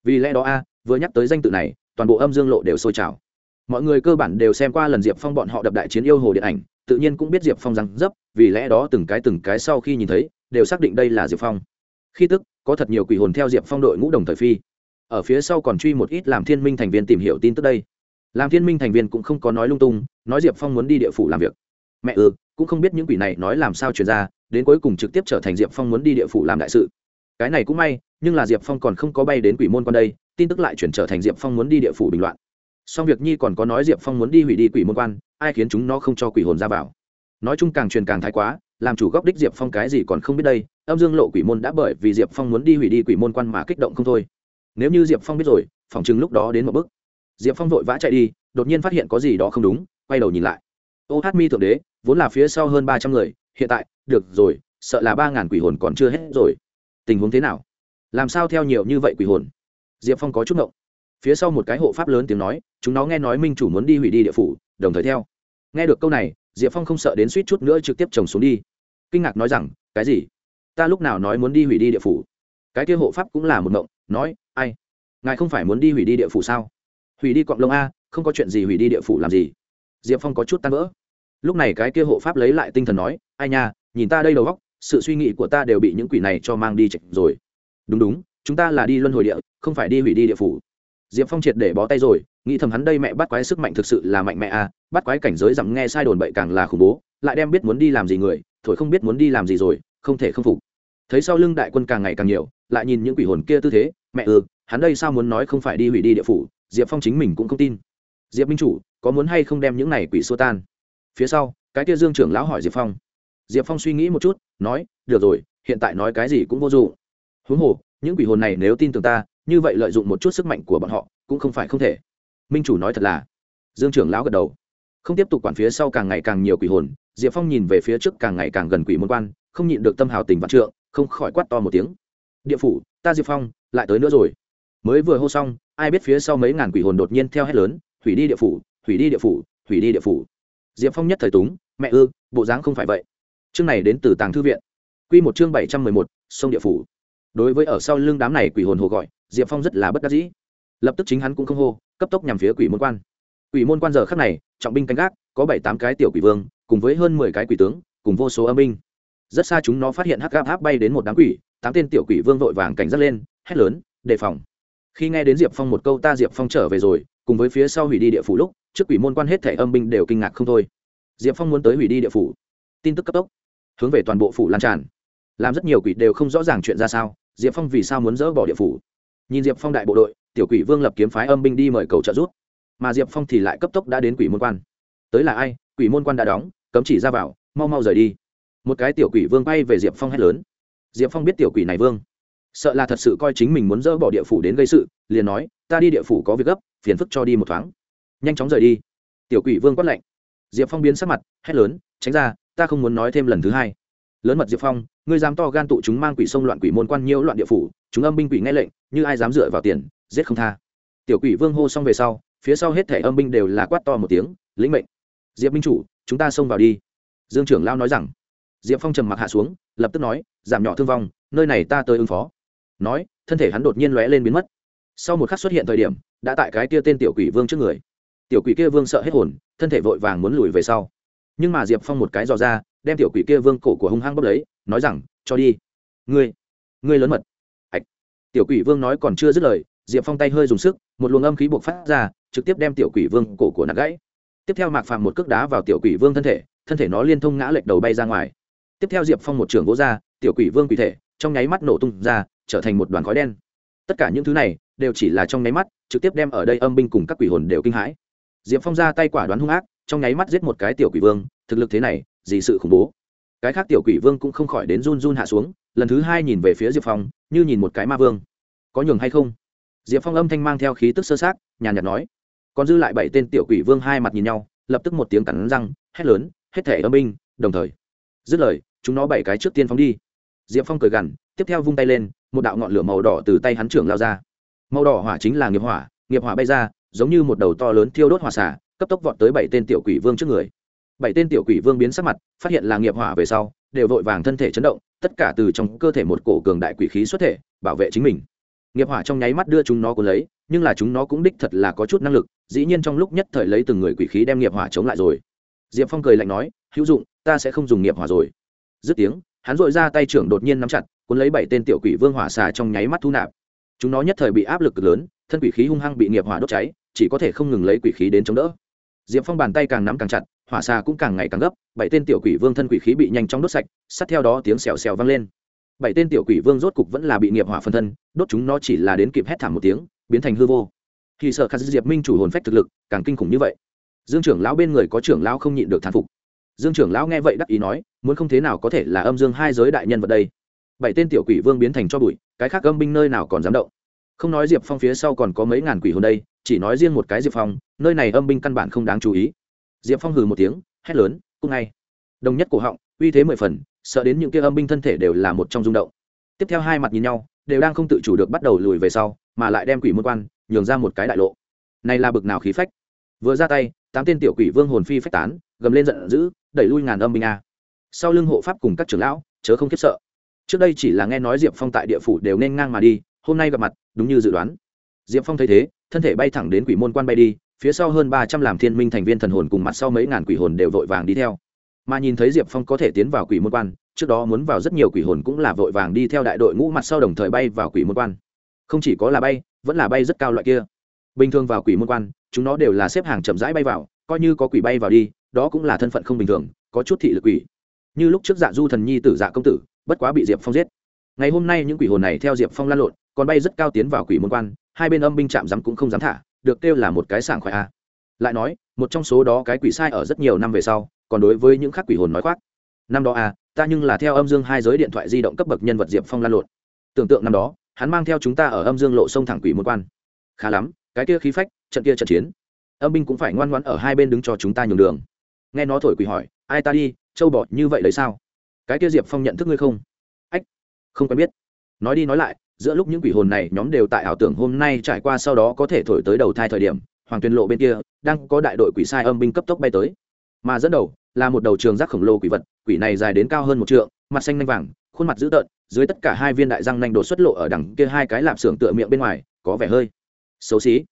Vì lẽ đó a, vừa nhắc tới danh tự này, toàn bộ âm dương lộ đều sôi trào. Mọi người cơ bản đều xem qua lần diệp phong bọn họ đập đại chiến yêu hồ điện ảnh, tự nhiên cũng biết diệp phong răng dấp, vì lẽ đó từng cái từng cái sau khi nhìn thấy, đều xác định đây là diệp phong. Khi tức, có thật nhiều quỷ hồn theo diệp phong đội ngũ đồng thời phi. Ở phía sau còn truy một ít làm thiên minh thành viên tìm hiểu tin tức đây làm thiên minh thành viên cũng không có nói lung tung, nói diệp phong muốn đi địa phủ làm việc. Mẹ ừ cũng không biết những quỷ này nói làm sao truyền ra, đến cuối cùng trực tiếp trở thành diệp phong muốn đi địa phủ làm đại sự. Cái này cũng may, nhưng là diệp phong còn không có bay đến quỷ môn quan đây, tin tức lại chuyển trở thành diệp phong muốn đi địa phủ bình loạn. Song việc nhi còn có nói diệp phong muốn đi hủy đi quỷ môn quan, ai khiến chúng nó không cho quỷ hồn ra vào? Nói chung càng truyền càng thái quá, làm chủ góc đích diệp phong cái gì còn không biết đây, âm dương lộ quỷ môn đã bởi vì diệp phong muốn đi hủy đi quỷ môn quan mà kích động không thôi. Nếu như diệp phong biết rồi phỏng chừng lúc đó đến một bước diệp phong vội vã chạy đi, đột nhiên phát hiện có gì đó không đúng, quay đầu nhìn lại. Ô hát mi thượng đế, vốn là phía sau hơn ba trăm người, hiện tại, được rồi, sợ là ba ngàn quỷ hồn còn chưa hết rồi. Tình huống thế nào? Làm sao theo nhiều như vậy quỷ hồn? Diệp phong có chút ngộng. Phía sau một cái hộ pháp lớn tiếng nói, chúng nó nghe nói minh chủ muốn đi hủy đi địa phủ, đồng thời theo. Nghe được câu này, diệp phong không sợ đến suýt chút nữa trực tiếp trồng xuống đi. Kinh ngạc nói rằng, cái gì? Ta lúc nào nói muốn đi hủy đi địa phủ? Cái kia hộ pháp cũng là một ngộng, nói, ai? Ngài không phải muốn đi hủy đi địa phủ sao? Hủy đi cọng lông a, không có chuyện gì hủy đi địa phủ làm gì. Diệp phong có chút tan vỡ. Lúc này cái kia hộ pháp lấy lại tinh thần nói, ai nha, nhìn ta đây đầu góc, sự suy nghĩ của ta đều bị những quỷ này cho mang đi chạch rồi. Đúng đúng, chúng ta là đi luân hồi địa, không phải đi hủy đi địa phủ. Diệp phong triệt để bó tay rồi, nghĩ thầm hắn đây mẹ bắt quái sức mạnh thực sự là mạnh mẽ à bắt quái cảnh giới dặm nghe sai đồn bậy càng là khủng bố, lại đem biết muốn đi làm gì người, thổi không biết muốn đi làm gì rồi, không thể không phục. Thấy sau lưng đại quân càng ngày càng nhiều, lại nhìn những quỷ hồn kia tư thế, mẹ ừ hắn đây sao muốn nói không phải đi hủy đi địa phủ? Diệp phong chính mình cũng không tin. Diệp minh chủ, có muốn hay không đem những này quỷ xua tan? Phía sau, cái kia dương trưởng lão hỏi diệp phong. Diệp phong suy nghĩ một chút, nói, được rồi, hiện tại nói cái gì cũng vô dụng. Huống hồ, những quỷ hồn này nếu tin tưởng ta, như vậy lợi dụng một chút sức mạnh của bọn họ, cũng không phải không thể. Minh chủ nói thật là. Dương trưởng lão gật đầu. Không tiếp tục quản phía sau càng ngày càng nhiều quỷ hồn, diệp phong nhìn về phía trước càng ngày càng gần quỷ môn quan, không nhịn được tâm hào tình vạn trượng, không khỏi quát to một tiếng. Địa phủ, ta diệp phong, lại tới nữa rồi. Mới vừa hô xong ai biết phía sau mấy ngàn quỷ hồn đột nhiên theo hét lớn, hủy đi địa phủ, hủy đi địa phủ, hủy đi địa phủ. Diệp phong nhất thời túng, mẹ ư, bộ dáng không phải vậy. Chương này đến từ tàng thư viện. Q một chương bảy trăm mười một, sông địa phủ. Đối với ở sau lưng đám này quỷ hồn hồ gọi, diệp phong rất là bất đắc dĩ. Lập tức chính hắn cũng không hô, cấp tốc nhằm phía quỷ môn quan. Quỷ môn quan giờ khắc này, trọng binh canh gác, có bảy tám cái tiểu quỷ vương, cùng với hơn mười cái quỷ tướng, cùng vô số âm binh. Rất xa chúng nó phát hiện hắc gáp bay đến một đám quỷ, tám tên tiểu quỷ vương vội vàng cảnh giác lên, hét lớn, đề phòng khi nghe đến diệp phong một câu ta diệp phong trở về rồi, cùng với phía sau hủy đi địa phủ lúc, trước quỷ môn quan hết thẻ âm binh đều kinh ngạc không thôi. Diệp phong muốn tới hủy đi địa phủ. Tin tức cấp tốc, hướng về toàn bộ phủ lan tràn. Làm rất nhiều quỷ đều không rõ ràng chuyện ra sao, diệp phong vì sao muốn dỡ bỏ địa phủ? Nhìn diệp phong đại bộ đội, tiểu quỷ vương lập kiếm phái âm binh đi mời cầu trợ giúp mà diệp phong thì lại cấp tốc đã đến quỷ môn quan. Tới là ai? Quỷ môn quan đã đóng, cấm chỉ ra vào, mau mau rời đi. Một cái tiểu quỷ vương bay về diệp phong hét lớn. Diệp phong biết tiểu quỷ này vương sợ là thật sự coi chính mình muốn dỡ bỏ địa phủ đến gây sự, liền nói, ta đi địa phủ có việc gấp, phiền phức cho đi một thoáng. Nhanh chóng rời đi. Tiểu quỷ vương quát lạnh. Diệp phong biến sắc mặt, hét lớn, tránh ra, ta không muốn nói thêm lần thứ hai. Lớn mật diệp phong, ngươi dám to gan tụ chúng mang quỷ sông loạn quỷ môn quan nhiễu loạn địa phủ, chúng âm binh quỷ nghe lệnh, như ai dám dựa vào tiền, giết không tha. Tiểu quỷ vương hô xong về sau, phía sau hết thẻ âm binh đều là quát to một tiếng, lĩnh mệnh. Diệp minh chủ, chúng ta xông vào đi. Dương trưởng lao nói rằng. Diệp phong trầm mặc hạ xuống, lập tức nói, giảm nhỏ thương vong, nơi này ta tới ứng phó nói, thân thể hắn đột nhiên lóe lên biến mất. Sau một khắc xuất hiện thời điểm, đã tại cái kia tên tiểu quỷ vương trước người. Tiểu quỷ kia vương sợ hết hồn, thân thể vội vàng muốn lùi về sau. Nhưng mà diệp phong một cái dò ra, đem tiểu quỷ kia vương cổ của hung hăng bốc lấy, nói rằng, cho đi. Ngươi ngươi lớn mật. Ạch tiểu quỷ vương nói còn chưa dứt lời, diệp phong tay hơi dùng sức, một luồng âm khí buộc phát ra, trực tiếp đem tiểu quỷ vương cổ của nạt gãy. Tiếp theo mạc phạm một cước đá vào tiểu quỷ vương thân thể thân thể nó liên thông ngã lệch đầu bay ra ngoài. Tiếp theo diệp phong một trường gỗ ra, tiểu quỷ vương quỷ thể, trong nháy mắt nổ tung ra trở thành một đoàn khói đen. Tất cả những thứ này đều chỉ là trong nháy mắt, trực tiếp đem ở đây âm binh cùng các quỷ hồn đều kinh hãi. Diệp phong ra tay quả đoán hung ác, trong nháy mắt giết một cái tiểu quỷ vương, thực lực thế này, gì sự khủng bố. Cái khác tiểu quỷ vương cũng không khỏi đến run run hạ xuống, lần thứ hai nhìn về phía diệp phong, như nhìn một cái ma vương. Có nhường hay không? Diệp phong âm thanh mang theo khí tức sơ sát, nhàn nhạt nói. Còn dư lại bảy tên tiểu quỷ vương hai mặt nhìn nhau, lập tức một tiếng cắn răng, hét lớn, hết thể âm binh, đồng thời. Dứt lời, chúng nó bảy cái trước tiên phóng đi. Diệp phong cười gằn, tiếp theo vung tay lên một đạo ngọn lửa màu đỏ từ tay hắn trưởng lao ra. Màu đỏ hỏa chính là nghiệp hỏa nghiệp hỏa bay ra, giống như một đầu to lớn thiêu đốt hỏa xả, cấp tốc vọt tới bảy tên tiểu quỷ vương trước người. Bảy tên tiểu quỷ vương biến sắc mặt, phát hiện là nghiệp hỏa về sau, đều vội vàng thân thể chấn động, tất cả từ trong cơ thể một cổ cường đại quỷ khí xuất thể, bảo vệ chính mình. Nghiệp hỏa trong nháy mắt đưa chúng nó cuốn lấy, nhưng là chúng nó cũng đích thật là có chút năng lực, dĩ nhiên trong lúc nhất thời lấy từng người quỷ khí đem nghiệp hỏa chống lại rồi. Diệp phong cười lạnh nói, hữu dụng, ta sẽ không dùng nghiệp hỏa rồi. Dứt tiếng hắn dội ra tay trưởng đột nhiên nắm chặt, cuốn lấy bảy tên tiểu quỷ vương hỏa xà trong nháy mắt thu nạp. Chúng nó nhất thời bị áp lực lớn, thân quỷ khí hung hăng bị nghiệp hỏa đốt cháy, chỉ có thể không ngừng lấy quỷ khí đến chống đỡ. Diệp phong bàn tay càng nắm càng chặt, hỏa xà cũng càng ngày càng gấp, bảy tên tiểu quỷ vương thân quỷ khí bị nhanh chóng đốt sạch, sát theo đó tiếng xèo xèo vang lên. Bảy tên tiểu quỷ vương rốt cục vẫn là bị nghiệp hỏa phân thân, đốt chúng nó chỉ là đến kịp hét thảm một tiếng, biến thành hư vô. Khi sợ khắc diệp minh chủ hồn phách thực lực, càng kinh khủng như vậy. Dương trưởng lão bên người có trưởng lão không nhịn được thán phục dương trưởng lão nghe vậy đắc ý nói, muốn không thế nào có thể là âm dương hai giới đại nhân vật đây. Bảy tên tiểu quỷ vương biến thành cho bụi, cái khác âm binh nơi nào còn dám động. Không nói diệp phong phía sau còn có mấy ngàn quỷ hồn đây, chỉ nói riêng một cái diệp phong, nơi này âm binh căn bản không đáng chú ý. Diệp phong hừ một tiếng, hét lớn, cung ngay. Đồng nhất cổ họng, uy thế mười phần, sợ đến những kia âm binh thân thể đều là một trong rung động. Tiếp theo hai mặt nhìn nhau, đều đang không tự chủ được bắt đầu lùi về sau, mà lại đem quỷ môn quan, nhường ra một cái đại lộ. Này là bực nào khí phách. Vừa ra tay, tám tên tiểu quỷ vương hồn phi phách tán gầm lên giận dữ, đẩy lui ngàn âm binh a. Sau lưng hộ pháp cùng các trưởng lão, chớ không khiếp sợ. Trước đây chỉ là nghe nói diệp phong tại địa phủ đều nên ngang mà đi, hôm nay gặp mặt, đúng như dự đoán. Diệp phong thấy thế, thân thể bay thẳng đến quỷ môn quan bay đi, phía sau hơn ba trăm làm thiên minh thành viên thần hồn cùng mặt sau mấy ngàn quỷ hồn đều vội vàng đi theo. Mà nhìn thấy diệp phong có thể tiến vào quỷ môn quan, trước đó muốn vào rất nhiều quỷ hồn cũng là vội vàng đi theo đại đội ngũ mặt sau đồng thời bay vào quỷ môn quan. Không chỉ có là bay, vẫn là bay rất cao loại kia. Bình thường vào quỷ môn quan, chúng nó đều là xếp hàng chậm rãi bay vào, coi như có quỷ bay vào đi đó cũng là thân phận không bình thường, có chút thị lực quỷ. Như lúc trước dạ du thần nhi tử dạ công tử, bất quá bị diệp phong giết. Ngày hôm nay những quỷ hồn này theo diệp phong lan lộn, còn bay rất cao tiến vào quỷ môn quan, hai bên âm binh chạm rắm cũng không dám thả, được kêu là một cái sảng khoái a. Lại nói, một trong số đó cái quỷ sai ở rất nhiều năm về sau, còn đối với những khác quỷ hồn nói khoác. Năm đó a ta nhưng là theo âm dương hai giới điện thoại di động cấp bậc nhân vật diệp phong lan lộn. Tưởng tượng năm đó, hắn mang theo chúng ta ở âm dương lộ sông thẳng quỷ môn quan. Khá lắm, cái kia khí phách, trận kia trận chiến. Âm binh cũng phải ngoan ngoãn ở hai bên đứng cho chúng ta nhường đường nghe nó thổi quỷ hỏi, ai ta đi châu bọt như vậy lấy sao? Cái kia diệp phong nhận thức ngươi không? Ách, không quen biết. Nói đi nói lại, giữa lúc những quỷ hồn này nhóm đều tại ảo tưởng hôm nay trải qua sau đó có thể thổi tới đầu thai thời điểm, hoàng tuyên lộ bên kia đang có đại đội quỷ sai âm binh cấp tốc bay tới. Mà dẫn đầu là một đầu trường giác khổng lồ quỷ vật, quỷ này dài đến cao hơn một trượng, mặt xanh nanh vàng, khuôn mặt dữ tợn, dưới tất cả hai viên đại răng nanh đột xuất lộ ở đằng kia hai cái lạp xưởng tựa miệng bên ngoài, có vẻ hơi xấu xí.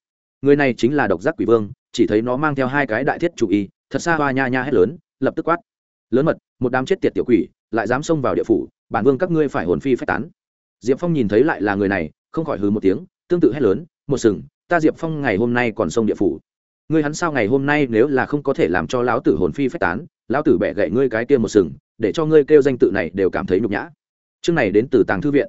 Người này chính là độc giác quỷ vương, chỉ thấy nó mang theo hai cái đại thiết chủ y thật xa hoa nha nha hét lớn, lập tức quát. Lớn mật, một đám chết tiệt tiểu quỷ, lại dám xông vào địa phủ, bản vương các ngươi phải hồn phi phách tán. Diệp phong nhìn thấy lại là người này, không khỏi hừ một tiếng, tương tự hét lớn, một sừng, ta diệp phong ngày hôm nay còn xông địa phủ. Ngươi hắn sao ngày hôm nay nếu là không có thể làm cho lão tử hồn phi phách tán, lão tử bẻ gậy ngươi cái kia một sừng, để cho ngươi kêu danh tự này đều cảm thấy nhục nhã. Chương này đến từ tàng thư viện.